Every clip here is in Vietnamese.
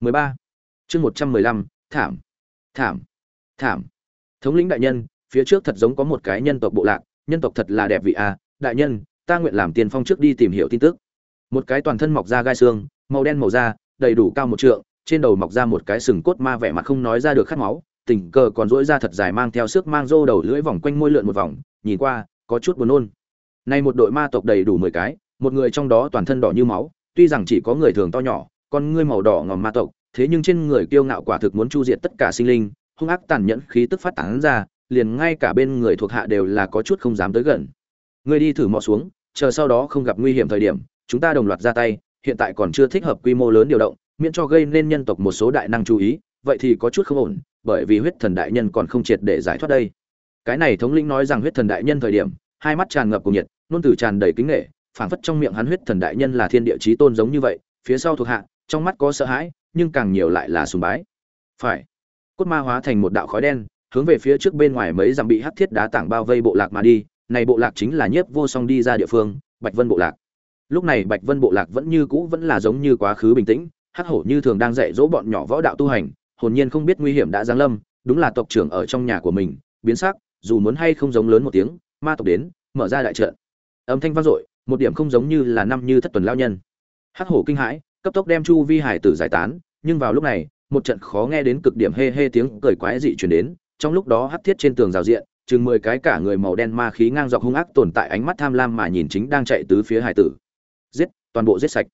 13. Chương 115, thảm. Thảm. Thảm. Thống lĩnh đại nhân, phía trước thật giống có một cái nhân tộc bộ lạc, nhân tộc thật là đẹp vị a, đại nhân, ta nguyện làm tiền phong trước đi tìm hiểu tin tức. Một cái toàn thân mọc ra gai xương, màu đen màu da, đầy đủ cao một trượng, trên đầu mọc ra một cái sừng cốt ma vẻ mặt không nói ra được khát máu, tình cờ còn duỗi ra thật dài mang theo sức mang rô đầu lưỡi vòng quanh môi lượn một vòng, nhìn qua, có chút buồn nôn. Nay một đội ma tộc đầy đủ 10 cái, một người trong đó toàn thân đỏ như máu, tuy rằng chỉ có người thường to nhỏ, con ngươi màu đỏ ngòm ma tộc, thế nhưng trên người kiêu ngạo quả thực muốn chu diệt tất cả sinh linh, hung ác tàn nhẫn khí tức phát tán ra, liền ngay cả bên người thuộc hạ đều là có chút không dám tới gần. Ngươi đi thử mò xuống, chờ sau đó không gặp nguy hiểm thời điểm, chúng ta đồng loạt ra tay, hiện tại còn chưa thích hợp quy mô lớn điều động, miễn cho gây nên nhân tộc một số đại năng chú ý, vậy thì có chút không ổn, bởi vì huyết thần đại nhân còn không triệt để giải thoát đây. Cái này thống lĩnh nói rằng huyết thần đại nhân thời điểm, hai mắt tràn ngập cùng nhiệt, luôn từ tràn đầy kính nể, phảng phất trong miệng hắn huyết thần đại nhân là thiên địa chí tôn giống như vậy, phía sau thuộc hạ, trong mắt có sợ hãi, nhưng càng nhiều lại là sùng bái. Phải. Cốt ma hóa thành một đạo khói đen, hướng về phía trước bên ngoài mấy dặm bị hắc thiết đá tảng bao vây bộ lạc mà đi, này bộ lạc chính là nhiếp vô song đi ra địa phương, Bạch Vân bộ lạc. Lúc này Bạch Vân bộ lạc vẫn như cũ vẫn là giống như quá khứ bình tĩnh, hắc hổ như thường đang dạy dỗ bọn nhỏ võ đạo tu hành, hồn nhiên không biết nguy hiểm đã giáng lâm, đúng là tộc trưởng ở trong nhà của mình, biến sắc, dù muốn hay không giống lớn một tiếng, ma tộc đến, mở ra đại trận. Âm thanh vang dội, một điểm không giống như là năm như thất tuần lao nhân. Hắc hổ kinh hãi, cấp tốc đem chu vi hải tử giải tán, nhưng vào lúc này, một trận khó nghe đến cực điểm hê hê tiếng cười quái dị truyền đến, trong lúc đó hắc thiết trên tường rào diện, chừng mười cái cả người màu đen ma khí ngang dọc hung ác tồn tại ánh mắt tham lam mà nhìn chính đang chạy tứ phía hải tử. Giết, toàn bộ giết sạch.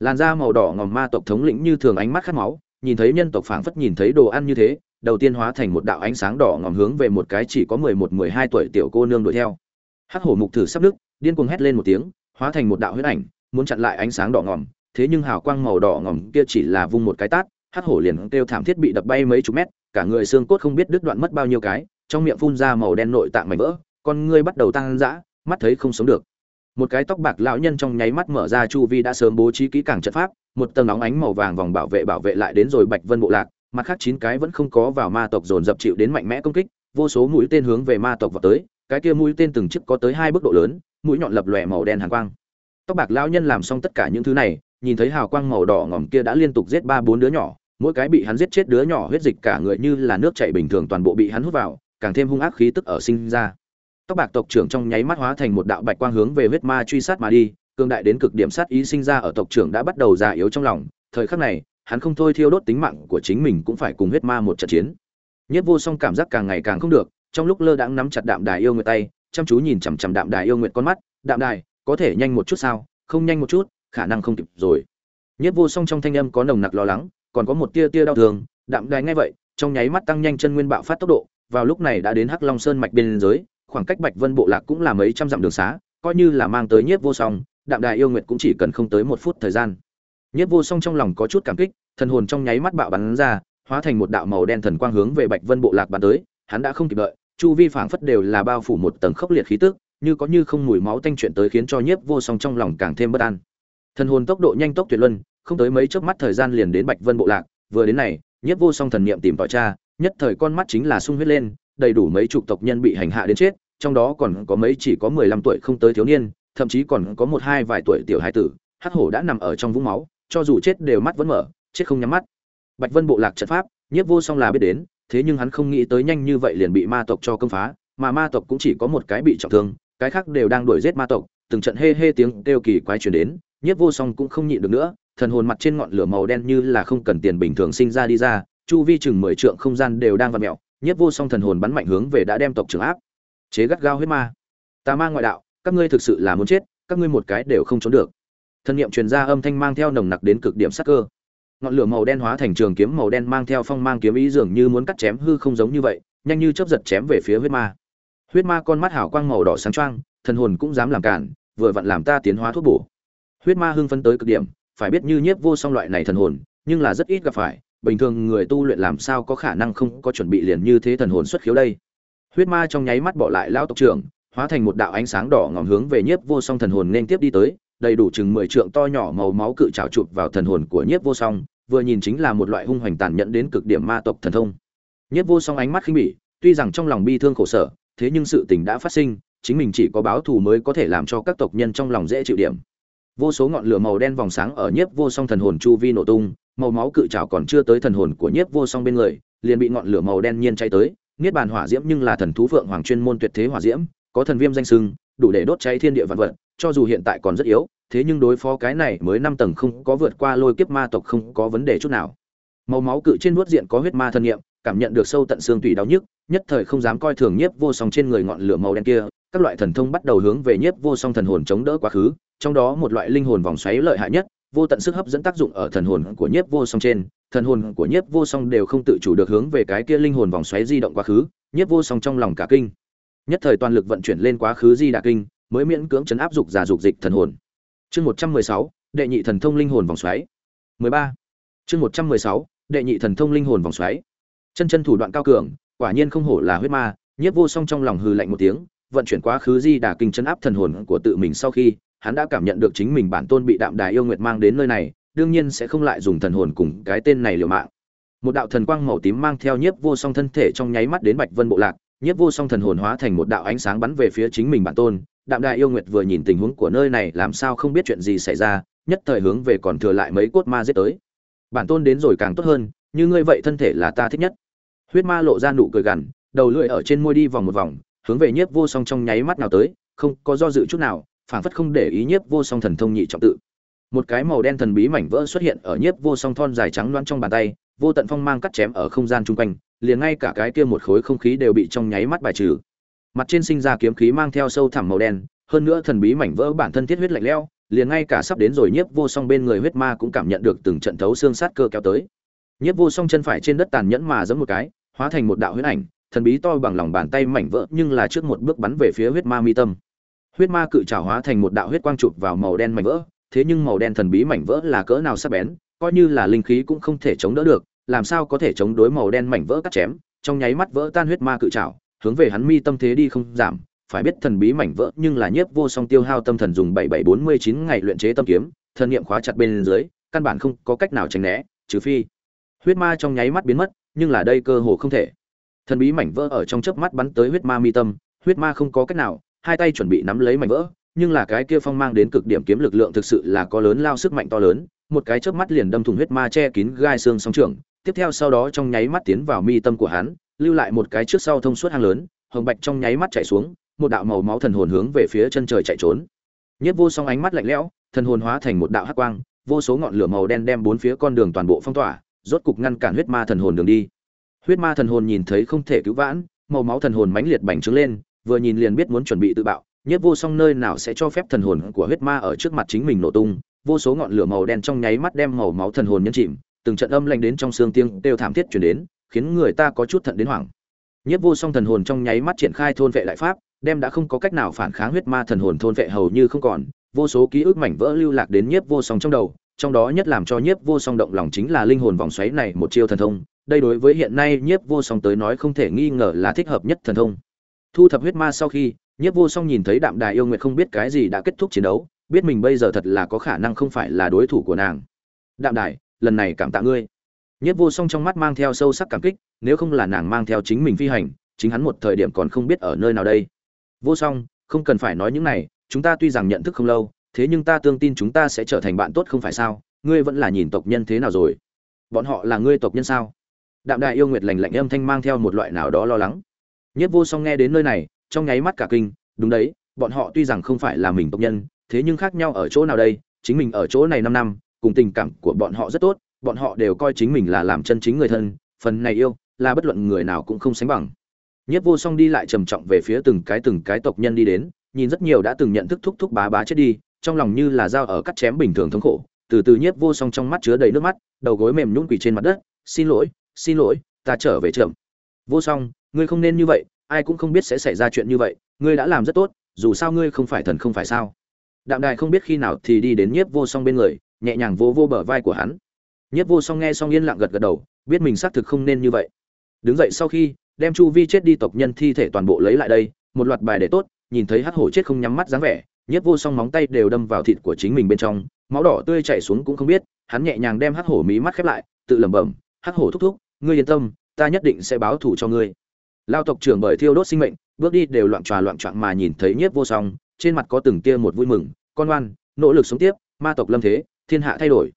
Làn da màu đỏ ngòm ma tộc thống lĩnh như thường ánh mắt khát máu, nhìn thấy nhân tộc phảng phất nhìn thấy đồ ăn như thế, đầu tiên hóa thành một đạo ánh sáng đỏ ngòm hướng về một cái chỉ có mười một mười hai tuổi tiểu cô nương đuổi theo. Hắc hổ mục thử sắp đức điên cuồng hét lên một tiếng, hóa thành một đạo huyết ảnh, muốn chặn lại ánh sáng đỏ ngòm, thế nhưng hào quang màu đỏ ngòm kia chỉ là vung một cái tát, hắc hổ liền kêu thảm thiết bị đập bay mấy chục mét, cả người xương cốt không biết đứt đoạn mất bao nhiêu cái, trong miệng phun ra màu đen nội tạng mảnh vỡ, con ngươi bắt đầu tăng dã, mắt thấy không sống được. Một cái tóc bạc lão nhân trong nháy mắt mở ra chu vi đã sớm bố trí kỹ càng trận pháp, một tầng óng ánh màu vàng vòng bảo vệ bảo vệ lại đến rồi Bạch Vân bộ lạc, mặt khác chín cái vẫn không có vào ma tộc dồn dập chịu đến mạnh mẽ công kích, vô số mũi tên hướng về ma tộc vào tới, cái kia mũi tên từng chiếc có tới hai bước độ lớn, mũi nhọn lập lòe màu đen hàn quang. Tóc bạc lão nhân làm xong tất cả những thứ này, nhìn thấy hào quang màu đỏ ngòm kia đã liên tục giết ba bốn đứa nhỏ, mỗi cái bị hắn giết chết đứa nhỏ huyết dịch cả người như là nước chảy bình thường toàn bộ bị hắn hút vào, càng thêm hung ác khí tức ở sinh ra. Tóc bạc tộc trưởng trong nháy mắt hóa thành một đạo bạch quang hướng về huyết ma truy sát mà đi, cương đại đến cực điểm sát ý sinh ra ở tộc trưởng đã bắt đầu già yếu trong lòng, thời khắc này, hắn không thôi thiêu đốt tính mạng của chính mình cũng phải cùng huyết ma một trận chiến. Nhất Vô Song cảm giác càng ngày càng không được, trong lúc lơ đãng nắm chặt đạm đài yêu nguyệt tay, chăm chú nhìn chằm chằm đạm đài yêu nguyệt con mắt, "Đạm đài, có thể nhanh một chút sao? Không nhanh một chút, khả năng không kịp rồi." Nhất Vô Song trong thanh âm có nồng nặc lo lắng, còn có một tia tia đau thương, đạm đài ngay vậy, trong nháy mắt tăng nhanh chân nguyên bạo phát tốc độ, vào lúc này đã đến Hắc Long Sơn mạch bên dưới, khoảng cách Bạch Vân bộ lạc cũng là mấy trăm dặm đường xá, coi như là mang tới Nhiếp Vô Song, Đạm Đài yêu nguyệt cũng chỉ cần không tới một phút thời gian. Nhiếp Vô Song trong lòng có chút cảm kích, thần hồn trong nháy mắt bạo bắn ra, hóa thành một đạo màu đen thần quang hướng về Bạch Vân bộ lạc bắn tới, hắn đã không kịp đợi, chu vi phảng phất đều là bao phủ một tầng khốc liệt khí tức, như có như không mùi máu tanh chuyện tới khiến cho Nhiếp Vô Song trong lòng càng thêm bất an. Thần hồn tốc độ nhanh tốc tuyệt luân, không tới mấy chớp mắt thời gian liền đến Bạch Vân bộ lạc, vừa đến này, Nhiếp Vô Song thần niệm tìm tòi cha nhất thời con mắt chính là sung huyết lên, đầy đủ mấy chục tộc nhân bị hành hạ đến chết, trong đó còn có mấy chỉ có 15 tuổi không tới thiếu niên, thậm chí còn có một hai vài tuổi tiểu hải tử, hắc hổ đã nằm ở trong vũng máu, cho dù chết đều mắt vẫn mở, chết không nhắm mắt. Bạch Vân bộ lạc trận pháp, Nhiếp Vô Song là biết đến, thế nhưng hắn không nghĩ tới nhanh như vậy liền bị ma tộc cho công phá, mà ma tộc cũng chỉ có một cái bị trọng thương, cái khác đều đang đuổi giết ma tộc, từng trận hê hê tiếng kêu kỳ quái truyền đến, Nhiếp Vô Song cũng không nhịn được nữa, thần hồn mặt trên ngọn lửa màu đen như là không cần tiền bình thường sinh ra đi ra, chu vi chừng 10 trượng không gian đều đang vặn mèo, Nhiếp Vô Song thần hồn bắn mạnh hướng về đã đem tộc trưởng áp. Chế gắt gao huyết ma. Tà ma ngoại đạo, các ngươi thực sự là muốn chết, các ngươi một cái đều không trốn được. Thân niệm truyền ra âm thanh mang theo nồng nặc đến cực điểm sát cơ. Ngọn lửa màu đen hóa thành trường kiếm màu đen mang theo phong mang kiếm ý dường như muốn cắt chém hư không giống như vậy, nhanh như chớp giật chém về phía huyết ma. Huyết ma con mắt hảo quang màu đỏ sáng choang, thần hồn cũng dám làm cản, vừa vặn làm ta tiến hóa thuốc bổ. Huyết ma hưng phấn tới cực điểm, phải biết như nhiếp vô song loại này thần hồn, nhưng là rất ít gặp phải, bình thường người tu luyện làm sao có khả năng không có chuẩn bị liền như thế thần hồn xuất khiếu đây. Huyết ma trong nháy mắt bỏ lại lão tộc trưởng hóa thành một đạo ánh sáng đỏ ngòm hướng về nhiếp vô song thần hồn nên tiếp đi tới đầy đủ chừng mười trượng to nhỏ màu máu cự trào chụp vào thần hồn của nhiếp vô song vừa nhìn chính là một loại hung hoành tàn nhẫn đến cực điểm ma tộc thần thông. Nhiếp vô song ánh mắt khinh bỉ tuy rằng trong lòng bi thương khổ sở thế nhưng sự tình đã phát sinh chính mình chỉ có báo thù mới có thể làm cho các tộc nhân trong lòng dễ chịu điểm vô số ngọn lửa màu đen vòng sáng ở nhiếp vô song thần hồn chu vi nổ tung, màu máu cự trào còn chưa tới thần hồn của nhiếp vô song bên người, liền bị ngọn lửa màu đen nhiên cháy tới. Niết bàn hỏa diễm nhưng là thần thú vượng hoàng chuyên môn tuyệt thế hỏa diễm, có thần viêm danh sưng, đủ để đốt cháy thiên địa vạn vật, cho dù hiện tại còn rất yếu, thế nhưng đối phó cái này mới năm tầng không có vượt qua lôi kiếp ma tộc không có vấn đề chút nào. Màu máu cự trên vuốt diện có huyết ma thân nghiệm, cảm nhận được sâu tận xương tủy đau nhức, nhất thời không dám coi thường nhiếp vô song trên người ngọn lửa màu đen kia, các loại thần thông bắt đầu hướng về nhiếp vô song thần hồn chống đỡ quá khứ trong đó một loại linh hồn vòng xoáy lợi hại nhất, vô tận sức hấp dẫn tác dụng ở thần hồn của nhiếp vô song trên. Thần hồn của nhiếp vô song đều không tự chủ được hướng về cái kia linh hồn vòng xoáy di động quá khứ, nhiếp vô song trong lòng cả kinh. Nhất thời toàn lực vận chuyển lên quá khứ di đà kinh, mới miễn cưỡng chấn áp dục giả dục dịch thần hồn. Chương một trăm mười sáu, đệ nhị thần thông linh hồn vòng xoáy. Mười ba. Chương một trăm mười sáu, đệ nhị thần thông linh hồn vòng xoáy. Chân chân thủ đoạn cao cường, quả nhiên không hổ là huyết ma, nhiếp vô song trong lòng hừ lạnh một tiếng, vận chuyển quá khứ di đà kinh chấn áp thần hồn của tự mình sau khi hắn đã cảm nhận được chính mình bản tôn bị đạm đài yêu nguyệt mang đến nơi này, đương nhiên sẽ không lại dùng thần hồn cùng cái tên này liều mạng. Một đạo thần quang màu tím mang theo nhiếp vô song thân thể trong nháy mắt đến bạch vân bộ lạc, nhiếp vô song thần hồn hóa thành một đạo ánh sáng bắn về phía chính mình bản tôn. Đạm đài yêu nguyệt vừa nhìn tình huống của nơi này, làm sao không biết chuyện gì xảy ra, nhất thời hướng về còn thừa lại mấy cốt ma giết tới. Bản tôn đến rồi càng tốt hơn, như ngươi vậy thân thể là ta thích nhất. Huyết ma lộ ra nụ cười gằn, đầu lưỡi ở trên môi đi vòng một vòng, hướng về nhiếp vô song trong nháy mắt nào tới, không có do dự chút nào phảng phất không để ý nhiếp vô song thần thông nhị trọng tự. Một cái màu đen thần bí mảnh vỡ xuất hiện ở nhiếp vô song thon dài trắng loáng trong bàn tay, vô tận phong mang cắt chém ở không gian chung quanh, liền ngay cả cái kia một khối không khí đều bị trong nháy mắt bài trừ. Mặt trên sinh ra kiếm khí mang theo sâu thẳm màu đen, hơn nữa thần bí mảnh vỡ bản thân thiết huyết lạnh lẽo, liền ngay cả sắp đến rồi nhiếp vô song bên người huyết ma cũng cảm nhận được từng trận thấu xương sát cơ kéo tới. Nhiếp vô song chân phải trên đất tàn nhẫn mà giẫm một cái, hóa thành một đạo huyết ảnh, thần bí to bằng lòng bàn tay mảnh vỡ nhưng là trước một bước bắn về phía huyết ma mi tâm huyết ma cự trảo hóa thành một đạo huyết quang chụp vào màu đen mảnh vỡ, thế nhưng màu đen thần bí mảnh vỡ là cỡ nào sắc bén, coi như là linh khí cũng không thể chống đỡ được, làm sao có thể chống đối màu đen mảnh vỡ cắt chém, trong nháy mắt vỡ tan huyết ma cự trảo, hướng về hắn mi tâm thế đi không giảm. Phải biết thần bí mảnh vỡ nhưng là nhiếp vô song tiêu hao tâm thần dùng bảy bảy bốn mươi chín ngày luyện chế tâm kiếm, thần niệm khóa chặt bên dưới, căn bản không có cách nào tránh né, trừ phi huyết ma trong nháy mắt biến mất, nhưng là đây cơ hồ không thể. Thần bí mảnh vỡ ở trong chớp mắt bắn tới huyết ma mi tâm, huyết ma không có cách nào hai tay chuẩn bị nắm lấy mảnh vỡ, nhưng là cái kia phong mang đến cực điểm kiếm lực lượng thực sự là có lớn lao sức mạnh to lớn, một cái chớp mắt liền đâm thùng huyết ma che kín gai xương sóng trưởng, tiếp theo sau đó trong nháy mắt tiến vào mi tâm của hắn, lưu lại một cái trước sau thông suốt hang lớn, hồng bạch trong nháy mắt chạy xuống, một đạo màu máu thần hồn hướng về phía chân trời chạy trốn. Nhất vô song ánh mắt lạnh lẽo, thần hồn hóa thành một đạo hắc quang, vô số ngọn lửa màu đen đem bốn phía con đường toàn bộ phong tỏa, rốt cục ngăn cản huyết ma thần hồn đường đi. Huyết ma thần hồn nhìn thấy không thể cứu vãn, màu máu thần hồn mãnh liệt bành trướng lên vừa nhìn liền biết muốn chuẩn bị tự bạo nhất vô song nơi nào sẽ cho phép thần hồn của huyết ma ở trước mặt chính mình nổ tung, vô số ngọn lửa màu đen trong nháy mắt đem màu máu thần hồn nhấn chìm, từng trận âm lạnh đến trong xương tiếng đều thảm thiết truyền đến, khiến người ta có chút thận đến hoảng. Nhất vô song thần hồn trong nháy mắt triển khai thôn vệ đại pháp, đem đã không có cách nào phản kháng huyết ma thần hồn thôn vệ hầu như không còn, vô số ký ức mảnh vỡ lưu lạc đến nhiếp vô song trong đầu, trong đó nhất làm cho nhiếp vô song động lòng chính là linh hồn vòng xoáy này một chiêu thần thông, đây đối với hiện nay nhiếp vô song tới nói không thể nghi ngờ là thích hợp nhất thần thông thu thập huyết ma sau khi, nhiếp vô song nhìn thấy đạm đài yêu nguyệt không biết cái gì đã kết thúc chiến đấu, biết mình bây giờ thật là có khả năng không phải là đối thủ của nàng. Đạm đài lần này cảm tạ ngươi. Nhiếp vô song trong mắt mang theo sâu sắc cảm kích, nếu không là nàng mang theo chính mình phi hành, chính hắn một thời điểm còn không biết ở nơi nào đây. Vô song, không cần phải nói những này, chúng ta tuy rằng nhận thức không lâu, thế nhưng ta tương tin chúng ta sẽ trở thành bạn tốt không phải sao? Ngươi vẫn là nhìn tộc nhân thế nào rồi? Bọn họ là ngươi tộc nhân sao? Đạm đại yêu nguyệt lành lạnh âm thanh mang theo một loại nào đó lo lắng nhất vô song nghe đến nơi này, trong nháy mắt cả kinh, đúng đấy, bọn họ tuy rằng không phải là mình tộc nhân, thế nhưng khác nhau ở chỗ nào đây, chính mình ở chỗ này năm năm, cùng tình cảm của bọn họ rất tốt, bọn họ đều coi chính mình là làm chân chính người thân, phần này yêu, là bất luận người nào cũng không sánh bằng. Nhất vô song đi lại trầm trọng về phía từng cái từng cái tộc nhân đi đến, nhìn rất nhiều đã từng nhận thức thúc thúc bá bá chết đi, trong lòng như là dao ở cắt chém bình thường thống khổ, từ từ nhiếp vô song trong mắt chứa đầy nước mắt, đầu gối mềm nhũn quỳ trên mặt đất, xin lỗi xin lỗi, ta trở về chậm. Vô song ngươi không nên như vậy, ai cũng không biết sẽ xảy ra chuyện như vậy, ngươi đã làm rất tốt, dù sao ngươi không phải thần không phải sao. Đạm đài không biết khi nào thì đi đến nhiếp vô song bên người, nhẹ nhàng vô vô bờ vai của hắn. Nhiếp vô song nghe xong yên lặng gật gật đầu, biết mình xác thực không nên như vậy. Đứng dậy sau khi, đem chu vi chết đi tộc nhân thi thể toàn bộ lấy lại đây, một loạt bài để tốt, nhìn thấy hắc hổ chết không nhắm mắt dáng vẻ nhất vô song móng tay đều đâm vào thịt của chính mình bên trong, máu đỏ tươi chảy xuống cũng không biết, hắn nhẹ nhàng đem hắc hổ mí mắt khép lại, tự lẩm bẩm, hắc hổ thúc thúc, ngươi yên tâm, ta nhất định sẽ báo thù cho ngươi lao tộc trưởng bởi thiêu đốt sinh mệnh bước đi đều loạn tròa loạn trọn mà nhìn thấy nhiếp vô song trên mặt có từng tia một vui mừng con ngoan nỗ lực sống tiếp ma tộc lâm thế thiên hạ thay đổi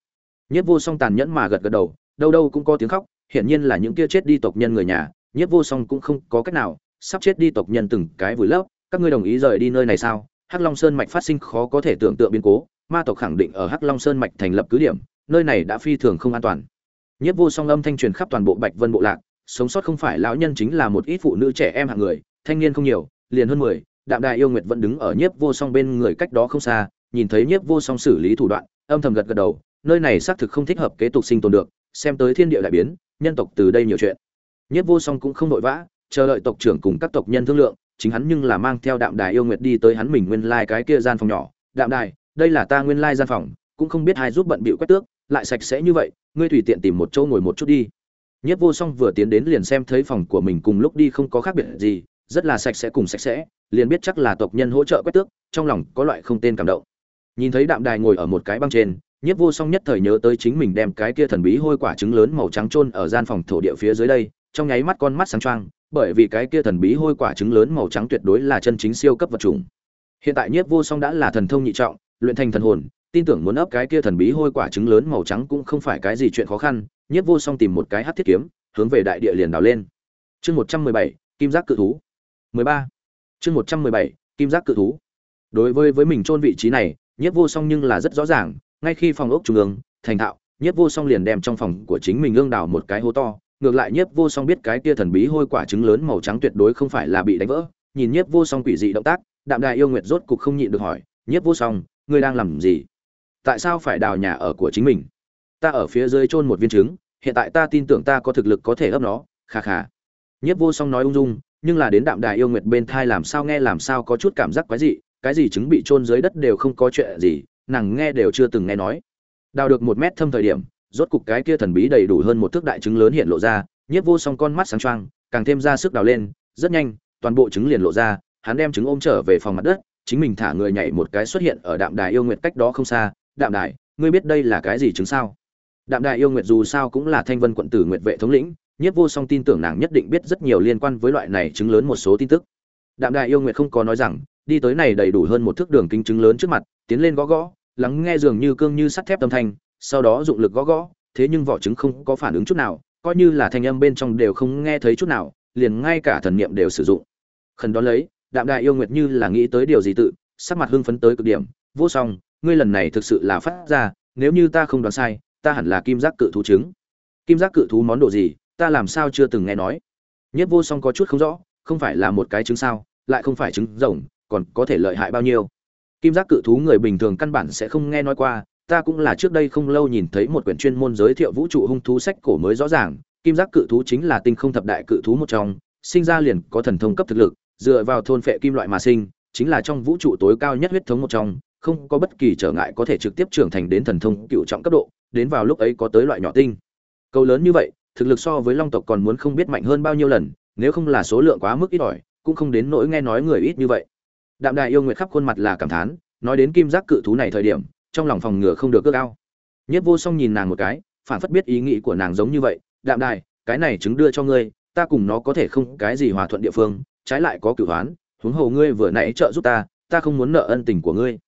Nhiếp Vô Song tàn nhẫn mà gật gật đầu, đâu đâu cũng có tiếng khóc, hiển nhiên là những kia chết đi tộc nhân người nhà, Nhiếp Vô Song cũng không có cách nào, sắp chết đi tộc nhân từng cái vùi lấp, các ngươi đồng ý rời đi nơi này sao? Hắc Long Sơn mạch phát sinh khó có thể tưởng tượng biến cố, ma tộc khẳng định ở Hắc Long Sơn mạch thành lập cứ điểm, nơi này đã phi thường không an toàn. Nhiếp Vô Song âm thanh truyền khắp toàn bộ Bạch Vân bộ lạc, sống sót không phải lão nhân chính là một ít phụ nữ trẻ em hạng người, thanh niên không nhiều, liền hơn mười. Đạm Đại yêu nguyệt vẫn đứng ở Nhiếp Vô Song bên người cách đó không xa, nhìn thấy Nhiếp Vô Song xử lý thủ đoạn, âm thầm gật gật đầu, nơi này xác thực không thích hợp kế tục sinh tồn được, xem tới thiên địa đại biến, nhân tộc từ đây nhiều chuyện. Nhiếp Vô Song cũng không nội vã, chờ đợi tộc trưởng cùng các tộc nhân thương lượng, chính hắn nhưng là mang theo Đạm Đài yêu nguyệt đi tới hắn mình nguyên lai like cái kia gian phòng nhỏ. Đạm Đài, đây là ta nguyên lai like gian phòng, cũng không biết ai giúp bận bịu quét tước, lại sạch sẽ như vậy, ngươi tùy tiện tìm một chỗ ngồi một chút đi. Nhiếp Vô Song vừa tiến đến liền xem thấy phòng của mình cùng lúc đi không có khác biệt gì, rất là sạch sẽ cùng sạch sẽ, liền biết chắc là tộc nhân hỗ trợ quét tước, trong lòng có loại không tên cảm động. Nhìn thấy Đạm Đài ngồi ở một cái băng trên, Nhiếp Vô Song nhất thời nhớ tới chính mình đem cái kia thần bí hôi quả trứng lớn màu trắng chôn ở gian phòng thổ địa phía dưới đây, trong nháy mắt con mắt sáng choang, bởi vì cái kia thần bí hôi quả trứng lớn màu trắng tuyệt đối là chân chính siêu cấp vật chủng. Hiện tại Nhiếp Vô Song đã là thần thông nhị trọng, luyện thành thần hồn, tin tưởng muốn ấp cái kia thần bí hôi quả trứng lớn màu trắng cũng không phải cái gì chuyện khó khăn, Nhiếp Vô Song tìm một cái hắc thiết kiếm, hướng về đại địa liền đào lên. Chương 117, Kim giác cự thú. 13. Chương 117, Kim giác cự thú. Đối với với mình chôn vị trí này, Nhiếp Vô Song nhưng là rất rõ ràng, ngay khi phòng ốc trung ương, thành thạo, Nhiếp Vô Song liền đem trong phòng của chính mình ương đào một cái hố to, ngược lại Nhiếp Vô Song biết cái kia thần bí hôi quả trứng lớn màu trắng tuyệt đối không phải là bị đánh vỡ, nhìn Nhiếp Vô Song quỷ dị động tác, Đạm Đại yêu nguyệt rốt cục không nhịn được hỏi, "Nhiếp Vô Song, ngươi đang làm gì? Tại sao phải đào nhà ở của chính mình? Ta ở phía dưới chôn một viên trứng, hiện tại ta tin tưởng ta có thực lực có thể ấp nó." Kha kha. Nhiếp Vô Song nói ung dung, nhưng là đến Đạm đài yêu nguyệt bên thai làm sao nghe làm sao có chút cảm giác quái dị, cái gì trứng bị chôn dưới đất đều không có chuyện gì, nàng nghe đều chưa từng nghe nói. Đào được một mét thâm thời điểm, rốt cục cái kia thần bí đầy đủ hơn một thước đại trứng lớn hiện lộ ra, Nhiếp Vô Song con mắt sáng choang, càng thêm ra sức đào lên, rất nhanh, toàn bộ trứng liền lộ ra, hắn đem trứng ôm trở về phòng mặt đất, chính mình thả người nhảy một cái xuất hiện ở Đạm Đài yêu nguyệt cách đó không xa, "Đạm đại ngươi biết đây là cái gì trứng sao?" Đạm đại yêu nguyệt dù sao cũng là Thanh Vân quận tử nguyệt vệ thống lĩnh, Nhiếp Vô Song tin tưởng nàng nhất định biết rất nhiều liên quan với loại này trứng lớn một số tin tức. Đạm đại yêu nguyệt không có nói rằng, đi tới này đầy đủ hơn một thước đường kính trứng lớn trước mặt, tiến lên gõ gõ, lắng nghe dường như cương như sắt thép âm thanh, sau đó dụng lực gõ gõ, thế nhưng vỏ trứng không có phản ứng chút nào, coi như là thanh âm bên trong đều không nghe thấy chút nào, liền ngay cả thần niệm đều sử dụng. Khẩn đón lấy, Đạm Đại yêu nguyệt như là nghĩ tới điều gì tự, sắc mặt hưng phấn tới cực điểm, vô song, ngươi lần này thực sự là phát ra, nếu như ta không đoán sai, ta hẳn là kim giác cự thú trứng. Kim giác cự thú món đồ gì, ta làm sao chưa từng nghe nói. Nhất vô song có chút không rõ, không phải là một cái trứng sao, lại không phải trứng rồng, còn có thể lợi hại bao nhiêu. Kim giác cự thú người bình thường căn bản sẽ không nghe nói qua, ta cũng là trước đây không lâu nhìn thấy một quyển chuyên môn giới thiệu vũ trụ hung thú sách cổ mới rõ ràng, kim giác cự thú chính là tinh không thập đại cự thú một trong, sinh ra liền có thần thông cấp thực lực, dựa vào thôn phệ kim loại mà sinh, chính là trong vũ trụ tối cao nhất huyết thống một trong, không có bất kỳ trở ngại có thể trực tiếp trưởng thành đến thần thông cựu trọng cấp độ, đến vào lúc ấy có tới loại nhỏ tinh. Câu lớn như vậy, thực lực so với long tộc còn muốn không biết mạnh hơn bao nhiêu lần, nếu không là số lượng quá mức ít ỏi, cũng không đến nỗi nghe nói người ít như vậy. Đạm Đại yêu nguyệt khắp khuôn mặt là cảm thán, nói đến kim giác cự thú này thời điểm, trong lòng phòng ngừa không được cước ao. Nhất Vô Song nhìn nàng một cái, phản phất biết ý nghĩ của nàng giống như vậy, "Đạm Đại, cái này chứng đưa cho ngươi, ta cùng nó có thể không cái gì hòa thuận địa phương, trái lại có cửu hoán, huống hồ ngươi vừa nãy trợ giúp ta, ta không muốn nợ ân tình của ngươi."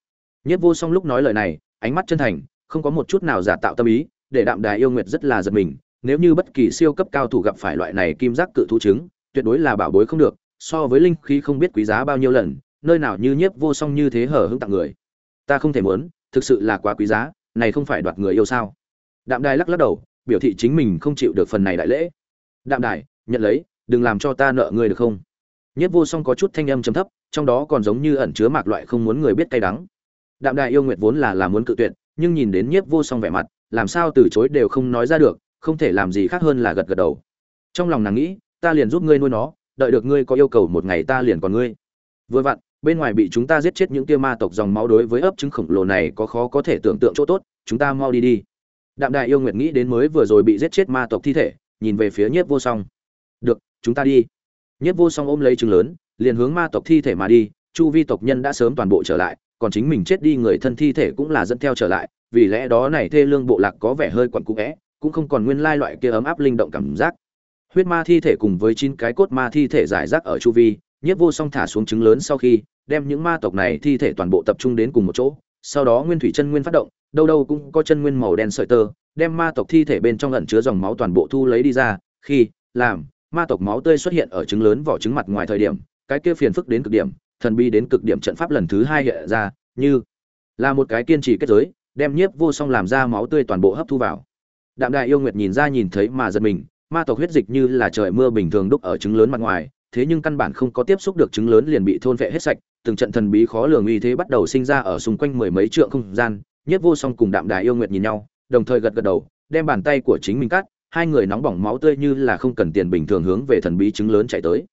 Nhất Vô Song lúc nói lời này, ánh mắt chân thành, không có một chút nào giả tạo tâm ý, để Đạm Đài yêu nguyệt rất là giật mình, nếu như bất kỳ siêu cấp cao thủ gặp phải loại này kim giác cự thú trứng, tuyệt đối là bảo bối không được, so với linh khí không biết quý giá bao nhiêu lần, nơi nào như nhiếp vô song như thế hở hững tặng người. Ta không thể muốn thực sự là quá quý giá này không phải đoạt người yêu sao? Đạm đài lắc lắc đầu biểu thị chính mình không chịu được phần này đại lễ. Đạm đài nhận lấy đừng làm cho ta nợ ngươi được không? Nhiếp vô song có chút thanh âm trầm thấp trong đó còn giống như ẩn chứa mạc loại không muốn người biết cay đắng đạm Đại yêu nguyệt vốn là làm muốn cự tuyệt, nhưng nhìn đến nhiếp vô song vẻ mặt, làm sao từ chối đều không nói ra được, không thể làm gì khác hơn là gật gật đầu. Trong lòng nàng nghĩ, ta liền giúp ngươi nuôi nó, đợi được ngươi có yêu cầu một ngày ta liền còn ngươi. Vừa vặn, bên ngoài bị chúng ta giết chết những tia ma tộc dòng máu đối với ấp trứng khổng lồ này có khó có thể tưởng tượng chỗ tốt, chúng ta mau đi đi. Đạm đại yêu nguyệt nghĩ đến mới vừa rồi bị giết chết ma tộc thi thể, nhìn về phía nhiếp vô song. Được, chúng ta đi. Nhiếp vô song ôm lấy trứng lớn, liền hướng ma tộc thi thể mà đi, chu vi tộc nhân đã sớm toàn bộ trở lại còn chính mình chết đi người thân thi thể cũng là dẫn theo trở lại, vì lẽ đó này thê lương bộ lạc có vẻ hơi quặn cũ vẽ cũng không còn nguyên lai loại kia ấm áp linh động cảm giác. Huyết ma thi thể cùng với chín cái cốt ma thi thể giải rác ở chu vi, nhiếp vô song thả xuống trứng lớn sau khi, đem những ma tộc này thi thể toàn bộ tập trung đến cùng một chỗ, sau đó nguyên thủy chân nguyên phát động, đâu đâu cũng có chân nguyên màu đen sợi tơ, đem ma tộc thi thể bên trong ẩn chứa dòng máu toàn bộ thu lấy đi ra, khi, làm, ma tộc máu tươi xuất hiện ở trứng lớn vỏ trứng mặt ngoài thời điểm, cái kia phiền phức đến cực điểm thần bi đến cực điểm trận pháp lần thứ hai hiện ra, như là một cái kiên trì kết giới, đem nhiếp vô song làm ra máu tươi toàn bộ hấp thu vào. Đạm đại yêu nguyệt nhìn ra nhìn thấy mà giật mình, ma tộc huyết dịch như là trời mưa bình thường đúc ở trứng lớn mặt ngoài, thế nhưng căn bản không có tiếp xúc được trứng lớn liền bị thôn vệ hết sạch, từng trận thần bí khó lường uy thế bắt đầu sinh ra ở xung quanh mười mấy trượng không gian, nhiếp vô song cùng đạm đại yêu nguyệt nhìn nhau, đồng thời gật gật đầu, đem bàn tay của chính mình cắt, hai người nóng bỏng máu tươi như là không cần tiền bình thường hướng về thần bí trứng lớn chạy tới.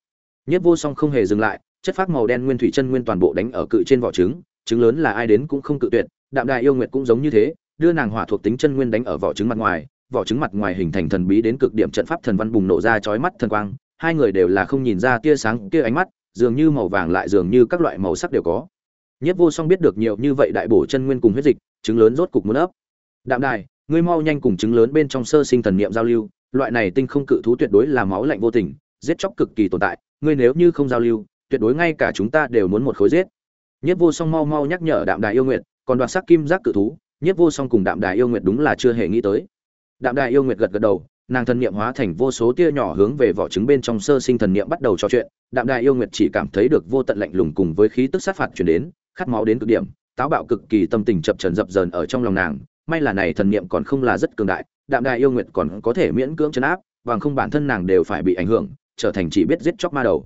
Nhiếp vô song không hề dừng lại chất phác màu đen nguyên thủy chân nguyên toàn bộ đánh ở cự trên vỏ trứng trứng lớn là ai đến cũng không cự tuyệt, đạm đại yêu nguyệt cũng giống như thế, đưa nàng hỏa thuộc tính chân nguyên đánh ở vỏ trứng mặt ngoài, vỏ trứng mặt ngoài hình thành thần bí đến cực điểm trận pháp thần văn bùng nổ ra chói mắt thần quang, hai người đều là không nhìn ra tia sáng tia ánh mắt, dường như màu vàng lại dường như các loại màu sắc đều có. Nhất vô song biết được nhiều như vậy đại bổ chân nguyên cùng huyết dịch, trứng lớn rốt cục muốn ấp. Đạm đài, ngươi mau nhanh cùng trứng lớn bên trong sơ sinh thần niệm giao lưu, loại này tinh không cự thú tuyệt đối là máu lạnh vô tình, giết chóc cực kỳ tồn tại, ngươi nếu như không giao lưu tuyệt đối ngay cả chúng ta đều muốn một khối giết. Nhất vô song mau mau nhắc nhở đạm đài yêu nguyệt, còn đoạt sắc kim giác cự thú nhất vô song cùng đạm đài yêu nguyệt đúng là chưa hề nghĩ tới. Đạm đài yêu nguyệt gật gật đầu, nàng thần niệm hóa thành vô số tia nhỏ hướng về vỏ trứng bên trong sơ sinh thần niệm bắt đầu trò chuyện, đạm đài yêu nguyệt chỉ cảm thấy được vô tận lạnh lùng cùng với khí tức sát phạt chuyển đến, khát máu đến cực điểm, táo bạo cực kỳ tâm tình chập trần dập dờn ở trong lòng nàng, may là này thần niệm còn không là rất cường đại, đạm đài yêu nguyệt còn có thể miễn cưỡng chấn áp, bằng không bản thân nàng đều phải bị ảnh hưởng, trở thành chỉ biết giết chóc ma đầu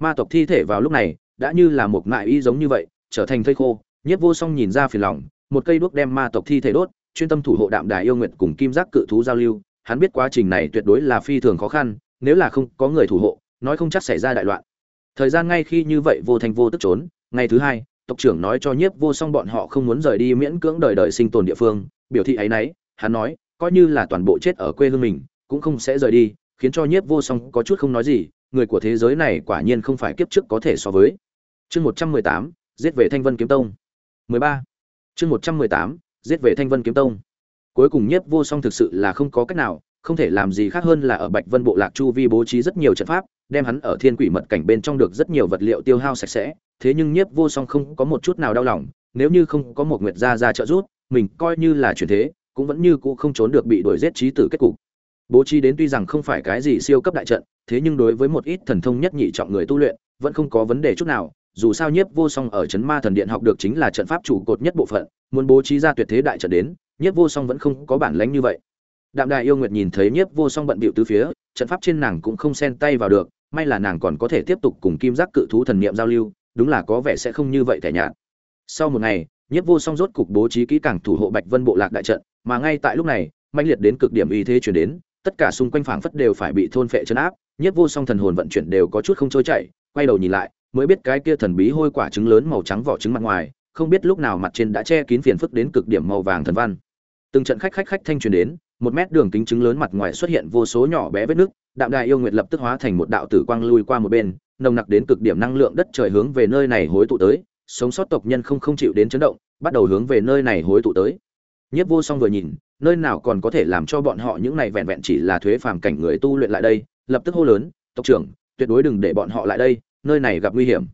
ma tộc thi thể vào lúc này, đã như là một ngại y giống như vậy, trở thành thây khô. Nhất vô song nhìn ra phiền lòng, một cây đuốc đem ma tộc thi thể đốt, chuyên tâm thủ hộ đạm đài yêu nguyện cùng kim giác cự thú giao lưu. Hắn biết quá trình này tuyệt đối là phi thường khó khăn, nếu là không có người thủ hộ, nói không chắc xảy ra đại loạn. Thời gian ngay khi như vậy vô thành vô tức trốn, ngày thứ hai, tộc trưởng nói cho nhiếp vô song bọn họ không muốn rời đi miễn cưỡng đời đời sinh tồn địa phương. Biểu thị ấy nấy, hắn nói, coi như là toàn bộ chết ở quê hương mình, cũng không sẽ rời đi, khiến cho nhiếp vô song có chút không nói gì người của thế giới này quả nhiên không phải kiếp trước có thể so với. Chương một trăm mười tám, giết về thanh vân kiếm tông. mười ba. Chương một trăm mười tám, giết về thanh vân kiếm tông. Cuối cùng nhiếp vô song thực sự là không có cách nào, không thể làm gì khác hơn là ở bạch vân bộ lạc chu vi bố trí rất nhiều trận pháp, đem hắn ở thiên quỷ mật cảnh bên trong được rất nhiều vật liệu tiêu hao sạch sẽ. Thế nhưng nhiếp vô song không có một chút nào đau lòng, nếu như không có một nguyệt gia gia trợ giúp, mình coi như là chuyển thế, cũng vẫn như cũ không trốn được bị đuổi giết chí tử kết cục bố trí đến tuy rằng không phải cái gì siêu cấp đại trận, thế nhưng đối với một ít thần thông nhất nhị trọng người tu luyện, vẫn không có vấn đề chút nào. Dù sao nhiếp vô song ở chấn ma thần điện học được chính là trận pháp chủ cột nhất bộ phận, muốn bố trí ra tuyệt thế đại trận đến, nhiếp vô song vẫn không có bản lánh như vậy. Đạm đại yêu nguyệt nhìn thấy nhiếp vô song bận bịu tứ phía, trận pháp trên nàng cũng không xen tay vào được, may là nàng còn có thể tiếp tục cùng kim giác cự thú thần niệm giao lưu, đúng là có vẻ sẽ không như vậy thẻ nhạt. Sau một ngày, nhiếp vô song rốt cục bố trí kỹ càng thủ hộ bạch vân bộ lạc đại trận, mà ngay tại lúc này manh liệt đến cực điểm uy thế chuyển đến tất cả xung quanh phảng phất đều phải bị thôn phệ chấn áp, Nhất vô song thần hồn vận chuyển đều có chút không trôi chảy, quay đầu nhìn lại, mới biết cái kia thần bí hôi quả trứng lớn màu trắng vỏ trứng mặt ngoài, không biết lúc nào mặt trên đã che kín phiền phức đến cực điểm màu vàng thần văn. Từng trận khách khách khách thanh truyền đến, một mét đường kính trứng lớn mặt ngoài xuất hiện vô số nhỏ bé vết nước đạm đại yêu nguyệt lập tức hóa thành một đạo tử quang lui qua một bên, nồng nặc đến cực điểm năng lượng đất trời hướng về nơi này hối tụ tới, sống sót tộc nhân không không chịu đến chấn động, bắt đầu hướng về nơi này hối tụ tới. Nhất vô song vừa nhìn nơi nào còn có thể làm cho bọn họ những này vẹn vẹn chỉ là thuế phàm cảnh người tu luyện lại đây, lập tức hô lớn, tộc trưởng, tuyệt đối đừng để bọn họ lại đây, nơi này gặp nguy hiểm.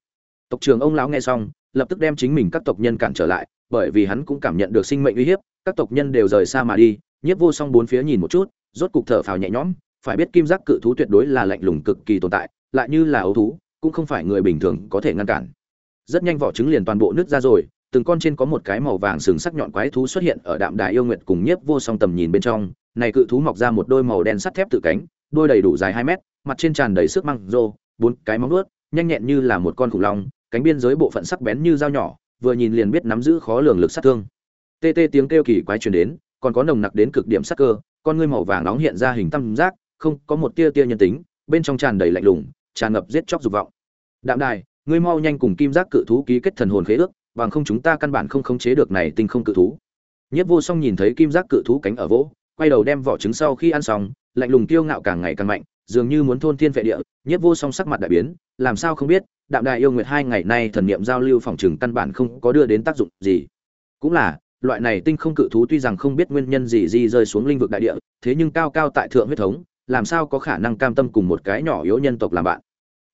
Tộc trưởng ông lão nghe xong, lập tức đem chính mình các tộc nhân cản trở lại, bởi vì hắn cũng cảm nhận được sinh mệnh uy hiếp, các tộc nhân đều rời xa mà đi, nhiếp vô song bốn phía nhìn một chút, rốt cục thở phào nhẹ nhõm, phải biết kim giác cự thú tuyệt đối là lạnh lùng cực kỳ tồn tại, lại như là ấu thú, cũng không phải người bình thường có thể ngăn cản. Rất nhanh vỏ trứng liền toàn bộ nứt ra rồi từng con trên có một cái màu vàng sừng sắc nhọn quái thú xuất hiện ở đạm đài yêu nguyệt cùng nhiếp vô song tầm nhìn bên trong. Này cự thú mọc ra một đôi màu đen sắt thép tự cánh, đôi đầy đủ dài hai mét, mặt trên tràn đầy sức măng, rô, bốn cái móng vuốt, nhanh nhẹn như là một con khủng long, cánh biên giới bộ phận sắc bén như dao nhỏ, vừa nhìn liền biết nắm giữ khó lường lực sát thương. Tê tê tiếng kêu kỳ quái truyền đến, còn có nồng nặc đến cực điểm sắc cơ, con ngươi màu vàng nóng hiện ra hình tam giác, không, có một tia tia nhân tính, bên trong tràn đầy lạnh lùng, tràn ngập giết chóc dục vọng. Đạm đài, ngươi mau nhanh cùng kim giác cự thú ký kết thần hồn khế ước bằng không chúng ta căn bản không khống chế được này tinh không cự thú. Nhất vô song nhìn thấy kim giác cự thú cánh ở vỗ, quay đầu đem vỏ trứng sau khi ăn xong, lạnh lùng kiêu ngạo càng ngày càng mạnh, dường như muốn thôn thiên vệ địa. Nhất vô song sắc mặt đại biến, làm sao không biết, đạm đại yêu nguyệt hai ngày nay thần niệm giao lưu phòng trừng căn bản không có đưa đến tác dụng gì. Cũng là, loại này tinh không cự thú tuy rằng không biết nguyên nhân gì gì rơi xuống linh vực đại địa, thế nhưng cao cao tại thượng huyết thống, làm sao có khả năng cam tâm cùng một cái nhỏ yếu nhân tộc làm bạn.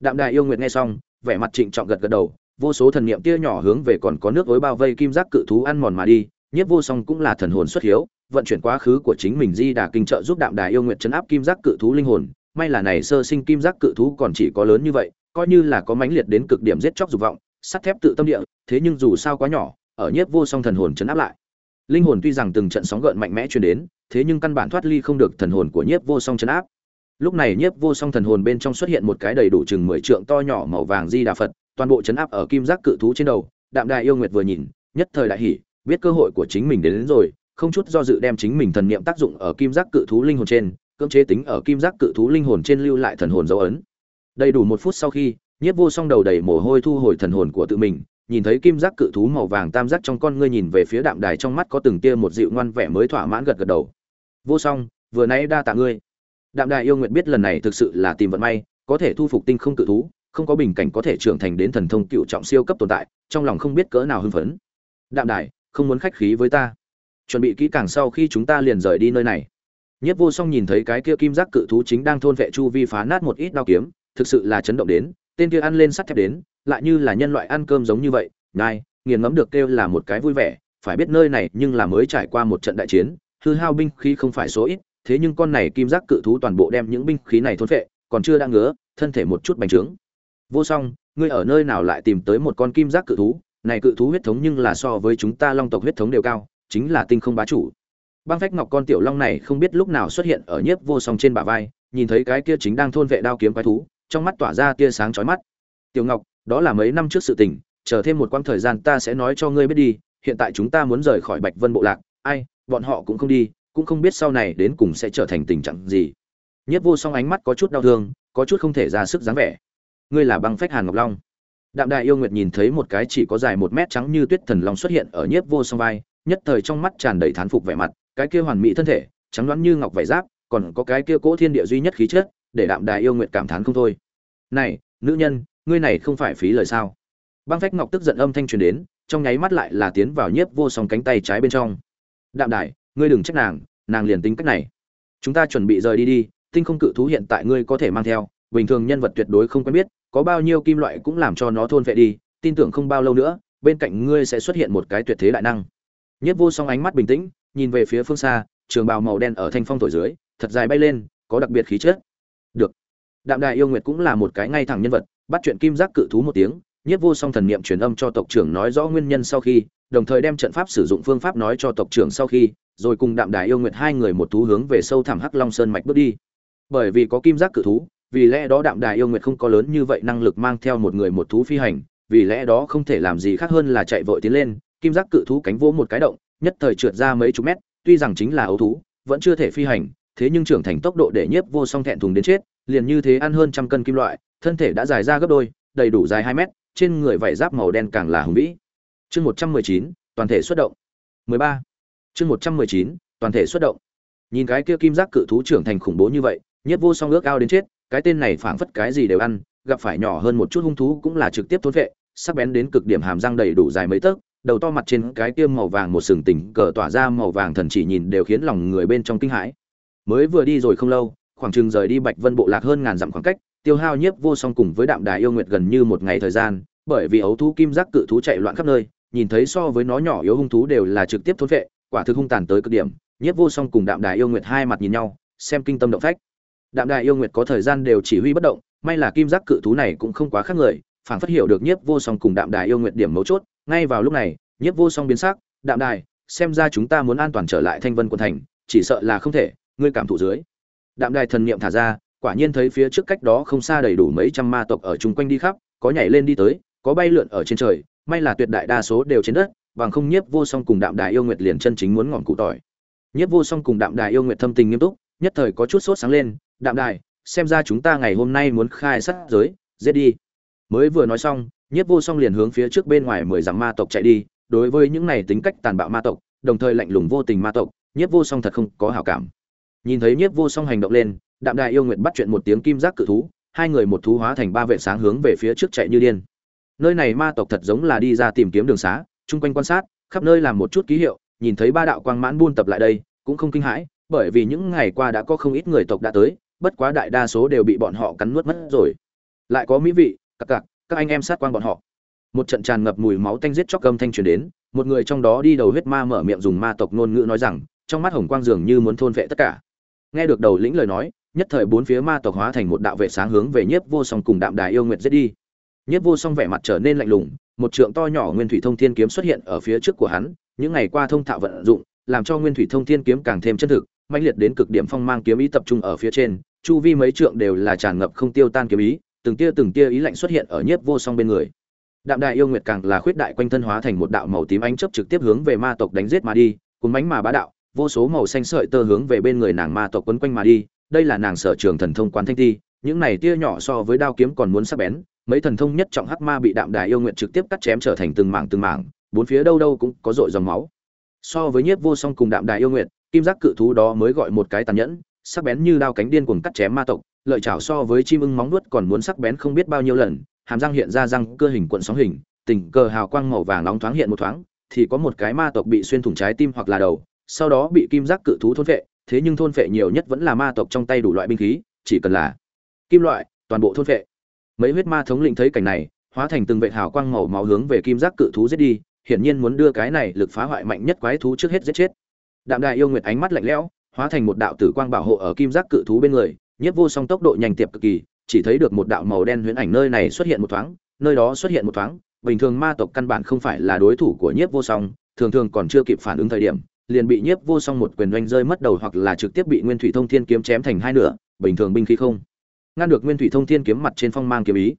Đạm đại yêu nguyệt nghe xong, vẻ mặt trịnh trọng gật gật đầu vô số thần niệm tia nhỏ hướng về còn có nước ối bao vây kim giác cự thú ăn mòn mà đi, nhiếp vô song cũng là thần hồn xuất hiếu, vận chuyển quá khứ của chính mình di đà kinh trợ giúp đạm đà yêu nguyện chấn áp kim giác cự thú linh hồn. May là này sơ sinh kim giác cự thú còn chỉ có lớn như vậy, coi như là có mãnh liệt đến cực điểm giết chóc dục vọng, sắt thép tự tâm địa, thế nhưng dù sao quá nhỏ, ở nhiếp vô song thần hồn chấn áp lại. Linh hồn tuy rằng từng trận sóng gợn mạnh mẽ truyền đến, thế nhưng căn bản thoát ly không được thần hồn của nhiếp vô song chấn áp. Lúc này nhiếp vô song thần hồn bên trong xuất hiện một cái đầy đủ chừng mười trượng to nhỏ màu vàng di đà phật toàn bộ chấn áp ở kim giác cự thú trên đầu đạm đại yêu nguyệt vừa nhìn nhất thời đại hỉ biết cơ hội của chính mình đến, đến rồi không chút do dự đem chính mình thần niệm tác dụng ở kim giác cự thú linh hồn trên cưỡng chế tính ở kim giác cự thú linh hồn trên lưu lại thần hồn dấu ấn. Đầy đủ một phút sau khi nhiếp vô song đầu đầy mồ hôi thu hồi thần hồn của tự mình nhìn thấy kim giác cự thú màu vàng tam giác trong con ngươi nhìn về phía đạm đài trong mắt có từng tia một dịu ngoan vẻ mới thỏa mãn gật gật đầu. Vô song vừa nãy đa tạ ngươi. Đạm đài yêu nguyện biết lần này thực sự là tìm vận may có thể thu phục tinh không cự thú không có bình cảnh có thể trưởng thành đến thần thông cựu trọng siêu cấp tồn tại, trong lòng không biết cỡ nào hưng phấn. Đạm đài, không muốn khách khí với ta. Chuẩn bị kỹ càng sau khi chúng ta liền rời đi nơi này. Nhất vô song nhìn thấy cái kia kim giác cự thú chính đang thôn vệ chu vi phá nát một ít đao kiếm, thực sự là chấn động đến, tên kia ăn lên sắt thép đến, lại như là nhân loại ăn cơm giống như vậy ngai nghiền ngẫm được kêu là một cái vui vẻ, phải biết nơi này nhưng là mới trải qua một trận đại chiến, hư hao binh khí không phải số ít, thế nhưng con này kim giác cự thú toàn bộ đem những binh khí này thôn vệ, còn chưa đã ngứa, thân thể một chút bành trướng vô song, ngươi ở nơi nào lại tìm tới một con kim giác cự thú? Này cự thú huyết thống nhưng là so với chúng ta long tộc huyết thống đều cao, chính là tinh không bá chủ. Băng phách ngọc con tiểu long này không biết lúc nào xuất hiện ở nhiếp vô song trên bả vai, nhìn thấy cái kia chính đang thôn vệ đao kiếm quái thú, trong mắt tỏa ra tia sáng chói mắt. Tiểu ngọc, đó là mấy năm trước sự tình, chờ thêm một quãng thời gian ta sẽ nói cho ngươi biết đi, hiện tại chúng ta muốn rời khỏi bạch vân bộ lạc, ai, bọn họ cũng không đi, cũng không biết sau này đến cùng sẽ trở thành tình trạng gì. Nhất vô song ánh mắt có chút đau thương, có chút không thể ra sức dáng vẻ ngươi là băng phách hàn ngọc long. Đạm đại yêu nguyệt nhìn thấy một cái chỉ có dài một mét trắng như tuyết thần long xuất hiện ở nhiếp vô song vai, nhất thời trong mắt tràn đầy thán phục vẻ mặt, cái kia hoàn mỹ thân thể, trắng đoán như ngọc vải giáp, còn có cái kia cỗ thiên địa duy nhất khí chất, để đạm đại yêu nguyệt cảm thán không thôi. Này, nữ nhân, ngươi này không phải phí lời sao? Băng phách ngọc tức giận âm thanh truyền đến, trong nháy mắt lại là tiến vào nhiếp vô song cánh tay trái bên trong. Đạm đại ngươi đừng trách nàng nàng liền tính cách này. Chúng ta chuẩn bị rời đi đi, tinh không cự thú hiện tại ngươi có thể mang theo bình thường nhân vật tuyệt đối không quen biết, có bao nhiêu kim loại cũng làm cho nó thôn vệ đi, tin tưởng không bao lâu nữa, bên cạnh ngươi sẽ xuất hiện một cái tuyệt thế đại năng. Nhất vô song ánh mắt bình tĩnh, nhìn về phía phương xa, trường bào màu đen ở thanh phong thổi dưới, thật dài bay lên, có đặc biệt khí chất. Được. Đạm đại yêu nguyệt cũng là một cái ngay thẳng nhân vật, bắt chuyện kim giác cự thú một tiếng, nhất vô song thần niệm truyền âm cho tộc trưởng nói rõ nguyên nhân sau khi, đồng thời đem trận pháp sử dụng phương pháp nói cho tộc trưởng sau khi, rồi cùng đạm đài yêu nguyệt hai người một thú hướng về sâu thẳm hắc long sơn mạch bước đi. Bởi vì có kim giác cự thú vì lẽ đó đạm đài yêu nguyệt không có lớn như vậy năng lực mang theo một người một thú phi hành, vì lẽ đó không thể làm gì khác hơn là chạy vội tiến lên, kim giác cự thú cánh vỗ một cái động, nhất thời trượt ra mấy chục mét, tuy rằng chính là ấu thú, vẫn chưa thể phi hành, thế nhưng trưởng thành tốc độ để nhiếp vô song thẹn thùng đến chết, liền như thế ăn hơn trăm cân kim loại, thân thể đã dài ra gấp đôi, đầy đủ dài hai mét, trên người vảy giáp màu đen càng là hùng vĩ. Chương một trăm mười chín, toàn thể xuất động. Mười ba. Chương một trăm mười chín, toàn thể xuất động. Nhìn cái kia kim giác cự thú trưởng thành khủng bố như vậy, nhiếp vô song ước ao đến chết cái tên này phảng phất cái gì đều ăn, gặp phải nhỏ hơn một chút hung thú cũng là trực tiếp thốn vệ, sắc bén đến cực điểm hàm răng đầy đủ dài mấy tấc, đầu to mặt trên cái tiêm màu vàng một sừng tỉnh cờ tỏa ra màu vàng thần chỉ nhìn đều khiến lòng người bên trong kinh hãi. Mới vừa đi rồi không lâu, khoảng chừng rời đi bạch vân bộ lạc hơn ngàn dặm khoảng cách, tiêu hao nhiếp vô song cùng với đạm đài yêu nguyệt gần như một ngày thời gian, bởi vì ấu thú kim giác cự thú chạy loạn khắp nơi, nhìn thấy so với nó nhỏ yếu hung thú đều là trực tiếp thốn vệ, quả thực hung tàn tới cực điểm, nhiếp vô song cùng đạm đài yêu nguyệt hai mặt nhìn nhau, xem kinh tâm động phách đạm đài yêu nguyệt có thời gian đều chỉ huy bất động, may là kim giác cự thú này cũng không quá khác người phản phát hiểu được nhiếp vô song cùng đạm đài yêu nguyệt điểm mấu chốt, ngay vào lúc này, nhiếp vô song biến sắc, đạm đài, xem ra chúng ta muốn an toàn trở lại thanh vân quận thành, chỉ sợ là không thể, ngươi cảm thụ dưới. Đạm đài thần niệm thả ra, quả nhiên thấy phía trước cách đó không xa đầy đủ mấy trăm ma tộc ở chung quanh đi khắp, có nhảy lên đi tới, có bay lượn ở trên trời, may là tuyệt đại đa số đều trên đất, bằng không nhiếp vô song cùng đạm đài yêu nguyệt liền chân chính muốn ngọn cụ tỏi. Nhiếp vô song cùng đạm đài yêu nguyệt thâm tình nghiêm túc, nhất thời có chút sốt sáng lên đạm đài, xem ra chúng ta ngày hôm nay muốn khai sát giới, giết đi. Mới vừa nói xong, nhiếp vô song liền hướng phía trước bên ngoài mười dặm ma tộc chạy đi, đối với những này tính cách tàn bạo ma tộc, đồng thời lạnh lùng vô tình ma tộc, nhiếp vô song thật không có hảo cảm. Nhìn thấy nhiếp vô song hành động lên, đạm đài yêu nguyệt bắt chuyện một tiếng kim giác cự thú, hai người một thú hóa thành ba vệ sáng hướng về phía trước chạy như điên. Nơi này ma tộc thật giống là đi ra tìm kiếm đường xá, chung quanh quan sát, khắp nơi làm một chút ký hiệu, nhìn thấy ba đạo quang mãn buôn tập lại đây, cũng không kinh hãi, bởi vì những ngày qua đã có không ít người tộc đã tới bất quá đại đa số đều bị bọn họ cắn nuốt mất rồi. Lại có mỹ vị, cặc cặc, các anh em sát quang bọn họ. Một trận tràn ngập mùi máu tanh giết chóc gầm thanh truyền đến, một người trong đó đi đầu huyết ma mở miệng dùng ma tộc ngôn ngữ nói rằng, trong mắt hồng quang dường như muốn thôn vệ tất cả. Nghe được đầu lĩnh lời nói, nhất thời bốn phía ma tộc hóa thành một đạo vệ sáng hướng về nhiếp vô song cùng đạm đài yêu nguyệt giết đi. Nhiếp vô song vẻ mặt trở nên lạnh lùng, một trượng to nhỏ nguyên thủy thông thiên kiếm xuất hiện ở phía trước của hắn, những ngày qua thông thạo vận dụng, làm cho nguyên thủy thông thiên kiếm càng thêm chân thực, mãnh liệt đến cực điểm phong mang kiếm ý tập trung ở phía trên chu vi mấy trượng đều là tràn ngập không tiêu tan kiếm ý, từng tia từng tia ý lạnh xuất hiện ở nhiếp vô song bên người. Đạm đại yêu nguyệt càng là khuyết đại quanh thân hóa thành một đạo màu tím ánh chớp trực tiếp hướng về ma tộc đánh giết mà đi, cuốn bánh mà bá đạo, vô số màu xanh sợi tơ hướng về bên người nàng ma tộc quấn quanh mà đi, đây là nàng sở trường thần thông quán thanh ti những này tia nhỏ so với đao kiếm còn muốn sắc bén, mấy thần thông nhất trọng hắc ma bị đạm đài yêu nguyện trực tiếp cắt chém trở thành từng mảng từng mảng, bốn phía đâu đâu cũng có dội dòng máu. So với nhiếp vô song cùng đạm đài yêu nguyện kim giác cự thú đó mới gọi một cái tàn nhẫn sắc bén như đao cánh điên cuồng cắt chém ma tộc, lợi chảo so với chim ưng móng vuốt còn muốn sắc bén không biết bao nhiêu lần, hàm răng hiện ra răng cơ hình cuộn sóng hình, tình cờ hào quang màu vàng nóng thoáng hiện một thoáng, thì có một cái ma tộc bị xuyên thủng trái tim hoặc là đầu, sau đó bị kim giác cự thú thôn phệ, thế nhưng thôn phệ nhiều nhất vẫn là ma tộc trong tay đủ loại binh khí, chỉ cần là kim loại, toàn bộ thôn phệ. Mấy huyết ma thống lĩnh thấy cảnh này, hóa thành từng vệt hào quang màu máu hướng về kim giác cự thú giết đi, hiển nhiên muốn đưa cái này lực phá hoại mạnh nhất quái thú trước hết giết chết. Đạm đại yêu nguyệt ánh mắt lạnh lẽo hóa thành một đạo tử quang bảo hộ ở kim giác cự thú bên người, nhiếp vô song tốc độ nhanh tiệp cực kỳ, chỉ thấy được một đạo màu đen huyễn ảnh nơi này xuất hiện một thoáng, nơi đó xuất hiện một thoáng, bình thường ma tộc căn bản không phải là đối thủ của nhiếp vô song, thường thường còn chưa kịp phản ứng thời điểm, liền bị nhiếp vô song một quyền doanh rơi mất đầu hoặc là trực tiếp bị nguyên thủy thông thiên kiếm chém thành hai nửa, bình thường binh khí không. Ngăn được nguyên thủy thông thiên kiếm mặt trên phong mang kiếm ý.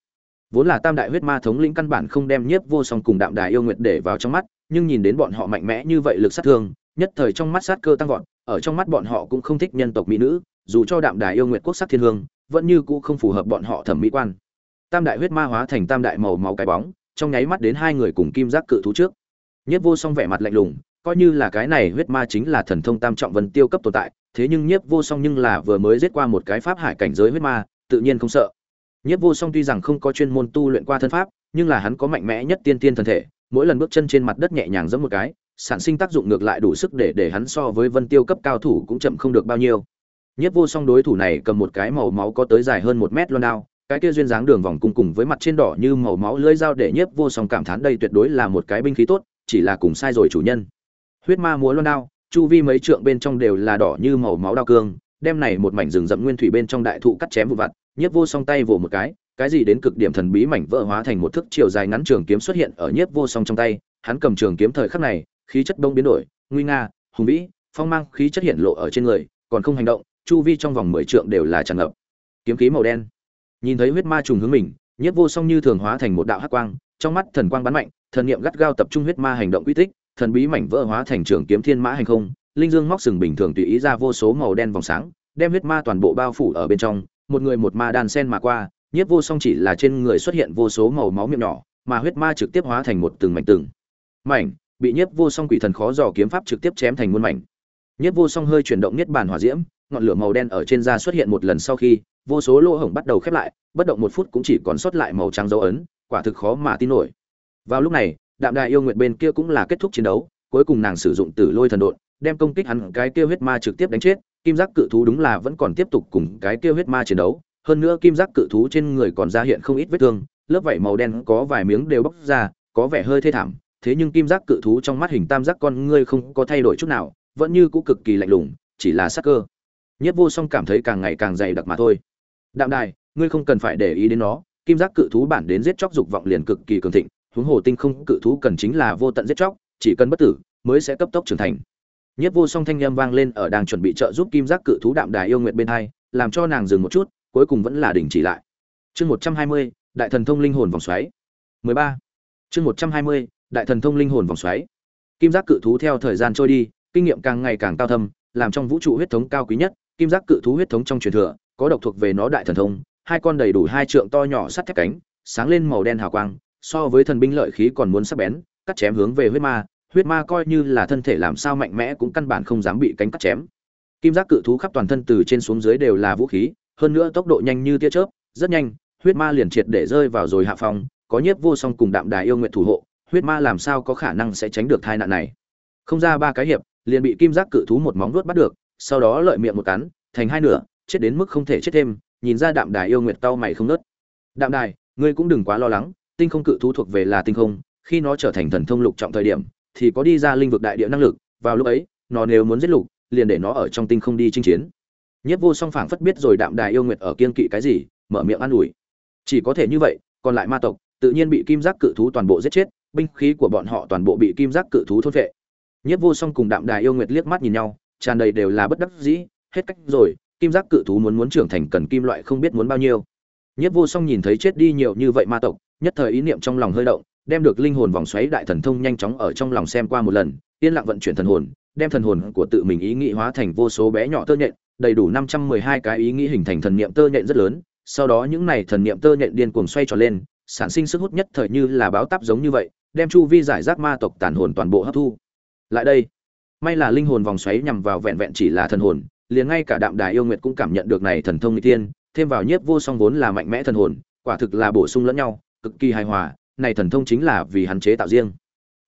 Vốn là tam đại huyết ma thống lĩnh căn bản không đem nhiếp vô song cùng đạm đài yêu nguyệt để vào trong mắt, nhưng nhìn đến bọn họ mạnh mẽ như vậy lực sát thương, nhất thời trong mắt sát cơ tăng vọt ở trong mắt bọn họ cũng không thích nhân tộc mỹ nữ, dù cho đạm đài yêu nguyệt quốc sắc thiên hương, vẫn như cũ không phù hợp bọn họ thẩm mỹ quan. Tam đại huyết ma hóa thành tam đại màu máu cái bóng, trong nháy mắt đến hai người cùng kim giác cự thú trước. Nhiếp vô song vẻ mặt lạnh lùng, coi như là cái này huyết ma chính là thần thông tam trọng vân tiêu cấp tồn tại, thế nhưng nhiếp vô song nhưng là vừa mới giết qua một cái pháp hải cảnh giới huyết ma, tự nhiên không sợ. Nhiếp vô song tuy rằng không có chuyên môn tu luyện qua thân pháp, nhưng là hắn có mạnh mẽ nhất tiên tiên thân thể, mỗi lần bước chân trên mặt đất nhẹ nhàng giẫm một cái sản sinh tác dụng ngược lại đủ sức để để hắn so với vân tiêu cấp cao thủ cũng chậm không được bao nhiêu. Nhất vô song đối thủ này cầm một cái màu máu có tới dài hơn một mét loan đao, cái kia duyên dáng đường vòng cung cùng với mặt trên đỏ như màu máu lưỡi dao để nhiếp vô song cảm thán đây tuyệt đối là một cái binh khí tốt, chỉ là cùng sai rồi chủ nhân. Huyết ma múa loan đao, chu vi mấy trượng bên trong đều là đỏ như màu máu đao cương, đem này một mảnh rừng rậm nguyên thủy bên trong đại thụ cắt chém vụ vặt nhiếp vô song tay vồ một cái cái gì đến cực điểm thần bí mảnh vỡ hóa thành một thước chiều dài ngắn trường kiếm xuất hiện ở nhiếp vô song trong tay, hắn cầm trường kiếm thời khắc này khí chất đông biến đổi, nguy nga, hùng vĩ, phong mang khí chất hiện lộ ở trên người, còn không hành động, chu vi trong vòng mười trượng đều là tràn ngập. Kiếm khí màu đen. Nhìn thấy huyết ma trùng hướng mình, nhiếp vô song như thường hóa thành một đạo hắc quang, trong mắt thần quang bắn mạnh, thần niệm gắt gao tập trung huyết ma hành động quy tích, thần bí mảnh vỡ hóa thành trường kiếm thiên mã hành không, linh dương móc sừng bình thường tùy ý ra vô số màu đen vòng sáng, đem huyết ma toàn bộ bao phủ ở bên trong, một người một ma đan sen mà qua, nhiếp vô song chỉ là trên người xuất hiện vô số màu máu miệng nhỏ, mà huyết ma trực tiếp hóa thành một từng mảnh từng mảnh bị nhiếp vô song quỷ thần khó dò kiếm pháp trực tiếp chém thành muôn mảnh. Nhiếp vô song hơi chuyển động niết bàn hỏa diễm, ngọn lửa màu đen ở trên da xuất hiện một lần sau khi, vô số lỗ hổng bắt đầu khép lại, bất động một phút cũng chỉ còn sót lại màu trắng dấu ấn, quả thực khó mà tin nổi. Vào lúc này, đạm đại yêu nguyện bên kia cũng là kết thúc chiến đấu, cuối cùng nàng sử dụng tử lôi thần độn, đem công kích hắn cái kia huyết ma trực tiếp đánh chết, kim giác cự thú đúng là vẫn còn tiếp tục cùng cái kia huyết ma chiến đấu, hơn nữa kim giác cự thú trên người còn ra hiện không ít vết thương, lớp vảy màu đen có vài miếng đều bóc ra, có vẻ hơi thê thảm thế nhưng kim giác cự thú trong mắt hình tam giác con ngươi không có thay đổi chút nào, vẫn như cũ cực kỳ lạnh lùng, chỉ là sắc cơ. Nhất vô song cảm thấy càng ngày càng dày đặc mà thôi. Đạm đài, ngươi không cần phải để ý đến nó, kim giác cự thú bản đến giết chóc dục vọng liền cực kỳ cường thịnh, huống hồ tinh không cự thú cần chính là vô tận giết chóc, chỉ cần bất tử, mới sẽ cấp tốc trưởng thành. Nhất vô song thanh â vang lên ở đang chuẩn bị trợ giúp kim giác cự thú đạm đài yêu nguyện bên hai, làm cho nàng dừng một chút, cuối cùng vẫn là đình chỉ lại. Chương một trăm hai mươi, đại thần thông linh hồn vòng xoáy. mười ba. Chương một trăm hai mươi đại thần thông linh hồn vòng xoáy. Kim giác cự thú theo thời gian trôi đi, kinh nghiệm càng ngày càng cao thâm, làm trong vũ trụ huyết thống cao quý nhất, kim giác cự thú huyết thống trong truyền thừa, có độc thuộc về nó đại thần thông, hai con đầy đủ hai trượng to nhỏ sắt thép cánh, sáng lên màu đen hào quang, so với thần binh lợi khí còn muốn sắc bén, cắt chém hướng về huyết ma huyết ma coi như là thân thể làm sao mạnh mẽ cũng căn bản không dám bị cánh cắt chém. Kim giác cự thú khắp toàn thân từ trên xuống dưới đều là vũ khí, hơn nữa tốc độ nhanh như tia chớp, rất nhanh, huyết ma liền triệt để rơi vào rồi hạ phòng có nhiếp vô song cùng đạm đài yêu nguyện thủ hộ huyết ma làm sao có khả năng sẽ tránh được tai nạn này? Không ra ba cái hiệp, liền bị kim giác cự thú một móng vuốt bắt được, sau đó lợi miệng một cắn, thành hai nửa, chết đến mức không thể chết thêm, nhìn ra đạm đài yêu nguyệt tao mày không nớt đạm đài, ngươi cũng đừng quá lo lắng, tinh không cự thú thuộc về là tinh không, khi nó trở thành thần thông lục trọng thời điểm, thì có đi ra linh vực đại địa năng lực, vào lúc ấy, nó nếu muốn giết lục, liền để nó ở trong tinh không đi chinh chiến. Nhất vô song phảng phất biết rồi đạm đài yêu nguyệt ở kiên kỵ cái gì, mở miệng an ủi. Chỉ có thể như vậy, còn lại ma tộc, tự nhiên bị kim giác cự thú toàn bộ giết chết binh khí của bọn họ toàn bộ bị kim giác cự thú thôn vệ nhất vô song cùng đạm đài yêu nguyệt liếc mắt nhìn nhau, tràn đầy đều là bất đắc dĩ, hết cách rồi, kim giác cự thú muốn muốn trưởng thành cần kim loại không biết muốn bao nhiêu. Nhất vô song nhìn thấy chết đi nhiều như vậy ma tộc, nhất thời ý niệm trong lòng hơi động, đem được linh hồn vòng xoáy đại thần thông nhanh chóng ở trong lòng xem qua một lần, yên lặng vận chuyển thần hồn, đem thần hồn của tự mình ý nghĩ hóa thành vô số bé nhỏ tơ nhện, đầy đủ năm trăm mười hai cái ý nghĩ hình thành thần niệm tơ nhện rất lớn, sau đó những này thần niệm tơ nhện điên cuồng xoay tròn lên sản sinh sức hút nhất thời như là báo táp giống như vậy, đem chu vi giải rác ma tộc tàn hồn toàn bộ hấp thu. Lại đây, may là linh hồn vòng xoáy nhằm vào vẹn vẹn chỉ là thần hồn, liền ngay cả đạm đài yêu nguyệt cũng cảm nhận được này thần thông n tiên thêm vào nhiếp vô song vốn là mạnh mẽ thần hồn, quả thực là bổ sung lẫn nhau, cực kỳ hài hòa, này thần thông chính là vì hắn chế tạo riêng.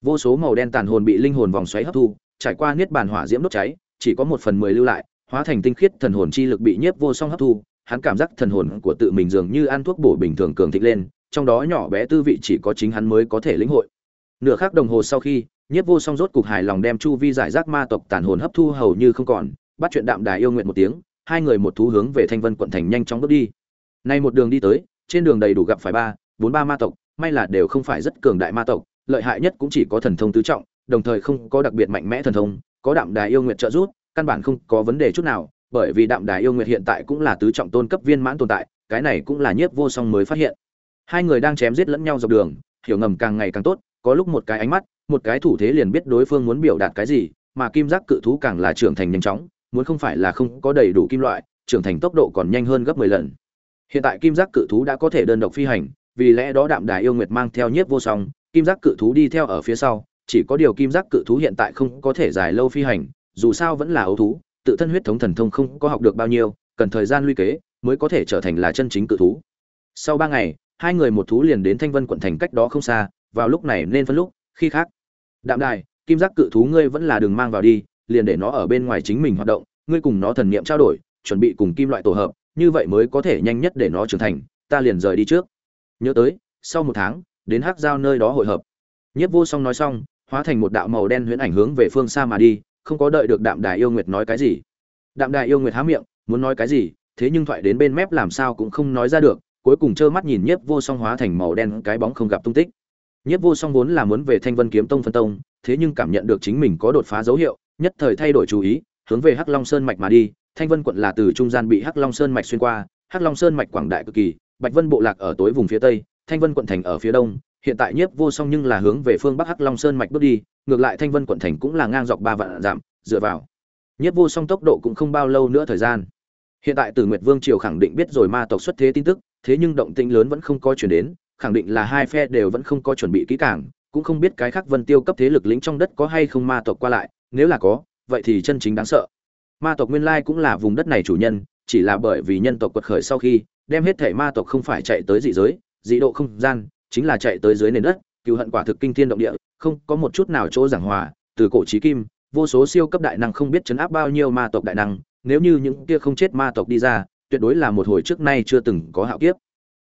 Vô số màu đen tàn hồn bị linh hồn vòng xoáy hấp thu, trải qua niết bàn hỏa diễm đốt cháy, chỉ có một phần mười lưu lại, hóa thành tinh khiết thần hồn chi lực bị nhiếp vô song hấp thu, hắn cảm giác thần hồn của tự mình dường như ăn thuốc bổ bình thường cường thịnh lên trong đó nhỏ bé tư vị chỉ có chính hắn mới có thể lĩnh hội. Nửa khắc đồng hồ sau khi, nhiếp vô song rốt cục hài lòng đem chu vi giải rác ma tộc tàn hồn hấp thu hầu như không còn, bắt chuyện đạm đài yêu nguyện một tiếng, hai người một thú hướng về thanh vân quận thành nhanh chóng bước đi. Nay một đường đi tới, trên đường đầy đủ gặp phải ba, bốn ba ma tộc, may là đều không phải rất cường đại ma tộc, lợi hại nhất cũng chỉ có thần thông tứ trọng, đồng thời không có đặc biệt mạnh mẽ thần thông, có đạm đài yêu nguyện trợ giúp, căn bản không có vấn đề chút nào, bởi vì đạm đài yêu nguyện hiện tại cũng là tứ trọng tôn cấp viên mãn tồn tại, cái này cũng là nhiếp vô song mới phát hiện hai người đang chém giết lẫn nhau dọc đường, hiểu ngầm càng ngày càng tốt, có lúc một cái ánh mắt, một cái thủ thế liền biết đối phương muốn biểu đạt cái gì, mà kim giác cự thú càng là trưởng thành nhanh chóng, muốn không phải là không có đầy đủ kim loại, trưởng thành tốc độ còn nhanh hơn gấp 10 lần. Hiện tại kim giác cự thú đã có thể đơn độc phi hành, vì lẽ đó đạm đài yêu nguyệt mang theo nhiếp vô song, kim giác cự thú đi theo ở phía sau, chỉ có điều kim giác cự thú hiện tại không có thể dài lâu phi hành, dù sao vẫn là ấu thú, tự thân huyết thống thần thông không có học được bao nhiêu, cần thời gian luy kế mới có thể trở thành là chân chính cự thú. Sau ba ngày hai người một thú liền đến thanh vân quận thành cách đó không xa, vào lúc này nên phân lúc, khi khác. Đạm đài, kim giác cự thú ngươi vẫn là đừng mang vào đi, liền để nó ở bên ngoài chính mình hoạt động, ngươi cùng nó thần niệm trao đổi, chuẩn bị cùng kim loại tổ hợp, như vậy mới có thể nhanh nhất để nó trưởng thành, ta liền rời đi trước. Nhớ tới, sau một tháng, đến hắc giao nơi đó hội hợp. Nhất vô song nói xong, hóa thành một đạo màu đen huyễn ảnh hướng về phương xa mà đi, không có đợi được đạm đài yêu nguyệt nói cái gì. Đạm đài yêu nguyệt há miệng, muốn nói cái gì, thế nhưng thoại đến bên mép làm sao cũng không nói ra được cuối cùng trơ mắt nhìn nhiếp vô song hóa thành màu đen cái bóng không gặp tung tích. Nhiếp vô song vốn là muốn về thanh vân kiếm tông phân tông, thế nhưng cảm nhận được chính mình có đột phá dấu hiệu, nhất thời thay đổi chú ý, hướng về hắc long sơn mạch mà đi. Thanh vân quận là từ trung gian bị hắc long sơn mạch xuyên qua, hắc long sơn mạch quảng đại cực kỳ, bạch vân bộ lạc ở tối vùng phía tây, thanh vân quận thành ở phía đông. Hiện tại nhiếp vô song nhưng là hướng về phương bắc hắc long sơn mạch bước đi, ngược lại thanh vân quận thành cũng là ngang dọc ba vạn giảm dựa vào. Nhiếp vô song tốc độ cũng không bao lâu nữa thời gian. Hiện tại từ nguyệt vương triều khẳng định biết rồi ma tộc xuất thế tin tức thế nhưng động tĩnh lớn vẫn không có chuyển đến, khẳng định là hai phe đều vẫn không có chuẩn bị kỹ càng, cũng không biết cái khác vân tiêu cấp thế lực lĩnh trong đất có hay không ma tộc qua lại, nếu là có, vậy thì chân chính đáng sợ. Ma tộc nguyên lai cũng là vùng đất này chủ nhân, chỉ là bởi vì nhân tộc quật khởi sau khi, đem hết thể ma tộc không phải chạy tới dị giới, dị độ không gian, chính là chạy tới dưới nền đất, cựu hận quả thực kinh thiên động địa, không có một chút nào chỗ giảng hòa, từ cổ chí kim, vô số siêu cấp đại năng không biết chấn áp bao nhiêu ma tộc đại năng, nếu như những kia không chết ma tộc đi ra tuyệt đối là một hồi trước nay chưa từng có hạo kiếp.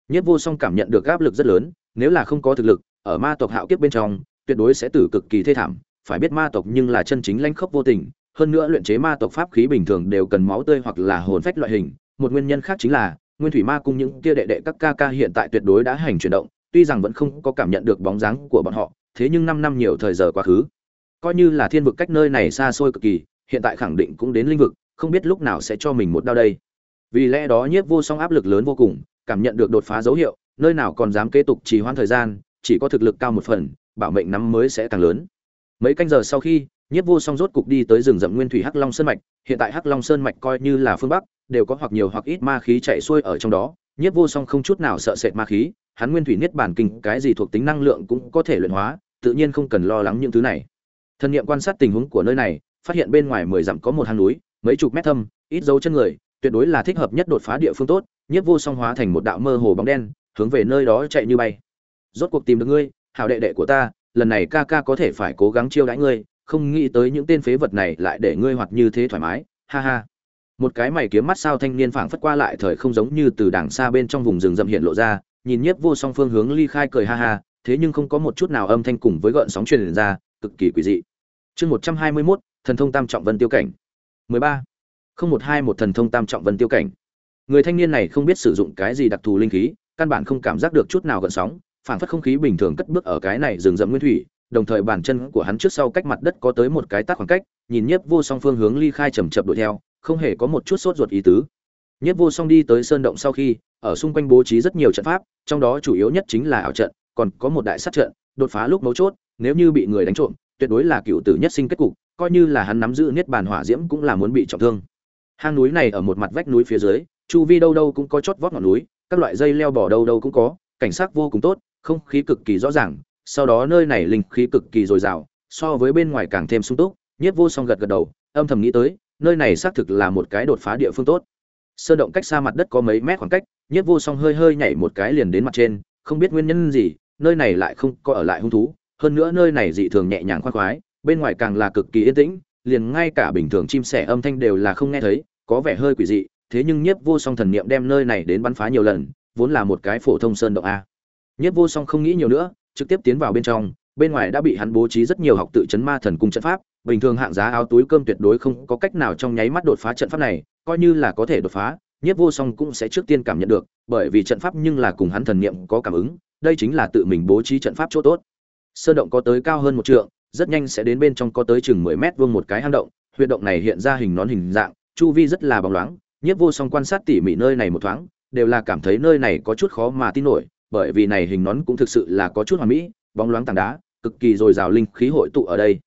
Nhất vô song cảm nhận được áp lực rất lớn, nếu là không có thực lực, ở ma tộc hạo kiếp bên trong, tuyệt đối sẽ tử cực kỳ thê thảm, phải biết ma tộc nhưng là chân chính lanh khốc vô tình, hơn nữa luyện chế ma tộc pháp khí bình thường đều cần máu tươi hoặc là hồn phách loại hình, một nguyên nhân khác chính là, nguyên thủy ma cung những kia đệ đệ các ca ca hiện tại tuyệt đối đã hành chuyển động, tuy rằng vẫn không có cảm nhận được bóng dáng của bọn họ, thế nhưng năm năm nhiều thời giờ quá khứ, coi như là thiên vực cách nơi này xa xôi cực kỳ, hiện tại khẳng định cũng đến linh vực, không biết lúc nào sẽ cho mình một đau đây vì lẽ đó nhiếp vô song áp lực lớn vô cùng, cảm nhận được đột phá dấu hiệu, nơi nào còn dám kế tục trì hoãn thời gian, chỉ có thực lực cao một phần, bảo mệnh nắm mới sẽ càng lớn. Mấy canh giờ sau khi, nhiếp vô song rốt cục đi tới rừng rậm nguyên thủy hắc long sơn mạch, hiện tại hắc long sơn mạch coi như là phương bắc, đều có hoặc nhiều hoặc ít ma khí chạy xuôi ở trong đó, nhiếp vô song không chút nào sợ sệt ma khí, hắn nguyên thủy niết bản kinh, cái gì thuộc tính năng lượng cũng có thể luyện hóa, tự nhiên không cần lo lắng những thứ này. Thân nhiệm quan sát tình huống của nơi này, phát hiện bên ngoài mười dặm có một hang núi, mấy chục mét thâm, ít dấu chân người tuyệt đối là thích hợp nhất đột phá địa phương tốt nhiếp vô song hóa thành một đạo mơ hồ bóng đen, hướng về nơi đó chạy như bay. Rốt cuộc tìm được ngươi, hảo đệ đệ của ta, lần này ca ca có thể phải cố gắng chiêu đãi ngươi, không nghĩ tới những tên phế vật này lại để ngươi hoặc như thế thoải mái, ha ha. Một cái mày kiếm mắt sao thanh niên phảng phất qua lại thời không giống như từ đàng xa bên trong vùng rừng rậm hiện lộ ra, nhìn nhiếp vô song phương hướng ly khai cười ha ha, thế nhưng không có một chút nào âm thanh cùng với gợn sóng truyền ra, cực kỳ quỷ dị. Chương một trăm hai mươi mốt, thần thông tam trọng vân tiêu cảnh. mười ba không một hai một thần thông tam trọng vân tiêu cảnh. Người thanh niên này không biết sử dụng cái gì đặc thù linh khí, căn bản không cảm giác được chút nào gợn sóng phản phất không khí bình thường cất bước ở cái này rừng rậm nguyên thủy, đồng thời bàn chân của hắn trước sau cách mặt đất có tới một cái tác khoảng cách, nhìn nhiếp vô song phương hướng ly khai chầm chập đuổi theo, không hề có một chút sốt ruột ý tứ. Nhiếp vô song đi tới sơn động sau khi, ở xung quanh bố trí rất nhiều trận pháp, trong đó chủ yếu nhất chính là ảo trận, còn có một đại sát trận, đột phá lúc mấu chốt, nếu như bị người đánh trộm, tuyệt đối là cựu tử nhất sinh kết cục, coi như là hắn nắm giữ niết bàn hỏa diễm cũng là muốn bị trọng thương hang núi này ở một mặt vách núi phía dưới, chu vi đâu đâu cũng có chót vót ngọn núi, các loại dây leo bỏ đâu đâu cũng có, cảnh sắc vô cùng tốt, không khí cực kỳ rõ ràng, sau đó nơi này linh khí cực kỳ dồi dào, so với bên ngoài càng thêm sung túc, nhiếp vô song gật gật đầu, âm thầm nghĩ tới, nơi này xác thực là một cái đột phá địa phương tốt. Sơ động cách xa mặt đất có mấy mét khoảng cách, nhiếp vô song hơi hơi nhảy một cái liền đến mặt trên, không biết nguyên nhân gì, nơi này lại không có ở lại hung thú, hơn nữa nơi này dị thường nhẹ nhàng khoan khoái, bên ngoài càng là cực kỳ yên tĩnh liền ngay cả bình thường chim sẻ âm thanh đều là không nghe thấy, có vẻ hơi quỷ dị, thế nhưng nhiếp vô song thần niệm đem nơi này đến bắn phá nhiều lần, vốn là một cái phổ thông sơn động a. Nhiếp vô song không nghĩ nhiều nữa, trực tiếp tiến vào bên trong, bên ngoài đã bị hắn bố trí rất nhiều học tự chấn ma thần cung trận pháp, bình thường hạng giá áo túi cơm tuyệt đối không có cách nào trong nháy mắt đột phá trận pháp này, coi như là có thể đột phá, nhiếp vô song cũng sẽ trước tiên cảm nhận được, bởi vì trận pháp nhưng là cùng hắn thần niệm có cảm ứng, đây chính là tự mình bố trí trận pháp chỗ tốt. Sơn động có tới cao hơn một trượng rất nhanh sẽ đến bên trong có tới chừng mười mét vuông một cái hang động, huyệt động này hiện ra hình nón hình dạng, chu vi rất là bóng loáng, nhiếp vô song quan sát tỉ mỉ nơi này một thoáng, đều là cảm thấy nơi này có chút khó mà tin nổi, bởi vì này hình nón cũng thực sự là có chút hoàn mỹ, bóng loáng tảng đá, cực kỳ dồi dào linh khí hội tụ ở đây.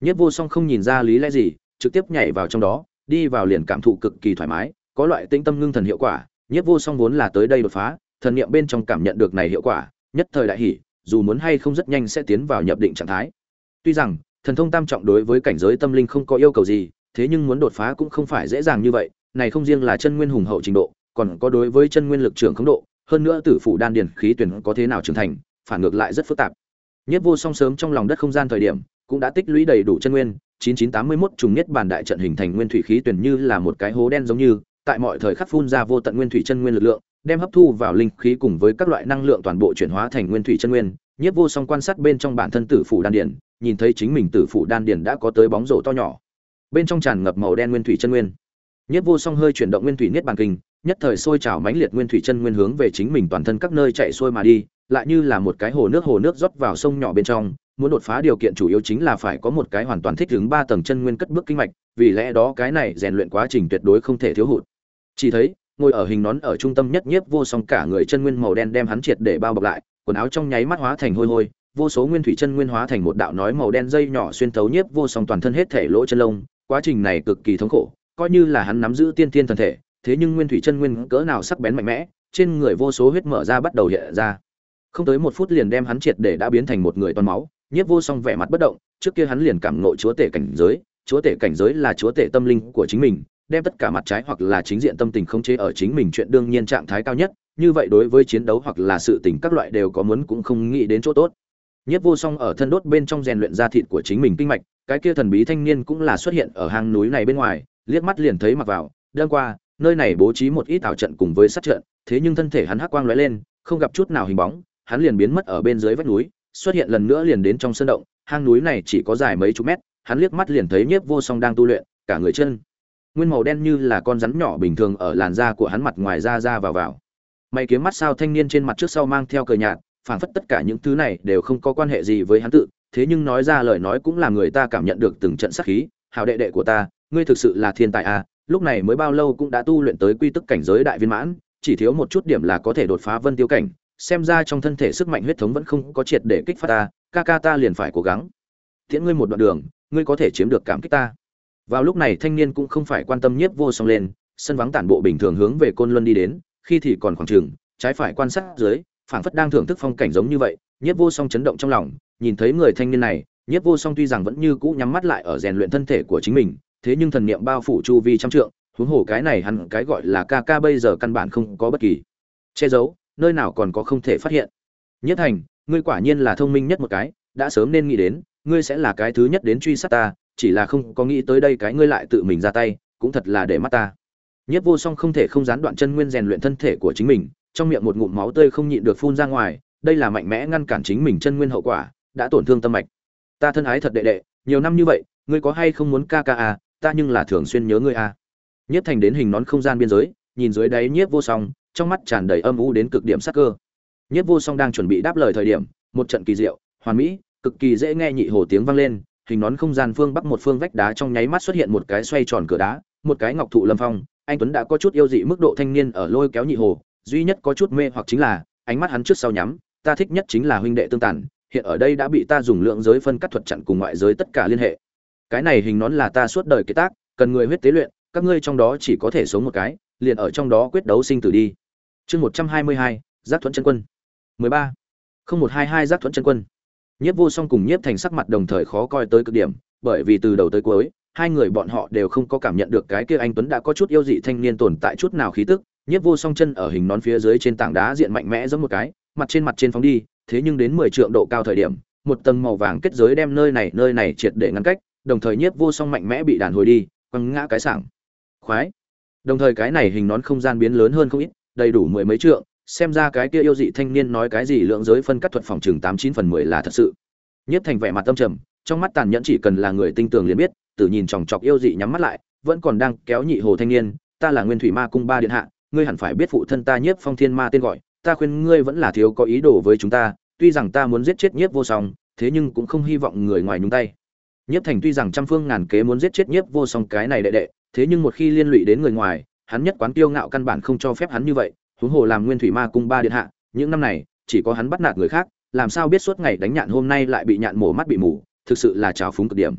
Nhiếp vô song không nhìn ra lý lẽ gì, trực tiếp nhảy vào trong đó, đi vào liền cảm thụ cực kỳ thoải mái, có loại tĩnh tâm ngưng thần hiệu quả, nhiếp vô song vốn là tới đây đột phá, thần niệm bên trong cảm nhận được này hiệu quả, nhất thời đại hỉ, dù muốn hay không rất nhanh sẽ tiến vào nhập định trạng thái tuy rằng, thần thông tam trọng đối với cảnh giới tâm linh không có yêu cầu gì, thế nhưng muốn đột phá cũng không phải dễ dàng như vậy, này không riêng là chân nguyên hùng hậu trình độ, còn có đối với chân nguyên lực trưởng khống độ, hơn nữa tử phủ đan điền khí tuyển có thế nào trưởng thành, phản ngược lại rất phức tạp. Nhất vô song sớm trong lòng đất không gian thời điểm, cũng đã tích lũy đầy đủ chân nguyên 9981 trùng nhất bản đại trận hình thành nguyên thủy khí tuyển như là một cái hố đen giống như, tại mọi thời khắc phun ra vô tận nguyên thủy chân nguyên lực lượng, đem hấp thu vào linh khí cùng với các loại năng lượng toàn bộ chuyển hóa thành nguyên thủy chân nguyên Nhiếp vô song quan sát bên trong bản thân tử phủ đan điền, nhìn thấy chính mình tử phủ đan điền đã có tới bóng rổ to nhỏ. Bên trong tràn ngập màu đen nguyên thủy chân nguyên. Nhiếp vô song hơi chuyển động nguyên thủy niết bàn kinh, nhất thời sôi trào mãnh liệt nguyên thủy chân nguyên hướng về chính mình toàn thân các nơi chạy xuôi mà đi, lại như là một cái hồ nước hồ nước rót vào sông nhỏ bên trong, muốn đột phá điều kiện chủ yếu chính là phải có một cái hoàn toàn thích ứng ba tầng chân nguyên cất bước kinh mạch, vì lẽ đó cái này rèn luyện quá trình tuyệt đối không thể thiếu hụt. Chỉ thấy, ngồi ở hình nón ở trung tâm nhất nhiếp vô song cả người chân nguyên màu đen đem hắn triệt để bao bọc lại quần áo trong nháy mắt hóa thành hôi hôi, vô số nguyên thủy chân nguyên hóa thành một đạo nói màu đen dây nhỏ xuyên thấu nhiếp vô song toàn thân hết thể lỗ chân lông. Quá trình này cực kỳ thống khổ, coi như là hắn nắm giữ tiên tiên thần thể, thế nhưng nguyên thủy chân nguyên cỡ nào sắc bén mạnh mẽ, trên người vô số huyết mở ra bắt đầu hiện ra. Không tới một phút liền đem hắn triệt để đã biến thành một người toàn máu, nhiếp vô song vẻ mặt bất động, trước kia hắn liền cảm ngộ chúa tể cảnh giới, chúa tể cảnh giới là chúa tể tâm linh của chính mình, đem tất cả mặt trái hoặc là chính diện tâm tình khống chế ở chính mình chuyện đương nhiên trạng thái cao nhất như vậy đối với chiến đấu hoặc là sự tình các loại đều có muốn cũng không nghĩ đến chỗ tốt Nhất vô song ở thân đốt bên trong rèn luyện ra thịt của chính mình kinh mạch, cái kia thần bí thanh niên cũng là xuất hiện ở hang núi này bên ngoài, liếc mắt liền thấy mặc vào, đơn qua, nơi này bố trí một ít ảo trận cùng với sát trận, thế nhưng thân thể hắn hắc quang lóe lên, không gặp chút nào hình bóng, hắn liền biến mất ở bên dưới vách núi, xuất hiện lần nữa liền đến trong sơn động, hang núi này chỉ có dài mấy chục mét, hắn liếc mắt liền thấy Nhiếp Vô Song đang tu luyện, cả người chân nguyên màu đen như là con rắn nhỏ bình thường ở làn da của hắn mặt ngoài ra ra vào vào. Mày kiếm mắt sao thanh niên trên mặt trước sau mang theo cười nhạt, phảng phất tất cả những thứ này đều không có quan hệ gì với hắn tự, thế nhưng nói ra lời nói cũng làm người ta cảm nhận được từng trận sát khí, hào đệ đệ của ta, ngươi thực sự là thiên tài à, lúc này mới bao lâu cũng đã tu luyện tới quy tức cảnh giới đại viên mãn, chỉ thiếu một chút điểm là có thể đột phá vân tiêu cảnh, xem ra trong thân thể sức mạnh huyết thống vẫn không có triệt để kích phát ta, ca ca ta liền phải cố gắng. Tiễn ngươi một đoạn đường, ngươi có thể chiếm được cảm kích ta. Vào lúc này thanh niên cũng không phải quan tâm nhiếp vô song lên, sân vắng tản bộ bình thường hướng về côn luân đi đến, khi thì còn khoảng trường, trái phải quan sát dưới, phảng phất đang thưởng thức phong cảnh giống như vậy nhiếp vô song chấn động trong lòng nhìn thấy người thanh niên này nhiếp vô song tuy rằng vẫn như cũ nhắm mắt lại ở rèn luyện thân thể của chính mình thế nhưng thần niệm bao phủ chu vi trăm trượng huống hồ cái này hẳn cái gọi là ca ca bây giờ căn bản không có bất kỳ che giấu nơi nào còn có không thể phát hiện. Nhất thành ngươi quả nhiên là thông minh nhất một cái đã sớm nên nghĩ đến ngươi sẽ là cái thứ nhất đến truy sát ta chỉ là không có nghĩ tới đây cái ngươi lại tự mình ra tay cũng thật là để mắt ta nhất vô song không thể không gián đoạn chân nguyên rèn luyện thân thể của chính mình, trong miệng một ngụm máu tươi không nhịn được phun ra ngoài, đây là mạnh mẽ ngăn cản chính mình chân nguyên hậu quả, đã tổn thương tâm mạch. Ta thân ái thật đệ đệ, nhiều năm như vậy, ngươi có hay không muốn ca ca à ta nhưng là thường xuyên nhớ ngươi à. Nhiếp thành đến hình nón không gian biên giới, nhìn dưới đáy nhiếp vô song, trong mắt tràn đầy âm u đến cực điểm sắc cơ. Nhiếp vô song đang chuẩn bị đáp lời thời điểm, một trận kỳ diệu, hoàn mỹ, cực kỳ dễ nghe nhị hồ tiếng vang lên, hình nón không gian phương bắc một phương vách đá trong nháy mắt xuất hiện một cái xoay tròn cửa đá, một cái ngọc thụ lâm phong anh tuấn đã có chút yêu dị mức độ thanh niên ở lôi kéo nhị hồ, duy nhất có chút mê hoặc chính là, ánh mắt hắn trước sau nhắm, ta thích nhất chính là huynh đệ tương tàn, hiện ở đây đã bị ta dùng lượng giới phân cắt thuật chặn cùng ngoại giới tất cả liên hệ. Cái này hình nón là ta suốt đời kế tác, cần người huyết tế luyện, các ngươi trong đó chỉ có thể sống một cái, liền ở trong đó quyết đấu sinh tử đi. Chương một trăm hai mươi hai, giác thuẫn chân quân. mười ba. Không một hai hai giác thuẫn chân quân. Nhiếp vô song cùng nhiếp thành sắc mặt đồng thời khó coi tới cực điểm, bởi vì từ đầu tới cuối hai người bọn họ đều không có cảm nhận được cái kia anh tuấn đã có chút yêu dị thanh niên tồn tại chút nào khí tức, nhiếp vô song chân ở hình nón phía dưới trên tảng đá diện mạnh mẽ giống một cái, mặt trên mặt trên phóng đi, thế nhưng đến mười trượng độ cao thời điểm, một tầng màu vàng kết giới đem nơi này nơi này triệt để ngăn cách, đồng thời nhiếp vô song mạnh mẽ bị đàn hồi đi, quăng ngã cái sảng. Khoái. Đồng thời cái này hình nón không gian biến lớn hơn không ít, đầy đủ mười mấy trượng, xem ra cái kia yêu dị thanh niên nói cái gì lượng giới phân cắt thuật phòng chừng tám chín phần mười là thật sự. Nhất thành vẻ mặt tâm trầm, trong mắt tàn nhẫn chỉ cần là người tinh tường liền biết tự nhìn chòng chọc yêu dị nhắm mắt lại, vẫn còn đang kéo nhị hồ thanh niên, ta là nguyên thủy ma cung ba điện hạ, ngươi hẳn phải biết phụ thân ta nhiếp phong thiên ma tên gọi, ta khuyên ngươi vẫn là thiếu có ý đồ với chúng ta, tuy rằng ta muốn giết chết nhiếp vô song, thế nhưng cũng không hy vọng người ngoài nhúng tay. Nhiếp thành tuy rằng trăm phương ngàn kế muốn giết chết nhiếp vô song cái này đệ đệ, thế nhưng một khi liên lụy đến người ngoài, hắn nhất quán tiêu ngạo căn bản không cho phép hắn như vậy, huống hồ làm nguyên thủy ma cung ba điện hạ, những năm này, chỉ có hắn bắt nạt người khác, làm sao biết suốt ngày đánh nhạn hôm nay lại bị nhạn mổ mắt bị mù, thực sự là trào phúng cực điểm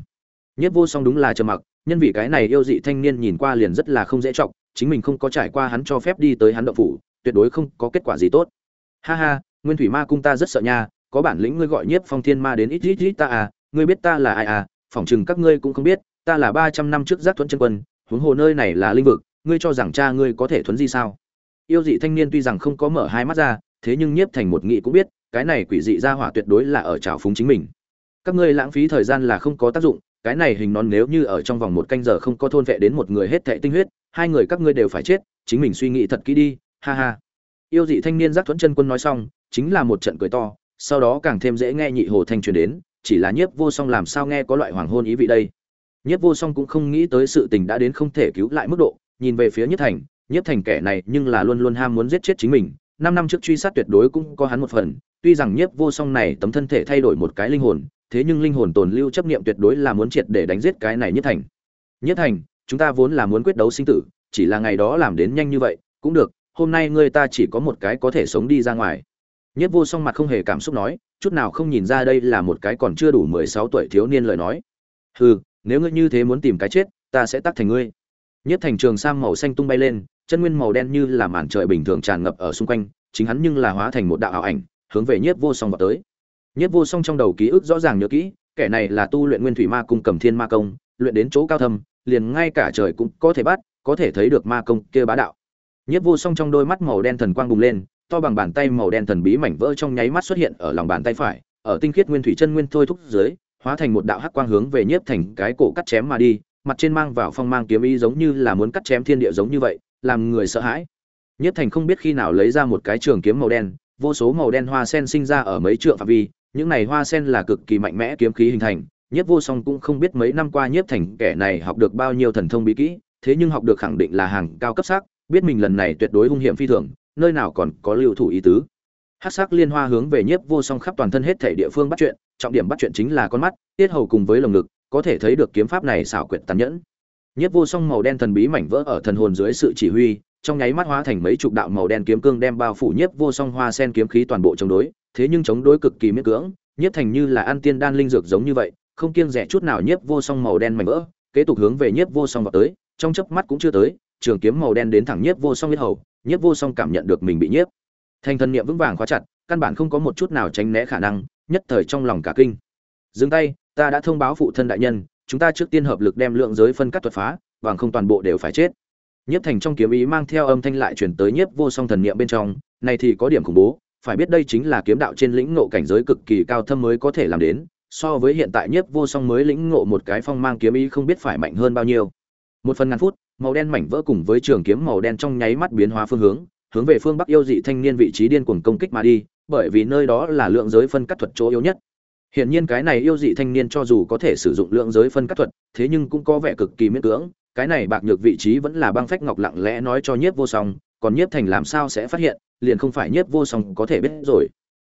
nhất vô song đúng là trầm mặc, nhân vì cái này yêu dị thanh niên nhìn qua liền rất là không dễ trọng chính mình không có trải qua hắn cho phép đi tới hắn động phủ, tuyệt đối không có kết quả gì tốt. Ha ha, nguyên thủy ma cung ta rất sợ nha, có bản lĩnh ngươi gọi nhiếp phong thiên ma đến ít ít ít ta à ngươi biết ta là ai à phỏng chừng các ngươi cũng không biết, ta là ba trăm năm trước giác thuẫn chân quân, huống hồ nơi này là linh vực, ngươi cho rằng cha ngươi có thể thuấn di sao? Yêu dị thanh niên tuy rằng không có mở hai mắt ra, thế nhưng nhiếp thành một nghị cũng biết, cái này quỷ dị ra hỏa tuyệt đối là ở trào phúng chính mình. Các ngươi lãng phí thời gian là không có tác dụng cái này hình nón nếu như ở trong vòng một canh giờ không có thôn vệ đến một người hết thệ tinh huyết, hai người các ngươi đều phải chết, chính mình suy nghĩ thật kỹ đi, ha ha. Yêu dị thanh niên giác thuẫn chân quân nói xong, chính là một trận cười to, sau đó càng thêm dễ nghe nhị hồ thanh truyền đến, chỉ là nhiếp vô song làm sao nghe có loại hoàng hôn ý vị đây. Nhiếp vô song cũng không nghĩ tới sự tình đã đến không thể cứu lại mức độ, nhìn về phía nhất thành nhất thành kẻ này nhưng là luôn luôn ham muốn giết chết chính mình, năm năm trước truy sát tuyệt đối cũng có hắn một phần, tuy rằng nhiếp vô song này tấm thân thể thay đổi một cái linh hồn thế nhưng linh hồn tồn lưu chấp niệm tuyệt đối là muốn triệt để đánh giết cái này nhất thành. Nhất thành, chúng ta vốn là muốn quyết đấu sinh tử, chỉ là ngày đó làm đến nhanh như vậy, cũng được, hôm nay ngươi ta chỉ có một cái có thể sống đi ra ngoài. Nhất vô song mặt không hề cảm xúc nói, chút nào không nhìn ra đây là một cái còn chưa đủ mười sáu tuổi thiếu niên lời nói. Hừ, nếu ngươi như thế muốn tìm cái chết, ta sẽ tắt thành ngươi. Nhất thành trường sam màu xanh tung bay lên, chân nguyên màu đen như là màn trời bình thường tràn ngập ở xung quanh, chính hắn nhưng là hóa thành một đạo ảo ảnh, hướng về nhiếp vô song vọt tới nhiếp vô song trong đầu ký ức rõ ràng nhớ kỹ, kẻ này là tu luyện nguyên thủy ma cung cầm thiên ma công, luyện đến chỗ cao thâm, liền ngay cả trời cũng có thể bắt, có thể thấy được ma công kia bá đạo. Nhiếp vô song trong đôi mắt màu đen thần quang bùng lên, to bằng bàn tay màu đen thần bí mảnh vỡ trong nháy mắt xuất hiện ở lòng bàn tay phải, ở tinh khiết nguyên thủy chân nguyên thôi thúc dưới, hóa thành một đạo hắc quang hướng về nhiếp thành cái cổ cắt chém mà đi, mặt trên mang vào phong mang kiếm ý giống như là muốn cắt chém thiên địa giống như vậy, làm người sợ hãi. Nhiếp thành không biết khi nào lấy ra một cái trường kiếm màu đen, vô số màu đen hoa sen sinh ra ở mấy trượng phạm vi những này hoa sen là cực kỳ mạnh mẽ kiếm khí hình thành, nhiếp vô song cũng không biết mấy năm qua nhiếp thành kẻ này học được bao nhiêu thần thông bí kỹ, thế nhưng học được khẳng định là hàng cao cấp sắc, biết mình lần này tuyệt đối hung hiểm phi thường, nơi nào còn có lưu thủ ý tứ. Hát sắc liên hoa hướng về nhiếp vô song khắp toàn thân hết thể địa phương bắt chuyện, trọng điểm bắt chuyện chính là con mắt, tiết hầu cùng với lồng ngực, có thể thấy được kiếm pháp này xảo quyệt tàn nhẫn. Nhiếp vô song màu đen thần bí mảnh vỡ ở thần hồn dưới sự chỉ huy, trong nháy mắt hóa thành mấy chục đạo màu đen kiếm cương đem bao phủ nhiếp vô song hoa sen kiếm khí toàn bộ chống đối thế nhưng chống đối cực kỳ miễn cưỡng, nhiếp thành như là ăn tiên đan linh dược giống như vậy, không kiêng rẻ chút nào nhiếp vô song màu đen mảnh vỡ, kế tục hướng về nhiếp vô song vào tới, trong chớp mắt cũng chưa tới, trường kiếm màu đen đến thẳng nhiếp vô song huyết hầu, nhiếp vô song cảm nhận được mình bị nhiếp. Thành thần niệm vững vàng khóa chặt, căn bản không có một chút nào tránh né khả năng, nhất thời trong lòng cả kinh. Dừng tay, ta đã thông báo phụ thân đại nhân, chúng ta trước tiên hợp lực đem lượng giới phân cắt thuật phá, bằng không toàn bộ đều phải chết. Nhiếp thành trong kiếm ý mang theo âm thanh lại truyền tới nhiếp vô song thần niệm bên trong, này thì có điểm khủng bố phải biết đây chính là kiếm đạo trên lĩnh ngộ cảnh giới cực kỳ cao thâm mới có thể làm đến so với hiện tại nhiếp vô song mới lĩnh ngộ một cái phong mang kiếm ý không biết phải mạnh hơn bao nhiêu. Một phần ngàn phút màu đen mảnh vỡ cùng với trường kiếm màu đen trong nháy mắt biến hóa phương hướng hướng về phương bắc yêu dị thanh niên vị trí điên cuồng công kích mà đi bởi vì nơi đó là lượng giới phân cắt thuật chỗ yếu nhất. Hiển nhiên cái này yêu dị thanh niên cho dù có thể sử dụng lượng giới phân cắt thuật, thế nhưng cũng có vẻ cực kỳ miễn cưỡng, cái này bạc nhược vị trí vẫn là băng phách ngọc lặng lẽ nói cho Nhiếp Vô Song, còn Nhiếp Thành làm sao sẽ phát hiện, liền không phải Nhiếp Vô Song có thể biết rồi.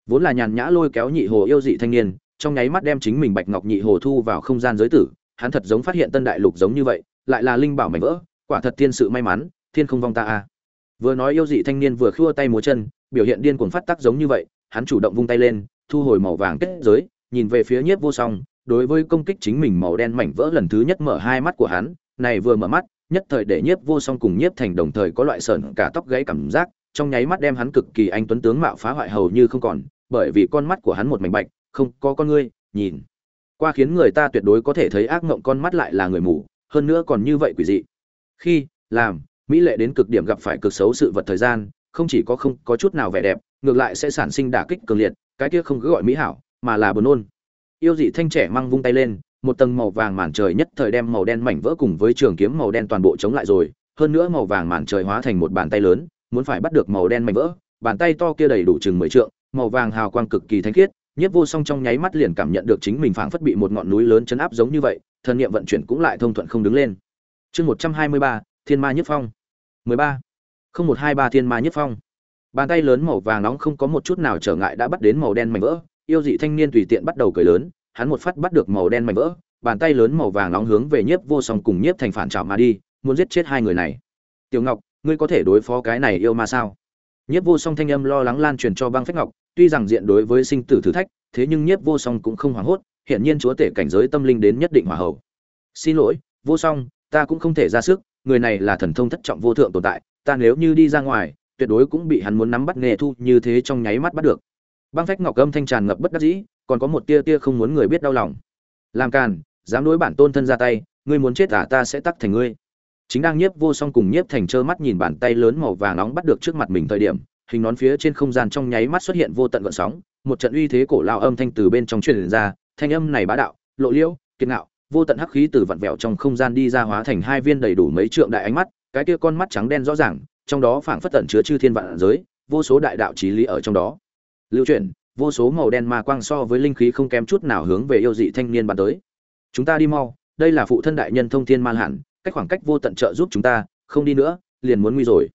Vốn là nhàn nhã lôi kéo nhị hồ yêu dị thanh niên, trong nháy mắt đem chính mình bạch ngọc nhị hồ thu vào không gian giới tử, hắn thật giống phát hiện tân đại lục giống như vậy, lại là linh bảo mảnh vỡ, quả thật thiên sự may mắn, thiên không vong ta a. À. Vừa nói yêu dị thanh niên vừa khua tay múa chân, biểu hiện điên cuồng phát tác giống như vậy, hắn chủ động vung tay lên, thu hồi màu vàng kết giới, nhìn về phía Nhiếp Vô Song, đối với công kích chính mình màu đen mảnh vỡ lần thứ nhất mở hai mắt của hắn, này vừa mở mắt, nhất thời để Nhiếp Vô Song cùng Nhiếp Thành đồng thời có loại sởn cả tóc gãy cảm giác, trong nháy mắt đem hắn cực kỳ anh tuấn tướng mạo phá hoại hầu như không còn, bởi vì con mắt của hắn một mảnh bạch, không có con ngươi, nhìn qua khiến người ta tuyệt đối có thể thấy ác mộng con mắt lại là người mù, hơn nữa còn như vậy quỷ dị. Khi làm mỹ lệ đến cực điểm gặp phải cực xấu sự vật thời gian, không chỉ có không có chút nào vẻ đẹp, ngược lại sẽ sản sinh đả kích cường liệt, cái kia không cứ gọi mỹ hảo, mà là buồn nôn. Yêu dị thanh trẻ mang vung tay lên, một tầng màu vàng màn trời nhất thời đem màu đen mảnh vỡ cùng với trường kiếm màu đen toàn bộ chống lại rồi, hơn nữa màu vàng màn trời hóa thành một bàn tay lớn, muốn phải bắt được màu đen mảnh vỡ, bàn tay to kia đầy đủ chừng mười trượng, màu vàng hào quang cực kỳ thánh khiết, Nhiếp Vô Song trong nháy mắt liền cảm nhận được chính mình phảng phất bị một ngọn núi lớn chấn áp giống như vậy, thần niệm vận chuyển cũng lại thông thuận không đứng lên. Chương một trăm hai mươi ba Thiên Ma Nhất Phong. mười ba không một hai ba Thiên Ma Nhất Phong. Bàn tay lớn màu vàng nóng không có một chút nào trở ngại đã bắt đến màu đen mảnh vỡ, yêu dị thanh niên tùy tiện bắt đầu cười lớn, hắn một phát bắt được màu đen mảnh vỡ, bàn tay lớn màu vàng nóng hướng về Nhiếp Vô Song cùng Nhiếp Thành phản trảo mà đi, muốn giết chết hai người này. Tiểu Ngọc, ngươi có thể đối phó cái này yêu ma sao? Nhiếp Vô Song thanh âm lo lắng lan truyền cho Băng Phách Ngọc, tuy rằng diện đối với sinh tử thử thách, thế nhưng Nhiếp Vô Song cũng không hoảng hốt, hiển nhiên chúa tể cảnh giới tâm linh đến nhất định hòa hậu. Xin lỗi, Vô Song, ta cũng không thể ra sức, người này là thần thông thất trọng vô thượng tồn tại, ta nếu như đi ra ngoài, tuyệt đối cũng bị hắn muốn nắm bắt nghề thu như thế trong nháy mắt bắt được. Băng Phách Ngọc âm thanh tràn ngập bất đắc dĩ, còn có một tia tia không muốn người biết đau lòng. Làm càn, dám đối bản tôn thân ra tay, ngươi muốn chết à ta sẽ tắc thành ngươi. Chính đang Nhiếp Vô Song cùng Nhiếp Thành trơ mắt nhìn bàn tay lớn màu vàng nóng bắt được trước mặt mình thời điểm, hình nón phía trên không gian trong nháy mắt xuất hiện vô tận gợn sóng, một trận uy thế cổ lao âm thanh từ bên trong truyền ra, thanh âm này bá đạo, lộ liễu, kiên ngạo, vô tận hắc khí từ vặn vẹo trong không gian đi ra hóa thành hai viên đầy đủ mấy trượng đại ánh mắt, cái kia con mắt trắng đen rõ ràng, trong đó phảng phất tẩn chứa chư thiên vạn giới, vô số đại đạo chí lý ở trong đó. Lưu truyền vô số màu đen ma quang so với linh khí không kém chút nào hướng về yêu dị thanh niên bắn tới. Chúng ta đi mau, đây là phụ thân đại nhân thông thiên man hẳn, cách khoảng cách vô tận trợ giúp chúng ta, không đi nữa, liền muốn nguy rồi.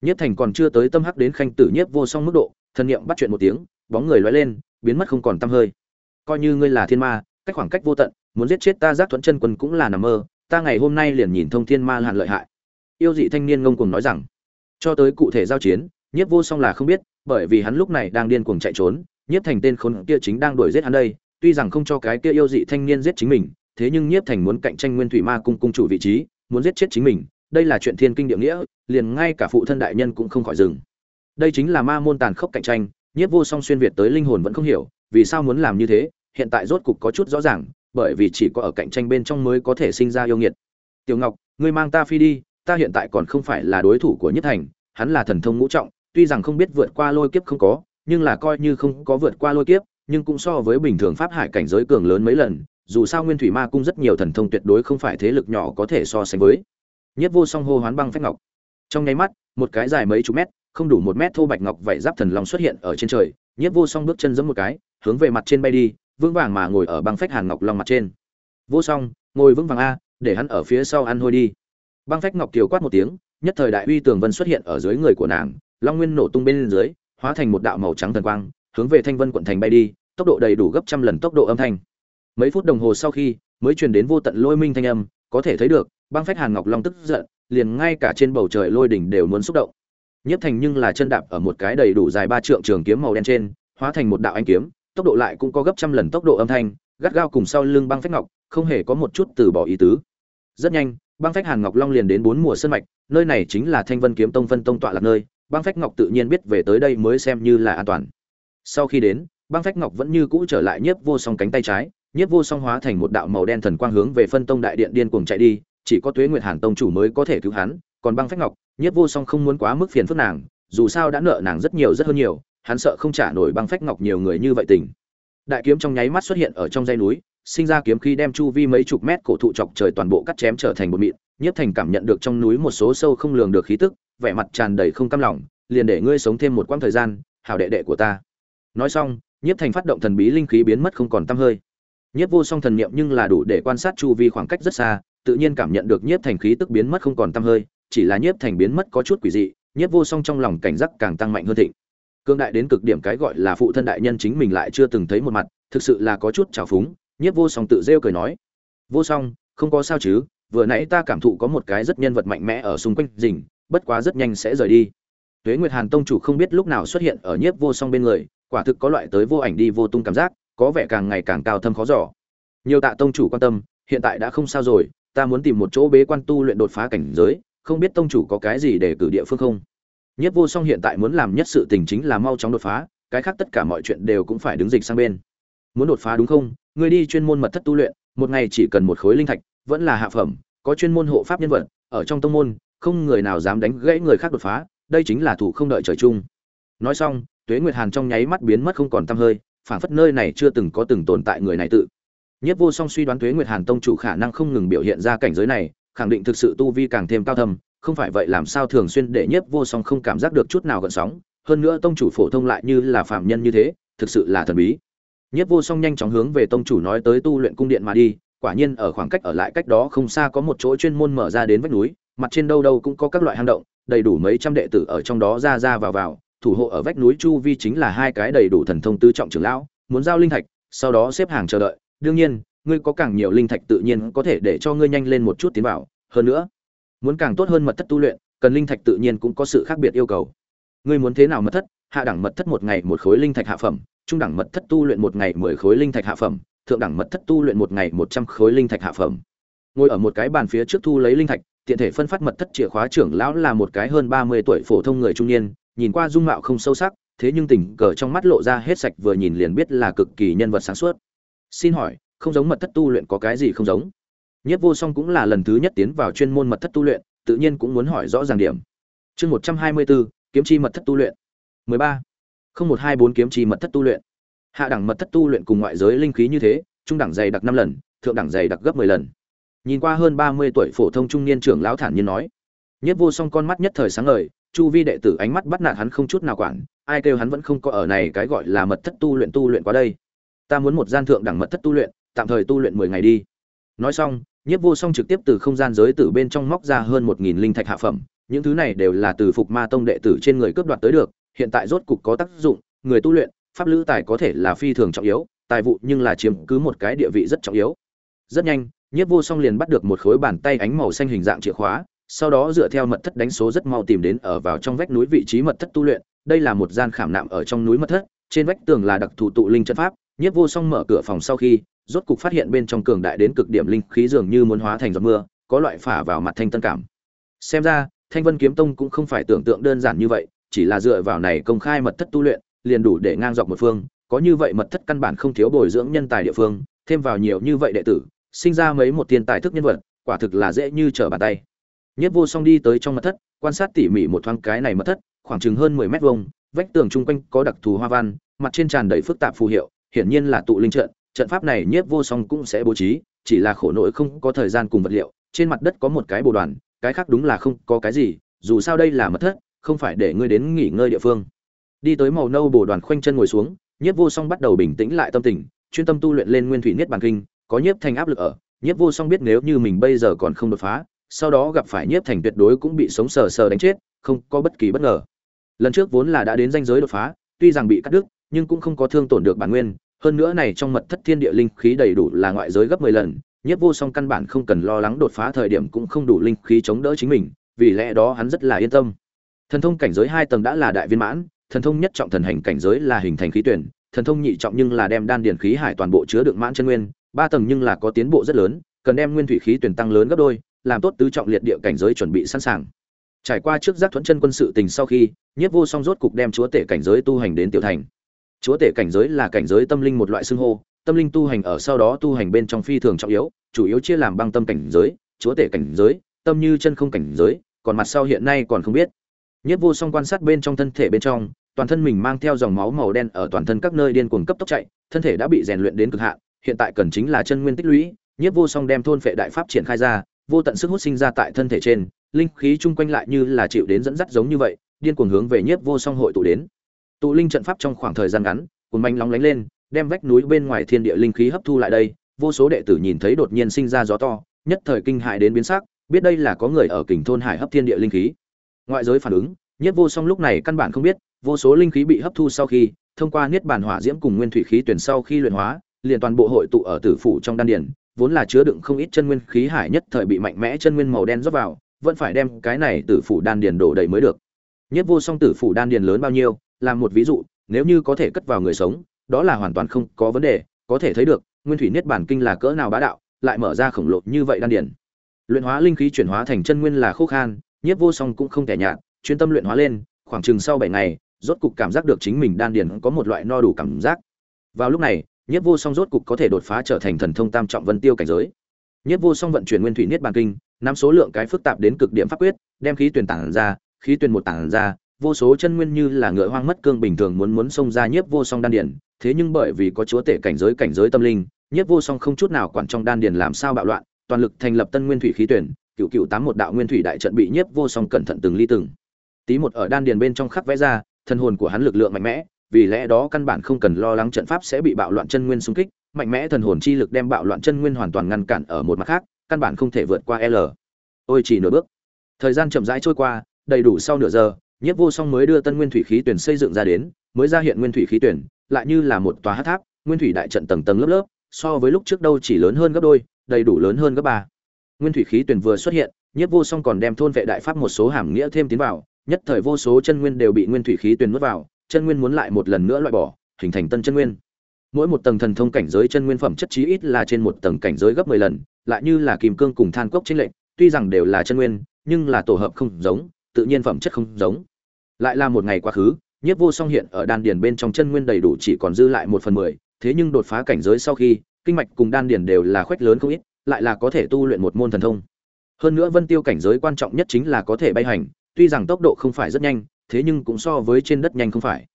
Nhất Thành còn chưa tới tâm hắc đến khanh tử nhiếp vô song mức độ, thần niệm bắt chuyện một tiếng, bóng người lóe lên, biến mất không còn tăm hơi. Coi như ngươi là thiên ma, cách khoảng cách vô tận, muốn giết chết ta giác thuẫn chân quân cũng là nằm mơ, ta ngày hôm nay liền nhìn thông thiên ma hàn lợi hại. Yêu dị thanh niên ngông cuồng nói rằng, cho tới cụ thể giao chiến, nhiếp vô song là không biết, bởi vì hắn lúc này đang điên cuồng chạy trốn, nhiếp thành tên khốn kia chính đang đuổi giết hắn đây, tuy rằng không cho cái kia yêu dị thanh niên giết chính mình, thế nhưng nhiếp thành muốn cạnh tranh nguyên thủy ma cung cung chủ vị trí, muốn giết chết chính mình, đây là chuyện thiên kinh địa nghĩa, liền ngay cả phụ thân đại nhân cũng không khỏi dừng. Đây chính là ma môn tàn khốc cạnh tranh, nhiếp vô song xuyên việt tới linh hồn vẫn không hiểu, vì sao muốn làm như thế, hiện tại rốt cục có chút rõ ràng, bởi vì chỉ có ở cạnh tranh bên trong mới có thể sinh ra yêu nghiệt. Tiểu Ngọc, ngươi mang ta phi đi, ta hiện tại còn không phải là đối thủ của Nhất Thành, hắn là thần thông ngũ trọng, tuy rằng không biết vượt qua lôi kiếp không có, nhưng là coi như không có vượt qua lôi kiếp, nhưng cũng so với bình thường pháp hải cảnh giới cường lớn mấy lần, dù sao Nguyên Thủy Ma cung rất nhiều thần thông tuyệt đối không phải thế lực nhỏ có thể so sánh với. Nhất Vô Song hô hoán băng phách ngọc. Trong nháy mắt, một cái dài mấy chục mét, không đủ một mét thô bạch ngọc vậy giáp thần long xuất hiện ở trên trời, Nhất Vô Song bước chân giẫm một cái, hướng về mặt trên bay đi, vững vàng mà ngồi ở băng phách hàn ngọc long mặt trên. Vô Song, ngồi vững vàng a, để hắn ở phía sau ăn hôi đi. Băng phách ngọc kiều quát một tiếng, nhất thời đại uy tường vân xuất hiện ở dưới người của nàng, long nguyên nổ tung bên dưới, hóa thành một đạo màu trắng thần quang, hướng về Thanh Vân quận thành bay đi, tốc độ đầy đủ gấp trăm lần tốc độ âm thanh. Mấy phút đồng hồ sau khi, mới truyền đến vô tận lôi minh thanh âm, có thể thấy được, băng phách Hàn Ngọc Long tức giận, liền ngay cả trên bầu trời lôi đỉnh đều muốn xúc động. Nhất Thành nhưng là chân đạp ở một cái đầy đủ dài ba trượng trường kiếm màu đen trên, hóa thành một đạo ánh kiếm, tốc độ lại cũng có gấp trăm lần tốc độ âm thanh, gắt gao cùng sau lưng băng phách ngọc, không hề có một chút từ bỏ ý tứ. Rất nhanh, băng phách Hàn Ngọc Long liền đến bốn mùa sơn mạch, nơi này chính là Thanh Vân Kiếm Tông phân tông tọa lạc nơi, băng phách ngọc tự nhiên biết về tới đây mới xem như là an toàn. Sau khi đến, băng phách ngọc vẫn như cũ trở lại nhiếp vô song cánh tay trái, nhiếp vô song hóa thành một đạo màu đen thần quang hướng về phân tông đại điện điên cuồng chạy đi, chỉ có Tuế Nguyệt Hàn tông chủ mới có thể cứu hắn, còn băng phách ngọc, nhiếp vô song không muốn quá mức phiền phức nàng, dù sao đã nợ nàng rất nhiều rất hơn nhiều, hắn sợ không trả nổi băng phách ngọc nhiều người như vậy tình. Đại kiếm trong nháy mắt xuất hiện ở trong dây núi, sinh ra kiếm khí đem chu vi mấy chục mét cổ thụ chọc trời toàn bộ cắt chém trở thành một mịn, Nhiếp Thành cảm nhận được trong núi một số sâu không lường được khí tức, vẻ mặt tràn đầy không cam lòng, liền để ngươi sống thêm một quãng thời gian, hảo đệ đệ của ta. Nói xong, nhiếp thành phát động thần bí linh khí biến mất không còn tăm hơi. Nhiếp vô song thần niệm nhưng là đủ để quan sát chu vi khoảng cách rất xa tự nhiên cảm nhận được nhiếp thành khí tức biến mất không còn tăm hơi chỉ là nhiếp thành biến mất có chút quỷ dị nhiếp vô song trong lòng cảnh giác càng tăng mạnh hơn thịnh. Cương đại đến cực điểm cái gọi là phụ thân đại nhân chính mình lại chưa từng thấy một mặt thực sự là có chút trào phúng nhiếp vô song tự rêu cười nói. Vô song không có sao chứ vừa nãy ta cảm thụ có một cái rất nhân vật mạnh mẽ ở xung quanh rình bất quá rất nhanh sẽ rời đi. Tuế nguyệt hàn tông chủ không biết lúc nào xuất hiện ở nhiếp vô song bên người, quả thực có loại tới vô ảnh đi vô tung cảm giác, có vẻ càng ngày càng cao thâm khó giỏ nhiều tạ tông chủ quan tâm, hiện tại đã không sao rồi, ta muốn tìm một chỗ bế quan tu luyện đột phá cảnh giới, không biết tông chủ có cái gì để cử địa phương không? Nhất vô song hiện tại muốn làm nhất sự tình chính là mau chóng đột phá, cái khác tất cả mọi chuyện đều cũng phải đứng dịch sang bên. Muốn đột phá đúng không? Người đi chuyên môn mật thất tu luyện, một ngày chỉ cần một khối linh thạch, vẫn là hạ phẩm, có chuyên môn hộ pháp nhân vật, ở trong tông môn không người nào dám đánh gãy người khác đột phá, đây chính là thủ không đợi trời chung. Nói xong, tuế nguyệt hàn trong nháy mắt biến mất không còn tăm hơi, phảng phất nơi này chưa từng có từng tồn tại người này tự. Nhất vô song suy đoán tuế nguyệt hàn tông chủ khả năng không ngừng biểu hiện ra cảnh giới này, khẳng định thực sự tu vi càng thêm cao thâm, không phải vậy làm sao thường xuyên để nhất vô song không cảm giác được chút nào gợn sóng, hơn nữa tông chủ phổ thông lại như là phạm nhân như thế, thực sự là thần bí. Nhất vô song nhanh chóng hướng về tông chủ nói tới tu luyện cung điện mà đi, quả nhiên ở khoảng cách ở lại cách đó không xa có một chỗ chuyên môn mở ra đến vách núi mặt trên đâu đâu cũng có các loại hang động, đầy đủ mấy trăm đệ tử ở trong đó ra ra vào vào, thủ hộ ở vách núi chu vi chính là hai cái đầy đủ thần thông tứ trọng trưởng lão, muốn giao linh thạch, sau đó xếp hàng chờ đợi. Đương nhiên, ngươi có càng nhiều linh thạch tự nhiên có thể để cho ngươi nhanh lên một chút tiến vào. Hơn nữa, muốn càng tốt hơn mật thất tu luyện, cần linh thạch tự nhiên cũng có sự khác biệt yêu cầu. Ngươi muốn thế nào mật thất? Hạ đẳng mật thất một ngày một khối linh thạch hạ phẩm, trung đẳng mật thất tu luyện một ngày mười khối linh thạch hạ phẩm, thượng đẳng mật thất tu luyện một ngày một trăm khối linh thạch hạ phẩm. Ngồi ở một cái bàn phía trước thu lấy linh thạch tiện thể phân phát mật thất chìa khóa trưởng lão là một cái hơn ba mươi tuổi phổ thông người trung niên, nhìn qua dung mạo không sâu sắc, thế nhưng tình cờ trong mắt lộ ra hết sạch vừa nhìn liền biết là cực kỳ nhân vật sáng suốt. Xin hỏi, không giống mật thất tu luyện có cái gì không giống? Nhất vô song cũng là lần thứ nhất tiến vào chuyên môn mật thất tu luyện, tự nhiên cũng muốn hỏi rõ ràng điểm. Chương một trăm hai mươi bốn, kiếm chi mật thất tu luyện. Mười ba, không một hai bốn kiếm chi mật thất tu luyện. Hạ đẳng mật thất tu luyện cùng ngoại giới linh khí như thế, trung đẳng dày đặc năm lần, thượng đẳng dày đặc gấp mười lần nhìn qua hơn ba mươi tuổi phổ thông trung niên trưởng lão thản nhiên nói. Nhất vô song con mắt nhất thời sáng ngời, chu vi đệ tử ánh mắt bắt nạt hắn không chút nào quản, ai kêu hắn vẫn không có ở này cái gọi là mật thất tu luyện tu luyện qua đây. Ta muốn một gian thượng đẳng mật thất tu luyện, tạm thời tu luyện mười ngày đi. Nói xong nhiếp vô song trực tiếp từ không gian giới tử bên trong móc ra hơn một nghìn linh thạch hạ phẩm, những thứ này đều là từ phục ma tông đệ tử trên người cướp đoạt tới được, hiện tại rốt cục có tác dụng, người tu luyện, pháp lữ tài có thể là phi thường trọng yếu, tài vụ nhưng là chiếm cứ một cái địa vị rất trọng yếu. Rất nhanh nhất vô song liền bắt được một khối bàn tay ánh màu xanh hình dạng chìa khóa, sau đó dựa theo mật thất đánh số rất mau tìm đến ở vào trong vách núi vị trí mật thất tu luyện. Đây là một gian khảm nạm ở trong núi mật thất, trên vách tường là đặc thù tụ linh trận pháp. Nhất vô song mở cửa phòng sau khi, rốt cục phát hiện bên trong cường đại đến cực điểm linh khí dường như muốn hóa thành giọt mưa, có loại phả vào mặt thanh tân cảm. Xem ra, thanh vân kiếm tông cũng không phải tưởng tượng đơn giản như vậy, chỉ là dựa vào này công khai mật thất tu luyện, liền đủ để ngang dọc một phương. Có như vậy mật thất căn bản không thiếu bồi dưỡng nhân tài địa phương, thêm vào nhiều như vậy đệ tử sinh ra mấy một tiền tài thức nhân vật, quả thực là dễ như trở bàn tay. Nhất vô song đi tới trong mật thất, quan sát tỉ mỉ một thoáng cái này mật thất, khoảng chừng hơn mười mét vuông, vách tường chung quanh có đặc thù hoa văn, mặt trên tràn đầy phức tạp phù hiệu, hiển nhiên là tụ linh trận trận pháp này nhiếp vô song cũng sẽ bố trí, chỉ là khổ nỗi không có thời gian cùng vật liệu, trên mặt đất có một cái bồ đoàn, cái khác đúng là không có cái gì, dù sao đây là mật thất, không phải để ngươi đến nghỉ ngơi địa phương. Đi tới màu nâu bồ đoàn khoanh chân ngồi xuống nhiếp vô song bắt đầu bình tĩnh lại tâm tình, chuyên tâm tu luyện lên nguyên thủy niết bàn kinh có nhiếp thành áp lực ở, nhiếp vô song biết nếu như mình bây giờ còn không đột phá, sau đó gặp phải nhiếp thành tuyệt đối cũng bị sống sờ sờ đánh chết, không có bất kỳ bất ngờ. Lần trước vốn là đã đến danh giới đột phá, tuy rằng bị cắt đứt, nhưng cũng không có thương tổn được bản nguyên. Hơn nữa này trong mật thất thiên địa linh khí đầy đủ là ngoại giới gấp 10 lần, nhiếp vô song căn bản không cần lo lắng đột phá thời điểm cũng không đủ linh khí chống đỡ chính mình, vì lẽ đó hắn rất là yên tâm. Thần thông cảnh giới hai tầng đã là đại viên mãn, thần thông nhất trọng thần hành cảnh giới là hình thành khí tuyển, thần thông nhị trọng nhưng là đem đan điển khí hải toàn bộ chứa đựng mãn chân nguyên ba tầng nhưng là có tiến bộ rất lớn, cần đem nguyên thủy khí tuyển tăng lớn gấp đôi, làm tốt tứ trọng liệt địa cảnh giới chuẩn bị sẵn sàng. Trải qua trước giác thuẫn chân quân sự tình sau khi, nhiếp vô song rốt cục đem chúa tể cảnh giới tu hành đến tiểu thành. Chúa tể cảnh giới là cảnh giới tâm linh một loại xưng hô, tâm linh tu hành ở sau đó tu hành bên trong phi thường trọng yếu, chủ yếu chia làm băng tâm cảnh giới, chúa tể cảnh giới, tâm như chân không cảnh giới, còn mặt sau hiện nay còn không biết. Nhất vô song quan sát bên trong thân thể bên trong, toàn thân mình mang theo dòng máu màu đen ở toàn thân các nơi điên cuồng cấp tốc chạy, thân thể đã bị rèn luyện đến cực hạn hiện tại cần chính là chân nguyên tích lũy nhất vô song đem thôn phệ đại pháp triển khai ra, vô tận sức hút sinh ra tại thân thể trên, linh khí chung quanh lại như là chịu đến dẫn dắt giống như vậy, điên cuồng hướng về nhất vô song hội tụ đến. Tụ linh trận pháp trong khoảng thời gian ngắn cuồn manh lóng lánh lên, đem vách núi bên ngoài thiên địa linh khí hấp thu lại đây, vô số đệ tử nhìn thấy đột nhiên sinh ra gió to, nhất thời kinh hại đến biến sắc, biết đây là có người ở kình thôn hải hấp thiên địa linh khí. Ngoại giới phản ứng nhất vô song lúc này căn bản không biết, vô số linh khí bị hấp thu sau khi, thông qua niết bàn hỏa diễm cùng nguyên thủy khí tuyển sau khi luyện hóa liền toàn bộ hội tụ ở tử phủ trong đan điền, vốn là chứa đựng không ít chân nguyên khí hải nhất thời bị mạnh mẽ chân nguyên màu đen rót vào, vẫn phải đem cái này tử phủ đan điền đổ đầy mới được. Nhất vô song tử phủ đan điền lớn bao nhiêu làm một ví dụ, nếu như có thể cất vào người sống, đó là hoàn toàn không có vấn đề, có thể thấy được, nguyên thủy niết bản kinh là cỡ nào bá đạo, lại mở ra khổng lồ như vậy đan điền. Luyện hóa linh khí chuyển hóa thành chân nguyên là khô khan, nhất vô song cũng không thể nhạt, chuyên tâm luyện hóa lên, khoảng chừng sau bảy ngày, rốt cục cảm giác được chính mình đan điền có một loại no đủ cảm giác. Vào lúc này nhất vô song rốt cục có thể đột phá trở thành thần thông tam trọng vân tiêu cảnh giới. Nhất vô song vận chuyển nguyên thủy niết bàn kinh, nắm số lượng cái phức tạp đến cực điểm pháp quyết, đem khí tuyển tản ra, khí tuyển một tản ra, vô số chân nguyên như là ngựa hoang mất cương bình thường muốn muốn xông ra nhiếp vô song đan điền. Thế nhưng bởi vì có chúa tể cảnh giới cảnh giới tâm linh nhiếp vô song không chút nào quản trong đan điền làm sao bạo loạn, toàn lực thành lập tân nguyên thủy khí tuyển cựu cựu tám một đạo nguyên thủy đại trận bị nhiếp vô song cẩn thận từng ly từng tí một ở đan điền bên trong khắc vẽ ra thân hồn của hắn lực lượng mạnh mẽ vì lẽ đó căn bản không cần lo lắng trận pháp sẽ bị bạo loạn chân nguyên xung kích, mạnh mẽ thần hồn chi lực đem bạo loạn chân nguyên hoàn toàn ngăn cản ở một mặt khác, căn bản không thể vượt qua l. Ôi chỉ nửa bước. Thời gian chậm rãi trôi qua, đầy đủ sau nửa giờ, nhiếp vô song mới đưa tân nguyên thủy khí tuyển xây dựng ra đến, mới ra hiện nguyên thủy khí tuyển, lại như là một tòa hát tháp, nguyên thủy đại trận tầng tầng lớp lớp, so với lúc trước đâu chỉ lớn hơn gấp đôi, đầy đủ lớn hơn gấp ba. Nguyên thủy khí tuyển vừa xuất hiện, nhiếp vô song còn đem thôn vệ đại pháp một số hàm nghĩa thêm tiến vào, nhất thời vô số chân nguyên đều bị nguyên thủy khí tuyển nuốt vào chân nguyên muốn lại một lần nữa loại bỏ, hình thành tân chân nguyên. Mỗi một tầng thần thông cảnh giới chân nguyên phẩm chất chí ít là trên một tầng cảnh giới gấp 10 lần, lại như là kim cương cùng than cốc trên lệnh tuy rằng đều là chân nguyên, nhưng là tổ hợp không giống, tự nhiên phẩm chất không giống. Lại là một ngày quá khứ, nhiếp vô song hiện ở đan điền bên trong chân nguyên đầy đủ chỉ còn dư lại một phần mười, thế nhưng đột phá cảnh giới sau khi, kinh mạch cùng đan điền đều là khoách lớn không ít, lại là có thể tu luyện một môn thần thông. Hơn nữa vân tiêu cảnh giới quan trọng nhất chính là có thể bay hành, tuy rằng tốc độ không phải rất nhanh thế nhưng cũng so với trên đất nhanh không phải.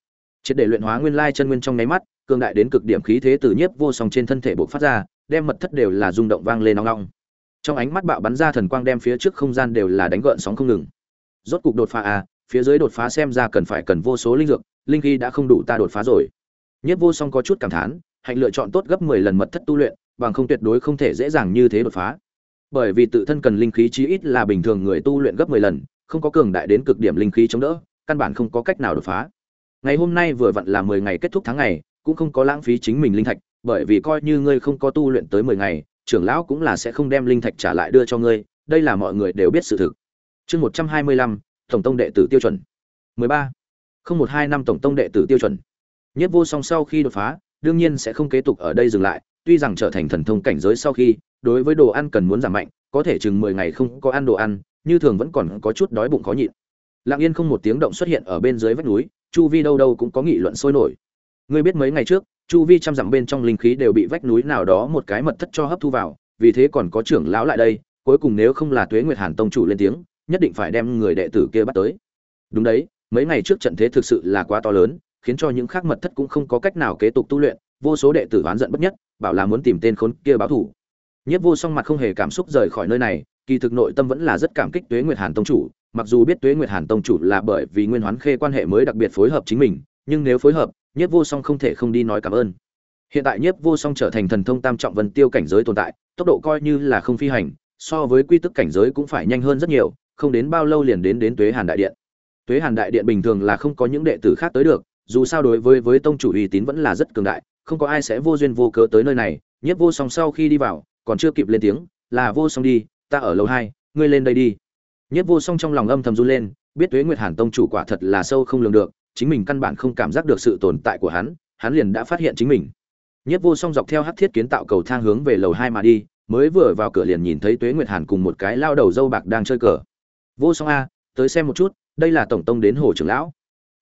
Triệt để luyện hóa nguyên lai chân nguyên trong nháy mắt, cường đại đến cực điểm khí thế từ nhiếp vô song trên thân thể bộc phát ra, đem mật thất đều là rung động vang lên nong nong trong ánh mắt bạo bắn ra thần quang đem phía trước không gian đều là đánh gợn sóng không ngừng. Rốt cục đột phá à phía dưới đột phá xem ra cần phải cần vô số linh dược, linh khí đã không đủ ta đột phá rồi. Nhất vô song có chút cảm thán, hạnh lựa chọn tốt gấp 10 lần mật thất tu luyện, bằng không tuyệt đối không thể dễ dàng như thế đột phá. Bởi vì tự thân cần linh khí chí ít là bình thường người tu luyện gấp 10 lần, không có cường đại đến cực điểm linh khí chống đỡ căn bản không có cách nào đột phá. Ngày hôm nay vừa vặn là 10 ngày kết thúc tháng ngày cũng không có lãng phí chính mình linh thạch bởi vì coi như ngươi không có tu luyện tới 10 ngày trưởng lão cũng là sẽ không đem linh thạch trả lại đưa cho ngươi đây là mọi người đều biết sự thực. Chương 125, tổng tông đệ tử tiêu chuẩn. 13. không một hai năm tổng tông đệ tử tiêu chuẩn. Nhất vô song sau khi đột phá đương nhiên sẽ không kế tục ở đây dừng lại tuy rằng trở thành thần thông cảnh giới sau khi đối với đồ ăn cần muốn giảm mạnh có thể chừng mười ngày không có ăn đồ ăn như thường vẫn còn có chút đói bụng khó nhịn lặng yên không một tiếng động xuất hiện ở bên dưới vách núi, chu vi đâu đâu cũng có nghị luận sôi nổi. Ngươi biết mấy ngày trước, chu vi trăm dặm bên trong linh khí đều bị vách núi nào đó một cái mật thất cho hấp thu vào, vì thế còn có trưởng lão lại đây, cuối cùng nếu không là tuế nguyệt hàn tông chủ lên tiếng, nhất định phải đem người đệ tử kia bắt tới. Đúng đấy, mấy ngày trước trận thế thực sự là quá to lớn, khiến cho những khác mật thất cũng không có cách nào kế tục tu luyện, vô số đệ tử oán giận bất nhất, bảo là muốn tìm tên khốn kia báo thủ nhất vô song mặt không hề cảm xúc rời khỏi nơi này, kỳ thực nội tâm vẫn là rất cảm kích tuế nguyệt hàn tông chủ mặc dù biết tuế nguyệt hàn tông chủ là bởi vì nguyên hoán khê quan hệ mới đặc biệt phối hợp chính mình, nhưng nếu phối hợp nhất vô song không thể không đi nói cảm ơn. Hiện tại nhất vô song trở thành thần thông tam trọng vân tiêu cảnh giới tồn tại, tốc độ coi như là không phi hành, so với quy tức cảnh giới cũng phải nhanh hơn rất nhiều, không đến bao lâu liền đến đến tuế hàn đại điện. Tuế hàn đại điện bình thường là không có những đệ tử khác tới được, dù sao đối với với tông chủ uy tín vẫn là rất cường đại, không có ai sẽ vô duyên vô cớ tới nơi này. Nhất vô song sau khi đi vào, còn chưa kịp lên tiếng, là vô song đi, ta ở lầu hai, ngươi lên đây đi nhất vô song trong lòng âm thầm run lên, biết tuế nguyệt hàn tông chủ quả thật là sâu không lường được, chính mình căn bản không cảm giác được sự tồn tại của hắn hắn liền đã phát hiện chính mình. Nhất vô song dọc theo hắc thiết kiến tạo cầu thang hướng về lầu hai mà đi, mới vừa vào cửa liền nhìn thấy tuế nguyệt hàn cùng một cái lao đầu dâu bạc đang chơi cờ. Vô song a, tới xem một chút, đây là tổng tông đến hồ trưởng lão.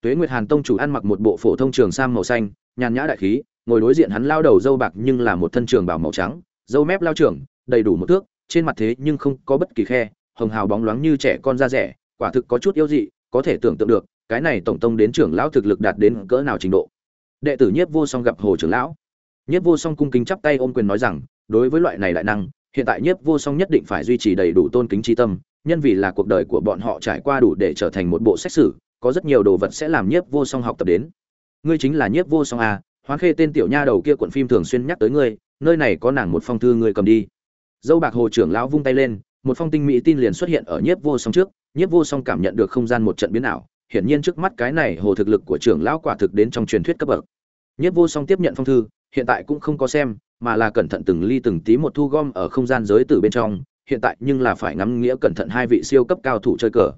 Tuế nguyệt hàn tông chủ ăn mặc một bộ phổ thông trường sam màu xanh, nhàn nhã đại khí, ngồi đối diện hắn lao đầu dâu bạc nhưng là một thân trường bảo màu trắng, dâu mép lao trưởng, đầy đủ một thước, trên mặt thế nhưng không có bất kỳ khe hồng hào bóng loáng như trẻ con da rẻ, quả thực có chút yếu dị, có thể tưởng tượng được, cái này tổng tông đến trưởng lão thực lực đạt đến cỡ nào trình độ. Đệ tử nhiếp vô song gặp hồ trưởng lão. Nhiếp vô song cung kính chắp tay ôm quyền nói rằng, đối với loại này đại năng, hiện tại nhiếp vô song nhất định phải duy trì đầy đủ tôn kính chi tâm, nhân vì là cuộc đời của bọn họ trải qua đủ để trở thành một bộ xét xử có rất nhiều đồ vật sẽ làm nhiếp vô song học tập đến. Ngươi chính là nhiếp vô song à hoán khê tên tiểu nha đầu kia cuộn phim thường xuyên nhắc tới ngươi, nơi này có nàng một phong thư ngươi cầm đi. Dâu bạc hồ trưởng lão vung tay lên một phong tinh mỹ tin liền xuất hiện ở nhiếp vô song trước, nhiếp vô song cảm nhận được không gian một trận biến ảo, hiển nhiên trước mắt cái này hồ thực lực của trưởng lão quả thực đến trong truyền thuyết cấp bậc. Nhiếp vô song tiếp nhận phong thư, hiện tại cũng không có xem, mà là cẩn thận từng ly từng tí một thu gom ở không gian giới tử bên trong, hiện tại nhưng là phải ngắm nghĩa cẩn thận hai vị siêu cấp cao thủ chơi cờ.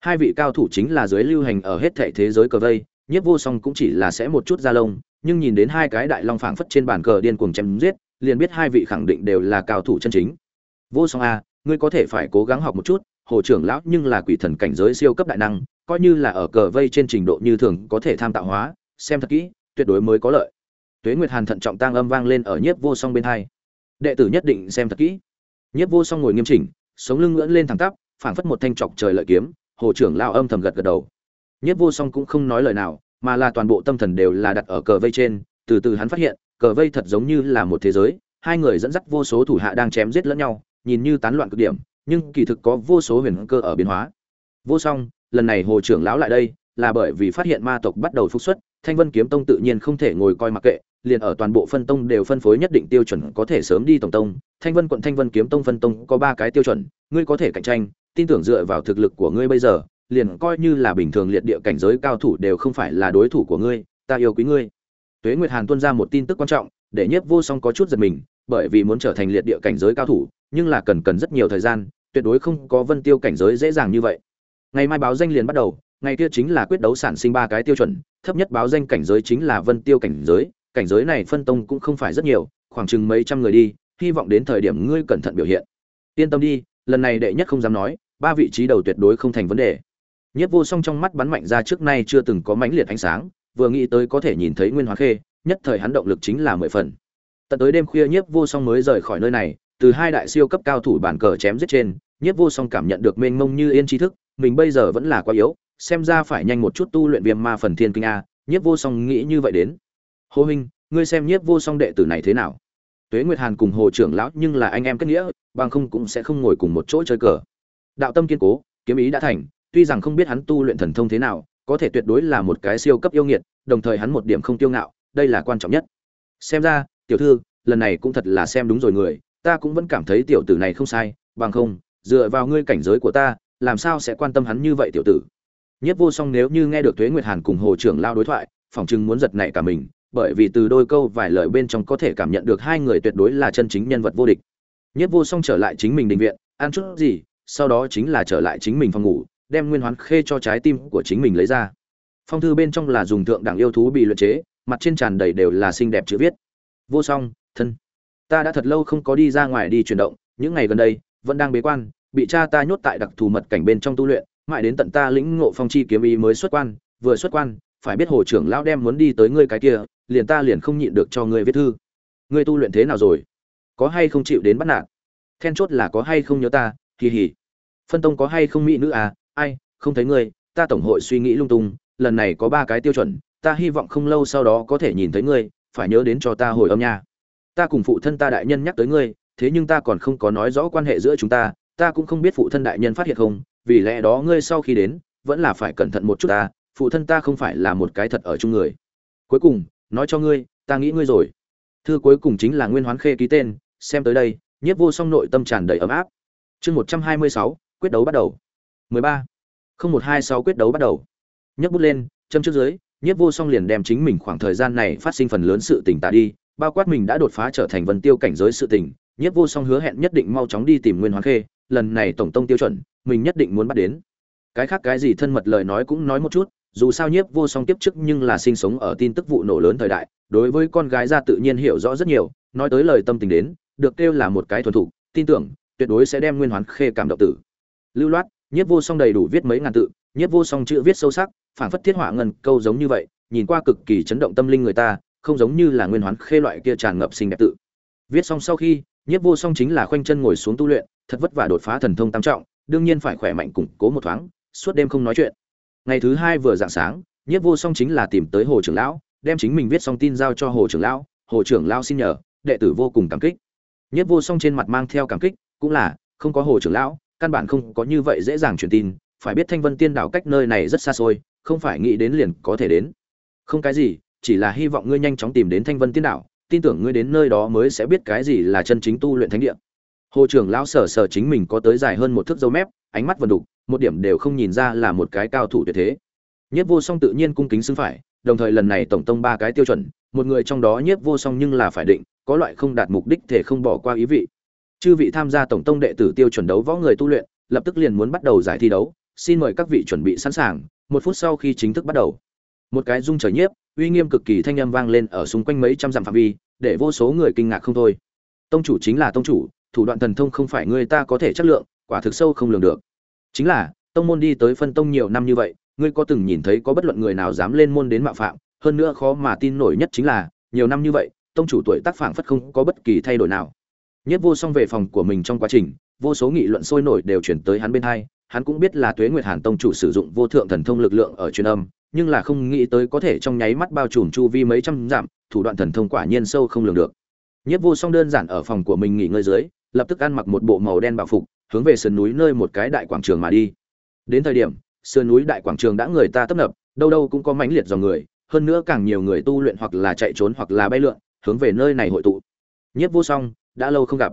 Hai vị cao thủ chính là giới lưu hành ở hết thảy thế giới cờ vây, nhiếp vô song cũng chỉ là sẽ một chút da lông, nhưng nhìn đến hai cái đại long phảng phất trên bàn cờ điên cuồng chém giết, liền biết hai vị khẳng định đều là cao thủ chân chính. Vô song a ngươi có thể phải cố gắng học một chút, hồ trưởng lão nhưng là quỷ thần cảnh giới siêu cấp đại năng, coi như là ở cờ vây trên trình độ như thường có thể tham tạo hóa, xem thật kỹ, tuyệt đối mới có lợi. Tuế nguyệt hàn thận trọng tang âm vang lên ở nhiếp vô song bên hai. Đệ tử nhất định xem thật kỹ. Nhiếp vô song ngồi nghiêm chỉnh, sống lưng ngưỡng lên thẳng tắp, phảng phất một thanh trọc trời lợi kiếm, hồ trưởng lao âm thầm gật gật đầu. Nhiếp vô song cũng không nói lời nào, mà là toàn bộ tâm thần đều là đặt ở cờ vây trên, từ từ hắn phát hiện, cờ vây thật giống như là một thế giới, hai người dẫn dắt vô số thủ hạ đang chém giết lẫn nhau nhìn như tán loạn cực điểm, nhưng kỳ thực có vô số huyền cơ ở biến hóa. Vô song, lần này hồ trưởng lão lại đây, là bởi vì phát hiện ma tộc bắt đầu phục xuất, thanh vân kiếm tông tự nhiên không thể ngồi coi mặc kệ, liền ở toàn bộ phân tông đều phân phối nhất định tiêu chuẩn có thể sớm đi tổng tông. Thanh vân quận, thanh vân kiếm tông phân tông có ba cái tiêu chuẩn, ngươi có thể cạnh tranh, tin tưởng dựa vào thực lực của ngươi bây giờ, liền coi như là bình thường liệt địa cảnh giới cao thủ đều không phải là đối thủ của ngươi, ta yêu quý ngươi. Tuế nguyệt hàn tuân ra một tin tức quan trọng, để nhiếp vô song có chút giật mình bởi vì muốn trở thành liệt địa cảnh giới cao thủ, nhưng là cần cần rất nhiều thời gian, tuyệt đối không có vân tiêu cảnh giới dễ dàng như vậy. Ngày mai báo danh liền bắt đầu, ngày kia chính là quyết đấu sản sinh ba cái tiêu chuẩn, thấp nhất báo danh cảnh giới chính là vân tiêu cảnh giới cảnh giới này phân tông cũng không phải rất nhiều, khoảng chừng mấy trăm người đi, hy vọng đến thời điểm ngươi cẩn thận biểu hiện. Yên tâm đi, lần này đệ nhất không dám nói, ba vị trí đầu tuyệt đối không thành vấn đề. Nhất vô song trong mắt bắn mạnh ra trước nay chưa từng có mãnh liệt ánh sáng, vừa nghĩ tới có thể nhìn thấy nguyên hóa khê, nhất thời hắn động lực chính là mười phần tận tới đêm khuya nhiếp vô song mới rời khỏi nơi này, từ hai đại siêu cấp cao thủ bản cờ chém giết trên, nhiếp vô song cảm nhận được mênh mông như yên tri thức, mình bây giờ vẫn là quá yếu, xem ra phải nhanh một chút tu luyện viêm ma phần thiên kinh a, nhiếp vô song nghĩ như vậy đến. Hồ huynh, ngươi xem nhiếp vô song đệ tử này thế nào? Tuế nguyệt hàn cùng hồ trưởng lão nhưng là anh em kết nghĩa, bằng không cũng sẽ không ngồi cùng một chỗ chơi cờ. Đạo tâm kiên cố, kiếm ý đã thành, tuy rằng không biết hắn tu luyện thần thông thế nào, có thể tuyệt đối là một cái siêu cấp yêu nghiệt, đồng thời hắn một điểm không tiêu ngạo, đây là quan trọng nhất. Xem ra tiểu thư, lần này cũng thật là xem đúng rồi người, ta cũng vẫn cảm thấy tiểu tử này không sai, bằng không, dựa vào ngươi cảnh giới của ta, làm sao sẽ quan tâm hắn như vậy tiểu tử. Nhất vô song nếu như nghe được thuế nguyệt hàn cùng hồ trưởng lao đối thoại, phỏng chừng muốn giật nảy cả mình, bởi vì từ đôi câu vài lời bên trong có thể cảm nhận được hai người tuyệt đối là chân chính nhân vật vô địch. Nhất vô song trở lại chính mình đình viện, ăn chút gì, sau đó chính là trở lại chính mình phòng ngủ, đem nguyên hoán khê cho trái tim của chính mình lấy ra. Phong thư bên trong là dùng thượng đẳng yêu thú bị luyện chế, mặt trên tràn đầy đều là xinh đẹp chữ viết vô song, thân. Ta đã thật lâu không có đi ra ngoài đi chuyển động, những ngày gần đây, vẫn đang bế quan, bị cha ta nhốt tại đặc thù mật cảnh bên trong tu luyện, mãi đến tận ta lĩnh ngộ phong chi kiếm ý mới xuất quan, vừa xuất quan, phải biết hồ trưởng lão đem muốn đi tới ngươi cái kia, liền ta liền không nhịn được cho ngươi viết thư. Ngươi tu luyện thế nào rồi? Có hay không chịu đến bắt nạt? Then chốt là có hay không nhớ ta, kỳ hỉ. Phân tông có hay không mỹ nữ à? Ai, không thấy ngươi, ta tổng hội suy nghĩ lung tung, lần này có ba cái tiêu chuẩn, ta hy vọng không lâu sau đó có thể nhìn thấy ngươi phải nhớ đến cho ta hồi âm nha. Ta cùng phụ thân ta đại nhân nhắc tới ngươi, thế nhưng ta còn không có nói rõ quan hệ giữa chúng ta ta cũng không biết phụ thân đại nhân phát hiện không, vì lẽ đó ngươi sau khi đến, vẫn là phải cẩn thận một chút ta, phụ thân ta không phải là một cái thật ở chung người. Cuối cùng, nói cho ngươi, ta nghĩ ngươi rồi. Thư cuối cùng chính là nguyên hoán khê ký tên, xem tới đây, nhiếp vô song nội tâm tràn đầy ấm áp. Chương một trăm hai mươi sáu, quyết đấu bắt đầu. mười ba. Không một hai sáu quyết đấu bắt đầu. Nhấc bút lên, châm trước dưới nhiếp vô song liền đem chính mình khoảng thời gian này phát sinh phần lớn sự tình tạ đi, bao quát mình đã đột phá trở thành vân tiêu cảnh giới sự tình, nhiếp vô song hứa hẹn nhất định mau chóng đi tìm nguyên hoán khê, lần này tổng tông tiêu chuẩn, mình nhất định muốn bắt đến. Cái khác cái gì thân mật lời nói cũng nói một chút, dù sao nhiếp vô song tiếp chức nhưng là sinh sống ở tin tức vụ nổ lớn thời đại, đối với con gái ra tự nhiên hiểu rõ rất nhiều, nói tới lời tâm tình đến, được kêu là một cái thuần thục, tin tưởng, tuyệt đối sẽ đem nguyên hoán khê cảm động tử. Lưu loát, nhiếp vô song đầy đủ viết mấy ngàn tự Nhất vô song chữ viết sâu sắc, phảng phất thiết họa ngân, câu giống như vậy, nhìn qua cực kỳ chấn động tâm linh người ta, không giống như là nguyên hoán khê loại kia tràn ngập xinh đẹp tự. Viết xong sau khi Nhất vô song chính là khoanh chân ngồi xuống tu luyện, thật vất vả đột phá thần thông tam trọng, đương nhiên phải khỏe mạnh củng cố một thoáng, suốt đêm không nói chuyện. Ngày thứ hai vừa dạng sáng Nhất vô song chính là tìm tới hồ trưởng lão, đem chính mình viết xong tin giao cho hồ trưởng lão, hồ trưởng lão xin nhờ, đệ tử vô cùng cảm kích. Nhất vô song trên mặt mang theo cảm kích, cũng là, không có hồ trưởng lão, căn bản không có như vậy dễ dàng truyền tin phải biết thanh vân tiên đảo cách nơi này rất xa xôi không phải nghĩ đến liền có thể đến. Không cái gì chỉ là hy vọng ngươi nhanh chóng tìm đến thanh vân tiên đảo, tin tưởng ngươi đến nơi đó mới sẽ biết cái gì là chân chính tu luyện thánh địa. Hồ trưởng lão sở sở chính mình có tới dài hơn một thước dấu mép ánh mắt vần đục một điểm đều không nhìn ra là một cái cao thủ tuyệt thế. Nhất vô song tự nhiên cung kính xứng phải đồng thời lần này tổng tông ba cái tiêu chuẩn một người trong đó nhiếp vô song nhưng là phải định có loại không đạt mục đích thể không bỏ qua ý vị. Chư vị tham gia tổng tông đệ tử tiêu chuẩn đấu võ người tu luyện lập tức liền muốn bắt đầu giải thi đấu xin mời các vị chuẩn bị sẵn sàng, một phút sau khi chính thức bắt đầu. Một cái rung trời nhiếp, uy nghiêm cực kỳ thanh âm vang lên ở xung quanh mấy trăm dặm phạm vi, để vô số người kinh ngạc không thôi. Tông chủ chính là tông chủ, thủ đoạn thần thông không phải người ta có thể chất lượng, quả thực sâu không lường được. Chính là, tông môn đi tới phân tông nhiều năm như vậy, ngươi có từng nhìn thấy có bất luận người nào dám lên môn đến mạo phạm, hơn nữa khó mà tin nổi nhất chính là, nhiều năm như vậy, tông chủ tuổi tác phảng phất không có bất kỳ thay đổi nào. Nhất vô song về phòng của mình trong quá trình, vô số nghị luận sôi nổi đều chuyển tới hắn bên hai hắn cũng biết là tuế nguyệt hàn tông chủ sử dụng vô thượng thần thông lực lượng ở truyền âm, nhưng là không nghĩ tới có thể trong nháy mắt bao trùm chu vi mấy trăm dặm, thủ đoạn thần thông quả nhiên sâu không lường được. Nhất vô song đơn giản ở phòng của mình nghỉ ngơi dưới, lập tức ăn mặc một bộ màu đen bảo phục, hướng về sườn núi nơi một cái đại quảng trường mà đi. Đến thời điểm, sườn núi đại quảng trường đã người ta tấp nập, đâu đâu cũng có mãnh liệt dòng người, hơn nữa càng nhiều người tu luyện hoặc là chạy trốn hoặc là bay lượn, hướng về nơi này hội tụ. Nhiếp vô song đã lâu không gặp.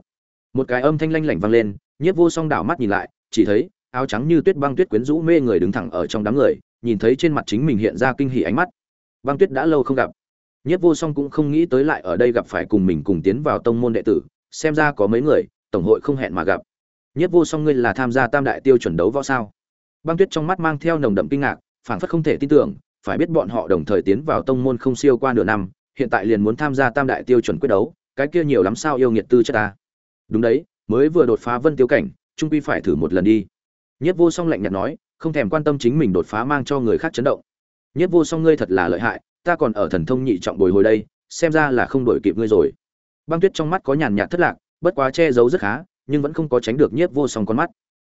Một cái âm thanh lanh lảnh vang lên nhiếp vô song đảo mắt nhìn lại, chỉ thấy áo trắng như tuyết băng tuyết quyến rũ mê người đứng thẳng ở trong đám người, nhìn thấy trên mặt chính mình hiện ra kinh hỉ ánh mắt. Băng tuyết đã lâu không gặp. Nhiếp vô song cũng không nghĩ tới lại ở đây gặp phải cùng mình cùng tiến vào tông môn đệ tử, xem ra có mấy người, tổng hội không hẹn mà gặp. Nhiếp vô song ngươi là tham gia tam đại tiêu chuẩn đấu võ sao? Băng tuyết trong mắt mang theo nồng đậm kinh ngạc, phảng phất không thể tin tưởng, phải biết bọn họ đồng thời tiến vào tông môn không siêu qua nửa năm, hiện tại liền muốn tham gia tam đại tiêu chuẩn quyết đấu, cái kia nhiều lắm sao yêu nghiệt tư chất ta. Đúng đấy, mới vừa đột phá vân tiêu cảnh, trung quy phải thử một lần đi nhất vô song lạnh nhạt nói, không thèm quan tâm chính mình đột phá mang cho người khác chấn động. Nhất vô song ngươi thật là lợi hại, ta còn ở thần thông nhị trọng bồi hồi đây, xem ra là không đổi kịp ngươi rồi. Băng tuyết trong mắt có nhàn nhạt thất lạc, bất quá che giấu rất khá, nhưng vẫn không có tránh được nhiếp vô song con mắt.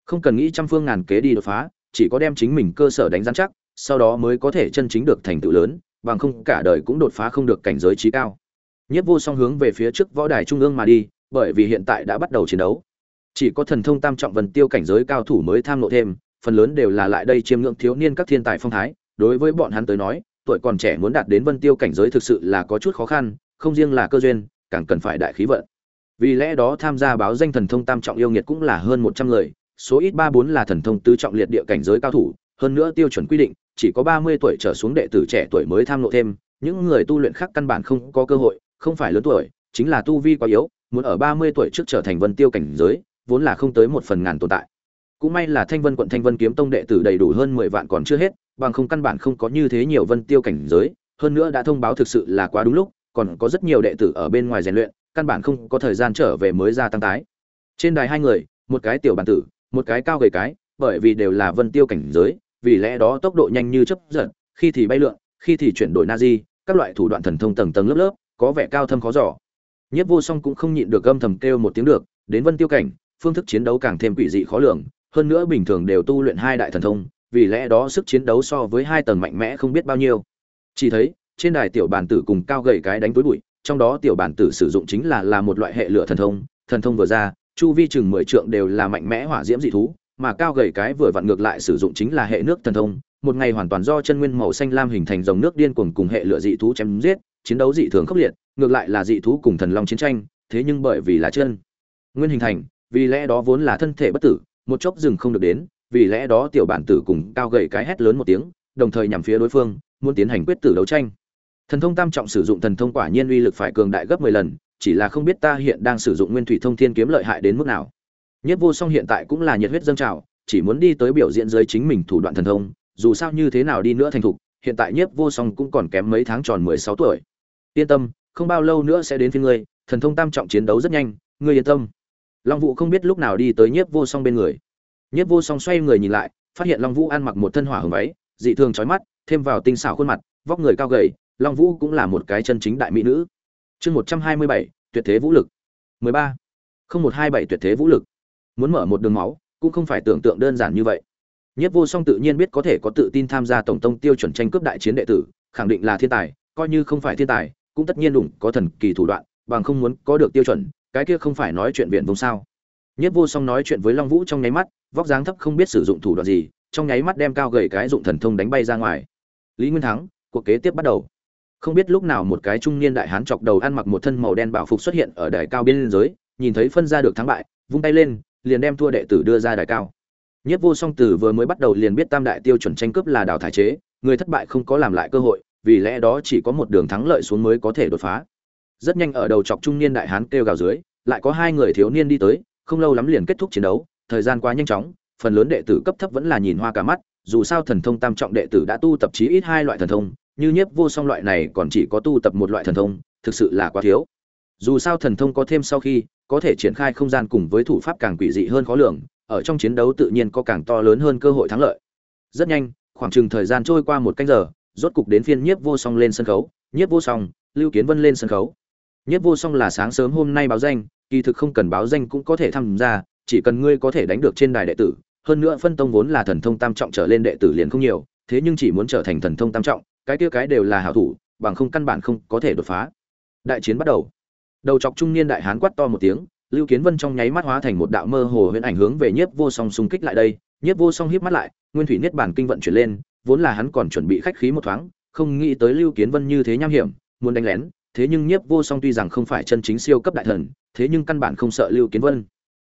Không cần nghĩ trăm phương ngàn kế đi đột phá, chỉ có đem chính mình cơ sở đánh rắn chắc, sau đó mới có thể chân chính được thành tựu lớn, bằng không cả đời cũng đột phá không được cảnh giới trí cao. Nhiếp vô song hướng về phía trước võ đài trung ương mà đi, bởi vì hiện tại đã bắt đầu chiến đấu chỉ có thần thông tam trọng vần tiêu cảnh giới cao thủ mới tham lộ thêm, phần lớn đều là lại đây chiêm ngưỡng thiếu niên các thiên tài phong thái. Đối với bọn hắn tới nói, tuổi còn trẻ muốn đạt đến vân tiêu cảnh giới thực sự là có chút khó khăn, không riêng là cơ duyên, càng cần phải đại khí vận. Vì lẽ đó tham gia báo danh thần thông tam trọng yêu nghiệt cũng là hơn một trăm người, số ít ba bốn là thần thông tứ trọng liệt địa cảnh giới cao thủ, hơn nữa tiêu chuẩn quy định, chỉ có ba mươi tuổi trở xuống đệ tử trẻ tuổi mới tham lộ thêm. Những người tu luyện khác căn bản không có cơ hội, không phải lớn tuổi, chính là tu vi quá yếu, muốn ở ba mươi tuổi trước trở thành vân tiêu cảnh giới vốn là không tới một phần ngàn tồn tại. Cũng may là thanh vân quận thanh vân kiếm tông đệ tử đầy đủ hơn mười vạn còn chưa hết, bằng không căn bản không có như thế nhiều vân tiêu cảnh giới, hơn nữa đã thông báo thực sự là quá đúng lúc, còn có rất nhiều đệ tử ở bên ngoài rèn luyện, căn bản không có thời gian trở về mới ra tăng tái. Trên đài hai người, một cái tiểu bản tử, một cái cao gầy cái, bởi vì đều là vân tiêu cảnh giới, vì lẽ đó tốc độ nhanh như chớp giật, khi thì bay lượn, khi thì chuyển đổi na di, các loại thủ đoạn thần thông tầng tầng lớp lớp, có vẻ cao thâm khó giỏ nhất vô song cũng không nhịn được âm thầm kêu một tiếng được, đến vân tiêu cảnh phương thức chiến đấu càng thêm quỷ dị khó lường, hơn nữa bình thường đều tu luyện hai đại thần thông, vì lẽ đó sức chiến đấu so với hai tầng mạnh mẽ không biết bao nhiêu. Chỉ thấy, trên đài tiểu bản tử cùng cao gầy cái đánh túi bụi, trong đó tiểu bản tử sử dụng chính là là một loại hệ lửa thần thông thần thông vừa ra, chu vi chừng mười trượng đều là mạnh mẽ hỏa diễm dị thú, mà cao gầy cái vừa vặn ngược lại sử dụng chính là hệ nước thần thông, một ngày hoàn toàn do chân nguyên màu xanh lam hình thành dòng nước điên cuồng cùng hệ lửa dị thú chém giết, chiến đấu dị thường khốc liệt, ngược lại là dị thú cùng thần long chiến tranh, thế nhưng bởi vì là chân nguyên hình thành vì lẽ đó vốn là thân thể bất tử, một chốc dừng không được đến, vì lẽ đó tiểu bản tử cùng cao gầy cái hét lớn một tiếng, đồng thời nhằm phía đối phương, muốn tiến hành quyết tử đấu tranh. Thần thông tam trọng sử dụng thần thông quả nhiên uy lực phải cường đại gấp mười lần, chỉ là không biết ta hiện đang sử dụng nguyên thủy thông thiên kiếm lợi hại đến mức nào. Nhất vô song hiện tại cũng là nhiệt huyết dâng trào, chỉ muốn đi tới biểu diễn dưới chính mình thủ đoạn thần thông, dù sao như thế nào đi nữa thành thục, hiện tại nhất vô song cũng còn kém mấy tháng tròn mười sáu tuổi. Yên tâm, không bao lâu nữa sẽ đến phía ngươi, thần thông tam trọng chiến đấu rất nhanh, ngươi yên tâm long vũ không biết lúc nào đi tới nhiếp vô song bên người. Nhiếp vô song xoay người nhìn lại, phát hiện long vũ ăn mặc một thân hỏa hồng váy, dị thường trói mắt, thêm vào tinh xảo khuôn mặt, vóc người cao gầy, long vũ cũng là một cái chân chính đại mỹ nữ. Chương một trăm hai mươi bảy, tuyệt thế vũ lực. Mười ba. Không một hai bảy tuyệt thế vũ lực. Muốn mở một đường máu, cũng không phải tưởng tượng đơn giản như vậy. Nhất vô song tự nhiên biết có thể có tự tin tham gia tổng tông tiêu chuẩn tranh cướp đại chiến đệ tử, khẳng định là thiên tài, coi như không phải thiên tài, cũng tất nhiên đủng có thần kỳ thủ đoạn, bằng không muốn có được tiêu chuẩn cái kia không phải nói chuyện viện vùng sao? Nhất vô song nói chuyện với long vũ trong nháy mắt, vóc dáng thấp không biết sử dụng thủ đoạn gì, trong nháy mắt đem cao gầy cái dụng thần thông đánh bay ra ngoài. Lý nguyên thắng, cuộc kế tiếp bắt đầu. Không biết lúc nào một cái trung niên đại hán chọc đầu ăn mặc một thân màu đen bảo phục xuất hiện ở đài cao biên giới, nhìn thấy phân ra được thắng bại, vung tay lên, liền đem thua đệ tử đưa ra đài cao. Nhất vô song tử vừa mới bắt đầu liền biết tam đại tiêu chuẩn tranh cướp là đào thải chế, người thất bại không có làm lại cơ hội, vì lẽ đó chỉ có một đường thắng lợi xuống mới có thể đột phá rất nhanh ở đầu chọc trung niên đại hán kêu gào dưới, lại có hai người thiếu niên đi tới, không lâu lắm liền kết thúc chiến đấu, thời gian quá nhanh chóng, phần lớn đệ tử cấp thấp vẫn là nhìn hoa cả mắt, dù sao thần thông tam trọng đệ tử đã tu tập chí ít hai loại thần thông, như nhiếp vô song loại này còn chỉ có tu tập một loại thần thông, thực sự là quá thiếu. Dù sao thần thông có thêm sau khi, có thể triển khai không gian cùng với thủ pháp càng quỷ dị hơn khó lường, ở trong chiến đấu tự nhiên có càng to lớn hơn cơ hội thắng lợi. Rất nhanh, khoảng chừng thời gian trôi qua một canh giờ, rốt cục đến phiên nhiếp vô song lên sân khấu, nhiếp vô song, lưu kiến vân lên sân khấu nhiếp vô song là sáng sớm hôm nay báo danh, kỳ thực không cần báo danh cũng có thể tham gia, chỉ cần ngươi có thể đánh được trên đài đệ tử, hơn nữa phân tông vốn là thần thông tam trọng trở lên đệ tử liền không nhiều, thế nhưng chỉ muốn trở thành thần thông tam trọng, cái kia cái đều là hảo thủ, bằng không căn bản không có thể đột phá. Đại chiến bắt đầu. Đầu chọc trung niên đại hán quát to một tiếng, lưu kiến vân trong nháy mắt hóa thành một đạo mơ hồ huyễn ảnh hướng về nhiếp vô song xung kích lại đây. Nhiếp vô song híp mắt lại, nguyên thủy niết bản kinh vận chuyển lên, vốn là hắn còn chuẩn bị khách khí một thoáng, không nghĩ tới lưu kiến vân như thế nham hiểm, muốn đánh lén thế nhưng nhiếp vô song tuy rằng không phải chân chính siêu cấp đại thần, thế nhưng căn bản không sợ lưu kiến vân.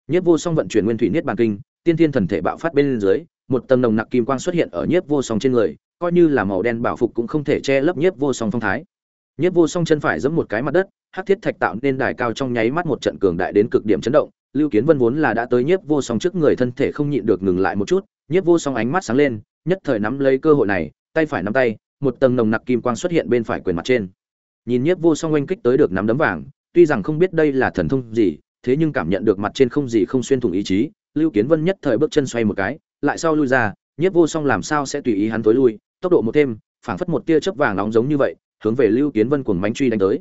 Nhiếp vô song vận chuyển nguyên thủy niết bản kinh, tiên thiên thần thể bạo phát bên dưới, một tầng nồng nặc kim quang xuất hiện ở nhiếp vô song trên người, coi như là màu đen bảo phục cũng không thể che lấp nhiếp vô song phong thái. Nhiếp vô song chân phải giẫm một cái mặt đất, hắc thiết thạch tạo nên đài cao trong nháy mắt một trận cường đại đến cực điểm chấn động. Lưu kiến vân vốn là đã tới nhiếp vô song trước người thân thể không nhịn được ngừng lại một chút, nhiếp vô song ánh mắt sáng lên, nhất thời nắm lấy cơ hội này, tay phải nắm tay, một tầng nồng nặc kim quang xuất hiện bên phải quyền mặt trên nhìn nhiếp vô song oanh kích tới được nắm đấm vàng, tuy rằng không biết đây là thần thông gì, thế nhưng cảm nhận được mặt trên không gì không xuyên thủng ý chí, lưu kiến vân nhất thời bước chân xoay một cái, lại sau lui ra, nhiếp vô song làm sao sẽ tùy ý hắn tối lui, tốc độ một thêm, phảng phất một tia chớp vàng nóng giống như vậy, hướng về lưu kiến vân cuồng mánh truy đánh tới.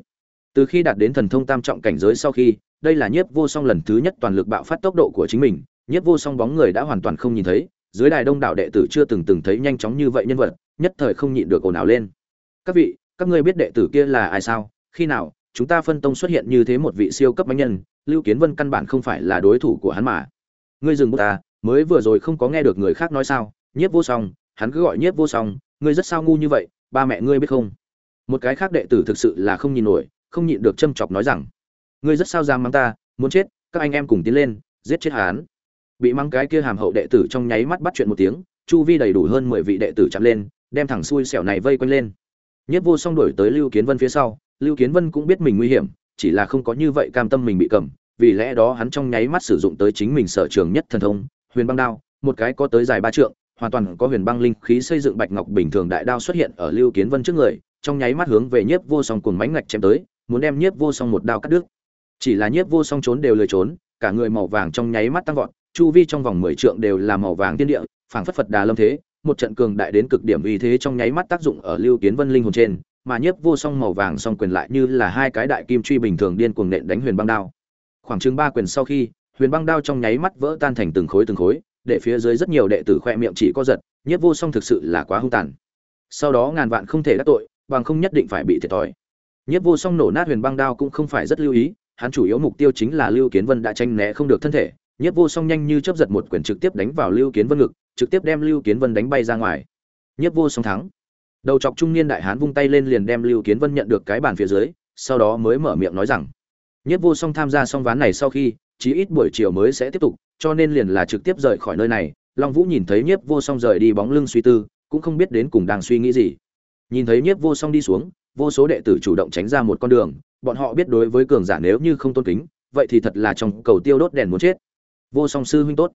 Từ khi đạt đến thần thông tam trọng cảnh giới sau khi, đây là nhiếp vô song lần thứ nhất toàn lực bạo phát tốc độ của chính mình, nhiếp vô song bóng người đã hoàn toàn không nhìn thấy, dưới đài đông đảo đệ tử chưa từng từng thấy nhanh chóng như vậy nhân vật, nhất thời không nhịn được ồn ào lên. Các vị các ngươi biết đệ tử kia là ai sao? Khi nào, chúng ta phân tông xuất hiện như thế một vị siêu cấp bánh nhân, lưu kiến vân căn bản không phải là đối thủ của hắn mà. Ngươi dừng bút ta, mới vừa rồi không có nghe được người khác nói sao? Nhiếp vô song, hắn cứ gọi nhiếp vô song, ngươi rất sao ngu như vậy, ba mẹ ngươi biết không? Một cái khác đệ tử thực sự là không nhìn nổi, không nhịn được châm chọc nói rằng, ngươi rất sao dám mắng ta, muốn chết, các anh em cùng tiến lên, giết chết hắn. Bị mắng cái kia hàm hậu đệ tử trong nháy mắt bắt chuyện một tiếng, chu vi đầy đủ hơn mười vị đệ tử chạm lên, đem thẳng xui xẻo này vây quanh lên nhất vô song đổi tới lưu kiến vân phía sau, lưu kiến vân cũng biết mình nguy hiểm, chỉ là không có như vậy cam tâm mình bị cầm, vì lẽ đó hắn trong nháy mắt sử dụng tới chính mình sở trường nhất thần thông, huyền băng đao, một cái có tới dài ba trượng, hoàn toàn có huyền băng linh khí xây dựng bạch ngọc bình thường đại đao xuất hiện ở lưu kiến vân trước người, trong nháy mắt hướng về nhiếp vô song cùng mánh ngạch chém tới, muốn đem nhiếp vô song một đao cắt đứt. Chỉ là nhiếp vô song trốn đều lười trốn, cả người màu vàng trong nháy mắt tăng vọt, chu vi trong vòng mười trượng đều là màu vàng tiên địa, phảng phất phật đà lâm thế một trận cường đại đến cực điểm uy thế trong nháy mắt tác dụng ở lưu kiến vân linh hồn trên, mà nhiếp vô song màu vàng song quyền lại như là hai cái đại kim truy bình thường điên cuồng nện đánh huyền băng đao. Khoảng chừng ba quyền sau khi, huyền băng đao trong nháy mắt vỡ tan thành từng khối từng khối, để phía dưới rất nhiều đệ tử khoe miệng chỉ có giật, nhiếp vô song thực sự là quá hung tàn. Sau đó ngàn vạn không thể đắc tội, bằng không nhất định phải bị thiệt thòi. Nhiếp vô song nổ nát huyền băng đao cũng không phải rất lưu ý, hắn chủ yếu mục tiêu chính là lưu kiến vân đã tranh né không được thân thể. Nhiếp vô song nhanh như chớp giật một quyền trực tiếp đánh vào lưu kiến vân ngực trực tiếp đem lưu kiến vân đánh bay ra ngoài. Nhiếp vô song thắng. Đầu chọc trung niên đại hán vung tay lên liền đem lưu kiến vân nhận được cái bàn phía dưới, sau đó mới mở miệng nói rằng, nhiếp vô song tham gia xong ván này sau khi, chí ít buổi chiều mới sẽ tiếp tục, cho nên liền là trực tiếp rời khỏi nơi này. Long vũ nhìn thấy nhiếp vô song rời đi bóng lưng suy tư, cũng không biết đến cùng đang suy nghĩ gì. Nhìn thấy nhiếp vô song đi xuống, vô số đệ tử chủ động tránh ra một con đường, bọn họ biết đối với cường giả nếu như không tôn kính, vậy thì thật là trong cầu tiêu đốt đèn muốn chết. Vô song sư huynh tốt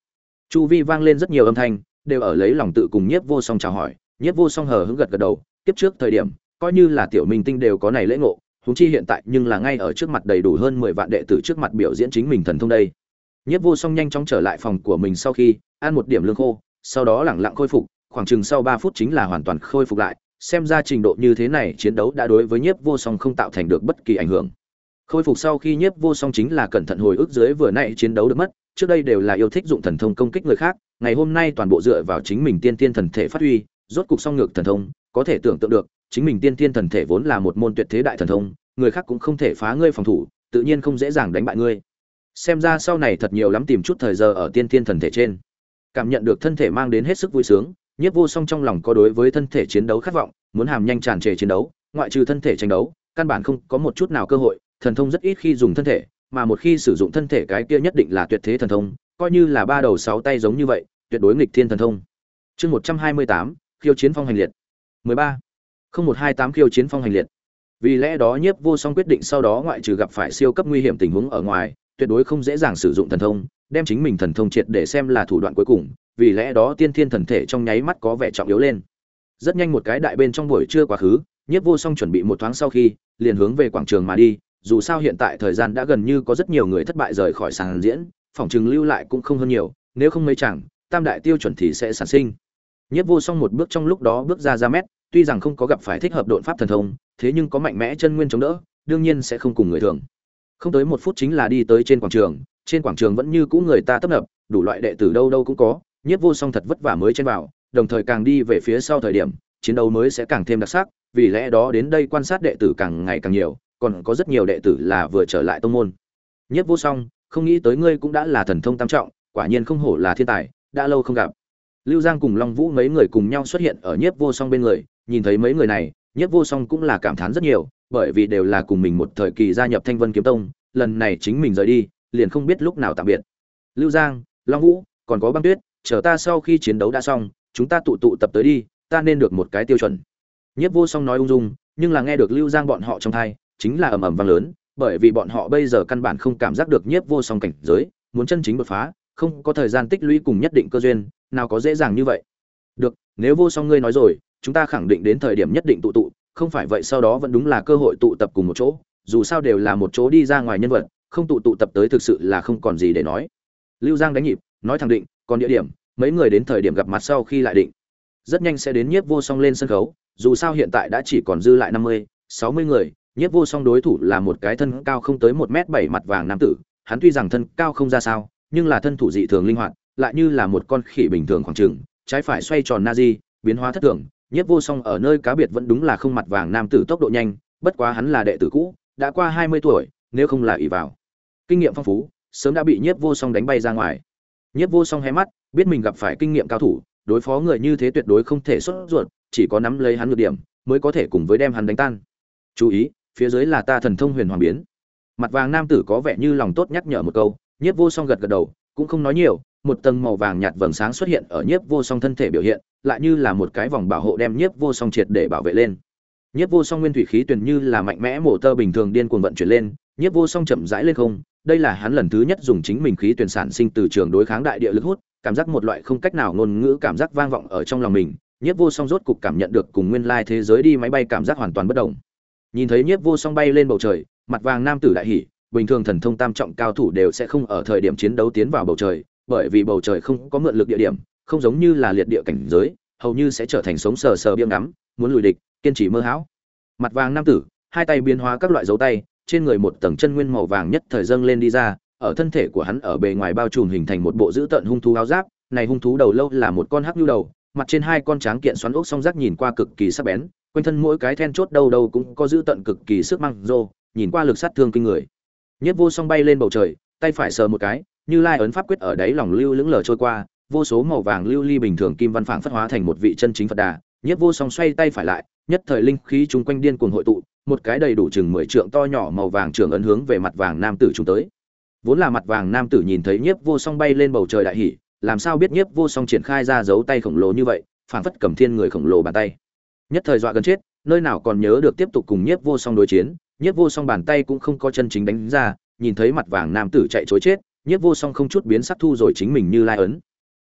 chu vi vang lên rất nhiều âm thanh, đều ở lấy lòng tự cùng nhiếp vô song chào hỏi. Nhiếp vô song hờ hững gật gật đầu tiếp trước thời điểm, coi như là tiểu minh tinh đều có này lễ ngộ, huống chi hiện tại nhưng là ngay ở trước mặt đầy đủ hơn mười vạn đệ tử trước mặt biểu diễn chính mình thần thông đây. Nhiếp vô song nhanh chóng trở lại phòng của mình sau khi ăn một điểm lương khô, sau đó lẳng lặng khôi phục, khoảng chừng sau ba phút chính là hoàn toàn khôi phục lại, xem ra trình độ như thế này chiến đấu đã đối với nhiếp vô song không tạo thành được bất kỳ ảnh hưởng. Khôi phục sau khi nhiếp vô song chính là cẩn thận hồi ức dưới vừa nãy chiến đấu được mất trước đây đều là yêu thích dụng thần thông công kích người khác, ngày hôm nay toàn bộ dựa vào chính mình tiên tiên thần thể phát huy, rốt cục song ngược thần thông, có thể tưởng tượng được, chính mình tiên tiên thần thể vốn là một môn tuyệt thế đại thần thông, người khác cũng không thể phá ngươi phòng thủ, tự nhiên không dễ dàng đánh bại ngươi. Xem ra sau này thật nhiều lắm tìm chút thời giờ ở tiên tiên thần thể trên. Cảm nhận được thân thể mang đến hết sức vui sướng, nhiếp vô song trong lòng có đối với thân thể chiến đấu khát vọng, muốn hàm nhanh tràn trề chiến đấu, ngoại trừ thân thể tranh đấu, căn bản không có một chút nào cơ hội, thần thông rất ít khi dùng thân thể mà một khi sử dụng thân thể cái kia nhất định là tuyệt thế thần thông, coi như là ba đầu sáu tay giống như vậy, tuyệt đối nghịch thiên thần thông. Chương một trăm hai mươi tám, khiêu chiến phong hành liệt. mười ba, không một hai tám khiêu chiến phong hành liệt. Vì lẽ đó nhiếp vô song quyết định sau đó ngoại trừ gặp phải siêu cấp nguy hiểm tình huống ở ngoài, tuyệt đối không dễ dàng sử dụng thần thông, đem chính mình thần thông triệt để xem là thủ đoạn cuối cùng, vì lẽ đó tiên thiên thần thể trong nháy mắt có vẻ trọng yếu lên. Rất nhanh một cái đại bên trong buổi trưa quá khứ, nhiếp vô song chuẩn bị một thoáng sau khi, liền hướng về quảng trường mà đi dù sao hiện tại thời gian đã gần như có rất nhiều người thất bại rời khỏi sàn diễn, phòng trường lưu lại cũng không hơn nhiều, nếu không mấy chẳng tam đại tiêu chuẩn thì sẽ sản sinh. Nhiếp vô song một bước trong lúc đó bước ra ra mét, tuy rằng không có gặp phải thích hợp độn pháp thần thông, thế nhưng có mạnh mẽ chân nguyên chống đỡ, đương nhiên sẽ không cùng người thường. Không tới một phút chính là đi tới trên quảng trường, trên quảng trường vẫn như cũ người ta tấp nập, đủ loại đệ tử đâu đâu cũng có nhiếp vô song thật vất vả mới chen vào, đồng thời càng đi về phía sau thời điểm, chiến đấu mới sẽ càng thêm đặc sắc, vì lẽ đó đến đây quan sát đệ tử càng ngày càng nhiều còn có rất nhiều đệ tử là vừa trở lại tông môn. Nhiếp vô song, không nghĩ tới ngươi cũng đã là thần thông tam trọng, quả nhiên không hổ là thiên tài, đã lâu không gặp. Lưu giang cùng long vũ mấy người cùng nhau xuất hiện ở nhiếp vô song bên người, nhìn thấy mấy người này nhiếp vô song cũng là cảm thán rất nhiều, bởi vì đều là cùng mình một thời kỳ gia nhập thanh vân kiếm tông, lần này chính mình rời đi, liền không biết lúc nào tạm biệt. Lưu giang, long vũ, còn có băng tuyết, chờ ta sau khi chiến đấu đã xong, chúng ta tụ tụ tập tới đi, ta nên được một cái tiêu chuẩn. Nhiếp vô song nói ung dung, nhưng là nghe được lưu giang bọn họ trong thai chính là ầm ầm vang lớn, bởi vì bọn họ bây giờ căn bản không cảm giác được nhiếp vô song cảnh giới, muốn chân chính đột phá, không có thời gian tích lũy cùng nhất định cơ duyên, nào có dễ dàng như vậy. Được, nếu vô song ngươi nói rồi, chúng ta khẳng định đến thời điểm nhất định tụ tụ, không phải vậy sau đó vẫn đúng là cơ hội tụ tập cùng một chỗ, dù sao đều là một chỗ đi ra ngoài nhân vật, không tụ tụ tập tới thực sự là không còn gì để nói. Lưu giang đánh nhịp, nói thẳng định, còn địa điểm, mấy người đến thời điểm gặp mặt sau khi lại định. Rất nhanh sẽ đến nhiếp vô song lên sân khấu, dù sao hiện tại đã chỉ còn dư lại năm mươi, sáu mươi người nhiếp vô song đối thủ là một cái thân cao không tới một m bảy mặt vàng nam tử, hắn tuy rằng thân cao không ra sao, nhưng là thân thủ dị thường linh hoạt, lại như là một con khỉ bình thường khoảng trừng trái phải xoay tròn na di, biến hóa thất thường. Nhiếp vô song ở nơi cá biệt vẫn đúng là không mặt vàng nam tử tốc độ nhanh, bất quá hắn là đệ tử cũ, đã qua hai mươi tuổi, nếu không là ỷ vào. Kinh nghiệm phong phú, sớm đã bị nhiếp vô song đánh bay ra ngoài. Nhiếp vô song hé mắt, biết mình gặp phải kinh nghiệm cao thủ, đối phó người như thế tuyệt đối không thể xuất ruột, chỉ có nắm lấy hắn ngược điểm, mới có thể cùng với đem hắn đánh tan. Chú ý phía dưới là ta thần thông huyền hoàng biến. Mặt vàng nam tử có vẻ như lòng tốt nhắc nhở một câu, nhiếp vô song gật gật đầu, cũng không nói nhiều, một tầng màu vàng nhạt vầng sáng xuất hiện ở nhiếp vô song thân thể biểu hiện, lại như là một cái vòng bảo hộ đem nhiếp vô song triệt để bảo vệ lên. Nhiếp vô song nguyên thủy khí tuyền như là mạnh mẽ mổ tơ bình thường điên cuồng vận chuyển lên, nhiếp vô song chậm rãi lên không, đây là hắn lần thứ nhất dùng chính mình khí tuyển sản sinh từ trường đối kháng đại địa lực hút, cảm giác một loại không cách nào ngôn ngữ cảm giác vang vọng ở trong lòng mình, nhiếp vô song rốt cục cảm nhận được cùng nguyên lai thế giới đi máy bay cảm giác hoàn toàn bất động nhìn thấy nhiếp vô song bay lên bầu trời, mặt vàng nam tử đại hỉ, bình thường thần thông tam trọng cao thủ đều sẽ không ở thời điểm chiến đấu tiến vào bầu trời, bởi vì bầu trời không có mượn lực địa điểm, không giống như là liệt địa cảnh giới, hầu như sẽ trở thành sống sờ sờ biếng ngắm, muốn lùi địch, kiên trì mơ hão. Mặt vàng nam tử, hai tay biến hóa các loại dấu tay, trên người một tầng chân nguyên màu vàng nhất thời dâng lên đi ra, ở thân thể của hắn ở bề ngoài bao trùm hình thành một bộ dữ tợn hung thú áo giáp, này hung thú đầu lâu là một con hắc nhu đầu, mặt trên hai con tráng kiện xoắn ốc song giác nhìn qua cực kỳ sắc bén quanh thân mỗi cái then chốt đâu đâu cũng có giữ tận cực kỳ sức mang rô, nhìn qua lực sát thương kinh người. Nhất vô song bay lên bầu trời, tay phải sờ một cái, như lai ấn pháp quyết ở đáy lòng lưu lững lờ trôi qua, vô số màu vàng lưu ly bình thường kim văn phảng phất hóa thành một vị chân chính phật đà. Nhất vô song xoay tay phải lại, nhất thời linh khí chung quanh điên cuồng hội tụ, một cái đầy đủ chừng mười trượng to nhỏ màu vàng trưởng ấn hướng về mặt vàng nam tử chúng tới. Vốn là mặt vàng nam tử nhìn thấy nhiếp vô song bay lên bầu trời đại hỉ, làm sao biết nhiếp vô song triển khai ra dấu tay khổng lồ như vậy, phảng phất cầm thiên người khổng lồ bàn tay nhất thời dọa gần chết, nơi nào còn nhớ được tiếp tục cùng nhiếp vô song đối chiến. Nhiếp vô song bàn tay cũng không có chân chính đánh ra, nhìn thấy mặt vàng nam tử chạy chối chết, nhiếp vô song không chút biến sắc thu rồi chính mình như lai ấn.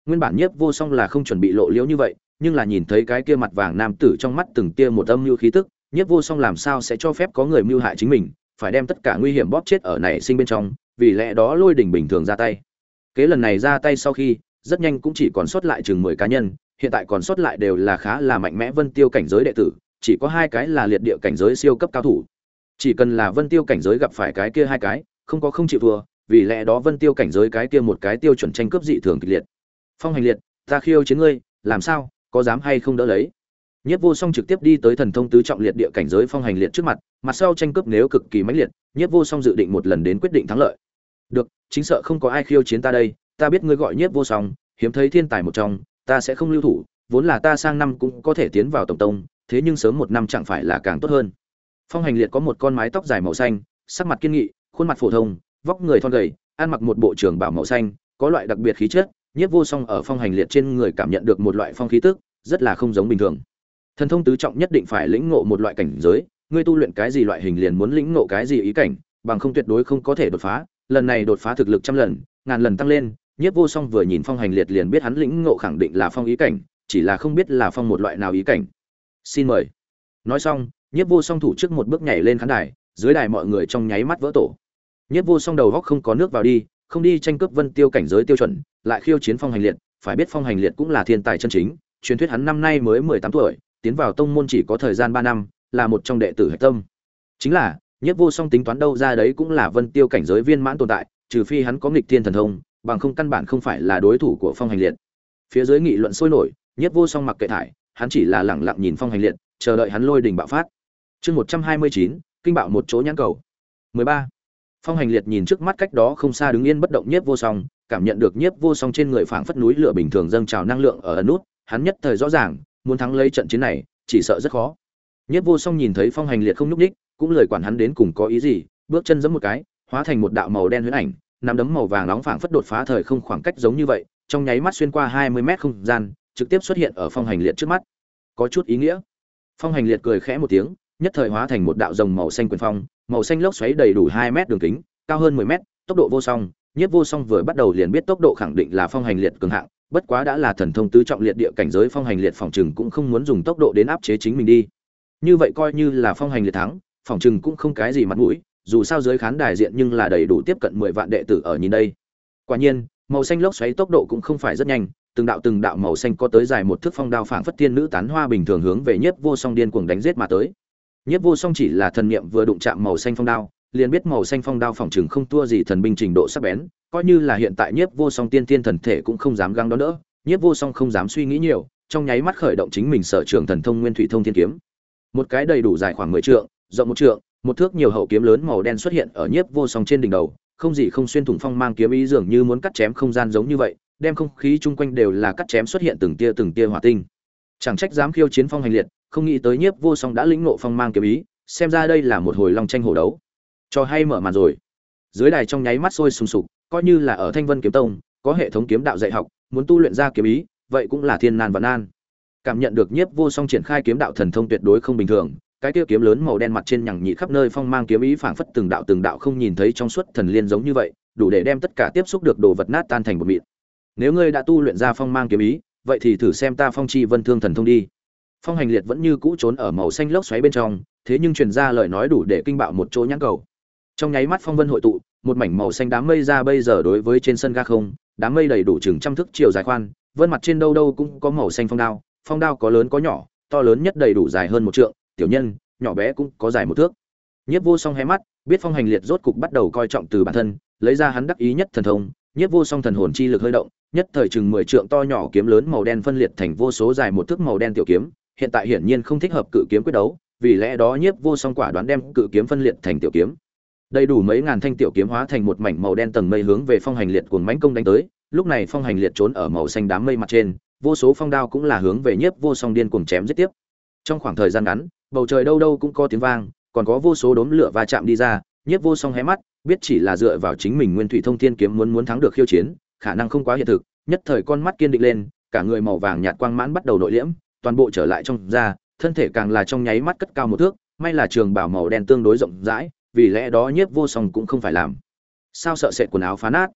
Nguyên bản nhiếp vô song là không chuẩn bị lộ liễu như vậy, nhưng là nhìn thấy cái kia mặt vàng nam tử trong mắt từng tia một âm mưu khí tức, nhiếp vô song làm sao sẽ cho phép có người mưu hại chính mình, phải đem tất cả nguy hiểm bóp chết ở nảy sinh bên trong, vì lẽ đó lôi đỉnh bình thường ra tay. Kế lần này ra tay sau khi, rất nhanh cũng chỉ còn sót lại chừng mười cá nhân hiện tại còn sót lại đều là khá là mạnh mẽ vân tiêu cảnh giới đệ tử chỉ có hai cái là liệt địa cảnh giới siêu cấp cao thủ. Chỉ cần là vân tiêu cảnh giới gặp phải cái kia hai cái không có không chịu thua vì lẽ đó vân tiêu cảnh giới cái kia một cái tiêu chuẩn tranh cướp dị thường kịch liệt. Phong hành liệt ta khiêu chiến ngươi làm sao có dám hay không đỡ lấy? Nhất Vô Song trực tiếp đi tới thần thông tứ trọng liệt địa cảnh giới phong hành liệt trước mặt, mặt sau tranh cướp nếu cực kỳ mãnh liệt, Nhất Vô Song dự định một lần đến quyết định thắng lợi. Được, chính sợ không có ai khiêu chiến ta đây, ta biết ngươi gọi Nhất Vô Song, hiếm thấy thiên tài một trong, ta sẽ không lưu thủ, vốn là ta sang năm cũng có thể tiến vào tổng tông, thế nhưng sớm một năm chẳng phải là càng tốt hơn. Phong hành liệt có một con mái tóc dài màu xanh sắc mặt kiên nghị khuôn mặt phổ thông vóc người thon gầy ăn mặc một bộ trưởng bảo màu xanh có loại đặc biệt khí chất nhiếp vô song ở phong hành liệt trên người cảm nhận được một loại phong khí tức rất là không giống bình thường. Thần thông tứ trọng nhất định phải lĩnh ngộ một loại cảnh giới ngươi tu luyện cái gì loại hình liền muốn lĩnh ngộ cái gì ý cảnh bằng không tuyệt đối không có thể đột phá lần này đột phá thực lực trăm lần ngàn lần tăng lên nhiếp vô song vừa nhìn phong hành liệt liền biết hắn lĩnh ngộ khẳng định là phong ý cảnh, chỉ là không biết là phong một loại nào ý cảnh. Xin mời. Nói xong, nhiếp vô song thủ trước một bước nhảy lên khán đài, dưới đài mọi người trong nháy mắt vỡ tổ. Nhiếp vô song đầu góc không có nước vào đi, không đi tranh cướp vân tiêu cảnh giới tiêu chuẩn, lại khiêu chiến phong hành liệt, phải biết phong hành liệt cũng là thiên tài chân chính, truyền thuyết hắn năm nay mới mười tám tuổi, tiến vào tông môn chỉ có thời gian ba năm, là một trong đệ tử hạch tâm. Chính là, nhiếp vô song tính toán đâu ra đấy cũng là vân tiêu cảnh giới viên mãn tồn tại, trừ phi hắn có nghịch thiên thần thông bằng không căn bản không phải là đối thủ của phong hành liệt. Phía dưới nghị luận sôi nổi nhất vô song mặc kệ thải, hắn chỉ là lẳng lặng nhìn phong hành liệt, chờ đợi hắn lôi đình bạo phát. Chương một trăm hai mươi chín, kinh bạo một chỗ nhãn cầu. mười ba. Phong hành liệt nhìn trước mắt cách đó không xa đứng yên bất động nhiếp vô song, cảm nhận được nhiếp vô song trên người phảng phất núi lửa bình thường dâng trào năng lượng ở ẩn nút, hắn nhất thời rõ ràng, muốn thắng lấy trận chiến này, chỉ sợ rất khó. Nhiếp vô song nhìn thấy phong hành liệt không nhúc ních cũng lời quản hắn đến cùng có ý gì, bước chân giẫm một cái, hóa thành một đạo màu đen huyễn ảnh nắm đấm màu vàng nóng phảng phất đột phá thời không khoảng cách giống như vậy, trong nháy mắt xuyên qua hai mươi mét không gian, trực tiếp xuất hiện ở phong hành liệt trước mắt. Có chút ý nghĩa. Phong hành liệt cười khẽ một tiếng, nhất thời hóa thành một đạo rồng màu xanh quyền phong, màu xanh lốc xoáy đầy đủ 2 mét đường kính, cao hơn mười mét, tốc độ vô song, nhiếp vô song vừa bắt đầu liền biết tốc độ khẳng định là phong hành liệt cường hạng, bất quá đã là thần thông tứ trọng liệt địa cảnh giới phong hành liệt phòng trừng cũng không muốn dùng tốc độ đến áp chế chính mình đi. Như vậy coi như là phong hành liệt thắng, phòng trừng cũng không cái gì mặt mũi dù sao dưới khán đài diện nhưng là đầy đủ tiếp cận mười vạn đệ tử ở nhìn đây. Quả nhiên, màu xanh lốc xoáy tốc độ cũng không phải rất nhanh, từng đạo từng đạo màu xanh có tới dài một thước phong đao phảng phất tiên nữ tán hoa bình thường hướng về nhiếp vô song điên cuồng đánh giết mà tới. Nhiếp vô song chỉ là thần niệm vừa đụng chạm màu xanh phong đao, liền biết màu xanh phong đao phòng trường không thua gì thần binh trình độ sắc bén, coi như là hiện tại nhiếp vô song tiên tiên thần thể cũng không dám găng đó nữa nhiếp vô song không dám suy nghĩ nhiều, trong nháy mắt khởi động chính mình sở trường thần thông nguyên thủy thông thiên kiếm. Một cái đầy đủ dài khoảng mười trượng, rộng một trượng một thước nhiều hậu kiếm lớn màu đen xuất hiện ở nhiếp vô song trên đỉnh đầu, không gì không xuyên thủng phong mang kiếm ý dường như muốn cắt chém không gian giống như vậy, đem không khí chung quanh đều là cắt chém xuất hiện từng tia từng tia hỏa tinh. Chẳng trách dám khiêu chiến phong hành liệt, không nghĩ tới nhiếp vô song đã lĩnh ngộ phong mang kiếm ý, xem ra đây là một hồi long tranh hổ đấu. Cho hay mở màn rồi. Dưới đài trong nháy mắt sôi sùng sục, coi như là ở thanh vân kiếm tông, có hệ thống kiếm đạo dạy học, muốn tu luyện ra kiếm ý, vậy cũng là thiên nan và nan. Cảm nhận được nhiếp vô song triển khai kiếm đạo thần thông tuyệt đối không bình thường cái kia kiếm lớn màu đen mặt trên nhằng nhị khắp nơi phong mang kiếm ý phảng phất từng đạo từng đạo không nhìn thấy trong suốt thần liên giống như vậy, đủ để đem tất cả tiếp xúc được đồ vật nát tan thành bột mịn. Nếu ngươi đã tu luyện ra phong mang kiếm ý, vậy thì thử xem ta phong chi vân thương thần thông đi. Phong hành liệt vẫn như cũ trốn ở màu xanh lốc xoáy bên trong, thế nhưng truyền ra lời nói đủ để kinh bạo một chỗ nhãn cầu. Trong nháy mắt phong vân hội tụ, một mảnh màu xanh đám mây ra bây giờ đối với trên sân ga không, đám mây đầy đủ chừng trăm thước chiều dài khoan, vân mặt trên đâu đâu cũng có màu xanh phong đao phong đao có lớn có nhỏ, to lớn nhất đầy đủ dài hơn một trượng tiểu nhân, nhỏ bé cũng có dài một thước. Nhiếp vô song hé mắt, biết phong hành liệt rốt cục bắt đầu coi trọng từ bản thân, lấy ra hắn đắc ý nhất thần thông, nhiếp vô song thần hồn chi lực hơi động, nhất thời chừng mười trượng to nhỏ kiếm lớn màu đen phân liệt thành vô số dài một thước màu đen tiểu kiếm, hiện tại hiển nhiên không thích hợp cự kiếm quyết đấu, vì lẽ đó nhiếp vô song quả đoán đem cự kiếm phân liệt thành tiểu kiếm. Đầy đủ mấy ngàn thanh tiểu kiếm hóa thành một mảnh màu đen tầng mây hướng về phong hành liệt cuồng mãnh công đánh tới, lúc này phong hành liệt trốn ở màu xanh đám mây mặt trên, vô số phong đao cũng là hướng về nhiếp vô song điên cuồng chém giết tiếp. Trong khoảng thời gian ngắn bầu trời đâu đâu cũng có tiếng vang, còn có vô số đốm lửa va chạm đi ra, nhiếp vô song hé mắt, biết chỉ là dựa vào chính mình nguyên thủy thông thiên kiếm muốn muốn thắng được khiêu chiến, khả năng không quá hiện thực, nhất thời con mắt kiên định lên, cả người màu vàng nhạt quang mãn bắt đầu nội liễm, toàn bộ trở lại trong da, thân thể càng là trong nháy mắt cất cao một thước, may là trường bảo màu đen tương đối rộng rãi, vì lẽ đó nhiếp vô song cũng không phải làm. Sao sợ sệt quần áo phá nát?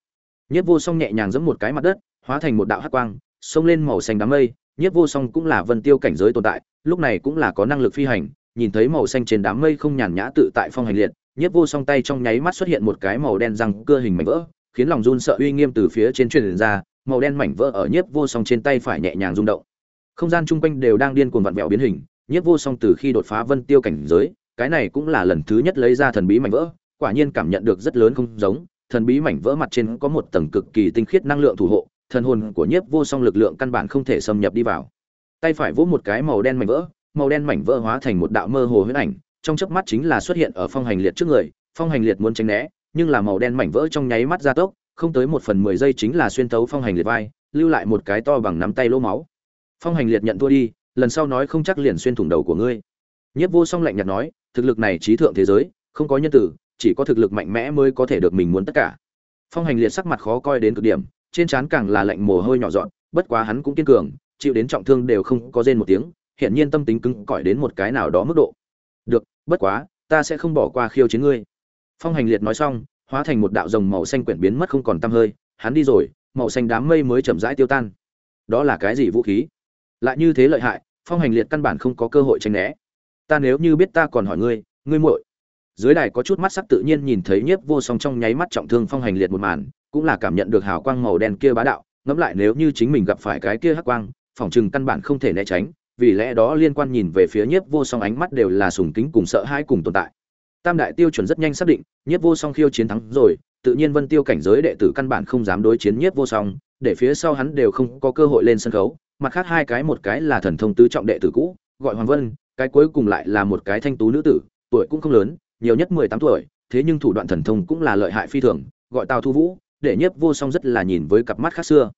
Nhiếp vô song nhẹ nhàng giẫm một cái mặt đất, hóa thành một đạo hắc quang, xông lên màu xanh đám mây nhiếp vô song cũng là vân tiêu cảnh giới tồn tại, lúc này cũng là có năng lực phi hành, nhìn thấy màu xanh trên đám mây không nhàn nhã tự tại phong hành liệt, nhiếp vô song tay trong nháy mắt xuất hiện một cái màu đen răng cưa hình mảnh vỡ, khiến lòng run sợ uy nghiêm từ phía trên truyền ra, màu đen mảnh vỡ ở nhiếp vô song trên tay phải nhẹ nhàng rung động. Không gian chung quanh đều đang điên cuồng vặn vẹo biến hình, nhiếp vô song từ khi đột phá vân tiêu cảnh giới, cái này cũng là lần thứ nhất lấy ra thần bí mảnh vỡ, quả nhiên cảm nhận được rất lớn không giống, thần bí mảnh vỡ mặt trên có một tầng cực kỳ tinh khiết năng lượng thủ hộ thần hồn của nhiếp vô song lực lượng căn bản không thể xâm nhập đi vào. Tay phải vỗ một cái màu đen mảnh vỡ, màu đen mảnh vỡ hóa thành một đạo mơ hồ huyễn ảnh, trong chớp mắt chính là xuất hiện ở phong hành liệt trước người, phong hành liệt muốn tránh né, nhưng là màu đen mảnh vỡ trong nháy mắt gia tốc, không tới một phần mười giây chính là xuyên tấu phong hành liệt vai, lưu lại một cái to bằng nắm tay lỗ máu. Phong hành liệt nhận thua đi, lần sau nói không chắc liền xuyên thủng đầu của ngươi. Nhiếp vô song lạnh nhạt nói, thực lực này trí thượng thế giới, không có nhân tử, chỉ có thực lực mạnh mẽ mới có thể được mình muốn tất cả. Phong hành liệt sắc mặt khó coi đến cực điểm trên trán càng là lạnh mồ hôi nhỏ dọn, bất quá hắn cũng kiên cường, chịu đến trọng thương đều không có rên một tiếng hiện nhiên tâm tính cứng cỏi đến một cái nào đó mức độ. Được, bất quá, ta sẽ không bỏ qua khiêu chiến ngươi. Phong hành liệt nói xong, hóa thành một đạo rồng màu xanh quyển biến mất không còn tăm hơi, hắn đi rồi, màu xanh đám mây mới chậm rãi tiêu tan. Đó là cái gì vũ khí? Lại như thế lợi hại, phong hành liệt căn bản không có cơ hội tranh né. Ta nếu như biết ta còn hỏi ngươi ngươi muội. Dưới đài có chút mắt sắc tự nhiên nhìn thấy nhiếp vô song trong nháy mắt trọng thương phong hành liệt một màn cũng là cảm nhận được hào quang màu đen kia bá đạo, ngẫm lại nếu như chính mình gặp phải cái kia hắc quang phỏng chừng căn bản không thể né tránh, vì lẽ đó liên quan nhìn về phía nhiếp vô song ánh mắt đều là sùng kính cùng sợ hãi cùng tồn tại. Tam đại tiêu chuẩn rất nhanh xác định, nhiếp vô song khiêu chiến thắng rồi, tự nhiên vân tiêu cảnh giới đệ tử căn bản không dám đối chiến nhiếp vô song, để phía sau hắn đều không có cơ hội lên sân khấu, mặt khác hai cái một cái là thần thông tứ trọng đệ tử cũ, gọi hoàng vân, cái cuối cùng lại là một cái thanh tú nữ tử, tuổi cũng không lớn, nhiều nhất mười tám tuổi, thế nhưng thủ đoạn thần thông cũng là lợi hại phi thường, gọi tào thu vũ để nhiếp vô song rất là nhìn với cặp mắt khác xưa.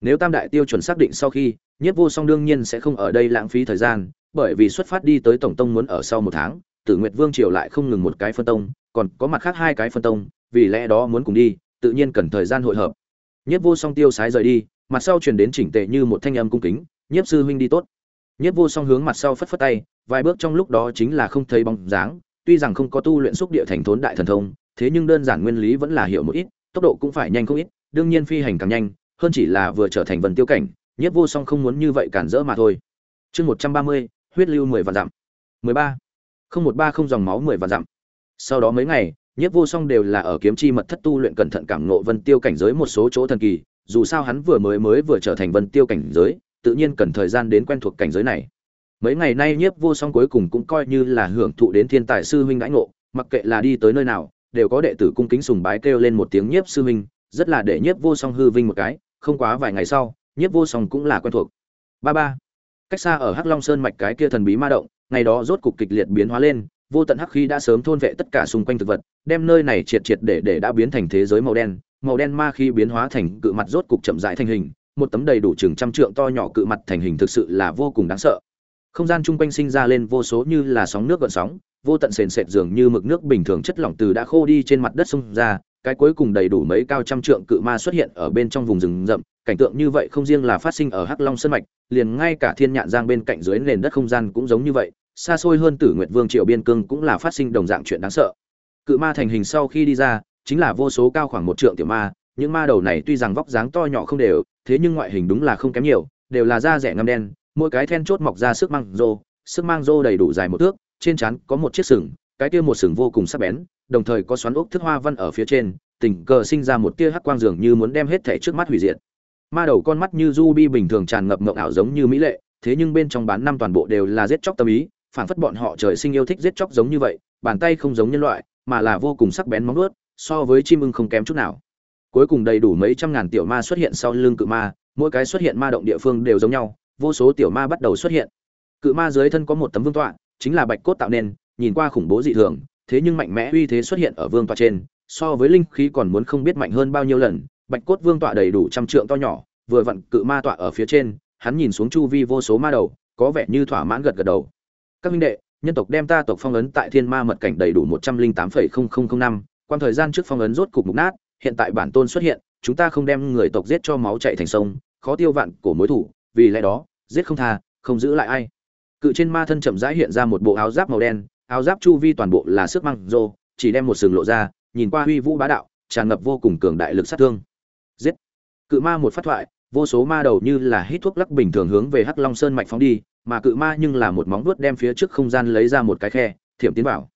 Nếu tam đại tiêu chuẩn xác định sau khi, nhiếp vô song đương nhiên sẽ không ở đây lãng phí thời gian, bởi vì xuất phát đi tới tổng tông muốn ở sau một tháng, tử nguyệt vương triều lại không ngừng một cái phân tông, còn có mặt khác hai cái phân tông, vì lẽ đó muốn cùng đi, tự nhiên cần thời gian hội hợp. Nhiếp vô song tiêu sái rời đi, mặt sau truyền đến chỉnh tề như một thanh âm cung kính, nhiếp sư huynh đi tốt. Nhiếp vô song hướng mặt sau phất phất tay, vài bước trong lúc đó chính là không thấy bóng dáng, tuy rằng không có tu luyện xúc địa thành thốn đại thần thông, thế nhưng đơn giản nguyên lý vẫn là hiểu một ít tốc độ cũng phải nhanh không ít, đương nhiên phi hành càng nhanh, hơn chỉ là vừa trở thành vần tiêu cảnh, nhiếp vô song không muốn như vậy cản rỡ mà thôi. Chương một trăm ba mươi, huyết lưu mười vạn dặm. Mười ba. Không một ba không dòng máu mười vạn dặm. Sau đó mấy ngày, nhiếp vô song đều là ở kiếm chi mật thất tu luyện cẩn thận cảm ngộ vân tiêu cảnh giới một số chỗ thần kỳ, dù sao hắn vừa mới mới vừa trở thành vân tiêu cảnh giới, tự nhiên cần thời gian đến quen thuộc cảnh giới này. Mấy ngày nay nhiếp vô song cuối cùng cũng coi như là hưởng thụ đến thiên tài sư huynh đãi ngộ, mặc kệ là đi tới nơi nào đều có đệ tử cung kính sùng bái kêu lên một tiếng nhiếp sư huynh, rất là để nhiếp vô song hư vinh một cái, không quá vài ngày sau, nhiếp vô song cũng là quen thuộc. Ba ba, cách xa ở hắc long sơn mạch cái kia thần bí ma động, ngày đó rốt cục kịch liệt biến hóa lên, vô tận hắc khí đã sớm thôn vệ tất cả xung quanh thực vật, đem nơi này triệt triệt để để đã biến thành thế giới màu đen màu đen ma khi biến hóa thành cự mặt rốt cục chậm rãi thành hình, một tấm đầy đủ chừng trăm trượng to nhỏ cự mặt thành hình thực sự là vô cùng đáng sợ. Không gian chung quanh sinh ra lên vô số như là sóng nước gợn sóng vô tận sền sệt dường như mực nước bình thường chất lỏng từ đã khô đi trên mặt đất xung ra, cái cuối cùng đầy đủ mấy cao trăm trượng cự ma xuất hiện ở bên trong vùng rừng rậm, cảnh tượng như vậy không riêng là phát sinh ở hắc long sơn mạch, liền ngay cả thiên nhạn giang bên cạnh dưới nền đất không gian cũng giống như vậy, xa xôi hơn tử nguyệt vương triệu biên cương cũng là phát sinh đồng dạng chuyện đáng sợ. Cự ma thành hình sau khi đi ra, chính là vô số cao khoảng một trượng tiểu ma, những ma đầu này tuy rằng vóc dáng to nhỏ không đều, thế nhưng ngoại hình đúng là không kém nhiều, đều là da rẻ ngâm đen, mỗi cái then chốt mọc ra sức mang rô, sức mang rô đầy đủ dài một thước trên trán có một chiếc sừng, cái kia một sừng vô cùng sắc bén, đồng thời có xoắn ốc thức hoa văn ở phía trên, tình cờ sinh ra một tia hắc quang dường như muốn đem hết thể trước mắt hủy diệt. Ma đầu con mắt như ruby bình thường tràn ngập ngọc ảo giống như mỹ lệ, thế nhưng bên trong bán năm toàn bộ đều là giết chóc tâm ý phản phất bọn họ trời sinh yêu thích giết chóc giống như vậy, bàn tay không giống nhân loại, mà là vô cùng sắc bén móng vuốt, so với chim ưng không kém chút nào. Cuối cùng đầy đủ mấy trăm ngàn tiểu ma xuất hiện sau lưng cự ma, mỗi cái xuất hiện ma động địa phương đều giống nhau, vô số tiểu ma bắt đầu xuất hiện. Cự ma dưới thân có một tấm vương tọa chính là bạch cốt tạo nên, nhìn qua khủng bố dị thường, thế nhưng mạnh mẽ uy thế xuất hiện ở vương tọa trên, so với linh khí còn muốn không biết mạnh hơn bao nhiêu lần, bạch cốt vương tọa đầy đủ trăm trượng to nhỏ, vừa vặn cự ma tọa ở phía trên, hắn nhìn xuống chu vi vô số ma đầu, có vẻ như thỏa mãn gật gật đầu. Các minh đệ, nhân tộc đem ta tộc phong ấn tại thiên ma mật cảnh đầy đủ một trăm linh tám phẩy không không không năm quan thời gian trước phong ấn rốt cục mục nát, hiện tại bản tôn xuất hiện, chúng ta không đem người tộc giết cho máu chạy thành sông, khó tiêu vạn cổ mối thủ, vì lẽ đó, giết không tha, không giữ lại ai cự trên ma thân chậm rãi hiện ra một bộ áo giáp màu đen, áo giáp chu vi toàn bộ là sức măng rô, chỉ đem một sừng lộ ra, nhìn qua huy vũ bá đạo, tràn ngập vô cùng cường đại lực sát thương. Giết! Cự ma một phát thoại, vô số ma đầu như là hít thuốc lắc bình thường hướng về hắc long sơn mạch phóng đi, mà cự ma nhưng là một móng vuốt đem phía trước không gian lấy ra một cái khe, thiểm tiến vào.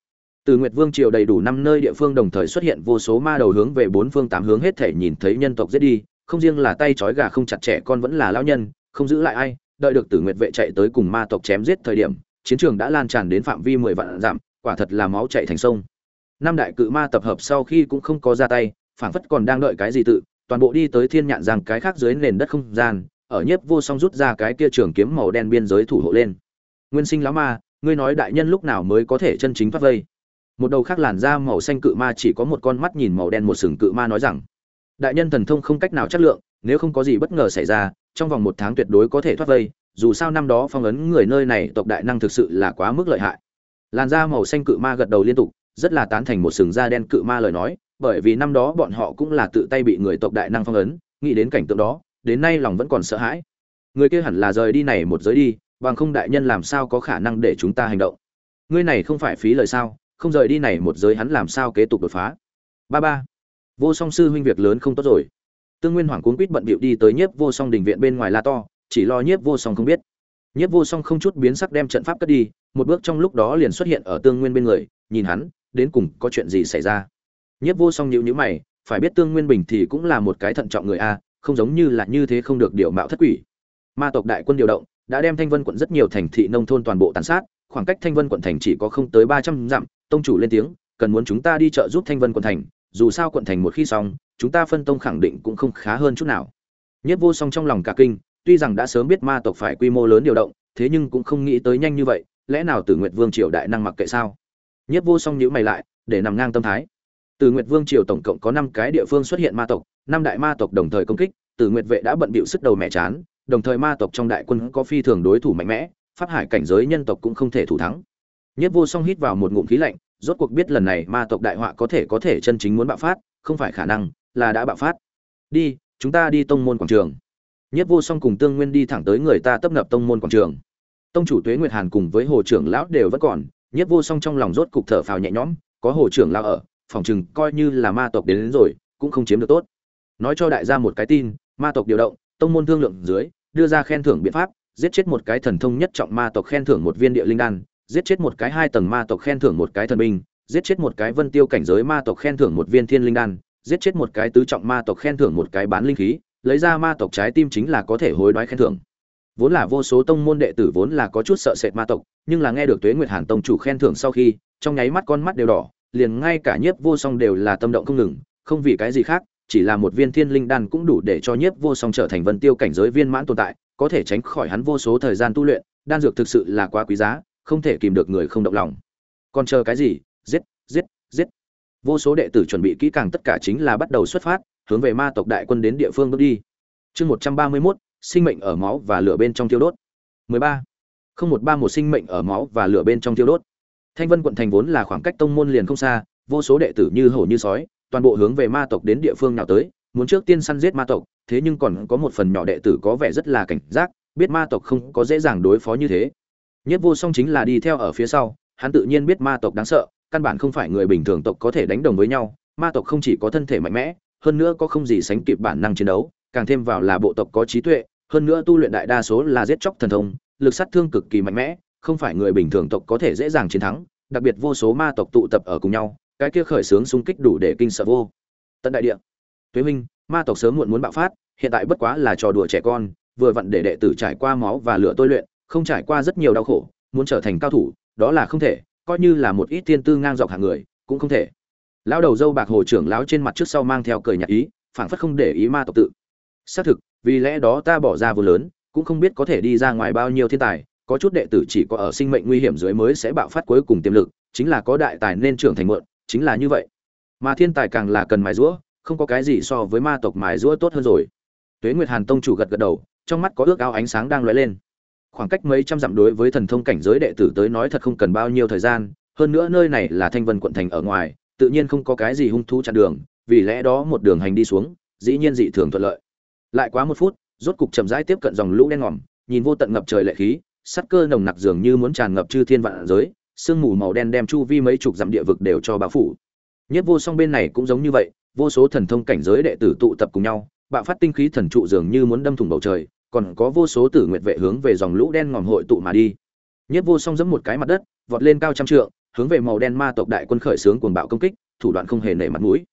Từ nguyệt vương triều đầy đủ năm nơi địa phương đồng thời xuất hiện vô số ma đầu hướng về bốn phương tám hướng hết thể nhìn thấy nhân tộc giết đi, không riêng là tay trói gà không chặt trẻ con vẫn là lão nhân, không giữ lại ai đợi được tử nguyệt vệ chạy tới cùng ma tộc chém giết thời điểm, chiến trường đã lan tràn đến phạm vi mười vạn dặm, quả thật là máu chạy thành sông. Năm đại cự ma tập hợp sau khi cũng không có ra tay, phảng phất còn đang đợi cái gì tự, toàn bộ đi tới thiên nhạn rằng cái khác dưới nền đất không gian, ở nhiếp vô song rút ra cái kia trường kiếm màu đen biên giới thủ hộ lên. Nguyên sinh lão ma, ngươi nói đại nhân lúc nào mới có thể chân chính thoát vây? Một đầu khác làn da màu xanh cự ma chỉ có một con mắt nhìn màu đen một sừng cự ma nói rằng, đại nhân thần thông không cách nào chất lượng nếu không có gì bất ngờ xảy ra, trong vòng một tháng tuyệt đối có thể thoát vây, dù sao năm đó phong ấn người nơi này tộc đại năng thực sự là quá mức lợi hại. Làn da màu xanh cự ma gật đầu liên tục, rất là tán thành một sừng da đen cự ma lời nói, bởi vì năm đó bọn họ cũng là tự tay bị người tộc đại năng phong ấn, nghĩ đến cảnh tượng đó, đến nay lòng vẫn còn sợ hãi. Người kia hẳn là rời đi này một giới đi, bằng không đại nhân làm sao có khả năng để chúng ta hành động? Ngươi này không phải phí lời sao, không rời đi này một giới hắn làm sao kế tục đột phá? Ba ba, vô song sư huynh việc lớn không tốt rồi tương nguyên hoàng cuốn quýt bận bịu đi tới nhiếp vô song đình viện bên ngoài la to, chỉ lo nhiếp vô song không biết. Nhiếp vô song không chút biến sắc đem trận pháp cất đi, một bước trong lúc đó liền xuất hiện ở tương nguyên bên người, nhìn hắn, đến cùng có chuyện gì xảy ra. Nhiếp vô song nhịu nhữ mày, phải biết tương nguyên bình thì cũng là một cái thận trọng người a, không giống như là như thế không được điều mạo thất quỷ. Ma tộc đại quân điều động, đã đem thanh vân quận rất nhiều thành thị nông thôn toàn bộ tàn sát, khoảng cách thanh vân quận thành chỉ có không tới ba trăm dặm, tông chủ lên tiếng, cần muốn chúng ta đi chợ giúp thanh vân quận thành, dù sao quận thành một khi xong chúng ta phân tông khẳng định cũng không khá hơn chút nào. Nhất vô song trong lòng cả kinh, tuy rằng đã sớm biết ma tộc phải quy mô lớn điều động, thế nhưng cũng không nghĩ tới nhanh như vậy, lẽ nào tử nguyệt vương triều đại năng mặc kệ sao? Nhất vô song nhữ mày lại, để nằm ngang tâm thái. Tử nguyệt vương triều tổng cộng có năm cái địa phương xuất hiện ma tộc, năm đại ma tộc đồng thời công kích, tử nguyệt vệ đã bận bịu sức đầu mẹ chán, đồng thời ma tộc trong đại quân có phi thường đối thủ mạnh mẽ, pháp hải cảnh giới nhân tộc cũng không thể thủ thắng. Nhất vô song hít vào một ngụm khí lạnh, rốt cuộc biết lần này ma tộc đại họa có thể có thể chân chính muốn bạo phát, không phải khả năng là đã bạo phát. Đi chúng ta đi tông môn quảng trường. Nhất vô song cùng tương nguyên đi thẳng tới người ta tấp nập tông môn quảng trường. Tông chủ tuế nguyệt hàn cùng với hồ trưởng lão đều vẫn còn nhất vô song trong lòng rốt cục thở phào nhẹ nhõm có hồ trưởng lão ở phòng chừng coi như là ma tộc đến, đến rồi cũng không chiếm được tốt. Nói cho đại gia một cái tin ma tộc điều động tông môn thương lượng dưới đưa ra khen thưởng biện pháp giết chết một cái thần thông nhất trọng ma tộc khen thưởng một viên địa linh đan giết chết một cái hai tầng ma tộc khen thưởng một cái thần binh giết chết một cái vân tiêu cảnh giới ma tộc khen thưởng một viên thiên linh đan giết chết một cái tứ trọng ma tộc khen thưởng một cái bán linh khí, lấy ra ma tộc trái tim chính là có thể hối đoái khen thưởng. Vốn là vô số tông môn đệ tử vốn là có chút sợ sệt ma tộc, nhưng là nghe được tuế nguyệt hàn tông chủ khen thưởng sau khi, trong nháy mắt con mắt đều đỏ, liền ngay cả nhiếp vô song đều là tâm động không ngừng, không vì cái gì khác, chỉ là một viên thiên linh đan cũng đủ để cho nhiếp vô song trở thành vân tiêu cảnh giới viên mãn tồn tại, có thể tránh khỏi hắn vô số thời gian tu luyện, đan dược thực sự là quá quý giá, không thể kìm được người không động lòng. Còn chờ cái gì? Giết giết giết vô số đệ tử chuẩn bị kỹ càng tất cả chính là bắt đầu xuất phát, hướng về ma tộc đại quân đến địa phương bước đi. Chương một trăm ba mươi mốt, sinh mệnh ở máu và lửa bên trong tiêu đốt. mười ba, không một ba một sinh mệnh ở máu và lửa bên trong tiêu đốt. Thanh vân quận thành vốn là khoảng cách tông môn liền không xa, vô số đệ tử như hổ như sói, toàn bộ hướng về ma tộc đến địa phương nào tới, muốn trước tiên săn giết ma tộc, thế nhưng còn có một phần nhỏ đệ tử có vẻ rất là cảnh giác, biết ma tộc không có dễ dàng đối phó như thế. Nhất vô song chính là đi theo ở phía sau, hắn tự nhiên biết ma tộc đáng sợ căn bản không phải người bình thường tộc có thể đánh đồng với nhau, ma tộc không chỉ có thân thể mạnh mẽ, hơn nữa có không gì sánh kịp bản năng chiến đấu, càng thêm vào là bộ tộc có trí tuệ, hơn nữa tu luyện đại đa số là giết chóc thần thông, lực sát thương cực kỳ mạnh mẽ, không phải người bình thường tộc có thể dễ dàng chiến thắng, đặc biệt vô số ma tộc tụ tập ở cùng nhau, cái kia khởi sướng xung kích đủ để kinh sợ vô. Tận đại địa. Tuế minh, ma tộc sớm muộn muốn bạo phát, hiện tại bất quá là trò đùa trẻ con, vừa vặn để đệ tử trải qua máu và lửa tôi luyện, không trải qua rất nhiều đau khổ, muốn trở thành cao thủ, đó là không thể coi như là một ít tiên tư ngang dọc hàng người, cũng không thể. Lão đầu dâu bạc hồ trưởng lão trên mặt trước sau mang theo cười nhạt ý, phảng phất không để ý ma tộc tự. Xác thực, vì lẽ đó ta bỏ ra vô lớn, cũng không biết có thể đi ra ngoài bao nhiêu thiên tài, có chút đệ tử chỉ có ở sinh mệnh nguy hiểm dưới mới sẽ bạo phát cuối cùng tiềm lực, chính là có đại tài nên trưởng thành mượn chính là như vậy. Mà thiên tài càng là cần mài rũa không có cái gì so với ma tộc mài rũa tốt hơn rồi. Tuế nguyệt hàn tông chủ gật gật đầu, trong mắt có ước ao ánh sáng đang lóe lên khoảng cách mấy trăm dặm đối với thần thông cảnh giới đệ tử tới nói thật không cần bao nhiêu thời gian, hơn nữa nơi này là thanh vân quận thành ở ngoài, tự nhiên không có cái gì hung thú chặn đường, vì lẽ đó một đường hành đi xuống, dĩ nhiên dị thường thuận lợi. Lại quá một phút, rốt cục chậm rãi tiếp cận dòng lũ đen ngòm, nhìn vô tận ngập trời lệ khí, sắt cơ nồng nặc dường như muốn tràn ngập chư thiên vạn giới, sương mù màu đen đem chu vi mấy chục dặm địa vực đều cho bao phủ. Nhất vô song bên này cũng giống như vậy, vô số thần thông cảnh giới đệ tử tụ tập cùng nhau, bạo phát tinh khí thần trụ dường như muốn đâm thủng bầu trời còn có vô số tử nguyệt vệ hướng về dòng lũ đen ngòm hội tụ mà đi. Nhất vô song giẫm một cái mặt đất, vọt lên cao trăm trượng, hướng về màu đen ma tộc đại quân khởi xướng cuồng bạo công kích, thủ đoạn không hề nể mặt mũi.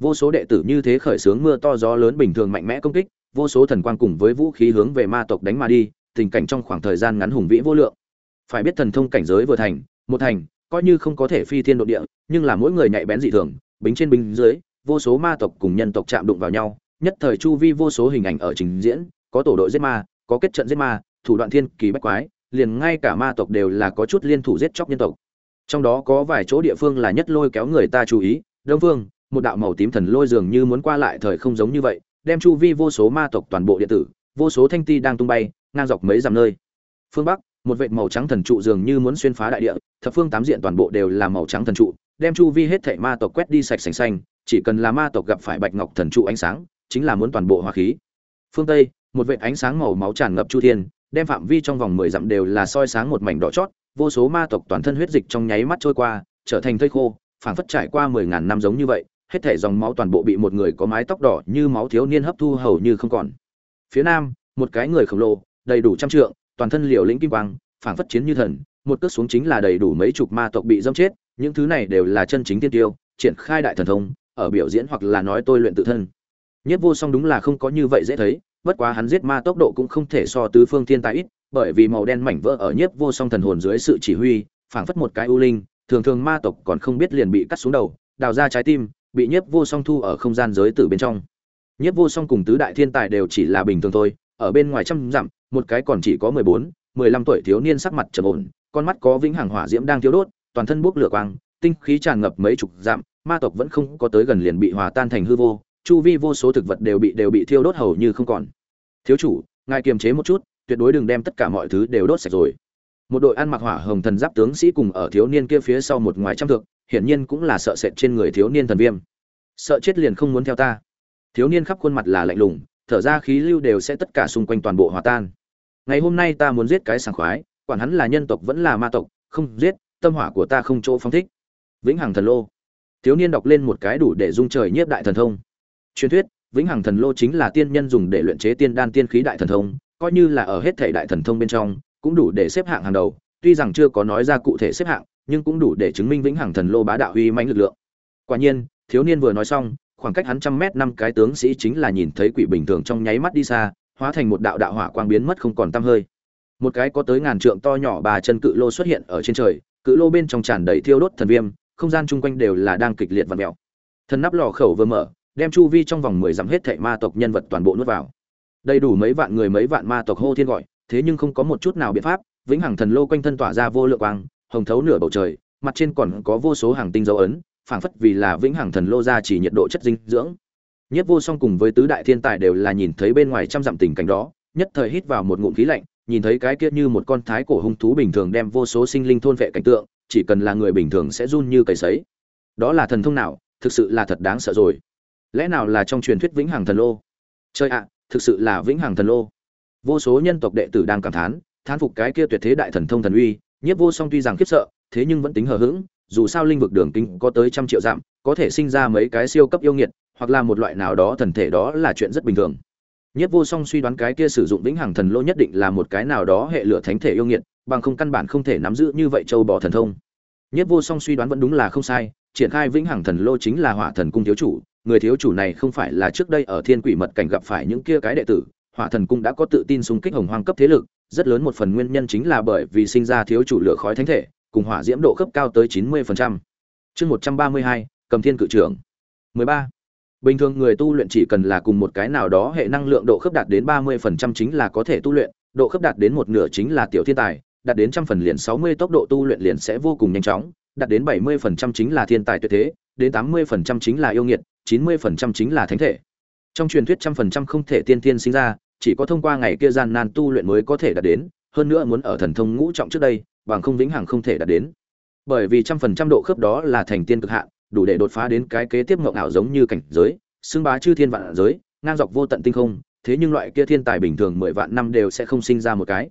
Vô số đệ tử như thế khởi xướng mưa to gió lớn bình thường mạnh mẽ công kích, vô số thần quang cùng với vũ khí hướng về ma tộc đánh mà đi, tình cảnh trong khoảng thời gian ngắn hùng vĩ vô lượng. Phải biết thần thông cảnh giới vừa thành, một thành, coi như không có thể phi thiên độ địa, nhưng là mỗi người nhạy bén dị thường, bính trên bính dưới, vô số ma tộc cùng nhân tộc chạm đụng vào nhau, nhất thời chu vi vô số hình ảnh ở trình diễn có tổ đội giết ma, có kết trận giết ma, thủ đoạn thiên kỳ bách quái, liền ngay cả ma tộc đều là có chút liên thủ giết chóc nhân tộc. Trong đó có vài chỗ địa phương là nhất lôi kéo người ta chú ý, đông phương một đạo màu tím thần lôi dường như muốn qua lại thời không giống như vậy, đem chu vi vô số ma tộc toàn bộ điện tử, vô số thanh ti đang tung bay, ngang dọc mấy dặm nơi. Phương bắc, một vệt màu trắng thần trụ dường như muốn xuyên phá đại địa, thập phương tám diện toàn bộ đều là màu trắng thần trụ, đem chu vi hết thảy ma tộc quét đi sạch sành xanh, chỉ cần là ma tộc gặp phải bạch ngọc thần trụ ánh sáng, chính là muốn toàn bộ hòa khí. Phương tây một vệt ánh sáng màu máu tràn ngập chu thiên, đem phạm vi trong vòng mười dặm đều là soi sáng một mảnh đỏ chót, vô số ma tộc toàn thân huyết dịch trong nháy mắt trôi qua, trở thành thây khô, phảng phất trải qua mười ngàn năm giống như vậy, hết thể dòng máu toàn bộ bị một người có mái tóc đỏ như máu thiếu niên hấp thu hầu như không còn. Phía nam, một cái người khổng lồ, đầy đủ trăm trượng, toàn thân liều lĩnh kim quang, phảng phất chiến như thần, một cước xuống chính là đầy đủ mấy chục ma tộc bị dâm chết, những thứ này đều là chân chính tiên tiêu, triển khai đại thần thông, ở biểu diễn hoặc là nói tôi luyện tự thân. Nhất vô song đúng là không có như vậy dễ thấy bất quá hắn giết ma tốc độ cũng không thể so tứ phương thiên tài ít, bởi vì màu đen mảnh vỡ ở nhiếp vô song thần hồn dưới sự chỉ huy, phảng phất một cái u linh, thường thường ma tộc còn không biết liền bị cắt xuống đầu, đào ra trái tim, bị nhiếp vô song thu ở không gian giới tử bên trong. Nhiếp vô song cùng tứ đại thiên tài đều chỉ là bình thường thôi, ở bên ngoài trăm dặm, một cái còn chỉ có mười bốn, mười lăm tuổi thiếu niên sắc mặt trầm ổn, con mắt có vĩnh hằng hỏa diễm đang thiếu đốt, toàn thân bốc lửa quang, tinh khí tràn ngập mấy chục dặm, ma tộc vẫn không có tới gần liền bị hòa tan thành hư vô chu vi vô số thực vật đều bị đều bị thiêu đốt hầu như không còn. Thiếu chủ, ngài kiềm chế một chút, tuyệt đối đừng đem tất cả mọi thứ đều đốt sạch rồi. Một đội ăn mặc hỏa hồng thần giáp tướng sĩ cùng ở thiếu niên kia phía sau một ngoài trăm thượng hiển nhiên cũng là sợ sệt trên người thiếu niên thần viêm. Sợ chết liền không muốn theo ta. Thiếu niên khắp khuôn mặt là lạnh lùng, thở ra khí lưu đều sẽ tất cả xung quanh toàn bộ hòa tan. Ngày hôm nay ta muốn giết cái sảng khoái, quản hắn là nhân tộc vẫn là ma tộc, không giết, tâm hỏa của ta không chỗ phóng thích. Vĩnh hằng thần lô. Thiếu niên đọc lên một cái đủ để dung trời nhiếp đại thần thông truyền thuyết, vĩnh hằng thần lô chính là tiên nhân dùng để luyện chế tiên đan tiên khí đại thần thông, coi như là ở hết thể đại thần thông bên trong, cũng đủ để xếp hạng hàng đầu. Tuy rằng chưa có nói ra cụ thể xếp hạng, nhưng cũng đủ để chứng minh vĩnh hằng thần lô bá đạo uy mãnh lực lượng. Quả nhiên, thiếu niên vừa nói xong, khoảng cách hắn trăm mét năm cái tướng sĩ chính là nhìn thấy quỷ bình thường trong nháy mắt đi xa, hóa thành một đạo đạo hỏa quang biến mất không còn tăm hơi. Một cái có tới ngàn trượng to nhỏ bà chân cự lô xuất hiện ở trên trời, cự lô bên trong tràn đầy thiêu đốt thần viêm, không gian chung quanh đều là đang kịch liệt và mèo thần nắp lò khẩu vừa mở đem chu vi trong vòng mười dặm hết thảy ma tộc nhân vật toàn bộ nuốt vào. Đầy đủ mấy vạn người mấy vạn ma tộc hô thiên gọi, thế nhưng không có một chút nào biện pháp, vĩnh hằng thần lô quanh thân tỏa ra vô lượng quang, hồng thấu nửa bầu trời, mặt trên còn có vô số hàng tinh dấu ấn, phảng phất vì là vĩnh hằng thần lô ra chỉ nhiệt độ chất dinh dưỡng. Nhất vô song cùng với tứ đại thiên tài đều là nhìn thấy bên ngoài trăm dặm tình cảnh đó, nhất thời hít vào một ngụm khí lạnh, nhìn thấy cái kia như một con thái cổ hung thú bình thường đem vô số sinh linh thôn vệ cảnh tượng, chỉ cần là người bình thường sẽ run như cầy sấy. Đó là thần thông nào, thực sự là thật đáng sợ rồi lẽ nào là trong truyền thuyết vĩnh hằng thần lô? Chơi ạ, thực sự là vĩnh hằng thần lô. Vô số nhân tộc đệ tử đang cảm thán thán phục cái kia tuyệt thế đại thần thông thần uy, nhiếp vô song tuy rằng khiếp sợ, thế nhưng vẫn tính hờ hững, dù sao linh vực đường kinh có tới trăm triệu dặm, có thể sinh ra mấy cái siêu cấp yêu nghiệt, hoặc là một loại nào đó thần thể đó là chuyện rất bình thường. Nhiếp vô song suy đoán cái kia sử dụng vĩnh hằng thần lô nhất định là một cái nào đó hệ lửa thánh thể yêu nghiệt, bằng không căn bản không thể nắm giữ như vậy châu bò thần thông. Nhiếp vô song suy đoán vẫn đúng là không sai, triển khai vĩnh hằng thần lô chính là hỏa thần cung thiếu chủ người thiếu chủ này không phải là trước đây ở thiên quỷ mật cảnh gặp phải những kia cái đệ tử hỏa thần cung đã có tự tin xung kích hồng hoang cấp thế lực rất lớn một phần nguyên nhân chính là bởi vì sinh ra thiếu chủ lửa khói thánh thể cùng hỏa diễm độ cấp cao tới 90%. Chương 132, Cầm Thiên cự trưởng. 13. Bình thường người tu luyện chỉ cần là cùng một cái nào đó hệ năng lượng độ khớp đạt đến 30% chính là có thể tu luyện, độ khớp đạt đến một nửa chính là tiểu thiên tài, đạt đến trăm phần liền 60 tốc độ tu luyện liền sẽ vô cùng nhanh chóng, đạt đến 70% chính là thiên tài tuyệt thế, đến 80% chính là yêu nghiệt, 90% chính là thánh thể. Trong truyền thuyết trăm phần trăm không thể tiên tiên sinh ra, chỉ có thông qua ngày kia gian nan tu luyện mới có thể đạt đến, hơn nữa muốn ở thần thông ngũ trọng trước đây, bằng không vĩnh hằng không thể đạt đến. Bởi vì trăm phần trăm độ khớp đó là thành tiên cực hạn, đủ để đột phá đến cái kế tiếp ngộng ảo giống như cảnh giới, xưng bá chư thiên vạn giới, ngang dọc vô tận tinh không, thế nhưng loại kia thiên tài bình thường mười vạn năm đều sẽ không sinh ra một cái.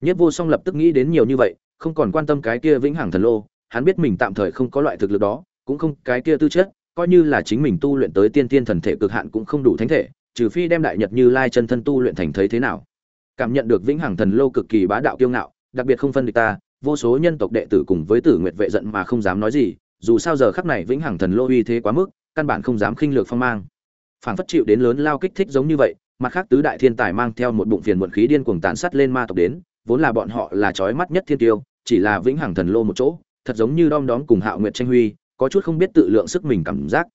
Nhất Vô Song lập tức nghĩ đến nhiều như vậy, không còn quan tâm cái kia vĩnh hằng thần lô, hắn biết mình tạm thời không có loại thực lực đó, cũng không cái kia tư chất, coi như là chính mình tu luyện tới tiên tiên thần thể cực hạn cũng không đủ thánh thể, trừ phi đem đại nhật như lai chân thân tu luyện thành thấy thế nào. Cảm nhận được vĩnh hằng thần lô cực kỳ bá đạo kiêu ngạo, đặc biệt không phân địch ta, vô số nhân tộc đệ tử cùng với Tử Nguyệt vệ giận mà không dám nói gì, dù sao giờ khắc này vĩnh hằng thần lô uy thế quá mức, căn bản không dám khinh lược phong mang. Phản phất chịu đến lớn lao kích thích giống như vậy, mặt khác tứ đại thiên tài mang theo một bụng phiền muộn khí điên cuồng tàn sát lên ma tộc đến, vốn là bọn họ là chói mắt nhất thiên tiêu, chỉ là vĩnh hằng thần lô một chỗ, thật giống như đom đóm cùng Hạo Nguyệt tranh huy, có chút không biết tự lượng sức mình cảm giác.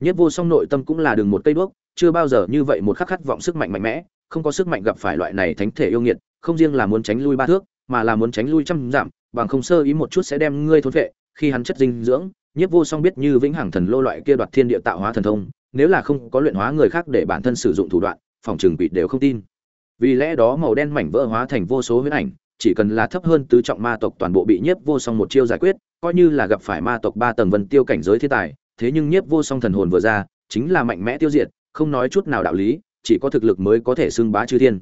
Nhất vô song nội tâm cũng là đường một cây đuốc, chưa bao giờ như vậy một khắc khát vọng sức mạnh mạnh mẽ, không có sức mạnh gặp phải loại này thánh thể yêu nghiệt, không riêng là muốn tránh lui ba thước, mà là muốn tránh lui trăm giảm, bằng không sơ ý một chút sẽ đem ngươi thốn vệ, khi hắn chất dinh dưỡng, Nhất vô song biết như vĩnh hằng thần lô loại kia đoạt thiên địa tạo hóa thần thông, nếu là không có luyện hóa người khác để bản thân sử dụng thủ đoạn, phòng trường quỷ đều không tin. vì lẽ đó màu đen mảnh vỡ hóa thành vô số huyết ảnh chỉ cần là thấp hơn tứ trọng ma tộc toàn bộ bị nhiếp vô song một chiêu giải quyết coi như là gặp phải ma tộc ba tầng vân tiêu cảnh giới thiên tài, thế nhưng nhiếp vô song thần hồn vừa ra, chính là mạnh mẽ tiêu diệt, không nói chút nào đạo lý, chỉ có thực lực mới có thể xưng bá chư thiên.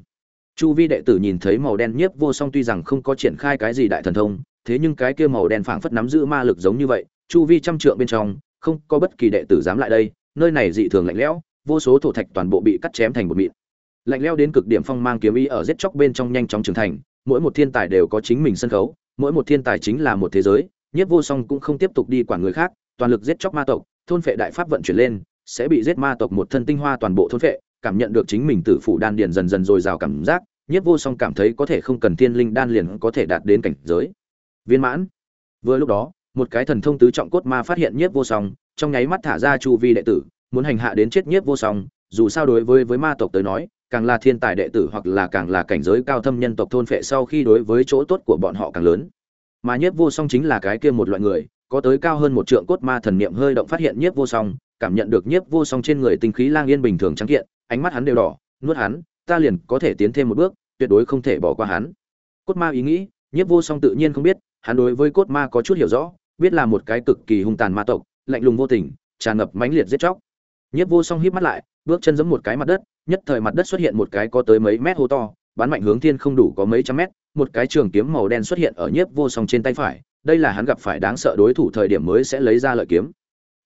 Chu vi đệ tử nhìn thấy màu đen nhiếp vô song tuy rằng không có triển khai cái gì đại thần thông, thế nhưng cái kia màu đen phảng phất nắm giữ ma lực giống như vậy, chu vi trăm trượng bên trong, không có bất kỳ đệ tử dám lại đây, nơi này dị thường lạnh lẽo, vô số thổ thạch toàn bộ bị cắt chém thành một mịn. Lạnh lẽo đến cực điểm phong mang kiếm ý ở giết chóc bên trong nhanh chóng trưởng thành, mỗi một thiên tài đều có chính mình sân khấu, mỗi một thiên tài chính là một thế giới nhiếp vô song cũng không tiếp tục đi quản người khác, toàn lực giết chóc ma tộc, thôn phệ đại pháp vận chuyển lên, sẽ bị giết ma tộc một thân tinh hoa toàn bộ thôn phệ, cảm nhận được chính mình tử phủ đan điền dần dần dồi dào cảm giác, nhiếp vô song cảm thấy có thể không cần thiên linh đan liền có thể đạt đến cảnh giới. Viên mãn. Vừa lúc đó, một cái thần thông tứ trọng cốt ma phát hiện nhiếp vô song, trong nháy mắt thả ra chu vi đệ tử, muốn hành hạ đến chết nhiếp vô song, dù sao đối với với ma tộc tới nói, càng là thiên tài đệ tử hoặc là càng là cảnh giới cao thâm nhân tộc thôn phệ sau khi đối với chỗ tốt của bọn họ càng lớn mà nhiếp vô song chính là cái kia một loại người, có tới cao hơn một trượng cốt ma thần niệm hơi động phát hiện nhiếp vô song, cảm nhận được nhiếp vô song trên người tinh khí lang yên bình thường trắng kiện, ánh mắt hắn đều đỏ, nuốt hắn, ta liền có thể tiến thêm một bước, tuyệt đối không thể bỏ qua hắn. Cốt ma ý nghĩ, nhiếp vô song tự nhiên không biết, hắn đối với cốt ma có chút hiểu rõ, biết là một cái cực kỳ hung tàn ma tộc, lạnh lùng vô tình, tràn ngập mãnh liệt giết chóc. Nhiếp vô song híp mắt lại, bước chân giẫm một cái mặt đất, nhất thời mặt đất xuất hiện một cái có tới mấy mét hố to, bắn mạnh hướng thiên không đủ có mấy trăm mét một cái trường kiếm màu đen xuất hiện ở nhiếp vô song trên tay phải, đây là hắn gặp phải đáng sợ đối thủ thời điểm mới sẽ lấy ra lợi kiếm.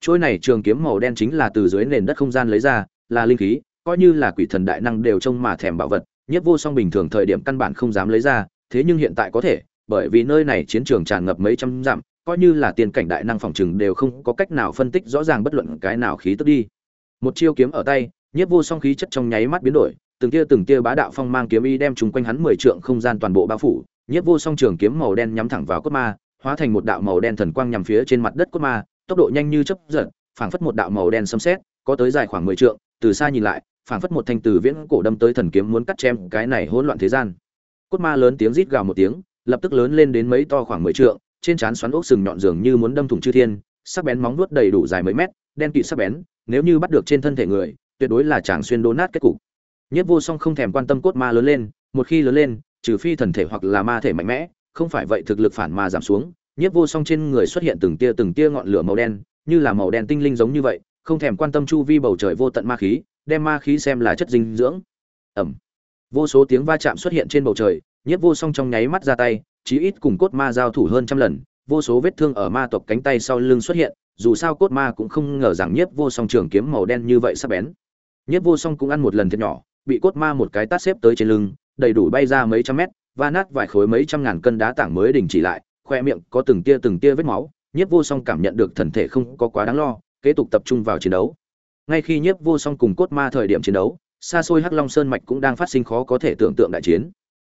Trôi này trường kiếm màu đen chính là từ dưới nền đất không gian lấy ra, là linh khí, coi như là quỷ thần đại năng đều trông mà thèm bảo vật, nhiếp vô song bình thường thời điểm căn bản không dám lấy ra, thế nhưng hiện tại có thể, bởi vì nơi này chiến trường tràn ngập mấy trăm dặm, coi như là tiền cảnh đại năng phòng chừng đều không có cách nào phân tích rõ ràng bất luận cái nào khí tức đi. Một chiêu kiếm ở tay, nhiếp vô song khí chất trong nháy mắt biến đổi từng tia từng tia bá đạo phong mang kiếm y đem chúng quanh hắn mười trượng không gian toàn bộ bao phủ, nhiếp vô song trường kiếm màu đen nhắm thẳng vào cốt ma, hóa thành một đạo màu đen thần quang nhằm phía trên mặt đất cốt ma, tốc độ nhanh như chớp giật, phảng phất một đạo màu đen xâm xét có tới dài khoảng mười trượng, từ xa nhìn lại, phảng phất một thanh từ viễn cổ đâm tới thần kiếm muốn cắt chém cái này hỗn loạn thế gian. Cốt ma lớn tiếng rít gào một tiếng, lập tức lớn lên đến mấy to khoảng mười trượng, trên trán xoắn ốc sừng nhọn dường như muốn đâm thủng chư thiên, sắc bén móng vuốt đầy đủ dài mấy mét, đen kịt sắc bén, nếu như bắt được trên thân thể người, tuyệt đối là chàng xuyên đố nát kết cục nhất vô song không thèm quan tâm cốt ma lớn lên, một khi lớn lên, trừ phi thần thể hoặc là ma thể mạnh mẽ, không phải vậy thực lực phản ma giảm xuống, nhất vô song trên người xuất hiện từng tia từng tia ngọn lửa màu đen, như là màu đen tinh linh giống như vậy, không thèm quan tâm chu vi bầu trời vô tận ma khí, đem ma khí xem là chất dinh dưỡng. Ẩm. Vô số tiếng va chạm xuất hiện trên bầu trời, nhất vô song trong nháy mắt ra tay, chí ít cùng cốt ma giao thủ hơn trăm lần, vô số vết thương ở ma tộc cánh tay sau lưng xuất hiện, dù sao cốt ma cũng không ngờ rằng nhiếp vô song trường kiếm màu đen như vậy sắc bén. Nhiếp vô song cũng ăn một lần thiệt nhỏ bị cốt ma một cái tát xếp tới trên lưng, đầy đủ bay ra mấy trăm mét, va nát vài khối mấy trăm ngàn cân đá tảng mới đình chỉ lại, khoe miệng có từng tia từng tia vết máu, nhiếp vô song cảm nhận được thần thể không có quá đáng lo, kế tục tập trung vào chiến đấu. Ngay khi nhiếp vô song cùng cốt ma thời điểm chiến đấu xa xôi hắc long sơn mạch cũng đang phát sinh khó có thể tưởng tượng đại chiến.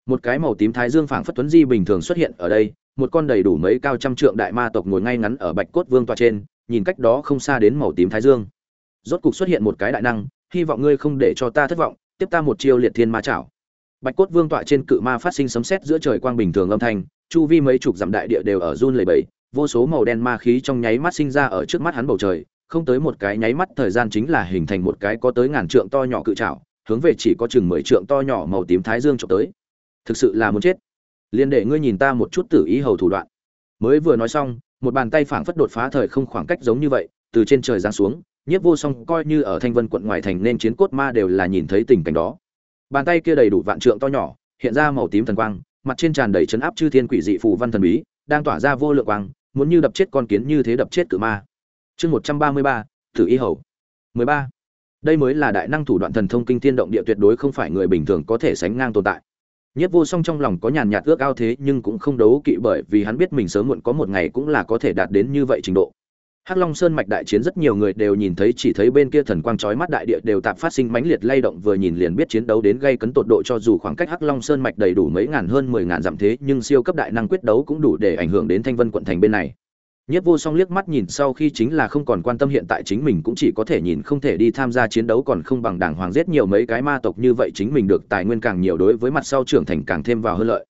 Một cái màu tím thái dương phảng phất tuấn di bình thường xuất hiện ở đây, một con đầy đủ mấy cao trăm trượng đại ma tộc ngồi ngay ngắn ở bạch cốt vương tòa trên, nhìn cách đó không xa đến màu tím thái dương. Rốt cục xuất hiện một cái đại năng, hy vọng ngươi không để cho ta thất vọng tiếp ta một chiêu liệt thiên ma chảo. Bạch cốt vương tọa trên cự ma phát sinh sấm sét giữa trời quang bình thường âm thanh, chu vi mấy chục dặm đại địa đều ở run lẩy bẩy, vô số màu đen ma khí trong nháy mắt sinh ra ở trước mắt hắn bầu trời, không tới một cái nháy mắt thời gian chính là hình thành một cái có tới ngàn trượng to nhỏ cự trảo hướng về chỉ có chừng mười trượng to nhỏ màu tím thái dương trộm tới. Thực sự là muốn chết. Liên để ngươi nhìn ta một chút tử ý hầu thủ đoạn. Mới vừa nói xong, một bàn tay phảng phất đột phá thời không khoảng cách giống như vậy, từ trên trời giáng xuống nhiếp vô song coi như ở thanh vân quận ngoài thành nên chiến cốt ma đều là nhìn thấy tình cảnh đó. Bàn tay kia đầy đủ vạn trượng to nhỏ, hiện ra màu tím thần quang, mặt trên tràn đầy chấn áp chư thiên quỷ dị phù văn thần bí, đang tỏa ra vô lượng quang, muốn như đập chết con kiến như thế đập chết cự ma. Chương một trăm ba mươi ba, thử y hầu. mười ba. Đây mới là đại năng thủ đoạn thần thông kinh thiên động địa tuyệt đối không phải người bình thường có thể sánh ngang tồn tại. Nhất Vô Song trong lòng có nhàn nhạt ước ao thế nhưng cũng không đấu kỵ bởi vì hắn biết mình sớm muộn có một ngày cũng là có thể đạt đến như vậy trình độ. Hắc Long Sơn mạch đại chiến rất nhiều người đều nhìn thấy, chỉ thấy bên kia thần quang chói mắt đại địa đều tạm phát sinh mãnh liệt lay động, vừa nhìn liền biết chiến đấu đến gây cấn tột độ cho dù khoảng cách Hắc Long Sơn mạch đầy đủ mấy ngàn hơn mười ngàn dặm thế, nhưng siêu cấp đại năng quyết đấu cũng đủ để ảnh hưởng đến Thanh Vân quận thành bên này. Nhất Vô Song liếc mắt nhìn sau khi chính là không còn quan tâm hiện tại chính mình cũng chỉ có thể nhìn, không thể đi tham gia chiến đấu còn không bằng đảng hoàng giết nhiều mấy cái ma tộc, như vậy chính mình được tài nguyên càng nhiều đối với mặt sau trưởng thành càng thêm vào hơn lợi.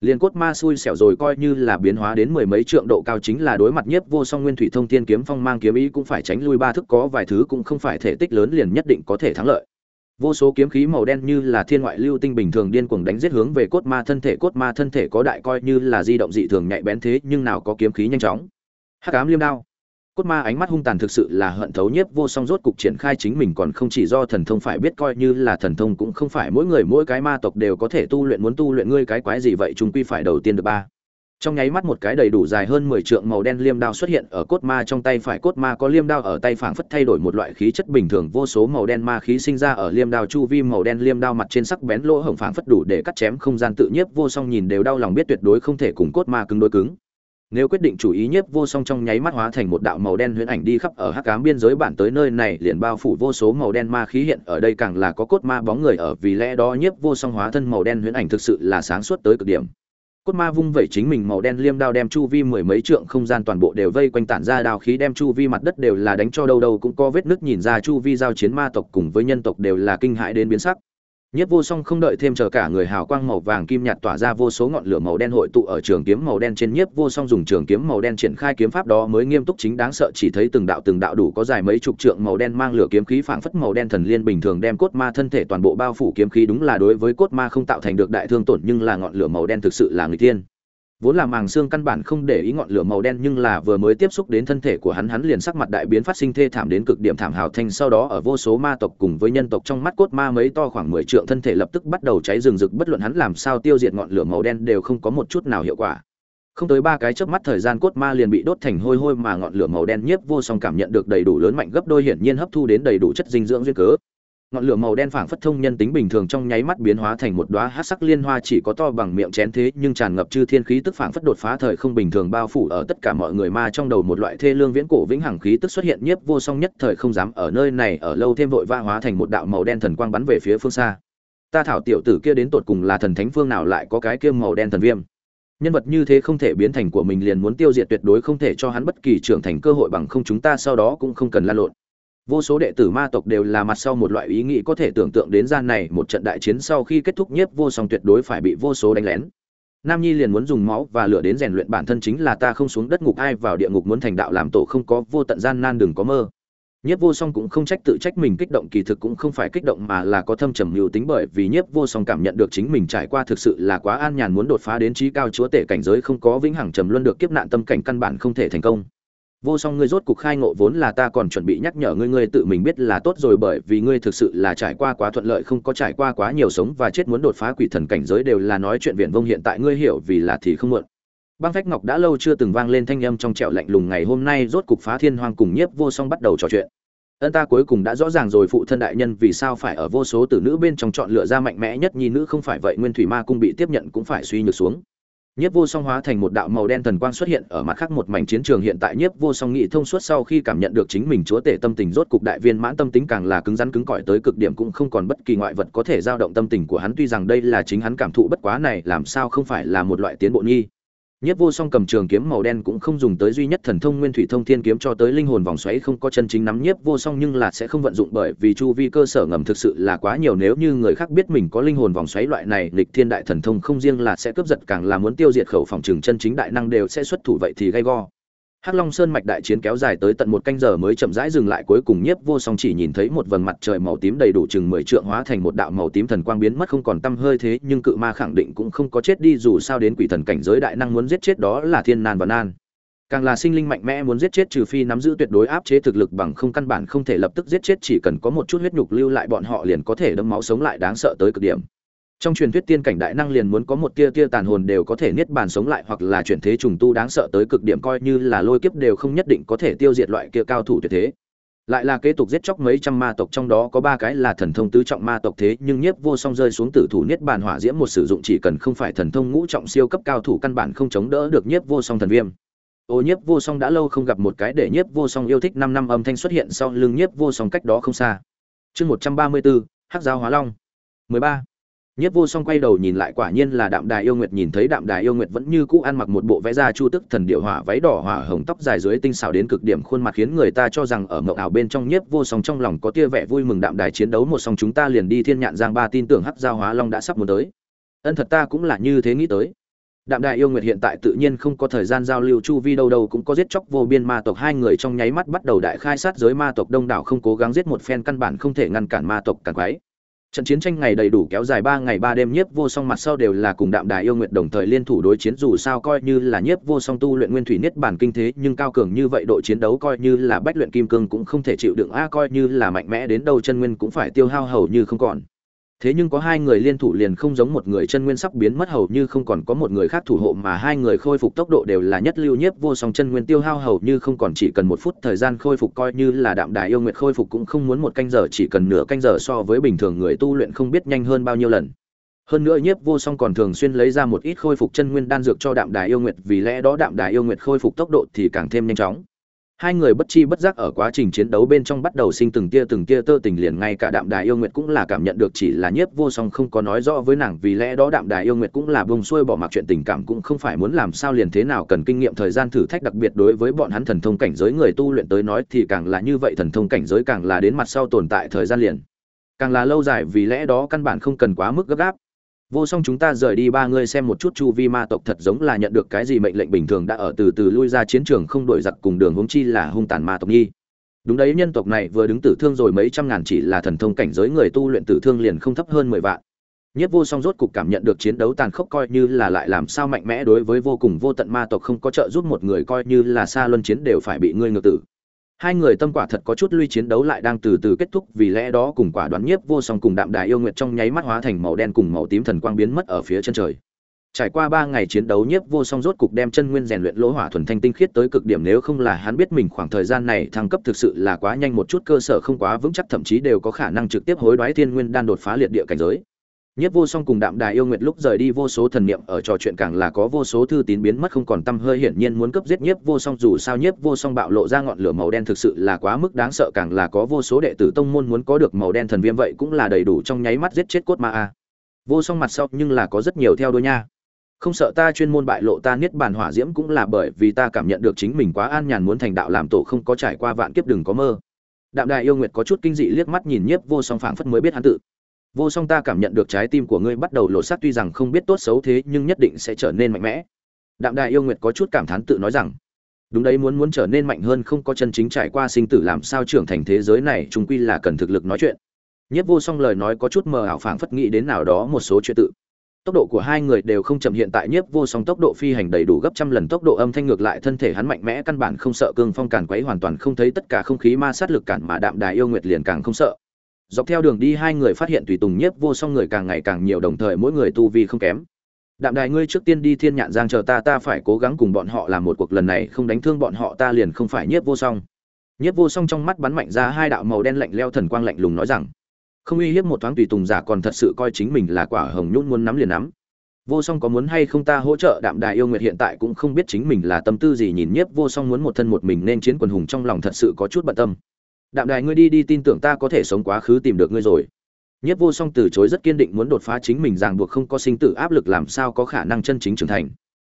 Liên cốt ma xui xẻo rồi coi như là biến hóa đến mười mấy trượng độ cao chính là đối mặt Nhất Vô Song Nguyên Thủy Thông Tiên kiếm phong mang kiếm ý cũng phải tránh lui ba thức có vài thứ cũng không phải thể tích lớn liền nhất định có thể thắng lợi. vô số kiếm khí màu đen như là thiên ngoại lưu tinh bình thường điên cuồng đánh giết hướng về cốt ma thân thể, cốt ma thân thể có đại coi như là di động dị thường nhạy bén thế nhưng nào có kiếm khí nhanh chóng hắc ám liêm đao cốt ma ánh mắt hung tàn thực sự là hận thấu nhiếp vô song, rốt cục triển khai chính mình còn không chỉ do thần thông phải biết coi như là thần thông cũng không phải. Mỗi người, mỗi cái ma tộc đều có thể tu luyện, muốn tu luyện ngươi cái quái gì vậy? Chúng quy phải đầu tiên được ba. Trong nháy mắt một cái đầy đủ dài hơn mười trượng màu đen liêm đao xuất hiện ở cốt ma trong tay phải. Cốt ma có liêm đao ở tay phảng phất thay đổi một loại khí chất bình thường, vô số màu đen ma khí sinh ra ở liêm đao chu vi. Màu đen liêm đao mặt trên sắc bén lỗ hổng phảng phất đủ để cắt chém không gian tự nhiếp vô song, nhìn đều đau lòng, biết tuyệt đối không thể cùng cốt ma cứng đối cứng nếu quyết định chủ ý nhiếp vô song trong nháy mắt hóa thành một đạo màu đen huyễn ảnh đi khắp ở hắc ám biên giới bản tới nơi này, liền bao phủ vô số màu đen ma khí hiện ở đây càng là có cốt ma bóng người ở, vì lẽ đó nhiếp vô song hóa thân màu đen huyễn ảnh thực sự là sáng suốt tới cực điểm. Cốt ma vung vẩy chính mình màu đen liêm đao đem chu vi mười mấy trượng không gian toàn bộ đều vây quanh tản ra đao khí đem chu vi mặt đất đều là đánh cho đâu đâu cũng có vết nứt, nhìn ra chu vi giao chiến ma tộc cùng với nhân tộc đều là kinh hãi đến biến sắc. Nhất Vô Song không đợi thêm chờ cả người hào quang màu vàng kim nhạt tỏa ra vô số ngọn lửa màu đen hội tụ ở trường kiếm màu đen trên Nhất Vô Song dùng trường kiếm màu đen triển khai kiếm pháp đó mới nghiêm túc chính đáng sợ, chỉ thấy từng đạo từng đạo đủ có dài mấy chục trượng màu đen mang lửa kiếm khí phảng phất màu đen thần liên bình thường đem cốt ma thân thể toàn bộ bao phủ kiếm khí, đúng là đối với cốt ma không tạo thành được đại thương tổn nhưng là ngọn lửa màu đen thực sự là người tiên vốn là màng xương căn bản không để ý ngọn lửa màu đen nhưng là vừa mới tiếp xúc đến thân thể của hắn hắn liền sắc mặt đại biến phát sinh thê thảm đến cực điểm thảm hào thanh, sau đó ở vô số ma tộc cùng với nhân tộc trong mắt cốt ma mấy to khoảng mười trượng thân thể lập tức bắt đầu cháy rừng rực, bất luận hắn làm sao tiêu diệt ngọn lửa màu đen đều không có một chút nào hiệu quả. Không tới ba cái chớp mắt thời gian, cốt ma liền bị đốt thành hôi hôi mà ngọn lửa màu đen nhiếp vô song cảm nhận được đầy đủ lớn mạnh gấp đôi, hiển nhiên hấp thu đến đầy đủ chất dinh dưỡng duyên cớ ngọn lửa màu đen phảng phất thông nhân tính bình thường trong nháy mắt biến hóa thành một đóa hắc sắc liên hoa chỉ có to bằng miệng chén thế, nhưng tràn ngập chư thiên khí tức phảng phất đột phá thời không bình thường bao phủ ở tất cả mọi người ma trong đầu một loại thê lương viễn cổ vĩnh hằng khí tức xuất hiện nhiếp vô song nhất thời không dám ở nơi này, ở lâu thêm vội vã hóa thành một đạo màu đen thần quang bắn về phía phương xa. Ta thảo tiểu tử kia đến tột cùng là thần thánh phương nào lại có cái kia màu đen thần viêm? Nhân vật như thế không thể biến thành của mình liền muốn tiêu diệt tuyệt đối không thể cho hắn bất kỳ trưởng thành cơ hội bằng không, chúng ta sau đó cũng không cần lan lộn vô số đệ tử ma tộc đều là mặt sau một loại ý nghĩ có thể tưởng tượng đến gian này một trận đại chiến sau khi kết thúc nhiếp vô song tuyệt đối phải bị vô số đánh lén. Nam nhi liền muốn dùng máu và lửa đến rèn luyện bản thân chính là ta không xuống đất ngục ai vào địa ngục muốn thành đạo làm tổ không có, vô tận gian nan đừng có mơ. Nhiếp vô song cũng không trách tự trách mình kích động kỳ thực cũng không phải kích động mà là có thâm trầm mưu tính bởi vì nhiếp vô song cảm nhận được chính mình trải qua thực sự là quá an nhàn muốn đột phá đến trí cao chúa tể cảnh giới không có vĩnh hằng trầm luân được kiếp nạn tâm cảnh căn bản không thể thành công vô song ngươi rốt cục khai ngộ vốn là ta còn chuẩn bị nhắc nhở ngươi ngươi tự mình biết là tốt rồi bởi vì ngươi thực sự là trải qua quá thuận lợi, không có trải qua quá nhiều sống và chết muốn đột phá quỷ thần cảnh giới đều là nói chuyện viển vông hiện tại ngươi hiểu vì là thì không muộn băng phách ngọc đã lâu chưa từng vang lên thanh âm trong trẻo lạnh lùng ngày hôm nay rốt cục phá thiên hoang cùng nhiếp vô song bắt đầu trò chuyện. Ân ta cuối cùng đã rõ ràng rồi phụ thân đại nhân vì sao phải ở vô số tử nữ bên trong chọn lựa ra mạnh mẽ nhất nhi nữ, không phải vậy nguyên thủy ma cung bị tiếp nhận cũng phải suy nhược xuống. Nhiếp Vô Song hóa thành một đạo màu đen thần quang xuất hiện ở mặt khác một mảnh chiến trường hiện tại Nhiếp Vô Song nghĩ thông suốt sau khi cảm nhận được chính mình chúa tể tâm tình, rốt cục đại viên mãn tâm tính càng là cứng rắn cứng cỏi tới cực điểm cũng không còn bất kỳ ngoại vật có thể dao động tâm tình của hắn tuy rằng đây là chính hắn cảm thụ, bất quá này làm sao không phải là một loại tiến bộ nghi. Nhiếp Vô Song cầm trường kiếm màu đen cũng không dùng tới duy nhất thần thông Nguyên Thủy Thông Thiên kiếm cho tới linh hồn vòng xoáy không có chân chính nắm Nhiếp Vô Song nhưng là sẽ không vận dụng bởi vì chu vi cơ sở ngầm thực sự là quá nhiều nếu như người khác biết mình có linh hồn vòng xoáy loại này, nghịch thiên đại thần thông không riêng là sẽ cướp giật càng là muốn tiêu diệt khẩu phòng trường chân chính đại năng đều sẽ xuất thủ vậy thì gay go. Hắc Long Sơn mạch đại chiến kéo dài tới tận một canh giờ mới chậm rãi dừng lại cuối cùng Nhiếp Vô Song chỉ nhìn thấy một vầng mặt trời màu tím đầy đủ chừng mười trượng hóa thành một đạo màu tím thần quang biến mất không còn tăm hơi thế, nhưng cự ma khẳng định cũng không có chết đi dù sao đến quỷ thần cảnh giới đại năng muốn giết chết đó là thiên nan và nan. Càng là sinh linh mạnh mẽ muốn giết chết trừ phi nắm giữ tuyệt đối áp chế thực lực bằng không căn bản không thể lập tức giết chết chỉ cần có một chút huyết nhục lưu lại bọn họ liền có thể đâm máu sống lại đáng sợ tới cực điểm trong truyền thuyết tiên cảnh đại năng liền muốn có một tia tia tàn hồn đều có thể niết bàn sống lại hoặc là chuyển thế trùng tu đáng sợ tới cực điểm coi như là lôi kiếp đều không nhất định có thể tiêu diệt loại kia cao thủ tuyệt thế. Lại là kế tục giết chóc mấy trăm ma tộc trong đó có ba cái là thần thông tứ trọng ma tộc thế, nhưng nhiếp vô song rơi xuống tử thủ niết bàn hỏa diễm một sử dụng chỉ cần không phải thần thông ngũ trọng siêu cấp cao thủ căn bản không chống đỡ được nhiếp vô song thần viêm. Ô nhiếp vô song đã lâu không gặp một cái để nhiếp vô song yêu thích năm năm âm thanh xuất hiện sau lưng nhiếp vô song cách đó không xa. Chương một trăm ba mươi bốn, hắc giáo hóa long. mười ba. Nhất Vô Song quay đầu nhìn lại quả nhiên là Đạm Đài Yêu Nguyệt, nhìn thấy Đạm Đài Yêu Nguyệt vẫn như cũ ăn mặc một bộ vẽ da chu tức thần điệu hỏa váy đỏ hỏa hồng tóc dài dưới tinh xảo đến cực điểm, khuôn mặt khiến người ta cho rằng ở mộng ảo bên trong Nhất Vô Song trong lòng có tia vẻ vui mừng Đạm Đài chiến đấu một song chúng ta liền đi Thiên Nhạn Giang ba tin tưởng Hắc Giao Hóa Long đã sắp muốn tới. Ân thật ta cũng là như thế nghĩ tới. Đạm Đài Yêu Nguyệt hiện tại tự nhiên không có thời gian giao lưu, chu vi đâu đâu cũng có giết chóc vô biên ma tộc hai người trong nháy mắt bắt đầu đại khai sát giới ma tộc, đông đảo không cố gắng giết một phen, căn bản không thể ngăn cản ma tộc càn quái trận chiến tranh ngày đầy đủ kéo dài ba ngày ba đêm, nhiếp vô song mặt sau đều là cùng đạm đài yêu nguyện đồng thời liên thủ đối chiến, dù sao coi như là nhiếp vô song tu luyện nguyên thủy niết bản kinh thế, nhưng cao cường như vậy độ chiến đấu coi như là bách luyện kim cương cũng không thể chịu đựng, a, coi như là mạnh mẽ đến đâu, chân nguyên cũng phải tiêu hao hầu như không còn thế nhưng có hai người liên thủ liền không giống một người chân nguyên sắp biến mất hầu như không còn có một người khác thủ hộ mà hai người khôi phục tốc độ đều là nhất lưu nhiếp vô song chân nguyên tiêu hao hầu như không còn chỉ cần một phút thời gian khôi phục coi như là đạm đài yêu nguyệt khôi phục cũng không muốn một canh giờ, chỉ cần nửa canh giờ so với bình thường người tu luyện không biết nhanh hơn bao nhiêu lần. Hơn nữa nhiếp vô song còn thường xuyên lấy ra một ít khôi phục chân nguyên đan dược cho đạm đài yêu nguyệt, vì lẽ đó đạm đài yêu nguyệt khôi phục tốc độ thì càng thêm nhanh chóng hai người bất chi bất giác ở quá trình chiến đấu bên trong bắt đầu sinh từng tia từng tia tơ tình liền ngay cả đạm đài yêu nguyệt cũng là cảm nhận được chỉ là nhiếp vô song không có nói rõ với nàng, vì lẽ đó đạm đài yêu nguyệt cũng là bông xuôi bỏ mặc chuyện tình cảm cũng không phải muốn làm sao liền thế nào cần kinh nghiệm thời gian thử thách đặc biệt đối với bọn hắn thần thông cảnh giới người tu luyện tới nói thì càng là như vậy, thần thông cảnh giới càng là đến mặt sau tồn tại thời gian liền. Càng là lâu dài vì lẽ đó căn bản không cần quá mức gấp gáp vô song chúng ta rời đi ba người xem một chút chu vi ma tộc thật giống là nhận được cái gì mệnh lệnh bình thường đã ở từ từ lui ra chiến trường không đổi giặc cùng đường hướng chi là hung tàn ma tộc nhi đúng đấy, nhân tộc này vừa đứng tử thương rồi mấy trăm ngàn chỉ là thần thông cảnh giới người tu luyện tử thương liền không thấp hơn mười vạn. Nhất vô song rốt cục cảm nhận được chiến đấu tàn khốc coi như là lại làm sao mạnh mẽ đối với vô cùng vô tận ma tộc không có trợ giúp một người coi như là xa luân chiến đều phải bị ngươi ngược tử hai người tâm quả thật có chút lui chiến đấu lại đang từ từ kết thúc, vì lẽ đó cùng quả đoán nhiếp vô song cùng đạm đài yêu nguyệt trong nháy mắt hóa thành màu đen cùng màu tím thần quang biến mất ở phía chân trời. Trải qua ba ngày chiến đấu nhiếp vô song rốt cục đem chân nguyên rèn luyện lỗ hỏa thuần thanh tinh khiết tới cực điểm, nếu không là hắn biết mình khoảng thời gian này thăng cấp thực sự là quá nhanh một chút, cơ sở không quá vững chắc, thậm chí đều có khả năng trực tiếp hối đoái thiên nguyên đan đột phá liệt địa cảnh giới. Nhất vô song cùng Đạm Đài yêu nguyệt lúc rời đi vô số thần niệm ở trò chuyện càng là có vô số thư tín biến mất không còn tâm hơi hiển nhiên muốn cấp giết Nhiếp vô song, dù sao Nhiếp vô song bạo lộ ra ngọn lửa màu đen thực sự là quá mức đáng sợ, càng là có vô số đệ tử tông môn muốn có được màu đen thần viêm vậy cũng là đầy đủ trong nháy mắt giết chết cốt ma a. Vô song mặt sau nhưng là có rất nhiều theo đuôi nha. Không sợ ta chuyên môn bại lộ ta niết bàn hỏa diễm cũng là bởi vì ta cảm nhận được chính mình quá an nhàn muốn thành đạo làm tổ không có trải qua vạn kiếp đừng có mơ. Đạm Đài yêu nguyệt có chút kinh dị liếc mắt nhìn Nhiếp vô song phảng phất mới biết hắn tự vô song ta cảm nhận được trái tim của ngươi bắt đầu lột xác, tuy rằng không biết tốt xấu thế nhưng nhất định sẽ trở nên mạnh mẽ. Đạm đại yêu nguyệt có chút cảm thán tự nói rằng đúng đấy muốn muốn trở nên mạnh hơn không có chân chính trải qua sinh tử làm sao trưởng thành thế giới này chúng quy là cần thực lực nói chuyện. Nhất vô song lời nói có chút mờ ảo phảng phất nghĩ đến nào đó một số chuyện tự. Tốc độ của hai người đều không chậm hiện tại nhiếp vô song tốc độ phi hành đầy đủ gấp trăm lần tốc độ âm thanh ngược lại thân thể hắn mạnh mẽ căn bản không sợ cương phong càn quấy hoàn toàn không thấy tất cả không khí ma sát lực cản mà đạm đài yêu nguyệt liền càng không sợ dọc theo đường đi hai người phát hiện tùy tùng nhiếp vô song người càng ngày càng nhiều, đồng thời mỗi người tu vi không kém. Đạm đài ngươi trước tiên đi thiên nhạn giang chờ ta ta phải cố gắng cùng bọn họ làm một cuộc lần này, không đánh thương bọn họ ta liền không phải nhiếp vô song. Nhiếp vô song trong mắt bắn mạnh ra hai đạo màu đen lạnh leo thần quang lạnh lùng nói rằng, không uy hiếp một thoáng tùy tùng giả còn thật sự coi chính mình là quả hồng nhún muốn nắm liền nắm. Vô song có muốn hay không ta hỗ trợ? Đạm đài yêu nguyệt hiện tại cũng không biết chính mình là tâm tư gì, nhìn nhiếp vô song muốn một thân một mình nên chiến quần hùng trong lòng thật sự có chút bận tâm đạm đài ngươi đi đi tin tưởng ta có thể sống quá khứ tìm được ngươi rồi. Nhất vô song từ chối rất kiên định muốn đột phá chính mình ràng buộc không có sinh tử áp lực làm sao có khả năng chân chính trưởng thành.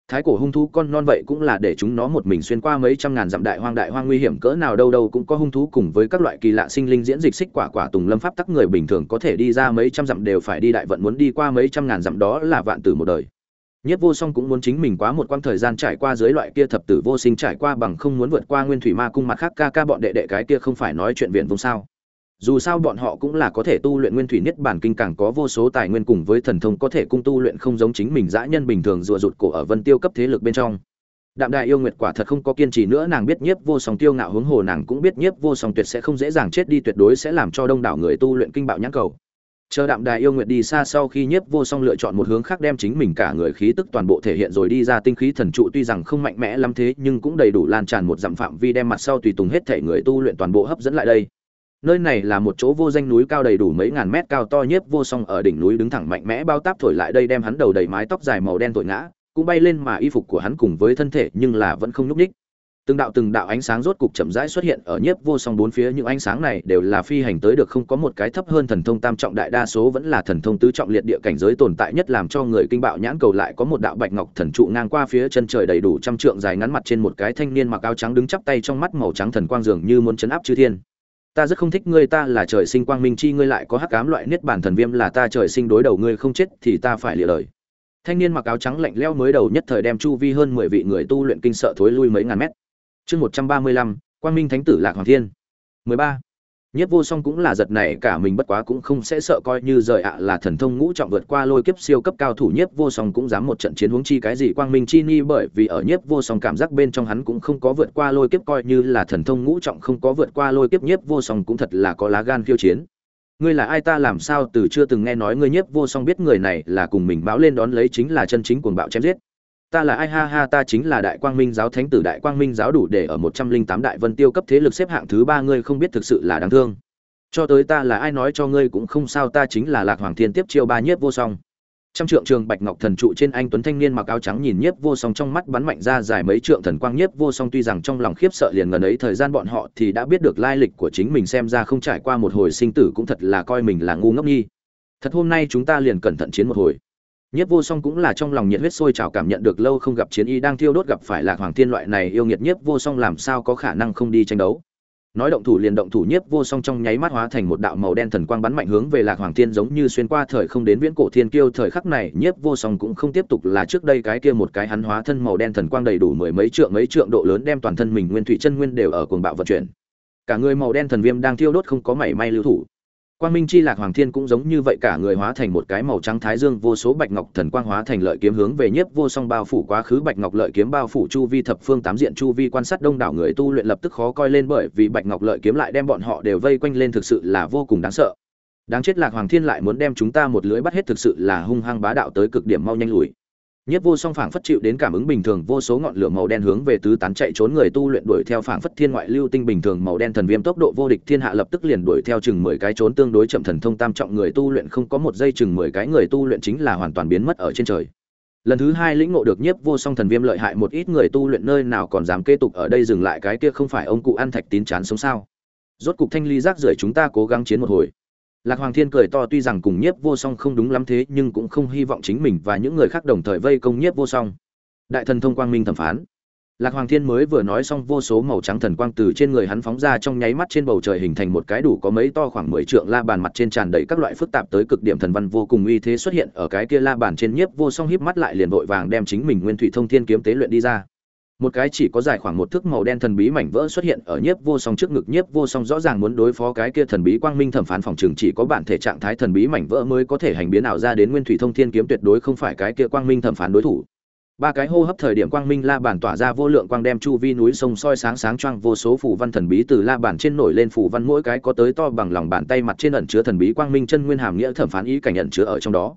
Thái cổ hung thú con non vậy cũng là để chúng nó một mình xuyên qua mấy trăm ngàn dặm đại hoang đại hoang nguy hiểm cỡ nào đâu đâu cũng có hung thú cùng với các loại kỳ lạ sinh linh diễn dịch xích quả quả tùng lâm pháp tắc người bình thường có thể đi ra mấy trăm dặm đều phải đi đại vận muốn đi qua mấy trăm ngàn dặm đó là vạn tử một đời. Nhất Vô Song cũng muốn chính mình quá một quãng thời gian trải qua dưới loại kia thập tử vô sinh trải qua bằng không muốn vượt qua Nguyên Thủy Ma cung mặt khác ca ca bọn đệ đệ cái kia không phải nói chuyện viện vùng sao? Dù sao bọn họ cũng là có thể tu luyện Nguyên Thủy Niết Bản kinh càng có vô số tài nguyên cùng với thần thông có thể cung tu luyện không giống chính mình dã nhân bình thường rùa rụt cổ ở Vân Tiêu cấp thế lực bên trong. Đạm Đại yêu nguyệt quả thật không có kiên trì nữa, nàng biết Nhiếp Vô Song tiêu ngạo hướng hồ nàng cũng biết Nhiếp Vô Song tuyệt sẽ không dễ dàng chết đi tuyệt đối sẽ làm cho đông đảo người tu luyện kinh bạo nhãn cầu chờ đạm đài yêu nguyệt đi xa sau khi nhiếp vô song lựa chọn một hướng khác đem chính mình cả người khí tức toàn bộ thể hiện rồi đi ra tinh khí thần trụ, tuy rằng không mạnh mẽ lắm thế, nhưng cũng đầy đủ lan tràn một dặm phạm vi đem mặt sau tùy tùng hết thể người tu luyện toàn bộ hấp dẫn lại đây. Nơi này là một chỗ vô danh núi cao đầy đủ mấy ngàn mét cao to, nhiếp vô song ở đỉnh núi đứng thẳng mạnh mẽ bao táp thổi lại đây đem hắn đầu đầy mái tóc dài màu đen tội ngã, cũng bay lên mà y phục của hắn cùng với thân thể nhưng là vẫn không nhúc ních từng đạo từng đạo ánh sáng rốt cục chậm rãi xuất hiện ở nhiếp vô song bốn phía, những ánh sáng này đều là phi hành tới được, không có một cái thấp hơn thần thông tam trọng đại đa số, vẫn là thần thông tứ trọng liệt địa cảnh giới tồn tại nhất làm cho người kinh bạo nhãn cầu lại có một đạo bạch ngọc thần trụ ngang qua phía chân trời đầy đủ trăm trượng dài ngắn mặt trên một cái thanh niên mặc áo trắng đứng chắp tay trong mắt màu trắng thần quang dường như muốn chấn áp chư thiên. Ta rất không thích ngươi, ta là trời sinh quang minh chi, ngươi lại có hắc ám loại niết bản thần viêm là ta trời sinh đối đầu, ngươi không chết thì ta phải lìa lời thanh niên mặc áo trắng lạnh lẽo mới đầu nhất thời đem chu vi hơn mười vị người tu luyện kinh sợ thối lui mấy ngàn mét chương một trăm ba mươi lăm, quang minh thánh tử lạc hoàng thiên. mười ba. Nhất vô song cũng là giật này cả mình bất quá cũng không sẽ sợ coi như rời ạ là thần thông ngũ trọng vượt qua lôi kiếp siêu cấp cao thủ. Nhất vô song cũng dám một trận chiến huống chi cái gì quang minh chi nghi bởi vì ở Nhất vô song cảm giác bên trong hắn cũng không có vượt qua lôi kiếp coi như là thần thông ngũ trọng không có vượt qua lôi kiếp. Nhất vô song cũng thật là có lá gan khiêu chiến. Ngươi là ai ta làm sao từ chưa từng nghe nói ngươi? Nhất vô song biết người này là cùng mình báo lên đón lấy chính là chân chính cuồng bạo chém giết ta là ai? Ha ha, ta chính là đại quang minh giáo thánh tử. Đại quang minh giáo đủ để ở một trăm linh tám đại vân tiêu cấp thế lực xếp hạng thứ ba. Ngươi không biết thực sự là đáng thương. Cho tới ta là ai nói cho ngươi cũng không sao. Ta chính là lạc hoàng thiên tiếp chiêu ba nhiếp vô song. Trong trượng trường bạch ngọc thần trụ trên anh tuấn thanh niên mặc áo trắng nhìn nhiếp vô song trong mắt bắn mạnh ra dài mấy trượng thần quang. Nhiếp vô song tuy rằng trong lòng khiếp sợ liền gần ấy, thời gian bọn họ thì đã biết được lai lịch của chính mình, xem ra không trải qua một hồi sinh tử cũng thật là coi mình là ngu ngốc nhi thật hôm nay chúng ta liền cẩn thận chiến một hồi. Nhiếp Vô Song cũng là trong lòng nhiệt huyết sôi trào cảm nhận được lâu không gặp chiến y đang thiêu đốt gặp phải Lạc Hoàng Thiên loại này yêu nghiệt Nhất Vô Song làm sao có khả năng không đi tranh đấu. Nói động thủ liền động thủ Nhiếp Vô Song trong nháy mắt hóa thành một đạo màu đen thần quang bắn mạnh hướng về Lạc Hoàng Thiên giống như xuyên qua thời không đến viễn cổ thiên kiêu thời khắc này Nhiếp Vô Song cũng không tiếp tục là trước đây cái kia một cái hắn hóa thân màu đen thần quang đầy đủ mười mấy trượng mấy trượng độ lớn đem toàn thân mình nguyên thủy chân nguyên đều ở cuồng bạo vận chuyển. Cả người màu đen thần viêm đang thiêu đốt không có mảy may lưu thủ Quang Minh chi lạc hoàng thiên cũng giống như vậy cả người hóa thành một cái màu trắng thái dương vô số bạch ngọc thần quang hóa thành lợi kiếm hướng về nhiếp vô song bao phủ quá khứ bạch ngọc lợi kiếm bao phủ chu vi thập phương tám diện chu vi quan sát đông đảo người tu luyện lập tức khó coi lên bởi vì bạch ngọc lợi kiếm lại đem bọn họ đều vây quanh lên thực sự là vô cùng đáng sợ. Đáng chết lạc hoàng thiên lại muốn đem chúng ta một lưới bắt hết thực sự là hung hăng bá đạo tới cực điểm mau nhanh lùi. Nhiếp vô song phảng phất chịu đến cảm ứng bình thường, vô số ngọn lửa màu đen hướng về tứ tán chạy trốn người tu luyện đuổi theo phảng phất thiên ngoại lưu tinh bình thường màu đen thần viêm tốc độ vô địch thiên hạ lập tức liền đuổi theo chừng mười cái trốn tương đối chậm thần thông tam trọng người tu luyện không có một giây chừng mười cái người tu luyện chính là hoàn toàn biến mất ở trên trời. Lần thứ hai lĩnh ngộ được nhiếp vô song thần viêm lợi hại một ít người tu luyện nơi nào còn dám kế tục ở đây dừng lại cái kia không phải ông cụ ăn thạch tín chán sống sao? Rốt cục thanh ly rác rưởi chúng ta cố gắng chiến một hồi. Lạc Hoàng Thiên cười to tuy rằng cùng Nhiếp Vô Song không đúng lắm thế, nhưng cũng không hy vọng chính mình và những người khác đồng thời vây công Nhiếp Vô Song. Đại thần thông quang minh thẩm phán. Lạc Hoàng Thiên mới vừa nói xong vô số màu trắng thần quang từ trên người hắn phóng ra trong nháy mắt trên bầu trời hình thành một cái đủ có mấy to khoảng 10 trượng la bàn mặt trên tràn đầy các loại phức tạp tới cực điểm thần văn vô cùng uy thế xuất hiện ở cái kia la bàn trên nhiếp vô song híp mắt lại liền vội vàng đem chính mình nguyên thủy thông thiên kiếm tế luyện đi ra một cái chỉ có dài khoảng một thước màu đen thần bí mảnh vỡ xuất hiện ở nhiếp vô song trước ngực. Nhiếp vô song rõ ràng muốn đối phó cái kia thần bí quang minh thẩm phán phòng trường, chỉ có bản thể trạng thái thần bí mảnh vỡ mới có thể hành biến ảo ra đến nguyên thủy thông thiên kiếm tuyệt đối không phải cái kia quang minh thẩm phán đối thủ. Ba cái hô hấp thời điểm quang minh la bản tỏa ra vô lượng quang đem chu vi núi sông soi sáng sáng choang vô số phủ văn thần bí từ la bản trên nổi lên phủ văn, mỗi cái có tới to bằng lòng bàn tay mặt trên ẩn chứa thần bí quang minh chân nguyên hàm nghĩa thẩm phán ý cảnh ẩn chứa ở trong đó.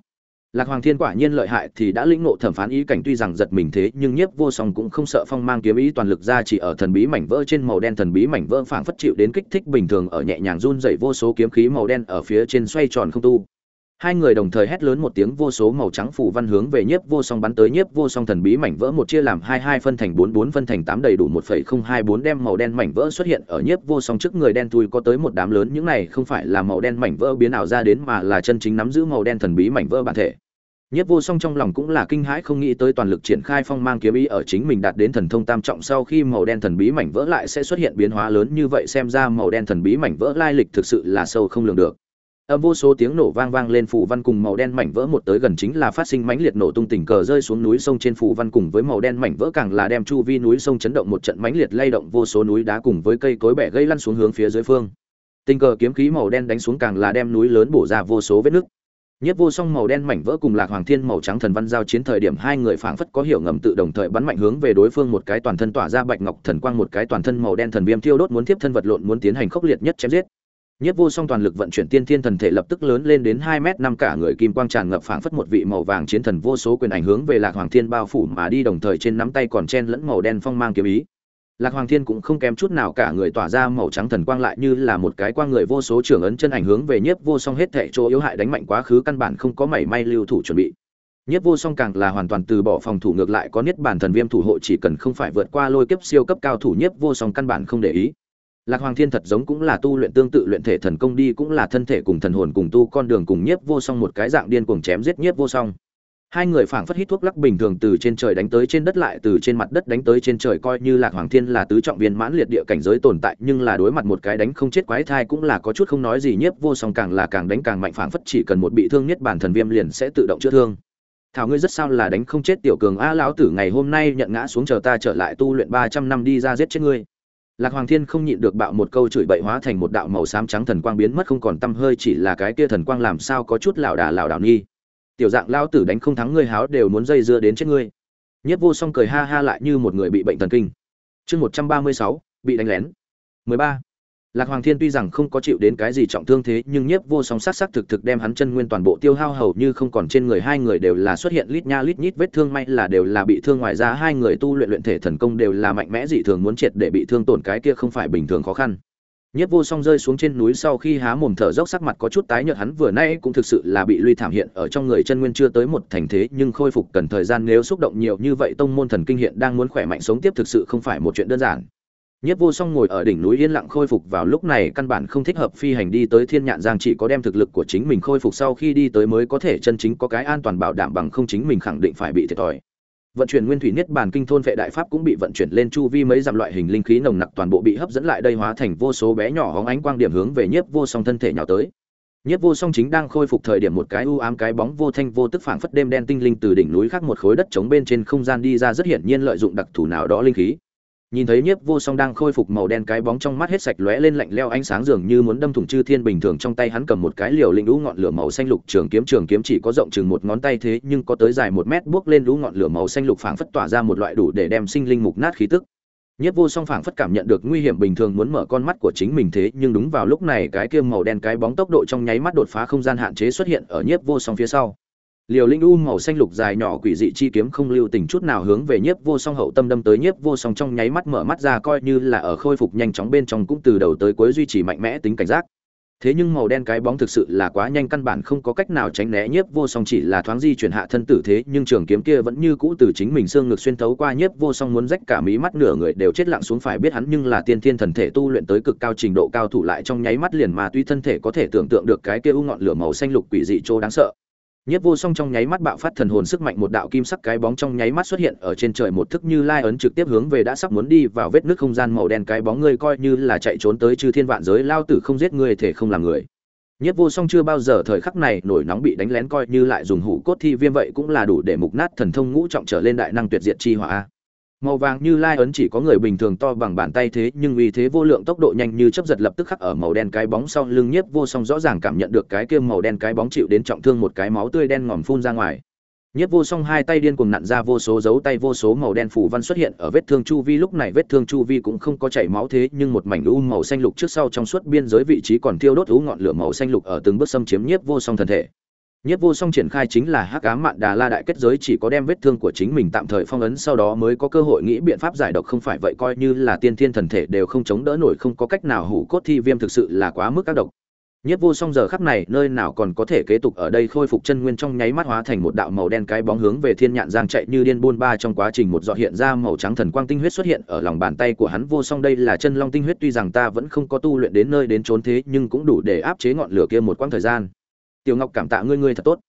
Lạc Hoàng Thiên quả nhiên lợi hại thì đã lĩnh ngộ thẩm phán ý cảnh tuy rằng giật mình thế, nhưng Nhiếp Vô Song cũng không sợ phong mang kiếm ý toàn lực ra chỉ ở thần bí mảnh vỡ trên màu đen thần bí mảnh vỡ phảng phất chịu đến kích thích bình thường ở nhẹ nhàng run rẩy vô số kiếm khí màu đen ở phía trên xoay tròn không tu. Hai người đồng thời hét lớn một tiếng vô số màu trắng phủ văn hướng về Nhiếp Vô Song bắn tới Nhiếp Vô Song thần bí mảnh vỡ một chia làm hai hai phân thành bốn bốn phân thành tám đầy đủ một phẩy không hai bốn đem màu đen mảnh vỡ xuất hiện ở Nhiếp Vô Song trước người đen thui có tới một đám lớn, những này không phải là màu đen mảnh vỡ biến ảo ra đến mà là chân chính nắm giữ màu đen thần bí mảnh vỡ bản thể. Nhất Vô Song trong lòng cũng là kinh hãi, không nghĩ tới toàn lực triển khai phong mang kiếm ý ở chính mình đạt đến thần thông tam trọng sau khi màu đen thần bí mảnh vỡ lại sẽ xuất hiện biến hóa lớn như vậy, xem ra màu đen thần bí mảnh vỡ lai lịch thực sự là sâu không lường được. Âm vô số tiếng nổ vang vang lên, phủ văn cùng màu đen mảnh vỡ một tới gần chính là phát sinh mãnh liệt nổ tung tình cờ rơi xuống núi sông trên phủ văn cùng với màu đen mảnh vỡ càng là đem chu vi núi sông chấn động một trận mãnh liệt lay động, vô số núi đá cùng với cây cối bẻ gây lăn xuống hướng phía dưới phương. Tình cờ kiếm khí màu đen đánh xuống càng là đem núi lớn bổ ra vô số vết nứt. Nhất vô song màu đen mảnh vỡ cùng Lạc Hoàng Thiên màu trắng thần văn giao chiến thời điểm, hai người phảng phất có hiểu ngầm tự đồng thời bắn mạnh hướng về đối phương một cái toàn thân tỏa ra bạch ngọc thần quang, một cái toàn thân màu đen thần viêm thiêu đốt muốn tiếp thân vật lộn muốn tiến hành khốc liệt nhất chém giết. Nhất vô song toàn lực vận chuyển tiên thiên thần thể lập tức lớn lên đến hai mét năm cả người kim quang tràn ngập phảng phất một vị màu vàng chiến thần vô số quyền ảnh hướng về Lạc Hoàng Thiên bao phủ mà đi đồng thời trên nắm tay còn chen lẫn màu đen phong mang kiếm ý. Lạc Hoàng Thiên cũng không kém chút nào cả người tỏa ra màu trắng thần quang lại như là một cái quang người vô số trưởng ấn chân ảnh hướng về Nhiếp Vô Song hết thảy chỗ yếu hại đánh mạnh quá khứ căn bản không có mảy may lưu thủ chuẩn bị. Nhiếp Vô Song càng là hoàn toàn từ bỏ phòng thủ ngược lại có niết bản thần viêm thủ hộ chỉ cần không phải vượt qua lôi kiếp siêu cấp cao thủ Nhiếp Vô Song căn bản không để ý. Lạc Hoàng Thiên thật giống cũng là tu luyện tương tự luyện thể thần công đi, cũng là thân thể cùng thần hồn cùng tu, con đường cùng Nhiếp Vô Song một cái dạng điên cuồng chém giết Nhiếp Vô Song. Hai người phảng phất hít thuốc lắc bình thường từ trên trời đánh tới trên đất lại, từ trên mặt đất đánh tới trên trời, coi như lạc hoàng thiên là tứ trọng viên mãn liệt địa cảnh giới tồn tại, nhưng là đối mặt một cái đánh không chết quái thai cũng là có chút không nói gì, nhiếp vô song càng là càng đánh càng mạnh, phảng phất chỉ cần một bị thương nhất bản thần viêm liền sẽ tự động chữa thương. Thảo ngươi rất sao là đánh không chết tiểu cường a lão tử, ngày hôm nay nhận ngã xuống chờ ta trở lại tu luyện ba trăm năm đi ra giết chết ngươi lạc hoàng thiên không nhịn được bạo một câu chửi bậy hóa thành một đạo màu xám trắng thần quang biến mất không còn tăm hơi, chỉ là cái kia thần quang làm sao có chút lảo đà lảo đảo nghi. Tiểu dạng lao tử đánh không thắng ngươi háo đều muốn dây dưa đến chết ngươi. Nhất vô song cười ha ha lại như một người bị bệnh thần kinh. Chương một trăm ba mươi sáu, bị đánh lén. mười ba lạc hoàng thiên tuy rằng không có chịu đến cái gì trọng thương thế nhưng nhiếp vô song sát sắc thực thực đem hắn chân nguyên toàn bộ tiêu hao hầu như không còn trên người hai người đều là xuất hiện lít nha lít nhít vết thương may là đều là bị thương ngoài ra hai người tu luyện luyện thể thần công đều là mạnh mẽ dị thường muốn triệt để bị thương tổn cái kia không phải bình thường khó khăn Nhất Vô Song rơi xuống trên núi sau khi há mồm thở dốc sắc mặt có chút tái nhợt hắn vừa nay cũng thực sự là bị luy thảm hiện ở trong người chân nguyên chưa tới một thành thế, nhưng khôi phục cần thời gian nếu xúc động nhiều như vậy tông môn thần kinh hiện đang muốn khỏe mạnh sống tiếp thực sự không phải một chuyện đơn giản. Nhất Vô Song ngồi ở đỉnh núi yên lặng khôi phục vào lúc này căn bản không thích hợp phi hành đi tới Thiên Nhạn Giang chỉ có đem thực lực của chính mình khôi phục sau khi đi tới mới có thể chân chính có cái an toàn bảo đảm bằng không chính mình khẳng định phải bị thiệt thòi. Vận chuyển nguyên thủy niết bàn kinh thôn vệ đại pháp cũng bị vận chuyển lên chu vi mấy dặm loại hình linh khí nồng nặc toàn bộ bị hấp dẫn lại đây hóa thành vô số bé nhỏ hóng ánh quang điểm hướng về Nhiếp Vô Song thân thể nhỏ tới. Nhiếp Vô Song chính đang khôi phục thời điểm một cái u ám cái bóng vô thanh vô tức phảng phất đêm đen tinh linh từ đỉnh núi khác một khối đất trống bên trên không gian đi ra rất hiển nhiên lợi dụng đặc thù nào đó linh khí nhìn thấy nhiếp vô song đang khôi phục màu đen cái bóng trong mắt hết sạch lóe lên lạnh leo ánh sáng dường như muốn đâm thủng chư thiên bình thường trong tay hắn cầm một cái liều linh lũ ngọn lửa màu xanh lục trường kiếm trường kiếm chỉ có rộng chừng một ngón tay thế nhưng có tới dài một mét buốc lên lũ ngọn lửa màu xanh lục phảng phất tỏa ra một loại đủ để đem sinh linh mục nát khí tức. Nhiếp vô song phảng phất cảm nhận được nguy hiểm bình thường muốn mở con mắt của chính mình thế nhưng đúng vào lúc này cái kia màu đen cái bóng tốc độ trong nháy mắt đột phá không gian hạn chế xuất hiện ở nhiếp vô song phía sau liều linh u màu xanh lục dài nhỏ quỷ dị chi kiếm không lưu tình chút nào hướng về nhiếp vô song hậu tâm đâm tới nhiếp vô song trong nháy mắt mở mắt ra coi như là ở khôi phục nhanh chóng bên trong cũng từ đầu tới cuối duy trì mạnh mẽ tính cảnh giác. Thế nhưng màu đen cái bóng thực sự là quá nhanh căn bản không có cách nào tránh né nhiếp vô song chỉ là thoáng di chuyển hạ thân tử thế, nhưng trường kiếm kia vẫn như cũ từ chính mình xương ngực xuyên thấu qua nhiếp vô song muốn rách cả mí mắt nửa người đều chết lặng xuống phải biết hắn nhưng là tiên thiên thần thể tu luyện tới cực cao trình độ cao thủ lại trong nháy mắt liền mà tuy thân thể có thể tưởng tượng được cái kia u ngọn lửa màu xanh lục quỷ dị chỗ đáng sợ. Nhất Vô Song trong nháy mắt bạo phát thần hồn sức mạnh, một đạo kim sắc cái bóng trong nháy mắt xuất hiện ở trên trời, một thức như lai ấn trực tiếp hướng về đã sắp muốn đi vào vết nước không gian màu đen cái bóng, ngươi coi như là chạy trốn tới chư thiên vạn giới, lao tử không giết ngươi, thể không làm người. Nhất Vô Song chưa bao giờ thời khắc này nổi nóng bị đánh lén, coi như lại dùng hủ cốt thi viêm vậy cũng là đủ để mục nát thần thông ngũ trọng trở lên đại năng tuyệt diệt chi hỏa màu vàng như lai ấn chỉ có người bình thường to bằng bàn tay thế, nhưng vì thế vô lượng tốc độ nhanh như chấp giật lập tức khắc ở màu đen cái bóng sau lưng nhiếp vô song rõ ràng cảm nhận được cái kia màu đen cái bóng chịu đến trọng thương một cái máu tươi đen ngòm phun ra ngoài. Nhiếp vô song hai tay điên cuồng nặn ra vô số dấu tay, vô số màu đen phủ văn xuất hiện ở vết thương chu vi. Lúc này vết thương chu vi cũng không có chảy máu thế, nhưng một mảnh u màu xanh lục trước sau trong suốt biên giới vị trí còn thiêu đốt u ngọn lửa màu xanh lục ở từng bước xâm chiếm nhiếp vô song thân thể. Nhất vô song triển khai chính là Hắc Ám Mạn Đà La đại kết giới chỉ có đem vết thương của chính mình tạm thời phong ấn, sau đó mới có cơ hội nghĩ biện pháp giải độc không phải vậy coi như là tiên thiên thần thể đều không chống đỡ nổi, không có cách nào hủ cốt thi viêm thực sự là quá mức các độc. Nhất vô song giờ khắc này nơi nào còn có thể kế tục ở đây khôi phục chân nguyên trong nháy mắt hóa thành một đạo màu đen cái bóng hướng về thiên nhạn giang chạy như điên buôn ba trong quá trình một giọt hiện ra màu trắng thần quang tinh huyết xuất hiện ở lòng bàn tay của hắn vô song đây là chân long tinh huyết, tuy rằng ta vẫn không có tu luyện đến nơi đến chốn thế, nhưng cũng đủ để áp chế ngọn lửa kia một quãng thời gian. Tiểu Ngọc cảm tạ ngươi ngươi thật tốt.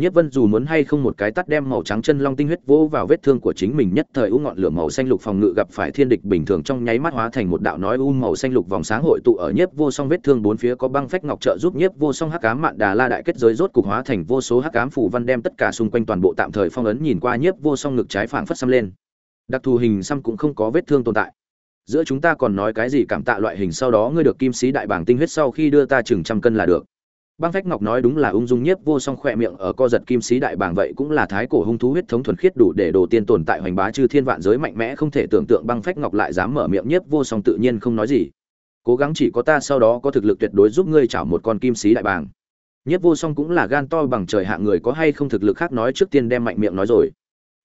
Nhất Vân dù muốn hay không một cái tắt đem màu trắng chân long tinh huyết vô vào vết thương của chính mình nhất thời u ngọn lửa màu xanh lục phòng ngự gặp phải thiên địch bình thường trong nháy mắt hóa thành một đạo nói u màu xanh lục vòng sáng hội tụ ở Nhất Vô Song vết thương bốn phía có băng phách ngọc trợ giúp Nhất Vô Song hắc ám mạn đà la đại kết giới rốt cục hóa thành vô số hắc ám phủ văn đem tất cả xung quanh toàn bộ tạm thời phong ấn nhìn qua Nhất Vô Song ngực trái phảng phất xăm lên. Đặc thù hình xăm cũng không có vết thương tồn tại. Giữa chúng ta còn nói cái gì cảm tạ loại hình sau đó ngươi được kim sĩ đại bảng tinh huyết sau khi đưa ta chừng trăm cân là được băng phách ngọc nói đúng là ung dung nhiếp vô song khỏe miệng ở co giật kim sĩ đại bàng vậy cũng là thái cổ hung thú huyết thống thuần khiết đủ để đồ tiên tồn tại hoành bá chư thiên vạn giới mạnh mẽ không thể tưởng tượng băng phách ngọc lại dám mở miệng nhiếp vô song tự nhiên không nói gì. Cố gắng chỉ có ta sau đó có thực lực tuyệt đối giúp ngươi chảo một con kim sĩ đại bàng. Nhiếp vô song cũng là gan to bằng trời hạng người có hay không thực lực khác nói trước tiên đem mạnh miệng nói rồi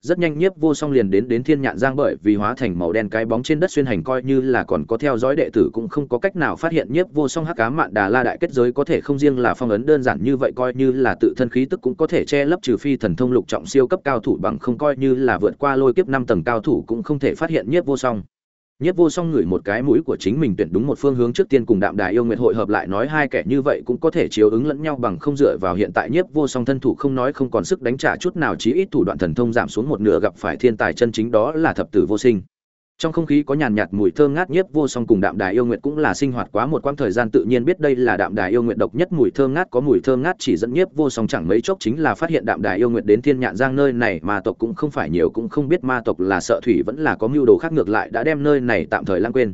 rất nhanh nhiếp vô song liền đến đến thiên nhạn giang bởi vì hóa thành màu đen cái bóng trên đất xuyên hành coi như là còn có theo dõi đệ tử cũng không có cách nào phát hiện nhiếp vô song hắc cá mạn đà la đại kết giới có thể không riêng là phong ấn đơn giản như vậy coi như là tự thân khí tức cũng có thể che lấp trừ phi thần thông lục trọng siêu cấp cao thủ bằng không coi như là vượt qua lôi kiếp năm tầng cao thủ cũng không thể phát hiện nhiếp vô song. Nhất Vô Song ngửi một cái mũi của chính mình tuyển đúng một phương hướng trước tiên cùng Đạm Đài yêu nguyện hội hợp lại nói hai kẻ như vậy cũng có thể chiếu ứng lẫn nhau bằng không dựa vào hiện tại Nhất Vô Song thân thủ không nói không còn sức đánh trả chút nào, chí ít thủ đoạn thần thông giảm xuống một nửa gặp phải thiên tài chân chính đó là thập tử vô sinh trong không khí có nhàn nhạt mùi thơm ngát nhiếp vô song cùng đạm đài yêu nguyện cũng là sinh hoạt quá một quãng thời gian tự nhiên biết đây là đạm đài yêu nguyện độc nhất mùi thơm ngát, có mùi thơm ngát chỉ dẫn nhiếp vô song chẳng mấy chốc chính là phát hiện đạm đài yêu nguyện đến thiên nhạn giang nơi này mà tộc cũng không phải nhiều cũng không biết ma tộc là sợ thủy vẫn là có mưu đồ khác ngược lại đã đem nơi này tạm thời lãng quên.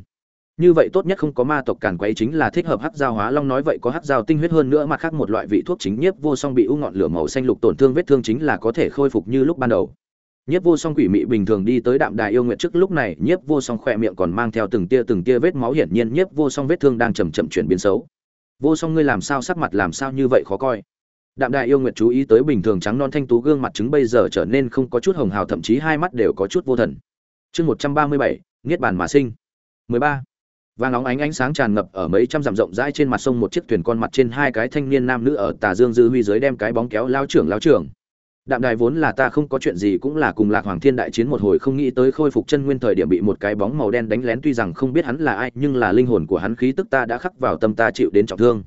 Như vậy tốt nhất không có ma tộc càn quấy chính là thích hợp hắc giao hóa long nói vậy có hắc giao tinh huyết hơn nữa mặt khác một loại vị thuốc chính nhiếp vô song bị u ngọn lửa màu xanh lục tổn thương vết thương chính là có thể khôi phục như lúc ban đầu nhiếp vô song quỷ mị bình thường đi tới đạm đài yêu nguyện trước, lúc này nhiếp vô song khỏe miệng còn mang theo từng tia từng tia vết máu, hiển nhiên nhiếp vô song vết thương đang chậm chậm chuyển biến xấu. Vô song ngươi làm sao, sắc mặt làm sao như vậy khó coi? Đạm đài yêu nguyện chú ý tới bình thường trắng non thanh tú gương mặt trứng bây giờ trở nên không có chút hồng hào, thậm chí hai mắt đều có chút vô thần. Chương một trăm ba mươi bảy, niết bàn mà sinh. mười ba. Vàng óng ánh ánh sáng tràn ngập ở mấy trăm dặm rộng rãi trên mặt sông, một chiếc thuyền con mặt trên hai cái thanh niên nam nữ ở tà dương dư huy dưới đem cái bóng kéo lao trưởng lao trưởng đạm đài vốn là ta không có chuyện gì cũng là cùng lạc hoàng thiên đại chiến một hồi không nghĩ tới khôi phục chân nguyên thời điểm bị một cái bóng màu đen đánh lén, tuy rằng không biết hắn là ai, nhưng là linh hồn của hắn khí tức ta đã khắc vào tâm ta chịu đến trọng thương.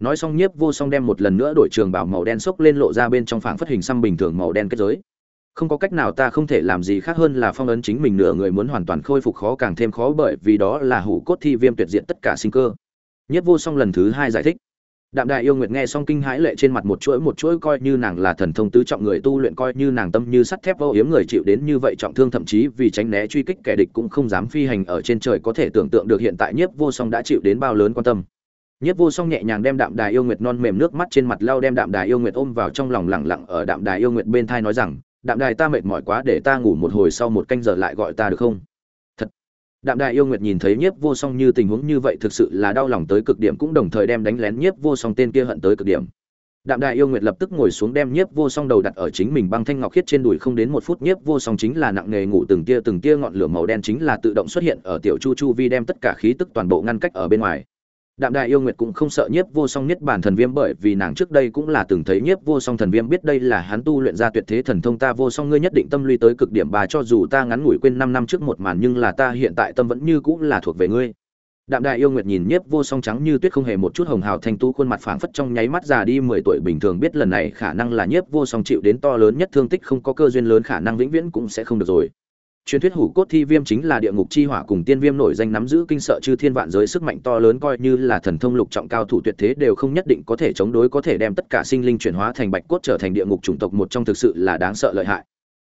Nói xong nhiếp vô song đem một lần nữa đổi trường bảo màu đen xốc lên lộ ra bên trong phảng phất hình xăm bình thường màu đen kết giới. Không có cách nào ta không thể làm gì khác hơn là phong ấn chính mình nửa người muốn hoàn toàn khôi phục khó càng thêm khó bởi vì đó là hủ cốt thi viêm tuyệt diện tất cả sinh cơ. Nhiếp vô song lần thứ hai giải thích đạm đại yêu nguyệt nghe xong kinh hãi lệ trên mặt một chuỗi một chuỗi coi như nàng là thần thông tứ trọng người tu luyện, coi như nàng tâm như sắt thép vô hiếm người chịu đến như vậy trọng thương, thậm chí vì tránh né truy kích kẻ địch cũng không dám phi hành ở trên trời có thể tưởng tượng được hiện tại nhiếp vô song đã chịu đến bao lớn quan tâm. Nhiếp vô song nhẹ nhàng đem đạm đài yêu nguyệt non mềm nước mắt trên mặt lau đem đạm đài yêu nguyệt ôm vào trong lòng lặng lặng ở đạm đài yêu nguyệt bên thai nói rằng, đạm đài, ta mệt mỏi quá, để ta ngủ một hồi sau một canh giờ lại gọi ta được không? Đạm đại yêu nguyệt nhìn thấy nhiếp vô song như tình huống như vậy thực sự là đau lòng tới cực điểm cũng đồng thời đem đánh lén nhiếp vô song tên kia hận tới cực điểm. Đạm đại yêu nguyệt lập tức ngồi xuống đem nhiếp vô song đầu đặt ở chính mình băng thanh ngọc khiết trên đùi không đến một phút nhiếp vô song chính là nặng nghề ngủ từng tia từng tia ngọn lửa màu đen chính là tự động xuất hiện ở tiểu chu chu vi đem tất cả khí tức toàn bộ ngăn cách ở bên ngoài đạm đại yêu nguyệt cũng không sợ nhiếp vô song niết bản thần viêm bởi vì nàng trước đây cũng là từng thấy nhiếp vô song thần viêm biết đây là hắn tu luyện ra tuyệt thế thần thông, ta vô song ngươi nhất định tâm luy tới cực điểm, bà cho dù ta ngắn ngủi quên năm năm trước một màn nhưng là ta hiện tại tâm vẫn như cũng là thuộc về ngươi. Đạm đại yêu nguyệt nhìn nhiếp vô song trắng như tuyết không hề một chút hồng hào thanh tú khuôn mặt phảng phất trong nháy mắt già đi mười tuổi bình thường, biết lần này khả năng là nhiếp vô song chịu đến to lớn nhất thương tích, không có cơ duyên lớn khả năng vĩnh viễn cũng sẽ không được rồi truyền thuyết hủ cốt thi viêm chính là địa ngục chi hỏa cùng tiên viêm nổi danh nắm giữ kinh sợ chư thiên vạn giới sức mạnh to lớn coi như là thần thông lục trọng cao thủ tuyệt thế đều không nhất định có thể chống đối có thể đem tất cả sinh linh chuyển hóa thành bạch cốt trở thành địa ngục chủng tộc một trong thực sự là đáng sợ lợi hại.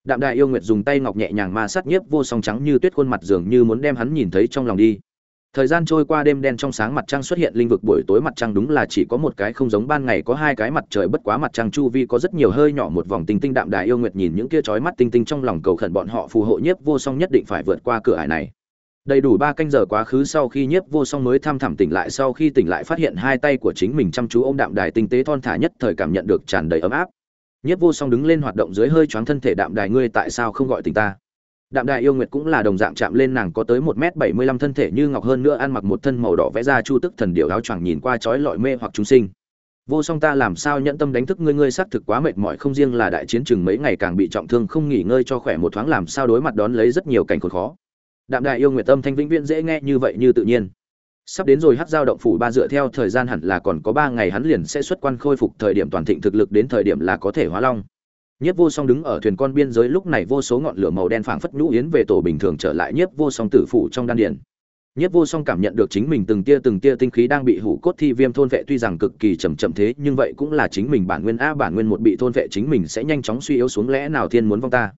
Đạm đại yêu nguyệt dùng tay ngọc nhẹ nhàng ma sát nhiếp vô song trắng như tuyết khuôn mặt dường như muốn đem hắn nhìn thấy trong lòng đi thời gian trôi qua đêm đen trong sáng mặt trăng xuất hiện, linh vực buổi tối mặt trăng đúng là chỉ có một cái không giống ban ngày có hai cái mặt trời bất quá mặt trăng chu vi có rất nhiều hơi nhỏ, một vòng tinh tinh đạm đài yêu nguyệt nhìn những kia chói mắt tinh tinh trong lòng cầu khẩn bọn họ phù hộ nhiếp vô song nhất định phải vượt qua cửa ải này. Đầy đủ ba canh giờ quá khứ sau khi nhiếp vô song mới thăm thẳm tỉnh lại, sau khi tỉnh lại phát hiện hai tay của chính mình chăm chú ô m đạm đài tinh tế thon thả nhất thời cảm nhận được tràn đầy ấm áp. Nhiếp vô song đứng lên hoạt động dưới hơi choáng thân thể đạm đài, ngươi tại sao không gọi tình ta? Đạm đại yêu nguyệt cũng là đồng dạng chạm lên nàng có tới một m bảy mươi lăm thân thể như ngọc hơn nữa ăn mặc một thân màu đỏ vẽ ra chu tức thần điệu áo choàng nhìn qua chói lọi mê hoặc chúng sinh. Vô song ta làm sao nhẫn tâm đánh thức ngươi ngươi xác thực quá mệt mỏi, không riêng là đại chiến chừng mấy ngày càng bị trọng thương, không nghỉ ngơi cho khỏe một thoáng làm sao đối mặt đón lấy rất nhiều cảnh khốn khó. Đạm đại yêu nguyệt tâm thanh vĩnh viễn dễ nghe như vậy như tự nhiên. Sắp đến rồi hát giao động phủ ba dựa theo thời gian hẳn là còn có ba ngày hắn liền sẽ xuất quan khôi phục thời điểm toàn thịnh thực lực đến thời điểm là có thể hóa long. Nhiếp Vô Song đứng ở thuyền con biên giới lúc này vô số ngọn lửa màu đen phảng phất nhũ yến về tổ bình thường trở lại Nhiếp Vô Song tử phủ trong đan điền. Nhiếp Vô Song cảm nhận được chính mình từng tia từng tia tinh khí đang bị hủ cốt thi viêm thôn vệ tuy rằng cực kỳ chậm chậm thế, nhưng vậy cũng là chính mình bản nguyên a bản nguyên một bị thôn vệ chính mình sẽ nhanh chóng suy yếu xuống lẽ nào thiên muốn vong ta.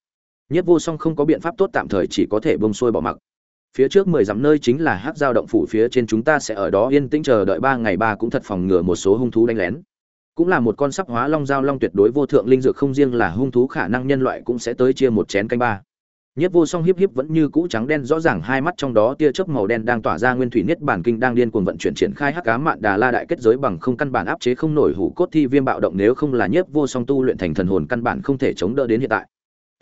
Nhiếp Vô Song không có biện pháp tốt tạm thời chỉ có thể bông xuôi bỏ mặc. Phía trước mười dặm nơi chính là Hắc Giao động phủ phía trên chúng ta sẽ ở đó yên tĩnh chờ đợi ba ngày ba cũng thật phòng ngừa một số hung thú đánh lén cũng là một con sắp hóa long giao long tuyệt đối vô thượng linh dược, không riêng là hung thú khả năng nhân loại cũng sẽ tới chia một chén canh ba. Nhất vô song hiếp hiếp vẫn như cũ trắng đen, rõ ràng hai mắt trong đó tia chớp màu đen đang tỏa ra nguyên thủy niết bản kinh đang điên cuồng vận chuyển triển khai hắc cá mạn đà la đại kết giới bằng không căn bản áp chế không nổi hủ cốt thi viêm bạo động, nếu không là nhất vô song tu luyện thành thần hồn căn bản không thể chống đỡ đến hiện tại.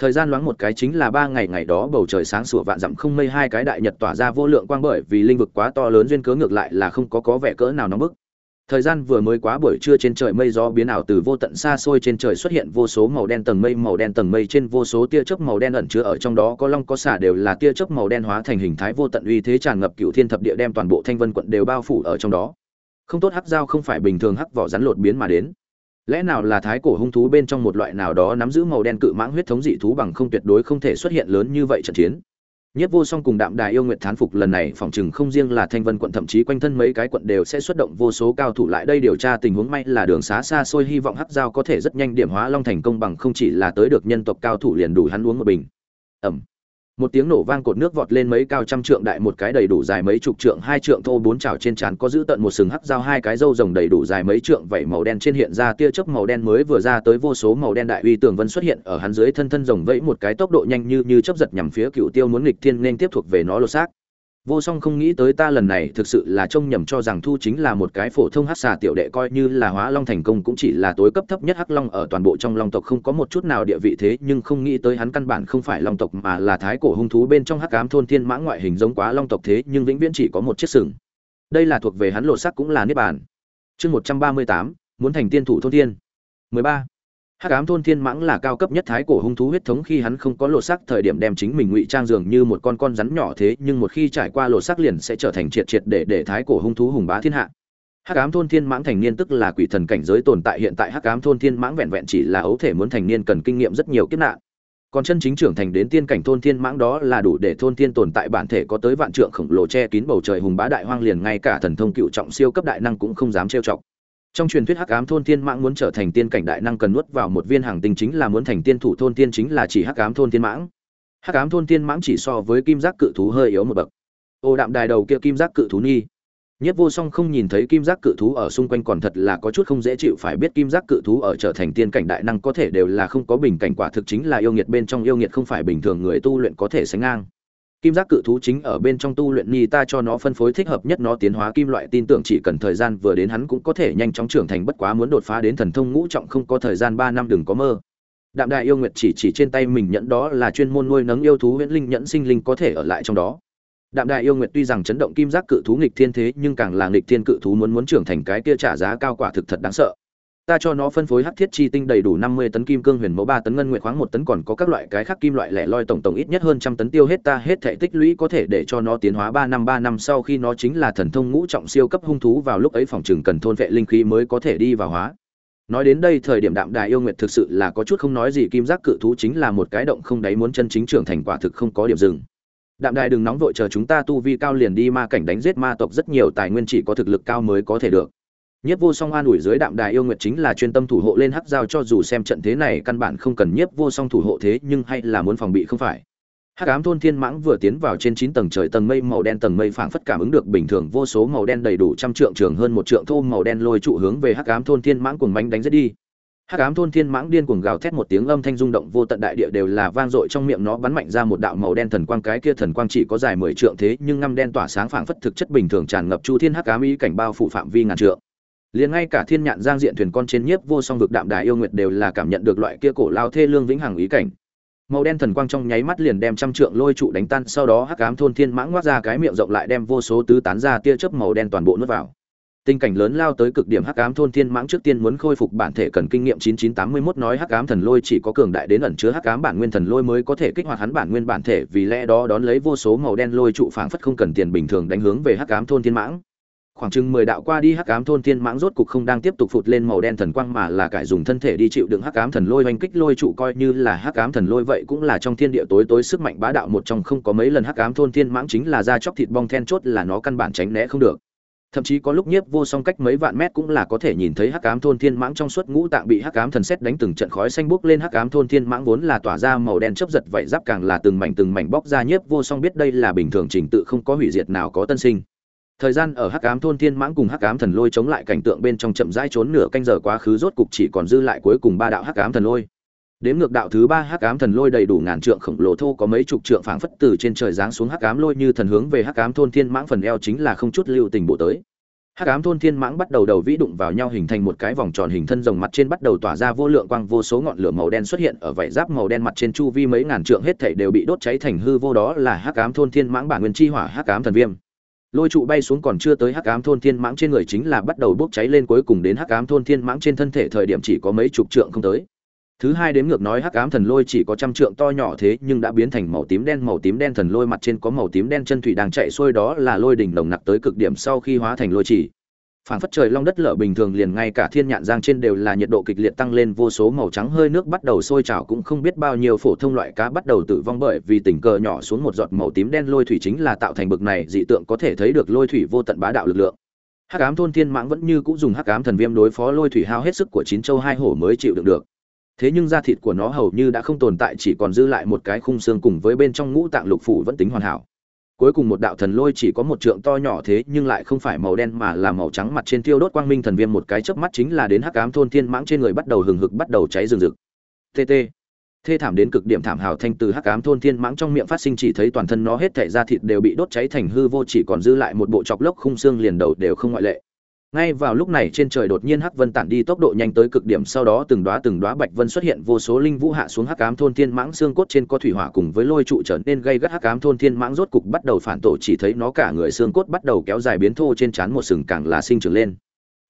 Thời gian loáng một cái chính là ba ngày ngày đó bầu trời sáng sủa vạn dặm không mây hai cái đại nhật tỏa ra vô lượng quang bởi vì linh vực quá to lớn duyên cớ ngược lại là không có có vẻ cỡ nào nóng bức thời gian vừa mới quá buổi trưa trên trời mây gió biến ảo từ vô tận xa xôi trên trời xuất hiện vô số màu đen tầng mây, màu đen tầng mây trên vô số tia chớp màu đen ẩn chứa ở trong đó, có long, có xả đều là tia chớp màu đen hóa thành hình thái vô tận uy thế tràn ngập cựu thiên thập địa đem toàn bộ thanh vân quận đều bao phủ ở trong đó. Không tốt hắc dao không phải bình thường hắc vỏ rắn lột biến mà đến. Lẽ nào là thái cổ hung thú bên trong một loại nào đó nắm giữ màu đen cự mãng huyết thống dị thú bằng không tuyệt đối không thể xuất hiện lớn như vậy trận chiến? Nhất Vô Song cùng Đạm Đài yêu nguyện thán phục lần này, phòng trừng không riêng là Thanh Vân quận thậm chí quanh thân mấy cái quận đều sẽ xuất động vô số cao thủ lại đây điều tra tình huống, may là đường xá xa xôi, hy vọng Hắc Giao có thể rất nhanh điểm hóa Long thành công bằng không chỉ là tới được nhân tộc cao thủ liền đủ hắn uống một bình. Ẩm một tiếng nổ vang cột nước vọt lên mấy cao trăm trượng đại một cái đầy đủ dài mấy chục trượng, hai trượng thô bốn trào trên trán có giữ tận một sừng hắc dao hai cái râu rồng đầy đủ dài mấy trượng vảy màu đen trên hiện ra tia chớp màu đen mới vừa ra tới vô số màu đen đại uy tường vân xuất hiện ở hắn dưới thân thân rồng vẫy một cái tốc độ nhanh như như chớp giật nhằm phía cựu tiêu muốn nghịch thiên nên tiếp thuộc về nó lột xác vô song không nghĩ tới ta lần này thực sự là trông nhầm cho rằng thu chính là một cái phổ thông hát xà tiểu đệ coi như là hóa long thành công cũng chỉ là tối cấp thấp nhất hắc long ở toàn bộ trong long tộc không có một chút nào địa vị thế, nhưng không nghĩ tới hắn căn bản không phải long tộc mà là thái cổ hung thú bên trong hắc ám thôn thiên mã ngoại hình giống quá long tộc thế, nhưng vĩnh viễn chỉ có một chiếc sừng. Đây là thuộc về hắn lộ sắc cũng là niết bàn. Chương một trăm ba mươi tám, muốn thành tiên thủ thôn thiên. mười ba hắc ám thôn thiên mãng là cao cấp nhất thái cổ hung thú huyết thống khi hắn không có lộ sắc thời điểm đem chính mình ngụy trang dường như một con con rắn nhỏ thế, nhưng một khi trải qua lộ sắc liền sẽ trở thành triệt triệt để để thái cổ hung thú hùng bá thiên hạ. Hắc ám thôn thiên mãng thành niên tức là quỷ thần cảnh giới tồn tại, hiện tại hắc ám thôn thiên mãng vẹn vẹn chỉ là ấu thể muốn thành niên cần kinh nghiệm rất nhiều kiếp nạn. Còn chân chính trưởng thành đến tiên cảnh thôn thiên mãng đó là đủ để thôn thiên tồn tại bản thể có tới vạn trượng khổng lồ che kín bầu trời hùng bá đại hoang liền ngay cả thần thông cựu trọng siêu cấp đại năng cũng không dám trêu chọc trong truyền thuyết hắc ám thôn tiên mãng muốn trở thành tiên cảnh đại năng cần nuốt vào một viên hàng tinh chính là muốn thành tiên thủ thôn tiên chính là chỉ hắc ám thôn tiên mãng. Hắc ám thôn tiên mãng chỉ so với kim giác cự thú hơi yếu một bậc. Ô đạm đài đầu kia kim giác cự thú nhi nhất vô song không nhìn thấy kim giác cự thú ở xung quanh còn thật là có chút không dễ chịu phải biết kim giác cự thú ở trở thành tiên cảnh đại năng có thể đều là không có bình cảnh quả thực chính là yêu nghiệt bên trong yêu nghiệt không phải bình thường người tu luyện có thể sánh ngang kim giác cự thú chính ở bên trong tu luyện ni ta cho nó phân phối thích hợp nhất, nó tiến hóa kim loại tin tưởng chỉ cần thời gian vừa đến hắn cũng có thể nhanh chóng trưởng thành, bất quá muốn đột phá đến thần thông ngũ trọng không có thời gian ba năm đừng có mơ. Đạm đại yêu nguyệt chỉ chỉ trên tay mình nhẫn, đó là chuyên môn nuôi nấng yêu thú huyễn linh nhẫn sinh linh có thể ở lại trong đó. Đạm đại yêu nguyệt tuy rằng chấn động kim giác cự thú nghịch thiên thế, nhưng càng là nghịch thiên cự thú muốn muốn trưởng thành cái kia trả giá cao quả thực thật đáng sợ ta cho nó phân phối hắc thiết chi tinh đầy đủ năm mươi tấn kim cương huyền mẫu, ba tấn ngân nguyệt khoáng, một tấn còn có các loại cái khác kim loại lẻ loi, tổng tổng ít nhất hơn trăm tấn tiêu hết ta, hết thể tích lũy có thể để cho nó tiến hóa ba năm ba năm sau khi nó chính là thần thông ngũ trọng siêu cấp hung thú, vào lúc ấy phòng trường cần thôn vệ linh khí mới có thể đi vào hóa. Nói đến đây, thời điểm đạm đài yêu nguyệt thực sự là có chút không nói gì, kim giác cự thú chính là một cái động không đáy muốn chân chính trưởng thành, quả thực không có điểm dừng. Đạm đài đừng nóng vội, chờ chúng ta tu vi cao liền đi, ma cảnh đánh giết ma tộc, rất nhiều tài nguyên chỉ có thực lực cao mới có thể được Nhiếp Vô Song an ủi dưới đạm đài yêu nguyệt chính là chuyên tâm thủ hộ lên hắc giao cho dù xem trận thế này căn bản không cần Nhiếp Vô Song thủ hộ thế, nhưng hay là muốn phòng bị không phải. Hắc ám thôn thiên mãng vừa tiến vào trên 9 tầng trời tầng mây màu đen tầng mây phảng phất cảm ứng được bình thường vô số màu đen đầy đủ trăm trượng trường hơn một trượng thô màu đen lôi trụ hướng về Hắc ám thôn thiên mãng cuồng bánh đánh giết đi. Hắc ám thôn thiên mãng điên cuồng gào thét một tiếng âm thanh rung động vô tận đại địa đều là vang dội trong miệng nó bắn mạnh ra một đạo màu đen thần quang cái kia thần quang chỉ có dài 10 trượng thế nhưng ngăm đen tỏa sáng phảng phất thực chất bình thường tràn ngập chu thiên hắc ám ý cảnh bao phủ phạm vi ngàn trượng liền ngay cả thiên nhạn giang diện thuyền con trên nhiếp vô song vực đạm đài yêu nguyệt đều là cảm nhận được loại kia cổ lao thê lương vĩnh hằng ý cảnh. Màu đen thần quang trong nháy mắt liền đem trăm trượng lôi trụ đánh tan, sau đó hắc ám thôn thiên mãng ngoác ra cái miệng rộng lại đem vô số tứ tán ra tia chớp màu đen toàn bộ nuốt vào. Tình cảnh lớn lao tới cực điểm hắc ám thôn thiên mãng trước tiên muốn khôi phục bản thể cần kinh nghiệm 9981 nói hắc ám thần lôi chỉ có cường đại đến ẩn chứa hắc ám bản nguyên thần lôi mới có thể kích hoạt hắn bản nguyên bản thể, vì lẽ đó đón lấy vô số màu đen lôi trụ phảng phất không cần tiền bình thường đánh hướng về hắc ám thôn thiên mãng khoảng chừng mười đạo qua đi hắc ám thôn thiên mãng rốt cục không đang tiếp tục phụt lên màu đen thần quang mà là cải dùng thân thể đi chịu đựng hắc ám thần lôi oanh kích lôi trụ coi như là hắc ám thần lôi vậy cũng là trong thiên địa tối tối sức mạnh bá đạo một trong không có mấy lần hắc ám thôn thiên mãng chính là da chóc thịt bong then chốt là nó căn bản tránh né không được. Thậm chí có lúc nhiếp vô song cách mấy vạn mét cũng là có thể nhìn thấy hắc ám thôn thiên mãng trong suốt ngũ tạng bị hắc ám thần xét đánh từng trận khói xanh bốc lên hắc ám thôn thiên mãng vốn là tỏa ra màu đen chớp giật vậy giáp càng là từng mảnh từng mảnh bóc ra nhiếp vô song biết đây là bình thường trình tự không có hủy diệt nào có tân sinh thời gian ở hắc ám thôn thiên mãng cùng hắc ám thần lôi chống lại cảnh tượng bên trong chậm rãi trốn nửa canh giờ quá khứ rốt cục chỉ còn dư lại cuối cùng ba đạo hắc ám thần lôi. Đếm ngược đạo thứ ba, hắc ám thần lôi đầy đủ ngàn trượng khổng lồ thô có mấy chục trượng phảng phất từ trên trời giáng xuống hắc ám lôi như thần hướng về hắc ám thôn thiên mãng phần eo chính là không chút lưu tình bộ tới. Hắc ám thôn thiên mãng bắt đầu đầu vĩ đụng vào nhau hình thành một cái vòng tròn hình thân rồng mặt trên bắt đầu tỏa ra vô lượng quang vô số ngọn lửa màu đen xuất hiện ở vảy giáp màu đen mặt trên chu vi mấy ngàn trượng hết thảy đều bị đốt cháy thành hư vô đó là hắc ám thôn thiên mãng bản nguyên chi hỏa hắc ám thần viêm lôi trụ bay xuống còn chưa tới hắc ám thôn thiên mãng trên người chính là bắt đầu bốc cháy lên cuối cùng đến hắc ám thôn thiên mãng trên thân thể thời điểm chỉ có mấy chục trượng không tới. Thứ hai đếm ngược nói hắc ám thần lôi chỉ có trăm trượng to nhỏ thế nhưng đã biến thành màu tím đen, màu tím đen thần lôi mặt trên có màu tím đen chân thủy đang chạy xuôi đó là lôi đỉnh nồng nặc tới cực điểm sau khi hóa thành lôi chỉ phảng phất trời long đất lở bình thường liền ngay cả thiên nhạn giang trên đều là nhiệt độ kịch liệt tăng lên, vô số màu trắng hơi nước bắt đầu sôi trào cũng không biết bao nhiêu phổ thông loại cá bắt đầu tử vong bởi vì tình cờ nhỏ xuống một giọt màu tím đen lôi thủy chính là tạo thành bực này dị tượng có thể thấy được lôi thủy vô tận bá đạo lực lượng. Hắc ám thôn thiên mãng vẫn như cũng dùng hắc ám thần viêm đối phó lôi thủy hao hết sức của chín châu hai hổ mới chịu đựng được. Thế nhưng da thịt của nó hầu như đã không tồn tại, chỉ còn dư lại một cái khung xương cùng với bên trong ngũ tạng lục phủ vẫn tính hoàn hảo cuối cùng một đạo thần lôi chỉ có một trượng to nhỏ thế nhưng lại không phải màu đen mà là màu trắng mặt trên tiêu đốt quang minh thần viêm một cái chớp mắt chính là đến hắc ám thôn thiên mãng trên người bắt đầu hừng hực bắt đầu cháy rừng rực. Tt thê thảm đến cực điểm thảm hào thanh từ hắc ám thôn thiên mãng trong miệng phát sinh chỉ thấy toàn thân nó hết thảy da thịt đều bị đốt cháy thành hư vô chỉ còn dư lại một bộ chọc lốc khung xương liền đầu đều không ngoại lệ ngay vào lúc này trên trời đột nhiên hắc vân tản đi tốc độ nhanh tới cực điểm, sau đó từng đóa từng đóa bạch vân xuất hiện, vô số linh vũ hạ xuống hắc ám thôn thiên mãng xương cốt trên có thủy hỏa cùng với lôi trụ trở nên gây gắt. Hắc ám thôn thiên mãng rốt cục bắt đầu phản tổ, chỉ thấy nó cả người xương cốt bắt đầu kéo dài biến thô trên trán một sừng càng là sinh trưởng lên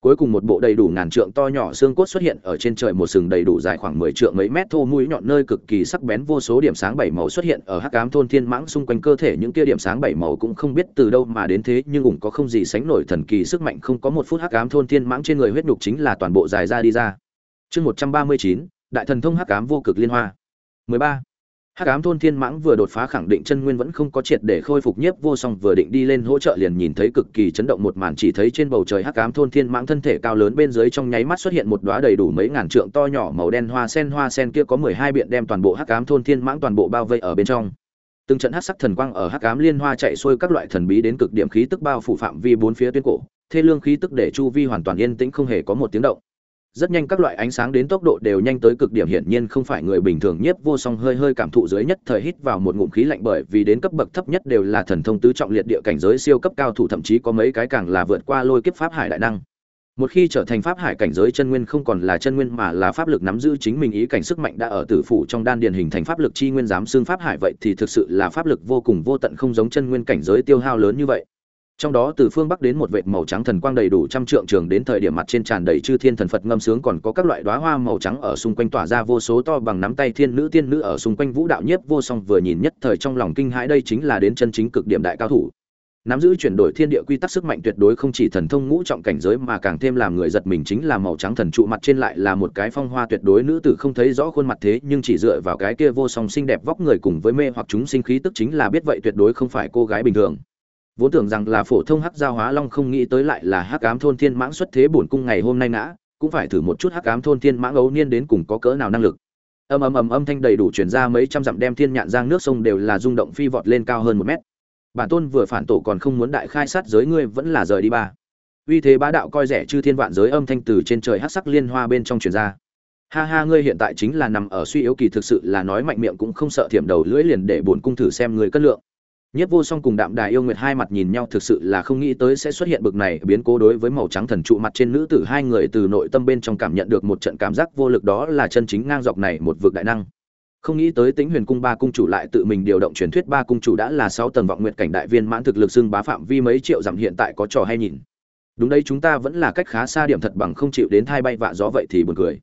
cuối cùng một bộ đầy đủ ngàn trượng to nhỏ xương cốt xuất hiện ở trên trời, một sừng đầy đủ dài khoảng mười trượng mấy mét thô, mũi nhọn nơi cực kỳ sắc bén, vô số điểm sáng bảy màu xuất hiện ở hắc ám thôn thiên mãng xung quanh cơ thể. Những kia điểm sáng bảy màu cũng không biết từ đâu mà đến thế, nhưng cũng có không gì sánh nổi thần kỳ sức mạnh. Không có một phút hắc ám thôn thiên mãng trên người huyết nhục chính là toàn bộ dài ra đi ra. Chương một trăm ba mươi chín, đại thần thông hắc ám vô cực liên hoa. mười ba hắc ám thôn thiên mãng vừa đột phá khẳng định chân nguyên vẫn không có triệt để khôi phục nhiếp vô song, vừa định đi lên hỗ trợ liền nhìn thấy cực kỳ chấn động một màn, chỉ thấy trên bầu trời hắc ám thôn thiên mãng thân thể cao lớn bên dưới trong nháy mắt xuất hiện một đóa đầy đủ mấy ngàn trượng to nhỏ màu đen hoa sen hoa sen kia có mười hai biện đem toàn bộ hắc ám thôn thiên mãng toàn bộ bao vây ở bên trong. Từng trận hắc sắc thần quang ở hắc ám liên hoa chạy xuôi các loại thần bí đến cực điểm khí tức bao phủ phạm vi bốn phía tuyến cổ, thê lương khí tức để chu vi hoàn toàn yên tĩnh không hề có một tiếng động rất nhanh các loại ánh sáng đến tốc độ đều nhanh tới cực điểm, hiển nhiên không phải người bình thường nhiếp vô song hơi hơi cảm thụ dưới nhất thời hít vào một ngụm khí lạnh bởi vì đến cấp bậc thấp nhất đều là thần thông tứ trọng liệt địa cảnh giới siêu cấp cao thủ, thậm chí có mấy cái càng là vượt qua lôi kiếp pháp hải đại năng. Một khi trở thành pháp hải cảnh giới chân nguyên không còn là chân nguyên mà là pháp lực nắm giữ chính mình ý cảnh sức mạnh đã ở tử phủ trong đan điền hình thành pháp lực chi nguyên giám xương pháp hải, vậy thì thực sự là pháp lực vô cùng vô tận không giống chân nguyên cảnh giới tiêu hao lớn như vậy trong đó từ phương bắc đến một vệt màu trắng thần quang đầy đủ trăm trượng trường đến thời điểm mặt trên tràn đầy chư thiên thần phật ngâm sướng còn có các loại đóa hoa màu trắng ở xung quanh tỏa ra vô số to bằng nắm tay thiên nữ tiên nữ ở xung quanh vũ đạo nhiếp vô song vừa nhìn nhất thời trong lòng kinh hãi đây chính là đến chân chính cực điểm đại cao thủ. Nắm giữ chuyển đổi thiên địa quy tắc sức mạnh tuyệt đối không chỉ thần thông ngũ trọng cảnh giới mà càng thêm làm người giật mình chính là màu trắng thần trụ mặt trên lại là một cái phong hoa tuyệt đối nữ tử không thấy rõ khuôn mặt thế nhưng chỉ dựa vào cái kia vô song xinh đẹp vóc người cùng với mê hoặc chúng sinh khí tức chính là biết vậy tuyệt đối không phải cô gái bình thường vốn tưởng rằng là phổ thông hắc giao hóa long không nghĩ tới lại là hắc ám thôn thiên mãng xuất thế bổn cung ngày hôm nay ngã, cũng phải thử một chút hắc ám thôn thiên mãng ấu niên đến cùng có cỡ nào năng lực. Âm ầm ầm âm thanh đầy đủ chuyển ra mấy trăm dặm đem thiên nhạn giang nước sông đều là rung động phi vọt lên cao hơn một mét. Bản tôn vừa phản tổ còn không muốn đại khai sát giới ngươi vẫn là rời đi ba. Uy thế bá đạo coi rẻ chư thiên vạn giới âm thanh từ trên trời hắc sắc liên hoa bên trong truyền ra. Ha ha, ngươi hiện tại chính là nằm ở suy yếu kỳ thực sự là nói mạnh miệng cũng không sợ thiểm đầu lưỡi liền để bổn cung thử xem người cất lượng. Nhất Vô Song cùng Đạm Đài Yêu Nguyệt hai mặt nhìn nhau thực sự là không nghĩ tới sẽ xuất hiện bực này biến cố đối với màu trắng thần trụ mặt trên nữ tử hai người từ nội tâm bên trong cảm nhận được một trận cảm giác vô lực đó là chân chính ngang dọc này một vực đại năng. Không nghĩ tới Tĩnh Huyền cung ba cung chủ lại tự mình điều động truyền thuyết ba cung chủ đã là sáu tầng vọng nguyệt cảnh đại viên mãn thực lực xưng bá phạm vi mấy triệu dặm hiện tại có trò hay nhìn. Đúng đây chúng ta vẫn là cách khá xa điểm thật bằng không chịu đến thai bay vạ gió vậy thì buồn cười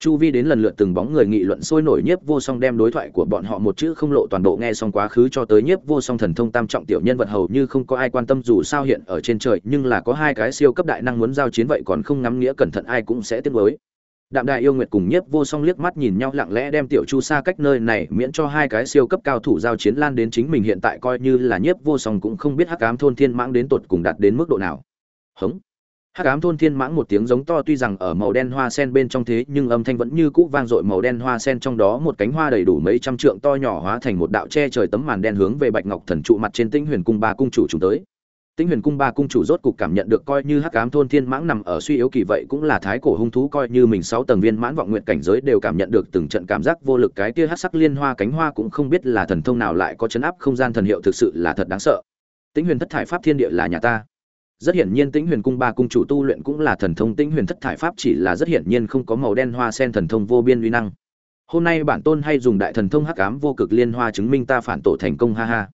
chu vi đến lần lượt từng bóng người nghị luận sôi nổi nhiếp vô song đem đối thoại của bọn họ một chữ không lộ toàn bộ nghe xong quá khứ cho tới nhiếp vô song thần thông tam trọng tiểu nhân vật hầu như không có ai quan tâm dù sao hiện ở trên trời, nhưng là có hai cái siêu cấp đại năng muốn giao chiến vậy còn không ngắm nghĩa cẩn thận ai cũng sẽ tiếc với đạm đại yêu nguyệt cùng nhiếp vô song liếc mắt nhìn nhau lặng lẽ đem tiểu chu xa cách nơi này miễn cho hai cái siêu cấp cao thủ giao chiến lan đến chính mình hiện tại coi như là nhiếp vô song cũng không biết hắc ám thôn thiên mãng đến tột cùng đạt đến mức độ nào. Hống hắc ám thôn thiên mãng một tiếng giống to tuy rằng ở màu đen hoa sen bên trong thế, nhưng âm thanh vẫn như cũ vang dội màu đen hoa sen trong đó một cánh hoa đầy đủ mấy trăm trượng to nhỏ hóa thành một đạo che trời tấm màn đen hướng về bạch ngọc thần trụ mặt trên tinh huyền cung ba cung chủ chúng tới. Tinh huyền cung ba cung chủ rốt cục cảm nhận được coi như hắc ám thôn thiên mãng nằm ở suy yếu kỳ vậy cũng là thái cổ hung thú coi như mình sáu tầng viên mãn vọng nguyện cảnh giới đều cảm nhận được từng trận cảm giác vô lực. Cái kia hắc sắc liên hoa cánh hoa cũng không biết là thần thông nào lại có chấn áp không gian thần hiệu thực sự là thật đáng sợ. Tinh huyền thất thải pháp thiên địa là nhà ta rất hiển nhiên tĩnh huyền cung ba cung chủ tu luyện cũng là thần thông tĩnh huyền thất thải pháp chỉ là rất hiển nhiên không có màu đen hoa sen thần thông vô biên uy năng. Hôm nay bản tôn hay dùng đại thần thông hắc ám vô cực liên hoa chứng minh ta phản tổ thành công, ha ha.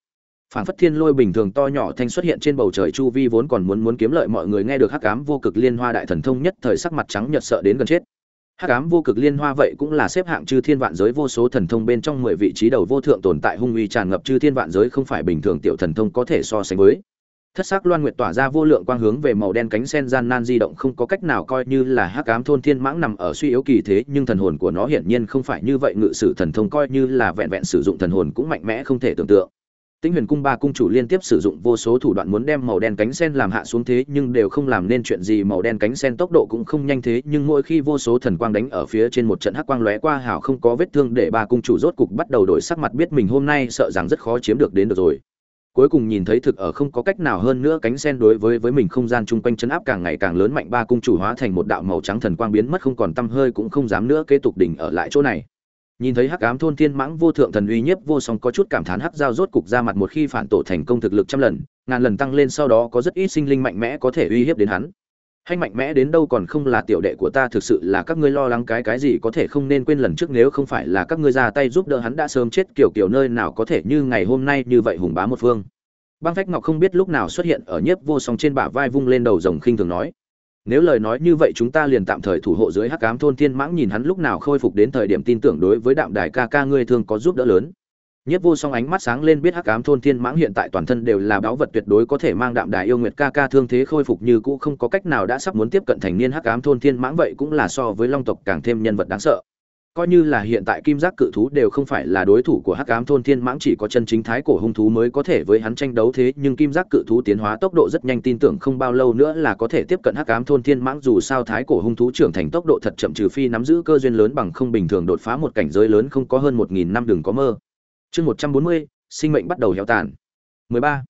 Phản phất thiên lôi bình thường to nhỏ thanh xuất hiện trên bầu trời chu vi vốn còn muốn muốn kiếm lợi mọi người nghe được hắc ám vô cực liên hoa đại thần thông nhất thời sắc mặt trắng nhợt sợ đến gần chết. Hắc ám vô cực liên hoa vậy cũng là xếp hạng chư thiên vạn giới vô số thần thông bên trong mười vị trí đầu vô thượng tồn tại hung uy tràn ngập chư thiên vạn giới không phải bình thường tiểu thần thông có thể so sánh với thất sắc loan nguyệt tỏa ra vô lượng quang hướng về màu đen cánh sen gian nan di động không có cách nào coi như là hắc ám thôn thiên mãng nằm ở suy yếu kỳ thế nhưng thần hồn của nó hiển nhiên không phải như vậy ngự sử thần thông coi như là vẹn vẹn sử dụng thần hồn cũng mạnh mẽ không thể tưởng tượng Tĩnh Huyền cung ba cung chủ liên tiếp sử dụng vô số thủ đoạn muốn đem màu đen cánh sen làm hạ xuống thế nhưng đều không làm nên chuyện gì, màu đen cánh sen tốc độ cũng không nhanh thế, nhưng mỗi khi vô số thần quang đánh ở phía trên một trận hắc quang lóe qua hào không có vết thương để ba cung chủ rốt cục bắt đầu đổi sắc mặt biết mình hôm nay sợ rằng rất khó chiếm được đến được rồi. Cuối cùng nhìn thấy thực ở không có cách nào hơn nữa cánh sen đối với với mình không gian chung quanh chấn áp càng ngày càng lớn mạnh ba cung chủ hóa thành một đạo màu trắng thần quang biến mất không còn tăm hơi cũng không dám nữa kế tục đỉnh ở lại chỗ này. Nhìn thấy hắc ám thôn thiên mãng vô thượng thần uy nhiếp vô song có chút cảm thán hắc giao rốt cục ra mặt một khi phản tổ thành công thực lực trăm lần, ngàn lần tăng lên sau đó có rất ít sinh linh mạnh mẽ có thể uy hiếp đến hắn hay mạnh mẽ đến đâu còn không là tiểu đệ của ta thực sự là các ngươi lo lắng cái cái gì có thể không nên quên lần trước nếu không phải là các ngươi ra tay giúp đỡ hắn đã sớm chết kiểu kiểu nơi nào có thể như ngày hôm nay như vậy hùng bá một phương. Băng phách ngọc không biết lúc nào xuất hiện ở nhiếp vô song trên bả vai vung lên đầu rồng khinh thường nói, nếu lời nói như vậy chúng ta liền tạm thời thủ hộ dưới hắc ám thôn thiên mãng nhìn hắn lúc nào khôi phục đến thời điểm tin tưởng đối với đạm đài ca ca ngươi thường có giúp đỡ lớn nhất vô song ánh mắt sáng lên biết hắc ám thôn thiên mãng hiện tại toàn thân đều là báu vật tuyệt đối có thể mang đạm đài yêu nguyệt ca ca thương thế khôi phục như cũ, không có cách nào đã sắp muốn tiếp cận thành niên hắc ám thôn thiên mãng vậy cũng là so với long tộc càng thêm nhân vật đáng sợ. Coi như là hiện tại kim giác cự thú đều không phải là đối thủ của hắc ám thôn thiên mãng chỉ có chân chính thái cổ hung thú mới có thể với hắn tranh đấu thế, nhưng kim giác cự thú tiến hóa tốc độ rất nhanh, tin tưởng không bao lâu nữa là có thể tiếp cận hắc ám thôn thiên mãng, dù sao thái cổ hung thú trưởng thành tốc độ thật chậm trừ phi nắm giữ cơ duyên lớn bằng không bình thường đột phá một cảnh giới lớn không có hơn một nghìn năm đừng có mơ chương một trăm bốn mươi, sinh mệnh bắt đầu héo tàn. Mười ba,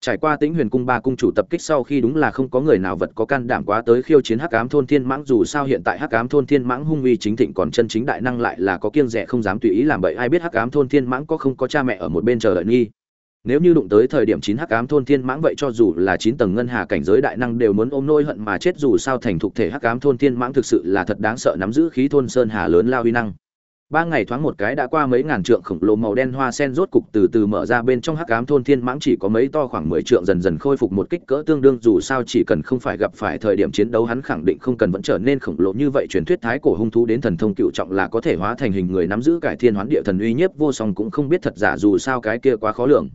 trải qua tĩnh huyền cung ba cung chủ tập kích sau khi đúng là không có người nào vật có can đảm quá tới khiêu chiến hắc ám thôn thiên mãng, dù sao hiện tại hắc ám thôn thiên mãng hung uy chính thịnh còn chân chính đại năng lại là có kiêng rẻ không dám tùy ý làm bậy. Ai biết hắc ám thôn thiên mãng có không có cha mẹ ở một bên chờ đợi nghi? Nếu như đụng tới thời điểm chín hắc ám thôn thiên mãng vậy cho dù là chín tầng ngân hà cảnh giới đại năng đều muốn ôm nôi hận mà chết, dù sao thành thục thể hắc ám thôn thiên mãng thực sự là thật đáng sợ nắm giữ khí thôn sơn hà lớn lao uy năng ba ngày thoáng một cái đã qua mấy ngàn trượng khổng lồ màu đen hoa sen rốt cục từ từ mở ra bên trong hắc ám thôn thiên mãng chỉ có mấy to khoảng mười trượng dần dần khôi phục một kích cỡ tương đương, dù sao chỉ cần không phải gặp phải thời điểm chiến đấu hắn khẳng định không cần vẫn trở nên khổng lồ như vậy. Truyền thuyết thái cổ hung thú đến thần thông cựu trọng là có thể hóa thành hình người nắm giữ cải thiên hoán địa thần uy nhiếp vô song cũng không biết thật giả, dù sao cái kia quá khó lường.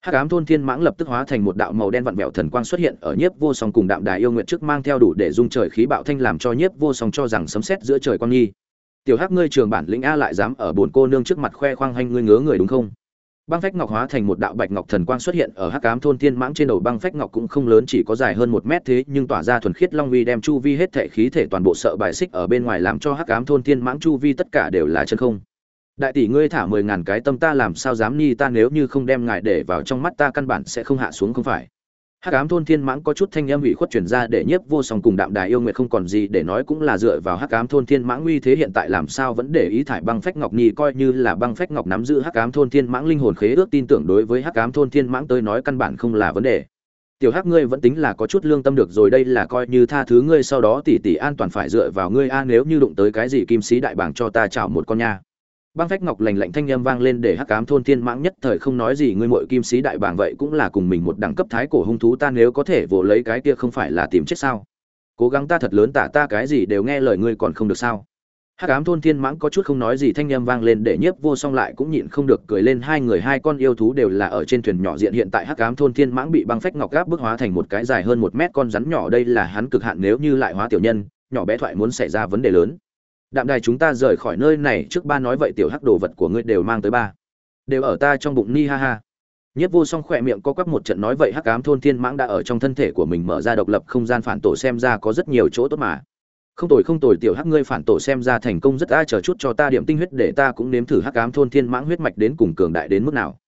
Hắc ám thôn thiên mãng lập tức hóa thành một đạo màu đen vặn vẹo thần quang xuất hiện ở nhiếp vô song cùng đạm đài yêu nguyện trước, mang theo đủ để dung trời khí bạo thanh, làm cho nhiếp vô song cho rằng sấm sét giữa trời quang nghi tiểu hắc ngươi trường bản lĩnh a lại dám ở bồn cô nương trước mặt khoe khoang hanh ngươi ngứa người đúng không? Băng phách ngọc hóa thành một đạo bạch ngọc thần quang xuất hiện ở hắc ám thôn thiên mãng trên đầu băng phách ngọc cũng không lớn, chỉ có dài hơn một mét thế, nhưng tỏa ra thuần khiết long vi đem chu vi hết thể khí thể toàn bộ sợ bài xích ở bên ngoài làm cho hắc ám thôn thiên mãng chu vi tất cả đều là chân không. Đại tỷ ngươi thả mười ngàn cái tâm ta làm sao dám ni ta, nếu như không đem ngài để vào trong mắt ta căn bản sẽ không hạ xuống không phải hắc ám thôn thiên mãng có chút thanh âm ủy khuất truyền ra để nhiếp vô song cùng đạm đài yêu nguyệt không còn gì để nói cũng là dựa vào hắc ám thôn thiên mãng uy thế hiện tại làm sao vẫn để ý thải băng phách ngọc nhi coi như là băng phách ngọc nắm giữ hắc ám thôn thiên mãng linh hồn khế ước tin tưởng đối với hắc ám thôn thiên mãng tới nói căn bản không là vấn đề. Tiểu hắc ngươi vẫn tính là có chút lương tâm được rồi đây là coi như tha thứ ngươi sau đó tỷ tỷ an toàn phải dựa vào ngươi a nếu như đụng tới cái gì kim sĩ đại bảng cho ta chảo một con nha băng phách ngọc lành lạnh thanh â m vang lên để hắc cám thôn thiên mãng nhất thời không nói gì, ngươi mội kim sĩ đại bảng vậy cũng là cùng mình một đẳng cấp thái cổ hung thú, ta nếu có thể vỗ lấy cái kia không phải là tìm chết sao? Cố gắng ta thật lớn tả ta cái gì đều nghe lời ngươi còn không được sao? Hắc ám thôn thiên mãng có chút không nói gì, thanh â m vang lên để nhiếp vô song lại cũng nhịn không được cười lên, hai người hai con yêu thú đều là ở trên thuyền nhỏ diện hiện tại hắc ám thôn thiên mãng bị băng phách ngọc gáp bức hóa thành một cái dài hơn một mét con rắn nhỏ, đây là hắn cực hạn nếu như lại hóa tiểu nhân, nhỏ bé thoại muốn xảy ra vấn đề lớn đạm đài chúng ta rời khỏi nơi này trước ba nói vậy tiểu hắc đồ vật của ngươi đều mang tới ba. Đều ở ta trong bụng ni ha ha. Nhất vô song khỏe miệng có quắp một trận nói vậy hắc ám thôn thiên mãng đã ở trong thân thể của mình mở ra độc lập không gian phản tổ xem ra có rất nhiều chỗ tốt mà. Không tồi không tồi, tiểu hắc ngươi phản tổ xem ra thành công rất ai chờ chút cho ta điểm tinh huyết để ta cũng nếm thử hắc ám thôn thiên mãng huyết mạch đến cùng cường đại đến mức nào.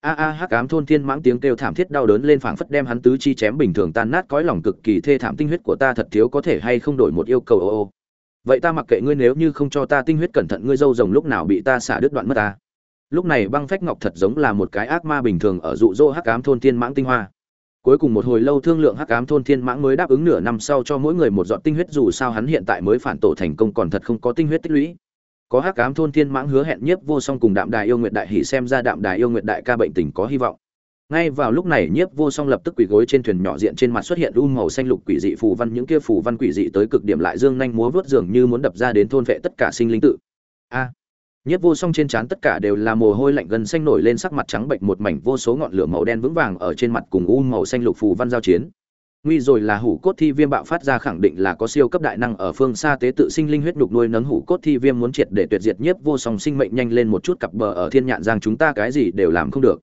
A a, hắc ám thôn thiên mãng tiếng kêu thảm thiết đau đớn lên phảng phất đem hắn tứ chi chém bình thường tan nát, cõi lòng cực kỳ thê thảm tinh huyết của ta thật thiếu có thể hay không đổi một yêu cầu, ô ô vậy ta mặc kệ ngươi nếu như không cho ta tinh huyết cẩn thận, ngươi dâu rồng lúc nào bị ta xả đứt đoạn mất ta? Lúc này băng phách ngọc thật giống là một cái ác ma bình thường ở dụ dỗ hắc ám thôn thiên mãng tinh hoa. Cuối cùng một hồi lâu thương lượng hắc ám thôn thiên mãng mới đáp ứng nửa năm sau cho mỗi người một giọt tinh huyết, dù sao hắn hiện tại mới phản tổ thành công còn thật không có tinh huyết tích lũy. Có hắc ám thôn thiên mãng hứa hẹn nhiếp vô song cùng đạm đài yêu nguyệt đại hỷ xem ra đạm đài yêu nguyệt đại ca bệnh tình có hy vọng ngay vào lúc này nhiếp vô song lập tức quỳ gối trên thuyền nhỏ diện trên mặt xuất hiện u màu xanh lục quỷ dị phù văn những kia phù văn quỷ dị tới cực điểm lại dương nhanh múa vớt dường như muốn đập ra đến thôn vệ tất cả sinh linh tự. A! À, nhiếp vô song trên trán tất cả đều là mồ hôi lạnh gần xanh nổi lên sắc mặt trắng bệnh một mảnh vô số ngọn lửa màu đen vững vàng ở trên mặt cùng u màu xanh lục phù văn giao chiến. Nguy rồi là hủ cốt thi viêm bạo phát ra khẳng định là có siêu cấp đại năng ở phương xa tế tự sinh linh huyết đục nuôi nấng hủ cốt thi viêm muốn triệt để tuyệt diệt nhiếp vô song sinh mệnh nhanh lên một chút cặp bờ ở thiên nhạn giang chúng ta cái gì đều làm không được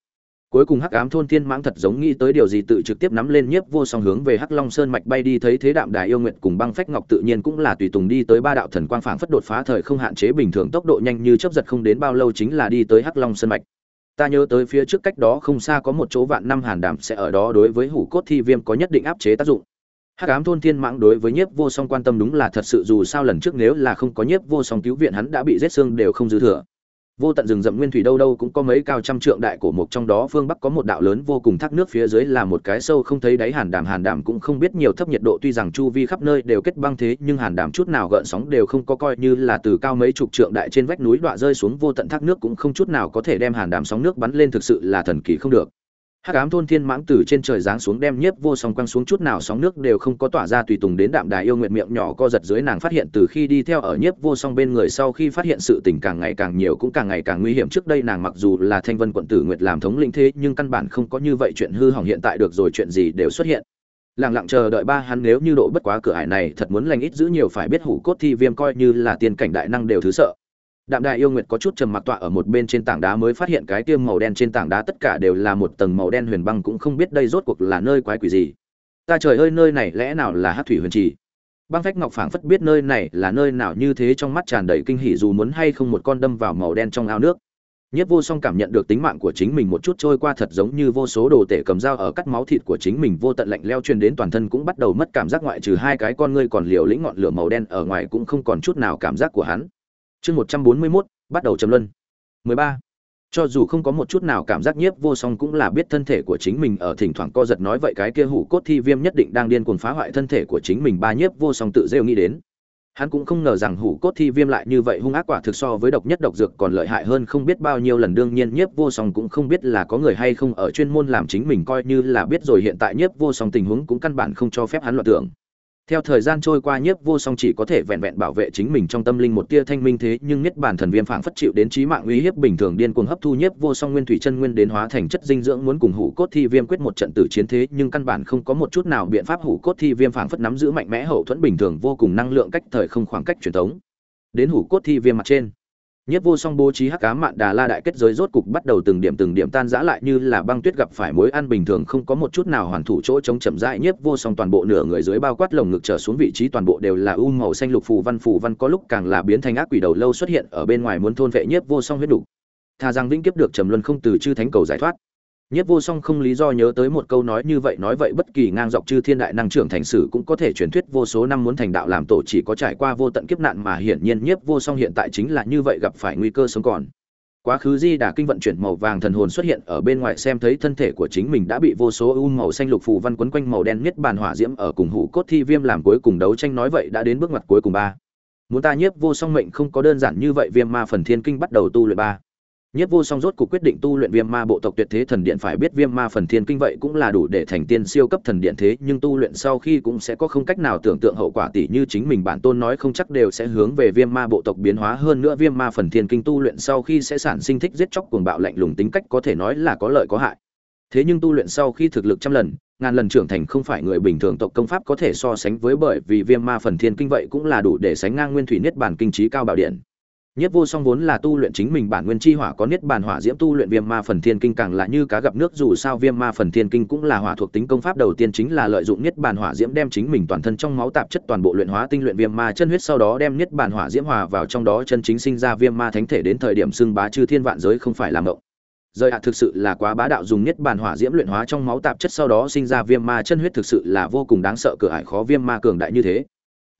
cuối cùng hắc ám thôn thiên mãng thật giống nghĩ tới điều gì tự trực tiếp nắm lên nhiếp vô song hướng về hắc long sơn mạch bay đi thấy thế đạm đài yêu nguyện cùng băng phách ngọc tự nhiên cũng là tùy tùng đi tới ba đạo thần quang phảng phất đột phá thời không hạn chế bình thường tốc độ nhanh như chớp giật không đến bao lâu chính là đi tới hắc long sơn mạch. Ta nhớ tới phía trước cách đó không xa có một chỗ vạn năm hàn đảm sẽ ở đó đối với hủ cốt thi viêm có nhất định áp chế tác dụng. Hắc ám thôn thiên mãng đối với nhiếp vô song quan tâm đúng là thật sự dù sao lần trước nếu là không có nhiếp vô song cứu viện hắn đã bị rết xương đều không dư thừa vô tận rừng rậm nguyên thủy đâu đâu cũng có mấy cao trăm trượng đại cổ mục, trong đó phương bắc có một đạo lớn vô cùng thác nước phía dưới là một cái sâu không thấy đáy hàn đàm hàn đàm cũng không biết nhiều thấp nhiệt độ, tuy rằng chu vi khắp nơi đều kết băng thế, nhưng hàn đàm chút nào gợn sóng đều không có coi như là từ cao mấy chục trượng đại trên vách núi đoạn rơi xuống, vô tận thác nước cũng không chút nào có thể đem hàn đàm sóng nước bắn lên, thực sự là thần kỳ không được hắc ám thôn thiên mãng từ trên trời giáng xuống đem nhiếp vô song quăng xuống chút nào sóng nước đều không có tỏa ra tùy tùng đến đạm đài yêu nguyện miệng nhỏ co giật dưới nàng phát hiện từ khi đi theo ở nhiếp vô song bên người sau khi phát hiện sự tình càng ngày càng nhiều cũng càng ngày càng nguy hiểm. Trước đây nàng mặc dù là thanh vân quận tử nguyệt làm thống lĩnh thế nhưng căn bản không có như vậy chuyện hư hỏng hiện tại được rồi, chuyện gì đều xuất hiện. Lặng lặng chờ đợi ba hắn nếu như độ bất quá cửa ải này thật muốn lành ít giữ nhiều phải biết hủ cốt thi viêm coi như là tiên cảnh đại năng đều thứ sợ đạm đại yêu nguyệt có chút trầm mặc tọa ở một bên trên tảng đá mới phát hiện cái tiêm màu đen trên tảng đá tất cả đều là một tầng màu đen huyền băng cũng không biết đây rốt cuộc là nơi quái quỷ gì. Ta trời ơi, nơi này lẽ nào là Hắc thủy huyền trì? Băng phách ngọc phảng phất biết nơi này là nơi nào như thế trong mắt tràn đầy kinh hỉ dù muốn hay không một con đâm vào màu đen trong ao nước. Nhất vô song cảm nhận được tính mạng của chính mình một chút trôi qua thật giống như vô số đồ tể cầm dao ở cắt máu thịt của chính mình vô tận lạnh leo truyền đến toàn thân cũng bắt đầu mất cảm giác ngoại trừ hai cái con ngươi còn liều lĩnh ngọn lửa màu đen ở ngoài cũng không còn chút nào cảm giác của hắn chương một trăm bốn mươi mốt, bắt đầu trầm luân. 13. cho dù không có một chút nào cảm giác nhiếp vô song cũng là biết thân thể của chính mình ở thỉnh thoảng co giật nói vậy cái kia hủ cốt thi viêm nhất định đang điên cuồng phá hoại thân thể của chính mình, ba nhiếp vô song tự rêu nghĩ đến. Hắn cũng không ngờ rằng hủ cốt thi viêm lại như vậy hung ác quả thực so với độc nhất độc dược còn lợi hại hơn, không biết bao nhiêu lần đương nhiên nhiếp vô song cũng không biết là có người hay không ở chuyên môn làm chính mình coi như là biết rồi hiện tại nhiếp vô song tình huống cũng căn bản không cho phép hắn loạn tưởng theo thời gian trôi qua nhiếp vô song chỉ có thể vẹn vẹn bảo vệ chính mình trong tâm linh một tia thanh minh thế, nhưng nhất bản thần viêm phảng phất chịu đến trí mạng uy hiếp bình thường điên cuồng hấp thu nhiếp vô song nguyên thủy chân nguyên đến hóa thành chất dinh dưỡng muốn cùng hủ cốt thi viêm quyết một trận tử chiến thế, nhưng căn bản không có một chút nào biện pháp hủ cốt thi viêm phảng phất nắm giữ mạnh mẽ hậu thuẫn bình thường vô cùng năng lượng cách thời không khoảng cách truyền thống. Đến hủ cốt thi viêm mặt trên Nhất vô song bố trí hắc ám mạn đà la đại kết giới rốt cục bắt đầu từng điểm từng điểm tan rã lại như là băng tuyết gặp phải mối ăn bình thường, không có một chút nào hoàn thủ chỗ chống chậm rãi nhất vô song toàn bộ nửa người dưới bao quát lồng ngực trở xuống vị trí toàn bộ đều là u màu xanh lục phù văn phù văn có lúc càng là biến thành ác quỷ đầu lâu xuất hiện ở bên ngoài muốn thôn vệ nhất vô song huyết đủ. Tha rằng vĩnh kiếp được trầm luân không từ chư thánh cầu giải thoát. Nhất vô song không lý do nhớ tới một câu nói như vậy, nói vậy bất kỳ ngang dọc chư thiên đại năng trưởng thành sử cũng có thể truyền thuyết vô số năm muốn thành đạo làm tổ chỉ có trải qua vô tận kiếp nạn mà hiển nhiên nhiếp vô song hiện tại chính là như vậy gặp phải nguy cơ sống còn. Quá khứ di đà kinh vận chuyển màu vàng thần hồn xuất hiện ở bên ngoài xem thấy thân thể của chính mình đã bị vô số u màu xanh lục phù văn quấn quanh màu đen nhất bàn hỏa diễm ở cùng hủ cốt thi viêm làm cuối cùng đấu tranh nói vậy đã đến bước ngoặt cuối cùng ba. Muốn ta nhiếp vô song mệnh không có đơn giản như vậy, viêm ma phần thiên kinh bắt đầu tu luyện ba Nhất vô song rốt cuộc quyết định tu luyện Viêm Ma bộ tộc tuyệt thế thần điện phải biết Viêm Ma phần thiên kinh vậy cũng là đủ để thành tiên siêu cấp thần điện thế, nhưng tu luyện sau khi cũng sẽ có không cách nào tưởng tượng hậu quả tỷ như chính mình bản tôn nói không chắc đều sẽ hướng về Viêm Ma bộ tộc biến hóa hơn nữa Viêm Ma phần thiên kinh tu luyện sau khi sẽ sản sinh thích giết chóc cuồng bạo lạnh lùng tính cách có thể nói là có lợi có hại. Thế nhưng tu luyện sau khi thực lực trăm lần, ngàn lần trưởng thành không phải người bình thường tộc công pháp có thể so sánh với bởi vì Viêm Ma phần thiên kinh vậy cũng là đủ để sánh ngang Nguyên Thủy Niết Bàn kinh trí cao bảo điện. Nhất vô song vốn là tu luyện chính mình bản nguyên chi hỏa, có niết bàn hỏa diễm tu luyện viêm ma phần thiên kinh, càng là như cá gặp nước, dù sao viêm ma phần thiên kinh cũng là hỏa thuộc tính công pháp đầu tiên, chính là lợi dụng niết bàn hỏa diễm đem chính mình toàn thân trong máu tạp chất toàn bộ luyện hóa, tinh luyện viêm ma chân huyết, sau đó đem niết bàn hỏa diễm hòa vào trong đó, chân chính sinh ra viêm ma thánh thể đến thời điểm xưng bá chư thiên vạn giới không phải làm động. Rời hạ thực sự là quá bá đạo, dùng niết bàn hỏa diễm luyện hóa trong máu tạp chất, sau đó sinh ra viêm ma chân huyết, thực sự là vô cùng đáng sợ, cửa ải khó viêm ma cường đại như thế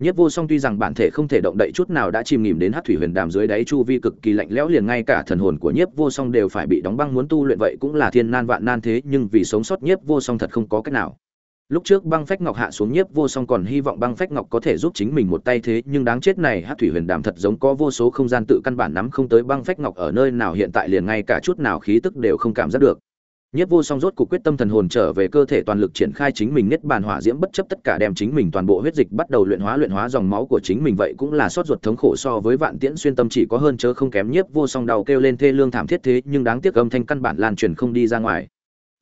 Nhất Vô Song tuy rằng bản thể không thể động đậy chút nào đã chìm nghỉm đến Hắc thủy huyền đàm dưới đáy chu vi cực kỳ lạnh lẽo liền ngay cả thần hồn của Nhiếp Vô Song đều phải bị đóng băng muốn tu luyện vậy cũng là thiên nan vạn nan thế, nhưng vì sống sót Nhiếp Vô Song thật không có cách nào. Lúc trước băng phách ngọc hạ xuống Nhiếp Vô Song còn hy vọng băng phách ngọc có thể giúp chính mình một tay thế, nhưng đáng chết này Hắc thủy huyền đàm thật giống có vô số không gian tự căn bản nắm không tới băng phách ngọc ở nơi nào hiện tại liền ngay cả chút nào khí tức đều không cảm giác được. Nhất vô song rốt cuộc quyết tâm thần hồn trở về cơ thể toàn lực triển khai chính mình niết bàn hỏa diễm bất chấp tất cả đem chính mình toàn bộ huyết dịch bắt đầu luyện hóa luyện hóa dòng máu của chính mình. Vậy cũng là sót ruột thống khổ so với vạn tiễn xuyên tâm chỉ có hơn chớ không kém. Nhất vô song đầu kêu lên thê lương thảm thiết thế, nhưng đáng tiếc âm thanh căn bản lan truyền không đi ra ngoài.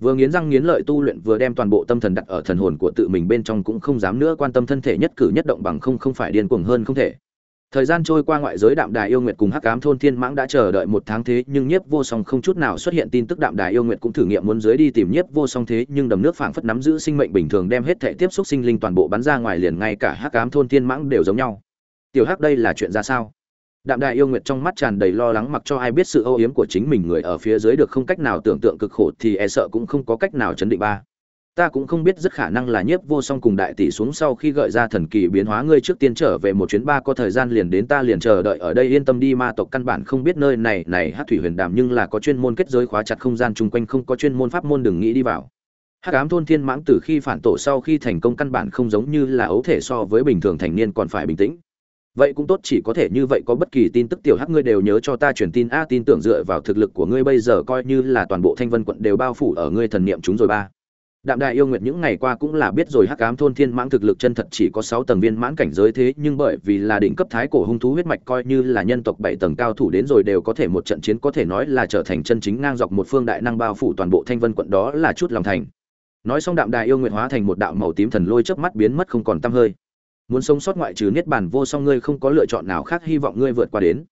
Vừa nghiến răng nghiến lợi tu luyện, vừa đem toàn bộ tâm thần đặt ở thần hồn của tự mình bên trong cũng không dám nữa quan tâm thân thể nhất cử nhất động bằng không không phải điên cuồng hơn không thể thời gian trôi qua ngoại giới đạm đài yêu nguyệt cùng hắc ám thôn thiên mãng đã chờ đợi một tháng thế, nhưng nhiếp vô song không chút nào xuất hiện tin tức đạm đài yêu nguyệt cũng thử nghiệm muốn dưới đi tìm nhiếp vô song thế, nhưng đầm nước phảng phất nắm giữ sinh mệnh bình thường đem hết thể tiếp xúc sinh linh toàn bộ bắn ra ngoài liền ngay cả hắc ám thôn thiên mãng đều giống nhau. Tiểu hắc đây là chuyện ra sao? Đạm đài yêu nguyệt trong mắt tràn đầy lo lắng mặc cho ai biết sự âu yếm của chính mình, người ở phía dưới được không cách nào tưởng tượng cực khổ thì e sợ cũng không có cách nào chấn định ba ta cũng không biết rất khả năng là nhiếp vô song cùng đại tỷ xuống sau khi gợi ra thần kỳ biến hóa ngươi trước tiên trở về một chuyến ba có thời gian liền đến ta liền chờ đợi ở đây yên tâm đi ma tộc căn bản không biết nơi này này hát thủy huyền đàm nhưng là có chuyên môn kết giới khóa chặt không gian chung quanh, không có chuyên môn pháp môn đừng nghĩ đi vào. Hắc ám thôn thiên mãng từ khi phản tổ sau khi thành công căn bản không giống như là ấu thể so với bình thường thành niên còn phải bình tĩnh. Vậy cũng tốt, chỉ có thể như vậy có bất kỳ tin tức tiểu hắc ngươi đều nhớ cho ta truyền tin, a, tin tưởng dựa vào thực lực của ngươi bây giờ coi như là toàn bộ thanh vân quận đều bao phủ ở ngươi thần niệm chúng rồi ba. Đạm Đại yêu nguyệt những ngày qua cũng là biết rồi Hắc Ám thôn thiên mãng thực lực chân thật chỉ có 6 tầng viên mãn cảnh giới thế, nhưng bởi vì là đỉnh cấp thái cổ hung thú huyết mạch coi như là nhân tộc 7 tầng cao thủ đến rồi đều có thể một trận chiến có thể nói là trở thành chân chính ngang dọc một phương đại năng bao phủ toàn bộ Thanh Vân quận đó là chút lòng thành. Nói xong Đạm Đại yêu nguyệt hóa thành một đạo màu tím thần lôi chớp mắt biến mất không còn tăm hơi. Muốn sống sót ngoại trừ niết bàn vô song ngươi không có lựa chọn nào khác hy vọng ngươi vượt qua đến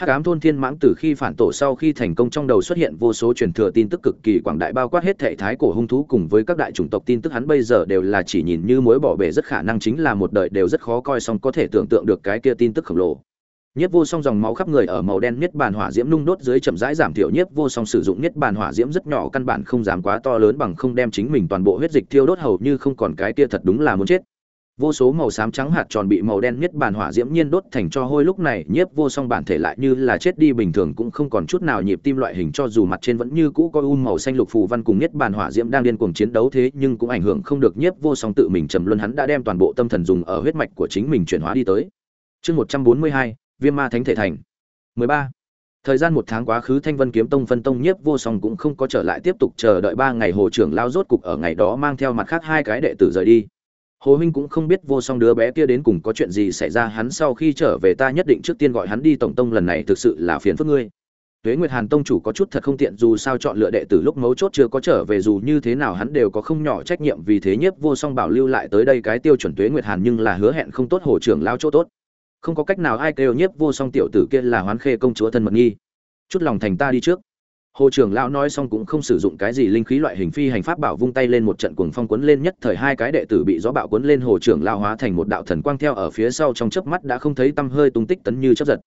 hắc ám thôn thiên mãng từ khi phản tổ sau khi thành công trong đầu xuất hiện, vô số truyền thừa tin tức cực kỳ quảng đại bao quát hết thể thái cổ hung thú cùng với các đại chủng tộc tin tức hắn bây giờ đều là chỉ nhìn như mối bỏ bể, rất khả năng chính là một đời đều rất khó coi xong có thể tưởng tượng được cái kia tin tức khổng lồ. Nhất vô song dòng máu khắp người ở màu đen nhất bàn hỏa diễm nung đốt dưới chậm rãi giảm thiểu nhất vô song sử dụng nhất bàn hỏa diễm rất nhỏ, căn bản không dám quá to lớn bằng không đem chính mình toàn bộ huyết dịch thiêu đốt, hầu như không còn cái kia thật đúng là muốn chết vô số màu xám trắng hạt tròn bị màu đen nhất bàn hỏa diễm nhiên đốt thành cho hôi lúc này, nhiếp vô song bản thể lại như là chết đi bình thường cũng không còn chút nào nhịp tim loại hình cho dù mặt trên vẫn như cũ coi u màu xanh lục phù văn cùng nhất bàn hỏa diễm đang điên cuồng chiến đấu thế, nhưng cũng ảnh hưởng không được nhiếp vô song tự mình trầm luân hắn đã đem toàn bộ tâm thần dùng ở huyết mạch của chính mình chuyển hóa đi tới. Chương một trăm bốn mươi hai, viêm ma thánh thể thành. mười ba. Thời gian một tháng quá khứ, thanh vân kiếm tông phân tông nhiếp vô song cũng không có trở lại tiếp tục chờ đợi ba ngày hồ trưởng lao rốt cục ở ngày đó mang theo mặt khác hai cái đệ tử rời đi. Hồ huynh cũng không biết vô song đứa bé kia đến cùng có chuyện gì xảy ra, hắn sau khi trở về ta nhất định trước tiên gọi hắn đi tổng tông lần này thực sự là phiền phức ngươi. Tuế Nguyệt Hàn tông chủ có chút thật không tiện dù sao chọn lựa đệ tử lúc mấu chốt chưa có trở về dù như thế nào hắn đều có không nhỏ trách nhiệm vì thế nhiếp vô song bảo lưu lại tới đây cái tiêu chuẩn Tuế Nguyệt Hàn nhưng là hứa hẹn không tốt hồ trưởng lao chỗ tốt. Không có cách nào ai kêu nhiếp vô song tiểu tử kia là Hoán Khê công chúa thân mật nghi. Chút lòng thành ta đi trước. Hồ trưởng lão nói xong cũng không sử dụng cái gì linh khí loại hình phi hành pháp bảo vung tay lên một trận cuồng phong cuốn lên nhất thời hai cái đệ tử bị gió bạo cuốn lên hồ trưởng lão hóa thành một đạo thần quang theo ở phía sau trong chớp mắt đã không thấy tăm hơi tung tích tấn như chớp giật.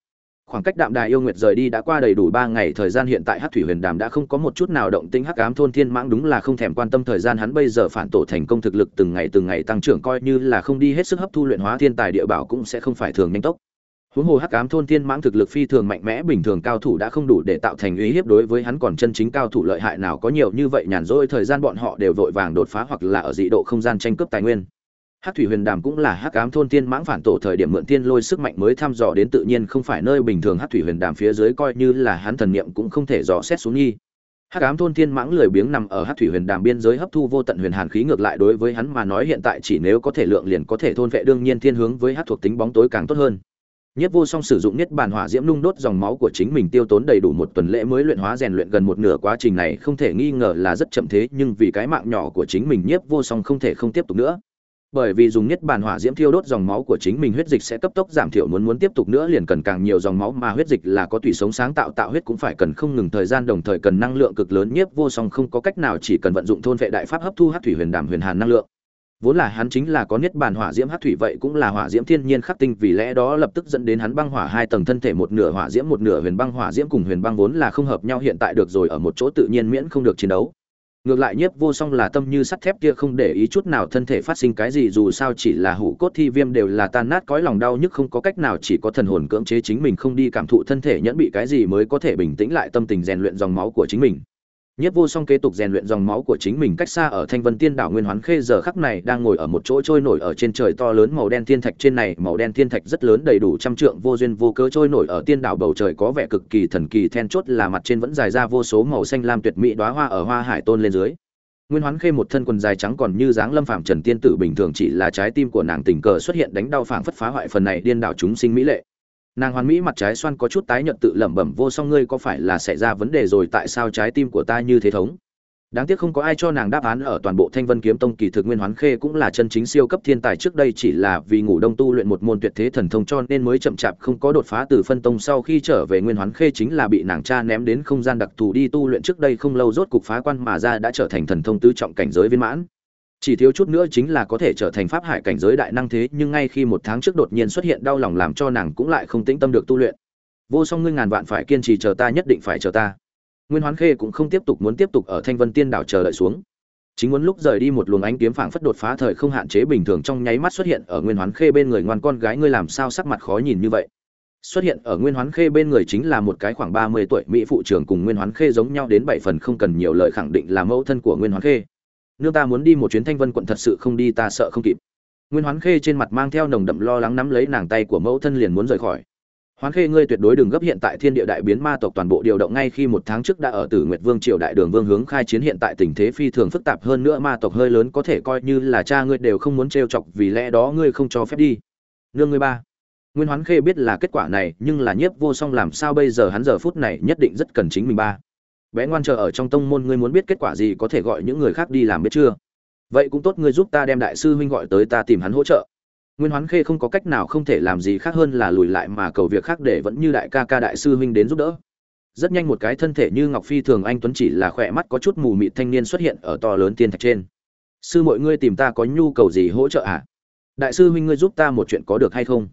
Khoảng cách Đạm Đài yêu nguyệt rời đi đã qua đầy đủ ba ngày, thời gian hiện tại Hắc Thủy Huyền Đàm đã không có một chút nào động tĩnh Hắc Ám thôn Thiên Mãng đúng là không thèm quan tâm thời gian hắn bây giờ phản tổ thành công thực lực từng ngày từng ngày tăng trưởng coi như là không đi hết sức hấp thu luyện hóa thiên tài địa bảo cũng sẽ không phải thường nhanh tốc huống hồ hắc ám thôn thiên mãng thực lực phi thường mạnh mẽ, bình thường cao thủ đã không đủ để tạo thành uy hiếp đối với hắn, còn chân chính cao thủ lợi hại nào có nhiều như vậy, nhàn rỗi thời gian bọn họ đều vội vàng đột phá hoặc là ở dị độ không gian tranh cướp tài nguyên. Hắc thủy huyền đàm cũng là hắc ám thôn thiên mãng phản tổ thời điểm mượn thiên lôi sức mạnh mới thăm dò đến tự nhiên không phải nơi bình thường. Hắc thủy huyền đàm phía dưới coi như là hắn thần niệm cũng không thể dò xét xuống nhi hắc ám thôn thiên mãng lười biếng nằm ở hắc thủy huyền đàm biên giới hấp thu vô tận huyền hàn khí ngược lại đối với hắn mà nói hiện tại chỉ nếu có thể lượng liền có thể thôn vệ, đương nhiên thiên hướng với hắc thuộc tính bóng tối càng tốt hơn. Nhất Vô Song sử dụng Niết Bàn Hỏa Diễm nung đốt dòng máu của chính mình tiêu tốn đầy đủ một tuần lễ mới luyện hóa rèn luyện gần một nửa quá trình này không thể nghi ngờ là rất chậm thế, nhưng vì cái mạng nhỏ của chính mình nhiếp Vô Song không thể không tiếp tục nữa. Bởi vì dùng Niết Bàn Hỏa Diễm thiêu đốt dòng máu của chính mình huyết dịch sẽ cấp tốc giảm thiểu muốn muốn tiếp tục nữa liền cần càng nhiều dòng máu mà huyết dịch là có tùy sống sáng tạo tạo huyết cũng phải cần không ngừng thời gian đồng thời cần năng lượng cực lớn nhiếp Vô Song không có cách nào chỉ cần vận dụng thôn vệ đại pháp hấp thu hắc thủy huyền đàm huyền hàn năng lượng vốn là hắn chính là có niết bàn hỏa diễm hắc thủy vậy cũng là hỏa diễm thiên nhiên khắc tinh, vì lẽ đó lập tức dẫn đến hắn băng hỏa hai tầng thân thể một nửa hỏa diễm một nửa huyền băng hỏa diễm cùng huyền băng vốn là không hợp nhau hiện tại được rồi ở một chỗ tự nhiên miễn không được chiến đấu. Ngược lại nhiếp vô song là tâm như sắt thép kia không để ý chút nào thân thể phát sinh cái gì, dù sao chỉ là hủ cốt thi viêm đều là tan nát cõi lòng đau nhức, không có cách nào chỉ có thần hồn cưỡng chế chính mình không đi cảm thụ thân thể nhẫn bị cái gì mới có thể bình tĩnh lại tâm tình rèn luyện dòng máu của chính mình. Nhất Vô Song kế tục rèn luyện dòng máu của chính mình cách xa ở Thanh Vân Tiên đảo Nguyên Hoán Khê giờ khắc này đang ngồi ở một chỗ trôi nổi ở trên trời to lớn màu đen thiên thạch trên này, màu đen thiên thạch rất lớn đầy đủ trăm trượng vô duyên vô cớ trôi nổi ở tiên đảo bầu trời có vẻ cực kỳ thần kỳ then chốt là mặt trên vẫn dài ra vô số màu xanh lam tuyệt mỹ đóa hoa ở hoa hải tôn lên dưới. Nguyên Hoán Khê một thân quần dài trắng còn như dáng lâm phạm trần tiên tử bình thường chỉ là trái tim của nàng tình cờ xuất hiện đánh đau phảng phất phá hoại phần này điên đảo chúng sinh mỹ lệ nàng hoàn mỹ mặt trái xoan có chút tái nhợt tự lẩm bẩm, vô song ngươi có phải là xảy ra vấn đề rồi, tại sao trái tim của ta như thế thống? Đáng tiếc không có ai cho nàng đáp án ở toàn bộ thanh vân kiếm tông, kỳ thực nguyên hoán khê cũng là chân chính siêu cấp thiên tài trước đây, chỉ là vì ngủ đông tu luyện một môn tuyệt thế thần thông cho nên mới chậm chạp không có đột phá từ phân tông. Sau khi trở về, nguyên hoán khê chính là bị nàng cha ném đến không gian đặc thù đi tu luyện trước đây không lâu, rốt cục phá quan mà ra đã trở thành thần thông tứ trọng cảnh giới viên mãn chỉ thiếu chút nữa chính là có thể trở thành pháp hải cảnh giới đại năng thế, nhưng ngay khi một tháng trước đột nhiên xuất hiện đau lòng làm cho nàng cũng lại không tĩnh tâm được tu luyện. Vô song ngươi ngàn vạn phải kiên trì chờ ta nhất định phải chờ ta. Nguyên hoán khê cũng không tiếp tục muốn tiếp tục ở thanh vân tiên đảo chờ đợi xuống. Chính muốn lúc rời đi một luồng ánh kiếm phảng phất đột phá thời không hạn chế bình thường trong nháy mắt xuất hiện ở nguyên hoán khê bên người ngoan con gái, ngươi làm sao sắc mặt khó nhìn như vậy? Xuất hiện ở nguyên hoán khê bên người chính là một cái khoảng ba mươi tuổi mỹ phụ trưởng cùng nguyên hoán khê giống nhau đến bảy phần không cần nhiều lời khẳng định là mẫu thân của nguyên hoán khê nương ta muốn đi một chuyến thanh vân quận thật sự không đi ta sợ không kịp. Nguyên hoán khê trên mặt mang theo nồng đậm lo lắng nắm lấy nàng tay của mẫu thân liền muốn rời khỏi. Hoán khê ngươi tuyệt đối đừng gấp hiện tại thiên địa đại biến ma tộc toàn bộ điều động ngay khi một tháng trước đã ở tử nguyệt vương triều đại đường vương hướng khai chiến hiện tại tình thế phi thường phức tạp hơn nữa ma tộc hơi lớn có thể coi như là cha ngươi đều không muốn trêu chọc vì lẽ đó ngươi không cho phép đi. Nương ngươi ba. Nguyên hoán khê biết là kết quả này nhưng là nhiếp vô song làm sao bây giờ hắn giờ phút này nhất định rất cần chính mình ba bé ngoan chờ ở trong tông môn, ngươi muốn biết kết quả gì, có thể gọi những người khác đi làm biết chưa? Vậy cũng tốt, ngươi giúp ta đem đại sư huynh gọi tới, ta tìm hắn hỗ trợ. Nguyên hoán khê không có cách nào không thể làm gì khác hơn là lùi lại mà cầu việc khác để vẫn như đại ca ca đại sư huynh đến giúp đỡ. Rất nhanh một cái thân thể như ngọc phi thường anh tuấn chỉ là khỏe mắt có chút mù mịt thanh niên xuất hiện ở to lớn tiên thạch trên. Sư mọi ngươi tìm ta có nhu cầu gì hỗ trợ à? Đại sư huynh ngươi giúp ta một chuyện có được hay không?